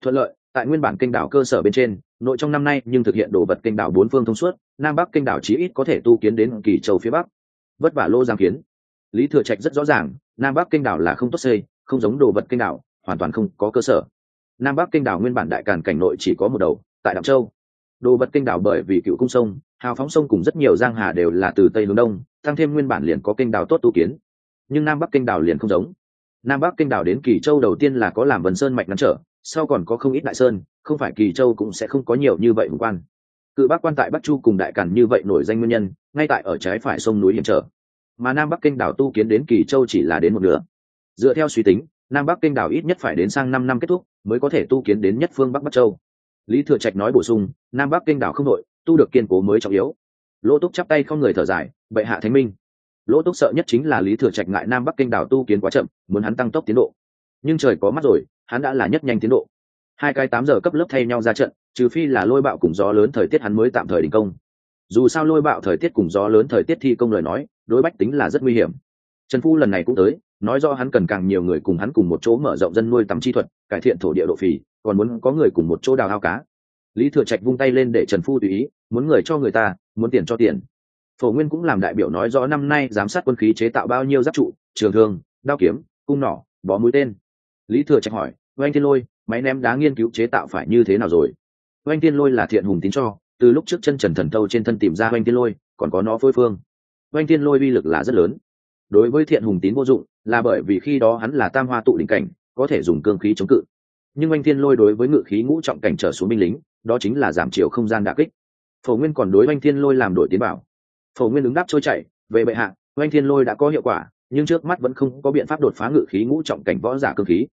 Thuận lợi tại nguyên bản kênh đảo cơ sở bên trên, nội trong năm nay nhưng thực hiện đồ vật kênh đảo bốn phương thông suốt, nam bắc kênh đảo chí ít có thể tu kiến đến kỳ châu phía bắc. Vất vả lô giang kiến. Lý thừa trạch rất rõ ràng, nam bắc kênh đảo là không tốt xây, không giống đồ vật kênh đảo, hoàn toàn không có cơ sở. Nam bắc kênh đảo nguyên bản đại càn cảnh nội chỉ có một đầu, tại đạm châu. Đồ vật kênh đảo bởi vì cựu cung sông, hào phóng sông cùng rất nhiều giang hà đều là từ tây hướng đông, tăng thêm nguyên bản liền có kênh đảo tốt tu kiến. Nhưng nam bắc kinh đảo liền không giống. Nam bắc kinh đảo đến kỳ châu đầu tiên là có làm vần sơn mạch ngăn trở sau còn có không ít đại sơn không phải kỳ châu cũng sẽ không có nhiều như vậy hùng quan. Cự bắc quan tại bắc chu cùng đại càn như vậy nổi danh nguyên nhân ngay tại ở trái phải sông núi hiểm trở. Mà nam bắc kinh đảo tu kiến đến kỳ châu chỉ là đến một nửa. Dựa theo suy tính nam bắc kinh đảo ít nhất phải đến sang năm năm kết thúc mới có thể tu kiến đến nhất phương bắc bắc châu. Lý thừa trạch nói bổ sung nam bắc kinh đảo không nội, tu được kiên cố mới trọng yếu. Lỗ túc chắp tay không người thở dài bệ hạ thánh minh. Lỗ túc sợ nhất chính là lý thừa trạch ngại nam bắc kinh đảo tu kiến quá chậm muốn hắn tăng tốc tiến độ. Nhưng trời có mắt rồi hắn đã là nhất nhanh tiến độ. Hai cái tám giờ cấp lớp thay nhau ra trận, trừ phi là lôi bạo cùng gió lớn thời tiết hắn mới tạm thời đình công. Dù sao lôi bạo thời tiết cùng gió lớn thời tiết thi công lời nói, đối bách tính là rất nguy hiểm. Trần phu lần này cũng tới, nói do hắn cần càng nhiều người cùng hắn cùng một chỗ mở rộng dân nuôi tắm chi thuật, cải thiện thổ địa độ phì, còn muốn có người cùng một chỗ đào ao cá. Lý thừa trạch vung tay lên để trần phu tùy ý, muốn người cho người ta, muốn tiền cho tiền. Phổ nguyên cũng làm đại biểu nói rõ năm nay giám sát quân khí chế tạo bao nhiêu giáp trụ, trường thương, đao kiếm, cung nỏ, bó mũi tên. Lý thừa trạch hỏi oanh thiên lôi, máy ném đá nghiên cứu chế tạo phải như thế nào rồi? Oanh thiên lôi là thiện hùng tín cho, từ lúc trước chân trần thần tâu trên thân tìm ra oanh thiên lôi, còn có nó phôi phương. Oanh thiên lôi uy lực là rất lớn. Đối với thiện hùng tín vô dụng, là bởi vì khi đó hắn là tam hoa tụ đỉnh cảnh, có thể dùng cương khí chống cự. Nhưng oanh thiên lôi đối với ngự khí ngũ trọng cảnh trở xuống binh lính, đó chính là giảm chiều không gian đà kích. Phổ nguyên còn đối oanh thiên lôi làm đổi tiến bảo. Phổ nguyên ứng đáp trôi chảy, về bệ hạ, oanh thiên lôi đã có hiệu quả, nhưng trước mắt vẫn không có biện pháp đột phá ngự khí ngũ trọng cảnh võ giả cương khí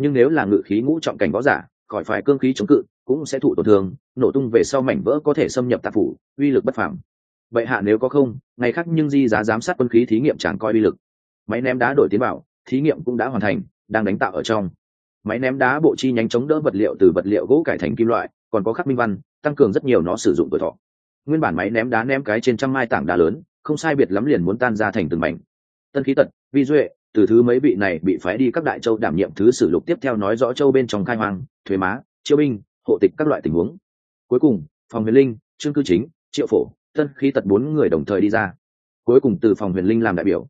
nhưng nếu là ngự khí ngũ trọng cảnh võ giả, khỏi phải cương khí chống cự, cũng sẽ thụ tổn thương, nổ tung về sau mảnh vỡ có thể xâm nhập tạp phủ, uy lực bất phẳng vậy hạ nếu có không, ngày khác nhưng di giá giám sát quân khí thí nghiệm chẳng coi uy lực. Máy ném đá đổi tiến bảo, thí nghiệm cũng đã hoàn thành, đang đánh tạo ở trong. Máy ném đá bộ chi nhánh chống đỡ vật liệu từ vật liệu gỗ cải thành kim loại, còn có khắc minh văn, tăng cường rất nhiều nó sử dụng tuổi thọ. Nguyên bản máy ném đá ném cái trên trăm mai tảng đá lớn, không sai biệt lắm liền muốn tan ra thành từng mảnh. Tân khí tật, vi duệ từ thứ mấy vị này bị phái đi các đại châu đảm nhiệm thứ sử lục tiếp theo nói rõ châu bên trong khai hoang, thuế má, chiêu binh, hộ tịch các loại tình huống. Cuối cùng, phòng huyền linh, trương cư chính, triệu phổ, tân khí tật bốn người đồng thời đi ra. Cuối cùng từ phòng huyền linh làm đại biểu.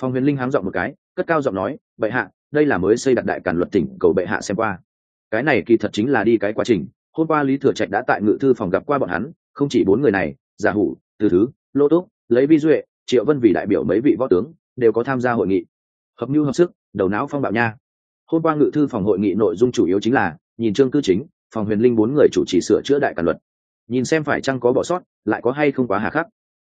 Phòng huyền linh háng giọng một cái, cất cao giọng nói, bệ hạ, đây là mới xây đặt đại cản luật tỉnh cầu bệ hạ xem qua. Cái này kỳ thật chính là đi cái quá trình. Hôm qua lý thừa trạch đã tại ngự thư phòng gặp qua bọn hắn, không chỉ bốn người này, giả hủ, từ thứ, lô túc, lấy vi duệ, triệu vân vì đại biểu mấy vị võ tướng, đều có tham gia hội nghị hợp nhu hợp sức, đầu não phong bạo nha. Hôm qua ngự thư phòng hội nghị nội dung chủ yếu chính là, nhìn chương cư chính, phòng huyền linh bốn người chủ trì sửa chữa đại cản luật. Nhìn xem phải chăng có bỏ sót, lại có hay không quá hà khắc.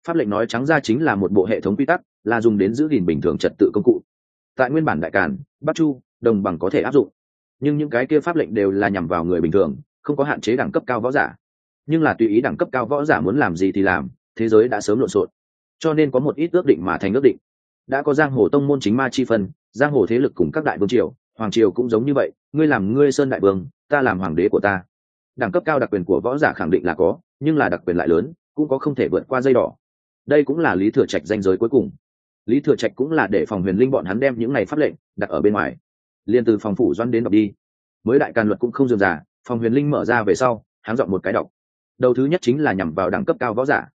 Pháp lệnh nói trắng ra chính là một bộ hệ thống quy tắc, là dùng đến giữ gìn bình thường trật tự công cụ. Tại nguyên bản đại cản, bắc chu, đồng bằng có thể áp dụng. Nhưng những cái kia pháp lệnh đều là nhằm vào người bình thường, không có hạn chế đẳng cấp cao võ giả. Nhưng là tùy ý đẳng cấp cao võ giả muốn làm gì thì làm, thế giới đã sớm lộn xộn. Cho nên có một ít ước định mà thành ước định đã có giang hồ tông môn chính ma chi phân, giang hồ thế lực cùng các đại vương triều, hoàng triều cũng giống như vậy, ngươi làm ngươi sơn đại vương, ta làm hoàng đế của ta. Đẳng cấp cao đặc quyền của võ giả khẳng định là có, nhưng là đặc quyền lại lớn, cũng có không thể vượt qua dây đỏ. Đây cũng là lý thừa trạch danh giới cuối cùng. Lý thừa trạch cũng là để phòng huyền linh bọn hắn đem những này pháp lệnh đặt ở bên ngoài. Liền từ phòng phủ doan đến đọc đi. Mới đại càn luật cũng không dườm giả phòng huyền linh mở ra về sau, háng dọn một cái đọc. Đầu thứ nhất chính là nhằm vào đẳng cấp cao võ giả.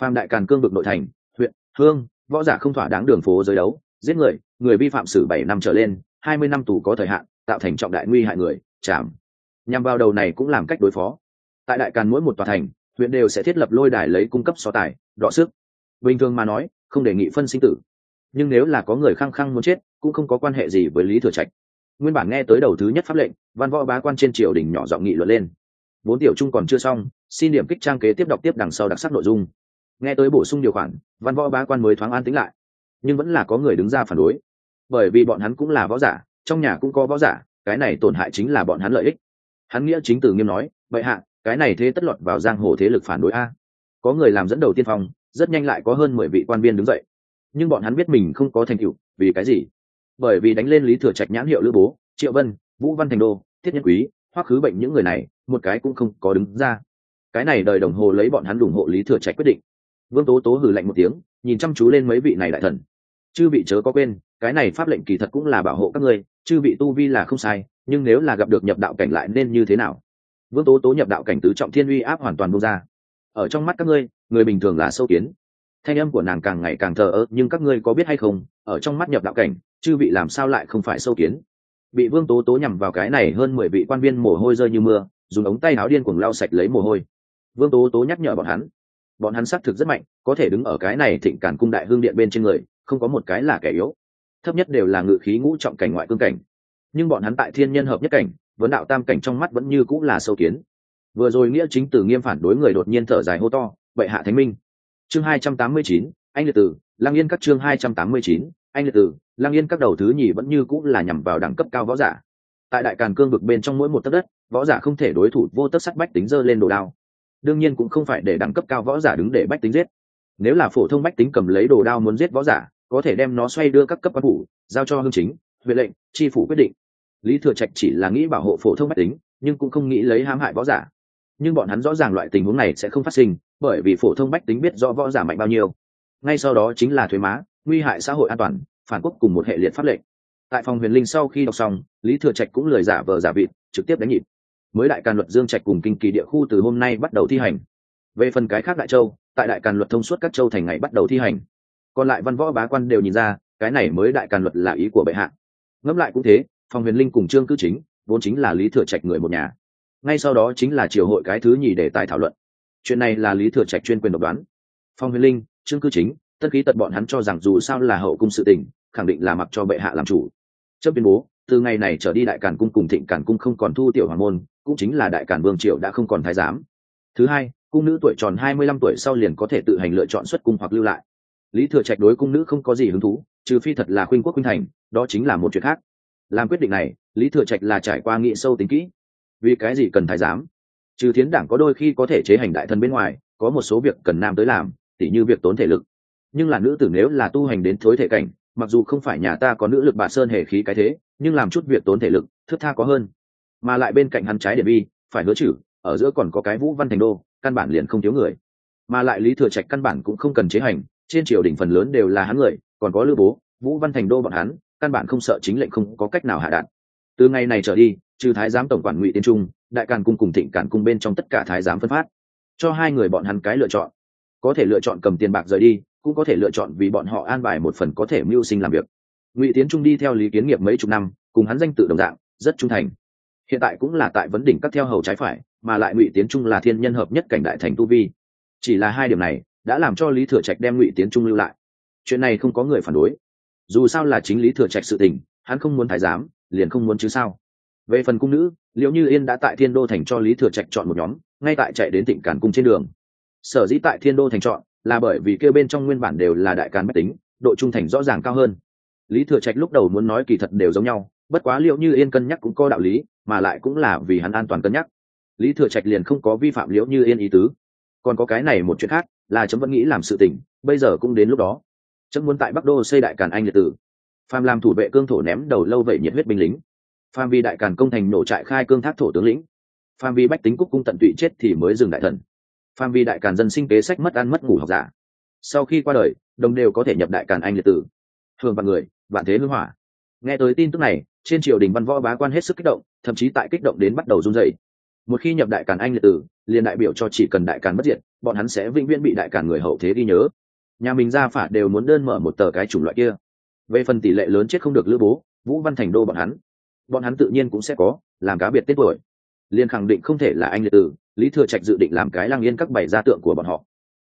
Phàm đại càn cương vực nội thành, huyện, hương võ giả không thỏa đáng đường phố giới đấu, giết người người vi phạm xử bảy năm trở lên, hai mươi năm tù có thời hạn, tạo thành trọng đại nguy hại người chạm nhằm vào đầu này cũng làm cách đối phó. Tại đại càn mỗi một tòa thành, huyện đều sẽ thiết lập lôi đài lấy cung cấp so tài, đọ sức. Bình thường mà nói, không đề nghị phân sinh tử. Nhưng nếu là có người khăng khăng muốn chết, cũng không có quan hệ gì với lý thừa trạch. Nguyên bản nghe tới đầu thứ nhất pháp lệnh, văn võ bá quan trên triều đình nhỏ giọng nghị luận lên. Vốn tiểu trung còn chưa xong, xin điểm kích trang kế tiếp đọc tiếp đằng sau đặc sắc nội dung nghe tới bổ sung điều khoản, văn võ bá quan mới thoáng an tính lại. Nhưng vẫn là có người đứng ra phản đối. Bởi vì bọn hắn cũng là võ giả, trong nhà cũng có võ giả, cái này tổn hại chính là bọn hắn lợi ích. Hắn nghĩa chính từ nghiêm nói vậy hạ, cái này thế tất lọt vào giang hồ thế lực phản đối a. Có người làm dẫn đầu tiên phong, rất nhanh lại có hơn mười vị quan viên đứng dậy. Nhưng bọn hắn biết mình không có thành tựu, vì cái gì? Bởi vì đánh lên lý thừa trạch nhãn hiệu lữ bố, triệu vân, vũ văn thành đô, thiết nhân quý, hoắc khứ bệnh những người này, một cái cũng không có đứng ra. Cái này đời đồng hồ lấy bọn hắn ủng hộ lý thừa trạch quyết định vương tố tố hừ lạnh một tiếng, nhìn chăm chú lên mấy vị này đại thần. Chư vị chớ có quên, cái này pháp lệnh kỳ thật cũng là bảo hộ các ngươi, chư vị tu vi là không sai, nhưng nếu là gặp được nhập đạo cảnh lại nên như thế nào? Vương tố tố nhập đạo cảnh tứ trọng thiên uy áp hoàn toàn bông ra. Ở trong mắt các ngươi, người bình thường là sâu kiến. Thanh âm của nàng càng ngày càng thờ ơ, nhưng các ngươi có biết hay không, ở trong mắt nhập đạo cảnh, chư vị làm sao lại không phải sâu kiến? Bị vương tố tố nhằm vào cái này hơn mười vị quan viên mồ hôi rơi như mưa, dùng ống tay áo điên cuồng lau sạch lấy mồ hôi. Vương tố tố nhắc nhở bọn hắn bọn hắn xác thực rất mạnh, có thể đứng ở cái này thịnh cản cung đại hương điện bên trên người, không có một cái là kẻ yếu. Thấp nhất đều là ngự khí ngũ trọng cảnh ngoại cương cảnh. Nhưng bọn hắn tại thiên nhân hợp nhất cảnh, vấn đạo tam cảnh trong mắt vẫn như cũng là sâu kiến. Vừa rồi nghĩa chính tử nghiêm phản đối người đột nhiên thở dài hô to, bệ hạ thánh minh. Chương hai trăm tám mươi chín, anh liệt tử lang yên các chương hai trăm tám mươi chín, anh liệt tử lang yên các đầu thứ nhì vẫn như cũng là nhằm vào đẳng cấp cao võ giả. Tại đại càn cương vực bên trong mỗi một tấc đất, võ giả không thể đối thủ vô tấc sắt bách tính dơ lên đồ đao đương nhiên cũng không phải để đẳng cấp cao võ giả đứng để bách tính giết. Nếu là phổ thông bách tính cầm lấy đồ đao muốn giết võ giả, có thể đem nó xoay đưa các cấp quan phủ, giao cho hương chính, huệ lệnh, tri phủ quyết định. Lý thừa trạch chỉ là nghĩ bảo hộ phổ thông bách tính, nhưng cũng không nghĩ lấy hãm hại võ giả. Nhưng bọn hắn rõ ràng loại tình huống này sẽ không phát sinh, bởi vì phổ thông bách tính biết rõ võ giả mạnh bao nhiêu. Ngay sau đó chính là thuế má, nguy hại xã hội an toàn, phản quốc cùng một hệ liệt pháp lệnh. Tại phòng huyền linh sau khi đọc xong, lý thừa trạch cũng lời giả vờ giả vịt, trực tiếp đánh nhịp mới đại càn luật dương trạch cùng kinh kỳ địa khu từ hôm nay bắt đầu thi hành. Về phần cái khác đại châu, tại đại càn luật thông suốt các châu thành ngày bắt đầu thi hành. Còn lại văn võ bá quan đều nhìn ra, cái này mới đại càn luật là ý của bệ hạ. Ngẫm lại cũng thế phòng huyền linh cùng trương cư chính, vốn chính là lý thừa trạch người một nhà. Ngay sau đó chính là triều hội cái thứ nhì để tài thảo luận. Chuyện này là lý thừa trạch chuyên quyền độc đoán. Phong huyền linh, trương cư chính, tất khí tật bọn hắn cho rằng dù sao là hậu cung sự tình, khẳng định là mặc cho bệ hạ làm chủ. Chấp tuyên bố từ ngày này trở đi đại càn cung cùng thịnh càn cung không còn thu tiểu hoàng môn, cũng chính là đại càn vương triều đã không còn thái giám. Thứ hai, cung nữ tuổi tròn hai mươi lăm tuổi sau liền có thể tự hành lựa chọn xuất cung hoặc lưu lại. Lý thừa trạch đối cung nữ không có gì hứng thú, trừ phi thật là khuynh quốc khuynh thành, đó chính là một chuyện khác. Làm quyết định này, lý thừa trạch là trải qua nghĩ sâu tính kỹ. Vì cái gì cần thái giám? Trừ thiến đảng có đôi khi có thể chế hành đại thân bên ngoài, có một số việc cần nam tới làm, tỉ như việc tốn thể lực. Nhưng là nữ tử nếu là tu hành đến thối thể cảnh mặc dù không phải nhà ta có nữ lực bà sơn hề khí cái thế, nhưng làm chút việc tốn thể lực thức tha có hơn. Mà lại bên cạnh hắn trái để bi, phải hứa chử, ở giữa còn có cái vũ văn thành đô, căn bản liền không thiếu người. Mà lại lý thừa trạch căn bản cũng không cần chế hành, trên triều đình phần lớn đều là hắn người, còn có lư bố, vũ văn thành đô bọn hắn, căn bản không sợ chính lệnh không có cách nào hạ đạn. Từ ngày này trở đi, trừ thái giám tổng quản ngụy tiên trung, đại càn cung cùng thịnh càn cung bên trong tất cả thái giám phân phát, cho hai người bọn hắn cái lựa chọn. Có thể lựa chọn cầm tiền bạc rời đi cũng có thể lựa chọn vì bọn họ an bài một phần có thể mưu sinh làm việc. Ngụy tiến trung đi theo lý kiến nghiệp mấy chục năm, cùng hắn danh tự đồng dạng, rất trung thành. Hiện tại cũng là tại vấn đỉnh các theo hầu trái phải, mà lại ngụy tiến trung là thiên nhân hợp nhất cảnh đại thành tu vi. Chỉ là hai điểm này, đã làm cho lý thừa trạch đem ngụy tiến trung lưu lại. Chuyện này không có người phản đối. Dù sao là chính lý thừa trạch sự tình, hắn không muốn thái giám, liền không muốn chứ sao. Về phần cung nữ, liệu như yên đã tại thiên đô thành cho lý thừa trạch chọn một nhóm, ngay tại chạy đến tỉnh cản cung trên đường. Sở dĩ tại thiên đô thành chọn là bởi vì kêu bên trong nguyên bản đều là đại càn mách tính, độ trung thành rõ ràng cao hơn. Lý thừa trạch lúc đầu muốn nói kỳ thật đều giống nhau, bất quá liệu như yên cân nhắc cũng có đạo lý, mà lại cũng là vì hắn an toàn cân nhắc. Lý thừa trạch liền không có vi phạm liễu như yên ý tứ. Còn có cái này một chuyện khác, là chấm vẫn nghĩ làm sự tình, bây giờ cũng đến lúc đó. Chấm muốn tại bắc đô xây đại càn anh liệt tử. Phàm làm thủ vệ cương thổ ném đầu lâu vậy nhiệt huyết binh lính. Phàm vì đại càn công thành nổ trại khai cương thác thổ tướng lĩnh. Phàm vì bách tính cúc cung tận tụy chết thì mới dừng đại thần. Phạm Vi đại càn dân sinh kế sách mất ăn mất ngủ học giả. Sau khi qua đời, đồng đều có thể nhập đại càn anh liệt tử. Thường vạn người, vạn thế hưng hỏa. Nghe tới tin tức này, trên triều đình văn võ bá quan hết sức kích động, thậm chí tại kích động đến bắt đầu run dày một khi nhập đại càn anh liệt tử, liền đại biểu cho chỉ cần đại càn bất diệt, bọn hắn sẽ vĩnh viễn bị đại càn người hậu thế ghi nhớ. Nhà mình ra phả đều muốn đơn mở một tờ cái chủng loại kia. Về phần tỷ lệ lớn chết không được lữ bố, vũ văn thành đô bọn hắn. Bọn hắn tự nhiên cũng sẽ có, làm cá biệt tết tuổi. Liền khẳng định không thể là anh liệt tử lý thừa trạch dự định làm cái lang yên các bảy gia tượng của bọn họ.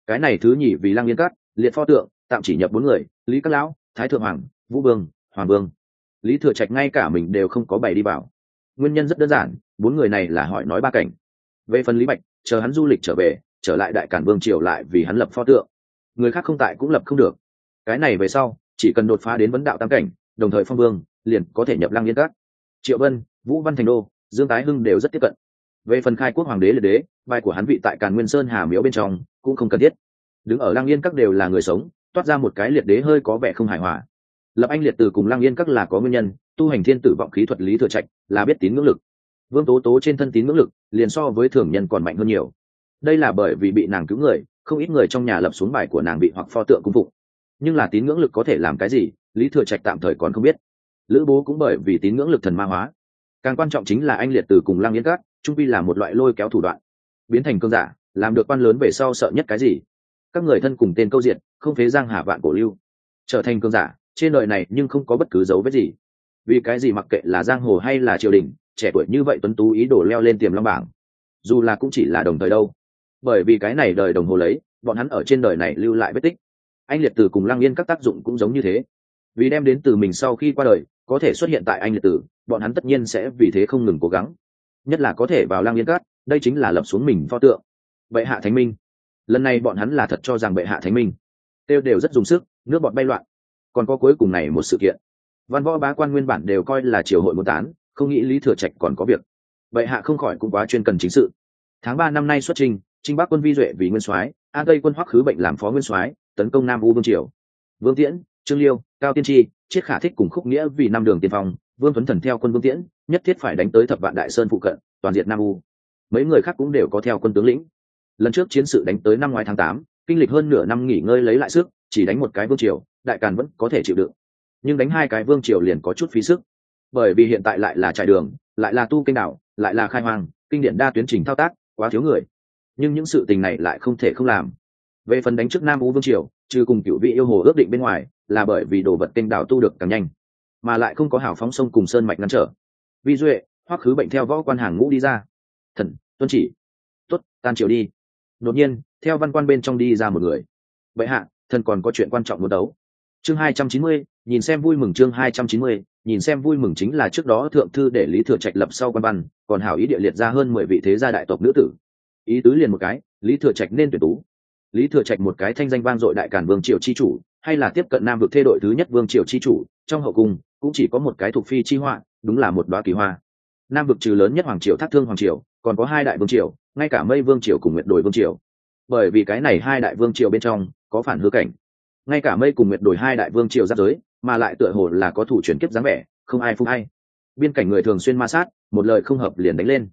Cái này thứ nhì vì lang yên các, liệt pho tượng, tạm chỉ nhập bốn người, lý các lão, thái thượng hoàng, vũ vương, hoàng vương. Lý thừa trạch ngay cả mình đều không có bày đi bảo nguyên nhân rất đơn giản, bốn người này là hỏi nói ba cảnh. Về phần lý bạch, chờ hắn du lịch trở về, trở lại đại cản vương triều lại vì hắn lập pho tượng. Người khác không tại cũng lập không được. Cái này về sau, chỉ cần đột phá đến vấn đạo tam cảnh, đồng thời phong vương, liền có thể nhập lăng yên các. Triệu vân, vũ văn thành đô, dương tái hưng đều rất tiếp cận về phần khai quốc hoàng đế liệt đế vai của hắn vị tại càn nguyên sơn hà miếu bên trong, cũng không cần thiết. Đứng ở lang yên các đều là người sống, toát ra một cái liệt đế hơi có vẻ không hài hòa. Lập anh liệt từ cùng lang yên các là có nguyên nhân, tu hành thiên tử vọng khí thuật lý thừa trạch, là biết tín ngưỡng lực. Vương tố tố trên thân tín ngưỡng lực, liền so với thường nhân còn mạnh hơn nhiều. Đây là bởi vì bị nàng cứu người, không ít người trong nhà lập xuống bài của nàng bị hoặc pho tượng cung phụng. Nhưng là tín ngưỡng lực có thể làm cái gì, lý thừa trạch tạm thời còn không biết. Lữ bố cũng bởi vì tín ngưỡng lực thần ma hóa. Càng quan trọng chính là anh liệt từ cùng lang yên các trung Vi là một loại lôi kéo thủ đoạn. Biến thành cơn giả, làm được quan lớn về sau sợ nhất cái gì? Các người thân cùng tên câu diện không phế giang hà vạn cổ lưu. Trở thành cơn giả, trên đời này nhưng không có bất cứ dấu vết gì. Vì cái gì mặc kệ là giang hồ hay là triều đình, trẻ tuổi như vậy tuấn tú ý đồ leo lên tiềm long bảng. Dù là cũng chỉ là đồng thời đâu. Bởi vì cái này đời đồng hồ lấy, bọn hắn ở trên đời này lưu lại vết tích. Anh liệt tử cùng lăng yên các tác dụng cũng giống như thế. Vì đem đến từ mình sau khi qua đời, có thể xuất hiện tại anh liệt tử, bọn hắn tất nhiên sẽ vì thế không ngừng cố gắng nhất là có thể vào lang yên cát, đây chính là lập xuống mình pho tượng. Bệ hạ thánh minh. Lần này bọn hắn là thật cho rằng bệ hạ thánh minh. Têu đều rất dùng sức, nước bọn bay loạn. Còn có cuối cùng này một sự kiện. Văn võ bá quan nguyên bản đều coi là triều hội muốn tán, không nghĩ lý thừa trạch còn có việc. Bệ hạ không khỏi cũng quá chuyên cần chính sự. Tháng ba năm nay xuất trình trinh bắc quân vi duệ vì nguyên soái, an tây quân hoắc khứ bệnh làm phó nguyên soái, tấn công nam u vương triều. Vương tiễn, trương liêu, cao tiên tri Triết khả thích cùng khúc nghĩa vì năm đường tiên phong, vương tuấn thần theo quân vương tiễn nhất thiết phải đánh tới thập vạn đại sơn phụ cận, toàn diện nam u. Mấy người khác cũng đều có theo quân tướng lĩnh. Lần trước chiến sự đánh tới năm ngoái tháng tám, kinh lịch hơn nửa năm nghỉ ngơi lấy lại sức, chỉ đánh một cái vương triều, đại càn vẫn có thể chịu đựng. Nhưng đánh hai cái vương triều liền có chút phí sức. Bởi vì hiện tại lại là trải đường, lại là tu kênh đảo, lại là khai hoang, kinh điển đa tuyến trình thao tác, quá thiếu người. Nhưng những sự tình này lại không thể không làm. Về phần đánh trước nam u vương triều, trừ cùng cựu vị yêu hồ ước định bên ngoài, là bởi vì đồ vật kênh đảo tu được càng nhanh, mà lại không có hào phóng sông cùng sơn mạch ngăn trở vi duệ, hoắc khứ bệnh theo võ quan hàng ngũ đi ra. Thần, tuân chỉ. Tuất tan triều đi. Đột nhiên, theo văn quan bên trong đi ra một người. Vậy hạ, thần còn có chuyện quan trọng muốn đấu. Chương hai trăm chín mươi, nhìn xem vui mừng chương hai trăm chín mươi, nhìn xem vui mừng chính là trước đó thượng thư để lý thừa trạch lập sau quan văn, còn hảo ý địa liệt ra hơn mười vị thế gia đại tộc nữ tử. Ý tứ liền một cái, lý thừa trạch nên tuyển tú. Lý thừa trạch một cái thanh danh vang dội đại cản vương triều chi chủ, hay là tiếp cận nam vực thê đội thứ nhất vương triều chi chủ, trong hậu cung cũng chỉ có một cái thuộc phi chi họa, đúng là một đoá kỳ hoa. Nam vực trừ lớn nhất hoàng triều, thác thương hoàng triều, còn có hai đại vương triều, ngay cả mây vương triều cùng nguyệt đồi vương triều. Bởi vì cái này hai đại vương triều bên trong có phản hư cảnh. Ngay cả mây cùng nguyệt đồi hai đại vương triều giáp giới, mà lại tựa hồ là có thủ chuyển kiếp dáng vẻ, không ai phung hay biên cảnh người thường xuyên ma sát, một lời không hợp liền đánh lên.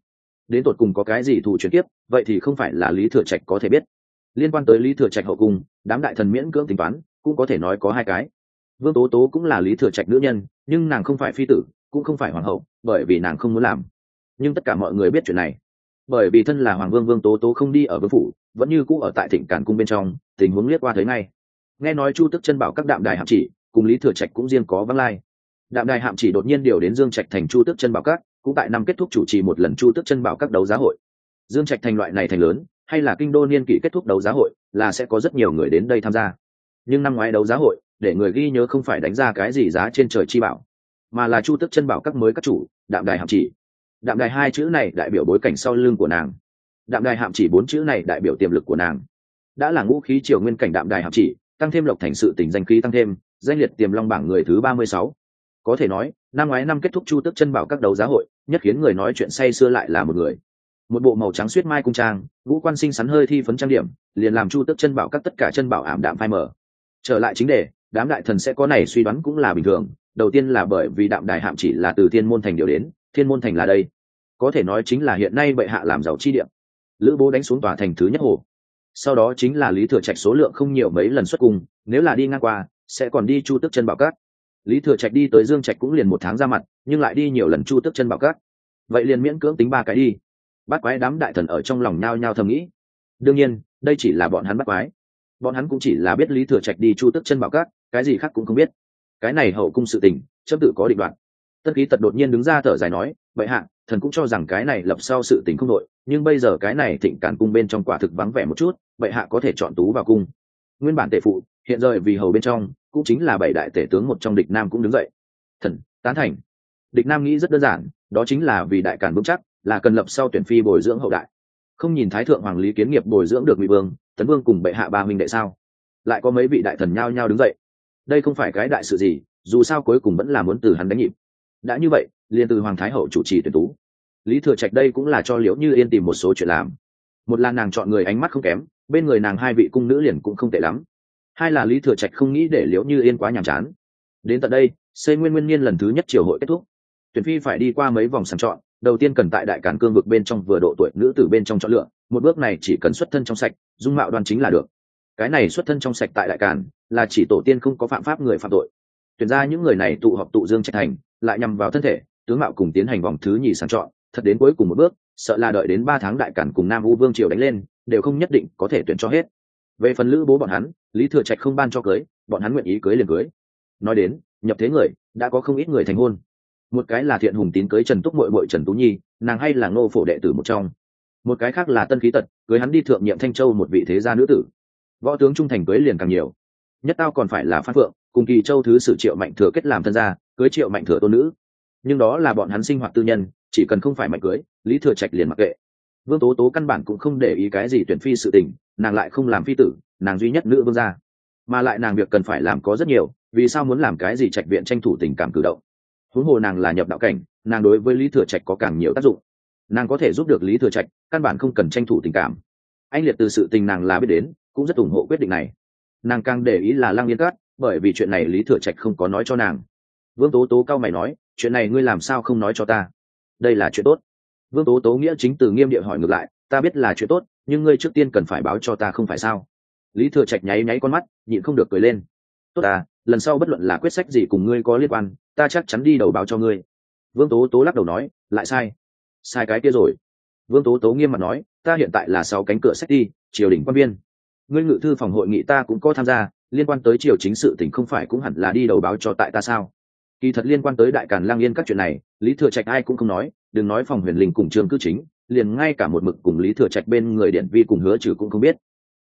Đến tột cùng có cái gì thủ chuyển kiếp, vậy thì không phải là lý thừa trạch có thể biết. Liên quan tới lý thừa trạch hậu cung, đám đại thần miễn cưỡng tính toán, cũng có thể nói có hai cái vương tố tố cũng là lý thừa trạch nữ nhân, nhưng nàng không phải phi tử, cũng không phải hoàng hậu, bởi vì nàng không muốn làm. Nhưng tất cả mọi người biết chuyện này. Bởi vì thân là hoàng vương vương tố tố không đi ở vương phủ, vẫn như cũ ở tại thịnh cản cung bên trong, tình huống liếc qua thấy ngay. Nghe nói chu tức chân bảo các đạm đài hạm chỉ, cùng lý thừa trạch cũng riêng có văng lai. Đạm đài hạm chỉ đột nhiên điều đến dương trạch thành chu tức chân bảo các, cũng tại năm kết thúc chủ trì một lần chu tức chân bảo các đấu giá hội. Dương trạch thành loại này thành lớn, hay là kinh đô niên kỷ kết thúc đấu giá hội, là sẽ có rất nhiều người đến đây tham gia. Nhưng năm ngoái đấu giá hội để người ghi nhớ không phải đánh ra cái gì giá trên trời chi bảo, mà là chu tức chân bảo các mới các chủ, đạm đài hạm chỉ. Đạm đài hai chữ này đại biểu bối cảnh sau lưng của nàng. Đạm đài hạm chỉ bốn chữ này đại biểu tiềm lực của nàng. Đã là ngũ khí triều nguyên cảnh đạm đài hạm chỉ, tăng thêm lộc thành sự tỉnh danh khí tăng thêm, danh liệt tiềm long bảng người thứ ba mươi sáu. Có thể nói, năm ngoái năm kết thúc chu tức chân bảo các đấu giá hội, nhất khiến người nói chuyện say xưa lại là một người. Một bộ màu trắng suýt mai cung trang, ngũ quan sinh sắn hơi thi phấn trang điểm, liền làm chu tức chân bảo các tất cả chân bảo ảm đạm phai mở trở lại chính đề đám đại thần sẽ có này suy đoán cũng là bình thường, đầu tiên là bởi vì đạm đài hạm chỉ là từ thiên môn thành điều đến, thiên môn thành là đây. Có thể nói chính là hiện nay bệ hạ làm giàu chi điểm lữ bố đánh xuống tòa thành thứ nhất hồ. Sau đó chính là lý thừa trạch số lượng không nhiều mấy lần xuất cung, nếu là đi ngang qua, sẽ còn đi chu tức chân bảo cát. Lý thừa trạch đi tới dương trạch cũng liền một tháng ra mặt, nhưng lại đi nhiều lần chu tức chân bảo cát. Vậy liền miễn cưỡng tính ba cái đi. Bắt quái đám đại thần ở trong lòng nhao nhao thầm nghĩ. Đương nhiên, đây chỉ là bọn hắn bắt quái. Bọn hắn cũng chỉ là biết lý thừa trạch đi chu tức chân bảo cát cái gì khác cũng không biết. Cái này hậu cung sự tình, chấp tự có định đoạn tất khí tật đột nhiên đứng ra thở dài nói vậy hạ, thần cũng cho rằng cái này lập sau sự tình không đội, nhưng bây giờ cái này thịnh cản cung bên trong quả thực vắng vẻ một chút vậy hạ có thể chọn tú vào cung. Nguyên bản tể phụ, hiện giờ vì hầu bên trong, cũng chính là bảy đại tể tướng một trong địch nam cũng đứng dậy. Thần, tán thành. Địch nam nghĩ rất đơn giản, đó chính là vì đại cản vững chắc, là cần lập sau tuyển phi bồi dưỡng hậu đại. Không nhìn thái thượng hoàng lý kiến nghiệp bồi dưỡng được ngụy vương, tấn vương cùng bệ hạ ba minh đệ sao? Lại có mấy vị đại thần nhao nhao đứng dậy đây không phải cái đại sự gì, dù sao cuối cùng vẫn là muốn từ hắn đánh nhịp. Đã như vậy, liền từ hoàng thái hậu chủ trì tuyển tú. Lý thừa trạch đây cũng là cho liễu như yên tìm một số chuyện làm. Một là nàng chọn người ánh mắt không kém, bên người nàng hai vị cung nữ liền cũng không tệ lắm. Hai là lý thừa trạch không nghĩ để liễu như yên quá nhàm chán. Đến tận đây xây nguyên nguyên niên lần thứ nhất triều hội kết thúc. Tuyển phi phải đi qua mấy vòng sàng chọn, đầu tiên cần tại đại cản cương vực bên trong vừa độ tuổi nữ từ bên trong chọn lựa, một bước này chỉ cần xuất thân trong sạch, dung mạo đoan chính là được cái này xuất thân trong sạch tại đại cản là chỉ tổ tiên không có phạm pháp người phạm tội. Tuyển ra những người này tụ họp tụ dương trạch thành, lại nhằm vào thân thể, tướng mạo cùng tiến hành vòng thứ nhì sàng chọn, thật đến cuối cùng một bước, sợ là đợi đến ba tháng đại cản cùng nam u vương triều đánh lên, đều không nhất định có thể tuyển cho hết. Về phần lữ bố bọn hắn, lý thừa trạch không ban cho cưới, bọn hắn nguyện ý cưới liền cưới. Nói đến, nhập thế người, đã có không ít người thành hôn. Một cái là thiện hùng tín cưới trần túc mội mội trần tú nhi, nàng hay là ngô phổ đệ tử một trong. Một cái khác là tân khí tật, cưới hắn đi thượng nhiệm thanh châu một vị thế gia nữ tử võ tướng trung thành cưới liền càng nhiều. Nhất tao còn phải là phan phượng, cùng kỳ châu thứ sử triệu mạnh thừa kết làm thân gia, cưới triệu mạnh thừa tôn nữ. Nhưng đó là bọn hắn sinh hoạt tư nhân, chỉ cần không phải mạnh cưới, lý thừa trạch liền mặc kệ. Vương tố tố căn bản cũng không để ý cái gì tuyển phi sự tình, nàng lại không làm phi tử, nàng duy nhất nữ vương gia. Mà lại nàng việc cần phải làm có rất nhiều, vì sao muốn làm cái gì trạch viện tranh thủ tình cảm cử động? Huống hồ nàng là nhập đạo cảnh, nàng đối với lý thừa trạch có càng nhiều tác dụng. Nàng có thể giúp được lý thừa trạch, căn bản không cần tranh thủ tình cảm. Anh liệt từ sự tình nàng là biết đến cũng rất ủng hộ quyết định này. Nàng càng để ý là lăng yên cát, bởi vì chuyện này lý thừa trạch không có nói cho nàng. Vương tố tố cao mày nói, chuyện này ngươi làm sao không nói cho ta? Đây là chuyện tốt. Vương tố tố nghĩa chính từ nghiêm địa hỏi ngược lại, ta biết là chuyện tốt, nhưng ngươi trước tiên cần phải báo cho ta không phải sao? Lý thừa trạch nháy nháy con mắt, nhịn không được cười lên. Tốt à lần sau bất luận là quyết sách gì cùng ngươi có liên quan, ta chắc chắn đi đầu báo cho ngươi. Vương tố tố lắc đầu nói, lại sai. Sai cái kia rồi. Vương tố tố nghiêm mặt nói, ta hiện tại là sáu cánh cửa sách đi, triều đình quan viên ngươi ngự thư phòng hội nghị ta cũng có tham gia, liên quan tới triều chính sự tỉnh không phải cũng hẳn là đi đầu báo cho tại ta sao? Kỳ thật liên quan tới đại càn lang yên các chuyện này, lý thừa trạch ai cũng không nói, đừng nói phòng huyền linh cùng trường cư chính, liền ngay cả một mực cùng lý thừa trạch bên người điện vi cùng hứa trừ cũng không biết.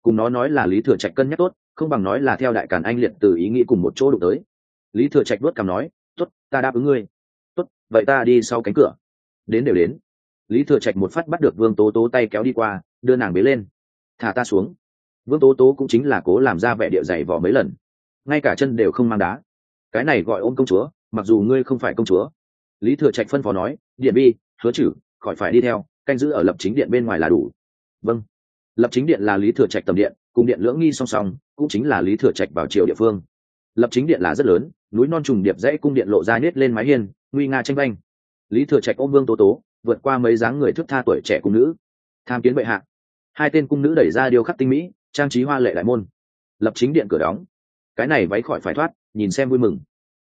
Cùng nó nói là lý thừa trạch cân nhắc tốt, không bằng nói là theo đại càn anh liệt từ ý nghĩ cùng một chỗ đụng tới. Lý thừa trạch đuốt cằm nói, tốt, ta đáp ứng ngươi. Tốt, vậy ta đi sau cánh cửa. Đến đều đến. Lý thừa trạch một phát bắt được vương tố tố tay kéo đi qua, đưa nàng bế lên. Thả ta xuống vương tố tố cũng chính là cố làm ra vẻ điệu dày vò mấy lần. Ngay cả chân đều không mang đá. Cái này gọi ôm công chúa, mặc dù ngươi không phải công chúa. Lý thừa trạch phân phó nói, điện bi, hứa chử khỏi phải đi theo, canh giữ ở lập chính điện bên ngoài là đủ. Vâng. Lập chính điện là lý thừa trạch tầm điện, cùng điện lưỡng nghi song song, cũng chính là lý thừa trạch vào triều địa phương. Lập chính điện là rất lớn, núi non trùng điệp dãy cung điện lộ ra nết lên mái hiên, nguy nga tranh banh. Lý thừa trạch ôm vương tố tố, vượt qua mấy dáng người thức tha tuổi trẻ cung nữ. Tham kiến bệ hạ. Hai tên cung nữ đẩy ra điêu khắc tinh mỹ trang trí hoa lệ đại môn lập chính điện cửa đóng. Cái này váy khỏi phải thoát nhìn xem vui mừng.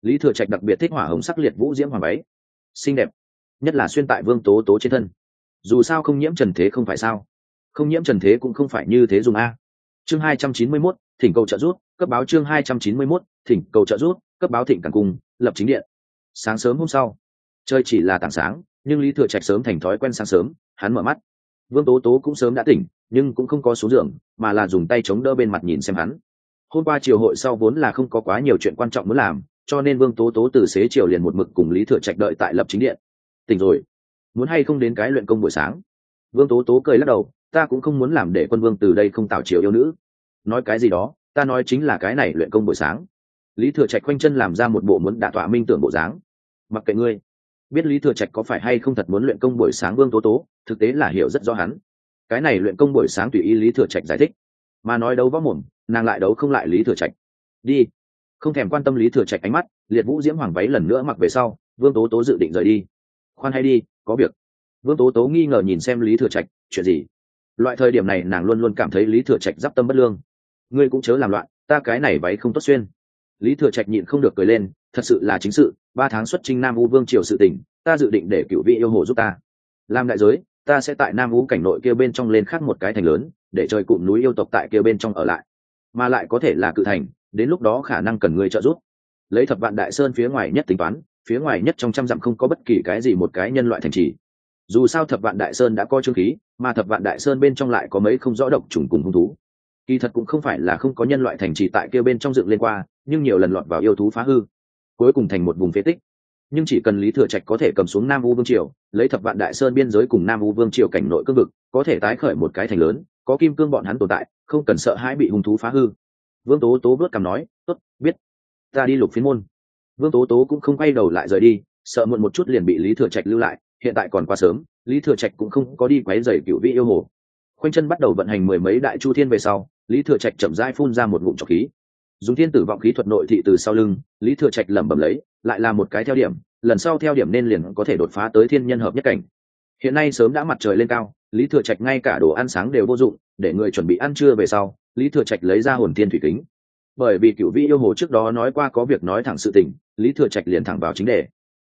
Lý thừa trạch đặc biệt thích hỏa hồng sắc liệt vũ diễm hoàng váy. Xinh đẹp nhất là xuyên tại vương tố tố trên thân. Dù sao không nhiễm trần thế không phải sao? Không nhiễm trần thế cũng không phải như thế dùng a. Chương hai trăm chín mươi 291, thỉnh cầu trợ giúp cấp báo chương hai trăm chín mươi 291, thỉnh cầu trợ giúp cấp báo thịnh càng cung lập chính điện. Sáng sớm hôm sau trời chỉ là tảng sáng nhưng lý thừa trạch sớm thành thói quen sáng sớm hắn mở mắt vương tố tố cũng sớm đã tỉnh, nhưng cũng không có số giường, mà là dùng tay chống đỡ bên mặt nhìn xem hắn. Hôm qua triều hội sau vốn là không có quá nhiều chuyện quan trọng muốn làm, cho nên vương tố tố từ xế chiều liền một mực cùng lý thừa trạch đợi tại lập chính điện. Tỉnh rồi. Muốn hay không đến cái luyện công buổi sáng? Vương tố tố cười lắc đầu, ta cũng không muốn làm để quân vương từ đây không tạo chiều yêu nữ. Nói cái gì đó, ta nói chính là cái này luyện công buổi sáng. Lý thừa trạch khoanh chân làm ra một bộ muốn đả tọa minh tưởng bộ dáng. Mặc kệ ngươi biết lý thừa trạch có phải hay không thật muốn luyện công buổi sáng vương tố tố, thực tế là hiểu rất rõ hắn. Cái này luyện công buổi sáng tùy ý lý thừa trạch giải thích. Mà nói đấu võ mồm, nàng lại đấu không lại lý thừa trạch. Đi. Không thèm quan tâm lý thừa trạch ánh mắt, liệt vũ diễm hoàng váy lần nữa mặc về sau, vương tố tố dự định rời đi. Khoan hay đi, có việc. Vương tố tố nghi ngờ nhìn xem lý thừa trạch, chuyện gì? Loại thời điểm này nàng luôn luôn cảm thấy lý thừa trạch d i p tâm bất lương. Ngươi cũng chớ làm loạn, ta cái này váy không tốt xuyên. Lý thừa trạch nhịn không được cười lên, thật sự là chính sự ba tháng xuất trinh nam u vương triều sự tỉnh ta dự định để cựu vị yêu hồ giúp ta. Làm đại giới, ta sẽ tại nam u cảnh nội kia bên trong lên khắc một cái thành lớn, để chơi cụm núi yêu tộc tại kia bên trong ở lại. Mà lại có thể là cự thành, đến lúc đó khả năng cần người trợ giúp. Lấy thập vạn đại sơn phía ngoài nhất tính toán, phía ngoài nhất trong trăm dặm không có bất kỳ cái gì một cái nhân loại thành trì. Dù sao thập vạn đại sơn đã coi trương khí, mà thập vạn đại sơn bên trong lại có mấy không rõ độc trùng cùng hung thú. Kỳ thật cũng không phải là không có nhân loại thành trì tại kia bên trong dựng lên qua, nhưng nhiều lần lọt vào yêu thú phá hư cuối cùng thành một vùng phế tích. Nhưng chỉ cần lý thừa trạch có thể cầm xuống nam u vương triều, lấy thập vạn đại sơn biên giới cùng nam u vương triều cảnh nội cương vực, có thể tái khởi một cái thành lớn, có kim cương bọn hắn tồn tại, không cần sợ hãi bị hung thú phá hư. Vương tố tố vớt cằm nói, tốt, biết. Ta đi lục phiên môn. Vương tố tố cũng không quay đầu lại rời đi, sợ muộn một chút liền bị lý thừa trạch lưu lại, hiện tại còn quá sớm, lý thừa trạch cũng không có đi quấy dày cựu vị yêu hồ. Khoanh chân bắt đầu vận hành mười mấy đại chu thiên về sau, lý thừa trạch chậm rãi phun ra một ngụm trọc khí dùng thiên tử vọng khí thuật nội thị từ sau lưng, lý thừa trạch lẩm bẩm lấy, lại là một cái theo điểm, lần sau theo điểm nên liền có thể đột phá tới thiên nhân hợp nhất cảnh. Hiện nay sớm đã mặt trời lên cao, lý thừa trạch ngay cả đồ ăn sáng đều vô dụng, để người chuẩn bị ăn trưa về sau, lý thừa trạch lấy ra hồn thiên thủy kính. Bởi vì cựu vị yêu hồ trước đó nói qua có việc nói thẳng sự tình, lý thừa trạch liền thẳng vào chính đề.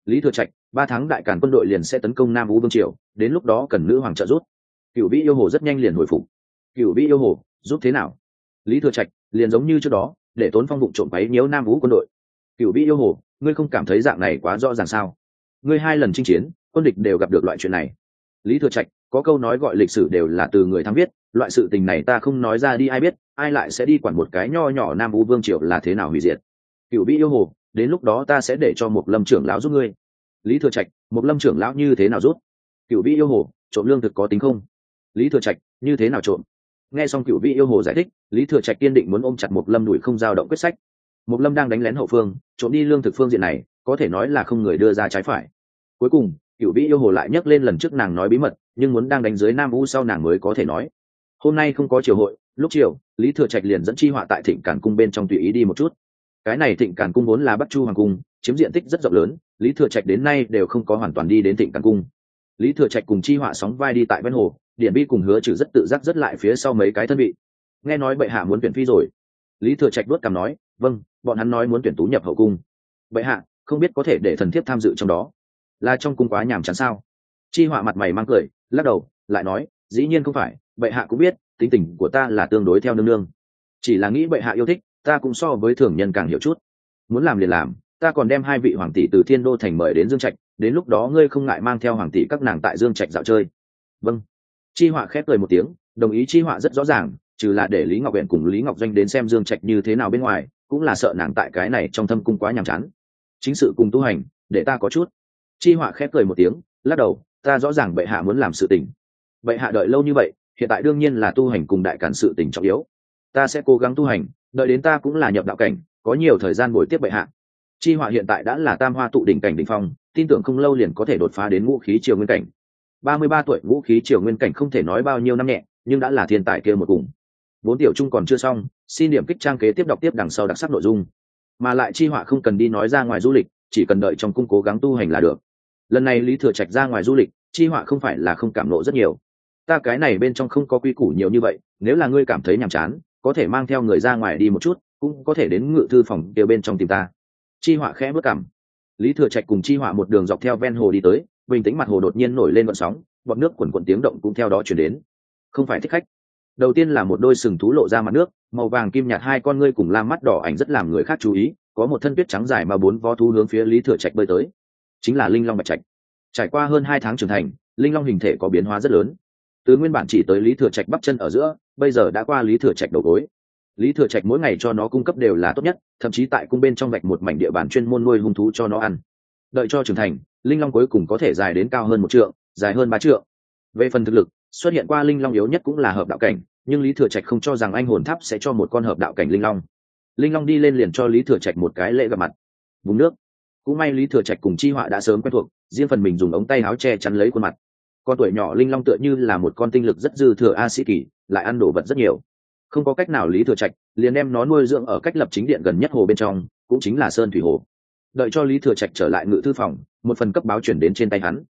Lý thừa trạch, ba tháng đại càn quân đội liền sẽ tấn công nam vũ vương triều, đến lúc đó cần nữ hoàng trợ giúp. Cựu vị yêu hồ rất nhanh liền hồi phục. Cựu vị yêu hồ, giúp thế nào? Lý thừa trạch, liền giống như trước đó để tốn phong vụ trộm váy nhiễu nam vũ quân đội. Cựu vĩ yêu hồ, ngươi không cảm thấy dạng này quá rõ ràng sao? Ngươi hai lần chinh chiến, quân địch đều gặp được loại chuyện này. Lý thừa trạch, có câu nói gọi lịch sử đều là từ người thắng viết loại sự tình này ta không nói ra đi ai biết, ai lại sẽ đi quản một cái nho nhỏ nam vũ vương triều là thế nào hủy diệt. Cựu vĩ yêu hồ, đến lúc đó ta sẽ để cho một lâm trưởng lão giúp ngươi. Lý thừa trạch một lâm trưởng lão như thế nào rút cựu vĩ yêu hồ, trộm lương thực có tính không? Lý thừa trạch, như thế nào trộm? Nghe xong cựu vị yêu hồ giải thích, lý thừa trạch kiên định muốn ôm chặt một lâm đuổi không giao động quyết sách. Một lâm đang đánh lén hậu phương, trộm đi lương thực phương diện này, có thể nói là không người đưa ra trái phải. Cuối cùng cựu vị yêu hồ lại nhắc lên lần trước nàng nói bí mật, nhưng muốn đang đánh dưới nam u sau nàng mới có thể nói. Hôm nay không có triều hội, lúc chiều lý thừa trạch liền dẫn chi họa tại thịnh cản cung bên trong tùy ý đi một chút. Cái này thịnh cản cung vốn là bắc chu hoàng cung, chiếm diện tích rất rộng lớn, lý thừa trạch đến nay đều không có hoàn toàn đi đến thịnh cản cung. Lý thừa trạch cùng chi họa sóng vai đi tại ven hồ điện bi cùng hứa trừ rất tự giác rất lại phía sau mấy cái thân vị. Nghe nói bệ hạ muốn tuyển phi rồi. Lý thừa trạch đuốt cằm nói vâng bọn hắn nói muốn tuyển tú nhập hậu cung. Bệ hạ, không biết có thể để thần thiếp tham dự trong đó. Là trong cung quá nhàm chán sao? Chi họa mặt mày mang cười, lắc đầu, lại nói, dĩ nhiên không phải, bệ hạ cũng biết, tính tình của ta là tương đối theo nương nương. Chỉ là nghĩ bệ hạ yêu thích, ta cũng so với thường nhân càng hiểu chút. Muốn làm liền làm, ta còn đem hai vị hoàng tỷ từ thiên đô thành mời đến dương trạch, đến lúc đó ngươi không ngại mang theo hoàng tỷ các nàng tại dương trạch dạo chơi. Vâng chi họa khép cười một tiếng, đồng ý chi họa rất rõ ràng, trừ là để lý ngọc huyện cùng lý ngọc doanh đến xem dương trạch như thế nào bên ngoài, cũng là sợ nàng tại cái này trong thâm cung quá nhàm chán. Chính sự cùng tu hành, để ta có chút. Chi họa khép cười một tiếng, lắc đầu, ta rõ ràng bệ hạ muốn làm sự tình. Bệ hạ đợi lâu như vậy, hiện tại đương nhiên là tu hành cùng đại cản sự tình trọng yếu. Ta sẽ cố gắng tu hành, đợi đến ta cũng là nhập đạo cảnh, có nhiều thời gian buổi tiếp bệ hạ. Chi họa hiện tại đã là tam hoa tụ đỉnh cảnh đỉnh phong, tin tưởng không lâu liền có thể đột phá đến ngũ khí triều nguyên cảnh ba mươi ba tuổi, ngũ khí triều nguyên cảnh không thể nói bao nhiêu năm nhẹ, nhưng đã là thiên tài kia một cùng. Vốn tiểu trung còn chưa xong, xin điểm kích trang kế tiếp đọc tiếp đằng sau đặc sắc nội dung. Mà lại chi họa không cần đi nói ra ngoài du lịch, chỉ cần đợi trong cung cố gắng tu hành là được. Lần này lý thừa trạch ra ngoài du lịch, chi họa không phải là không cảm nộ rất nhiều. Ta cái này bên trong không có quy củ nhiều như vậy, nếu là ngươi cảm thấy nhàm chán, có thể mang theo người ra ngoài đi một chút, cũng có thể đến ngự thư phòng đều bên trong tìm ta. Chi họa khẽ bước cảm. Lý thừa trạch cùng chi họa một đường dọc theo ven hồ đi tới bình tĩnh mặt hồ đột nhiên nổi lên vận sóng bọn nước quần quần tiếng động cũng theo đó chuyển đến. Không phải thích khách. Đầu tiên là một đôi sừng thú lộ ra mặt nước, màu vàng kim nhạt hai con ngươi cùng lam mắt đỏ ảnh rất làm người khác chú ý, có một thân tuyết trắng dài mà bốn vó thú hướng phía lý thừa trạch bơi tới. Chính là linh long bạch trạch. Trải qua hơn hai tháng trưởng thành, linh long hình thể có biến hóa rất lớn. Từ nguyên bản chỉ tới lý thừa trạch bắp chân ở giữa, bây giờ đã qua lý thừa trạch đầu gối. Lý thừa trạch mỗi ngày cho nó cung cấp đều là tốt nhất, thậm chí tại cung bên trong vạch một mảnh địa bàn chuyên môn nuôi hung thú cho nó ăn. Đợi cho trưởng thành linh long cuối cùng có thể dài đến cao hơn một trượng, dài hơn ba trượng. Về phần thực lực, xuất hiện qua linh long yếu nhất cũng là hợp đạo cảnh, nhưng lý thừa trạch không cho rằng anh hồn tháp sẽ cho một con hợp đạo cảnh linh long. Linh long đi lên liền cho lý thừa trạch một cái lễ gặp mặt. Vùng nước. Cũng may lý thừa trạch cùng chi họa đã sớm quen thuộc, riêng phần mình dùng ống tay áo che chắn lấy khuôn mặt. Con tuổi nhỏ linh long tựa như là một con tinh lực rất dư thừa a sĩ kỳ, lại ăn đồ vật rất nhiều. Không có cách nào lý thừa trạch liền đem nó nuôi dưỡng ở cách lập chính điện gần nhất hồ bên trong, cũng chính là sơn thủy hồ. Đợi cho lý thừa trạch trở lại ngự thư phòng một phần cấp báo chuyển đến trên tay hắn.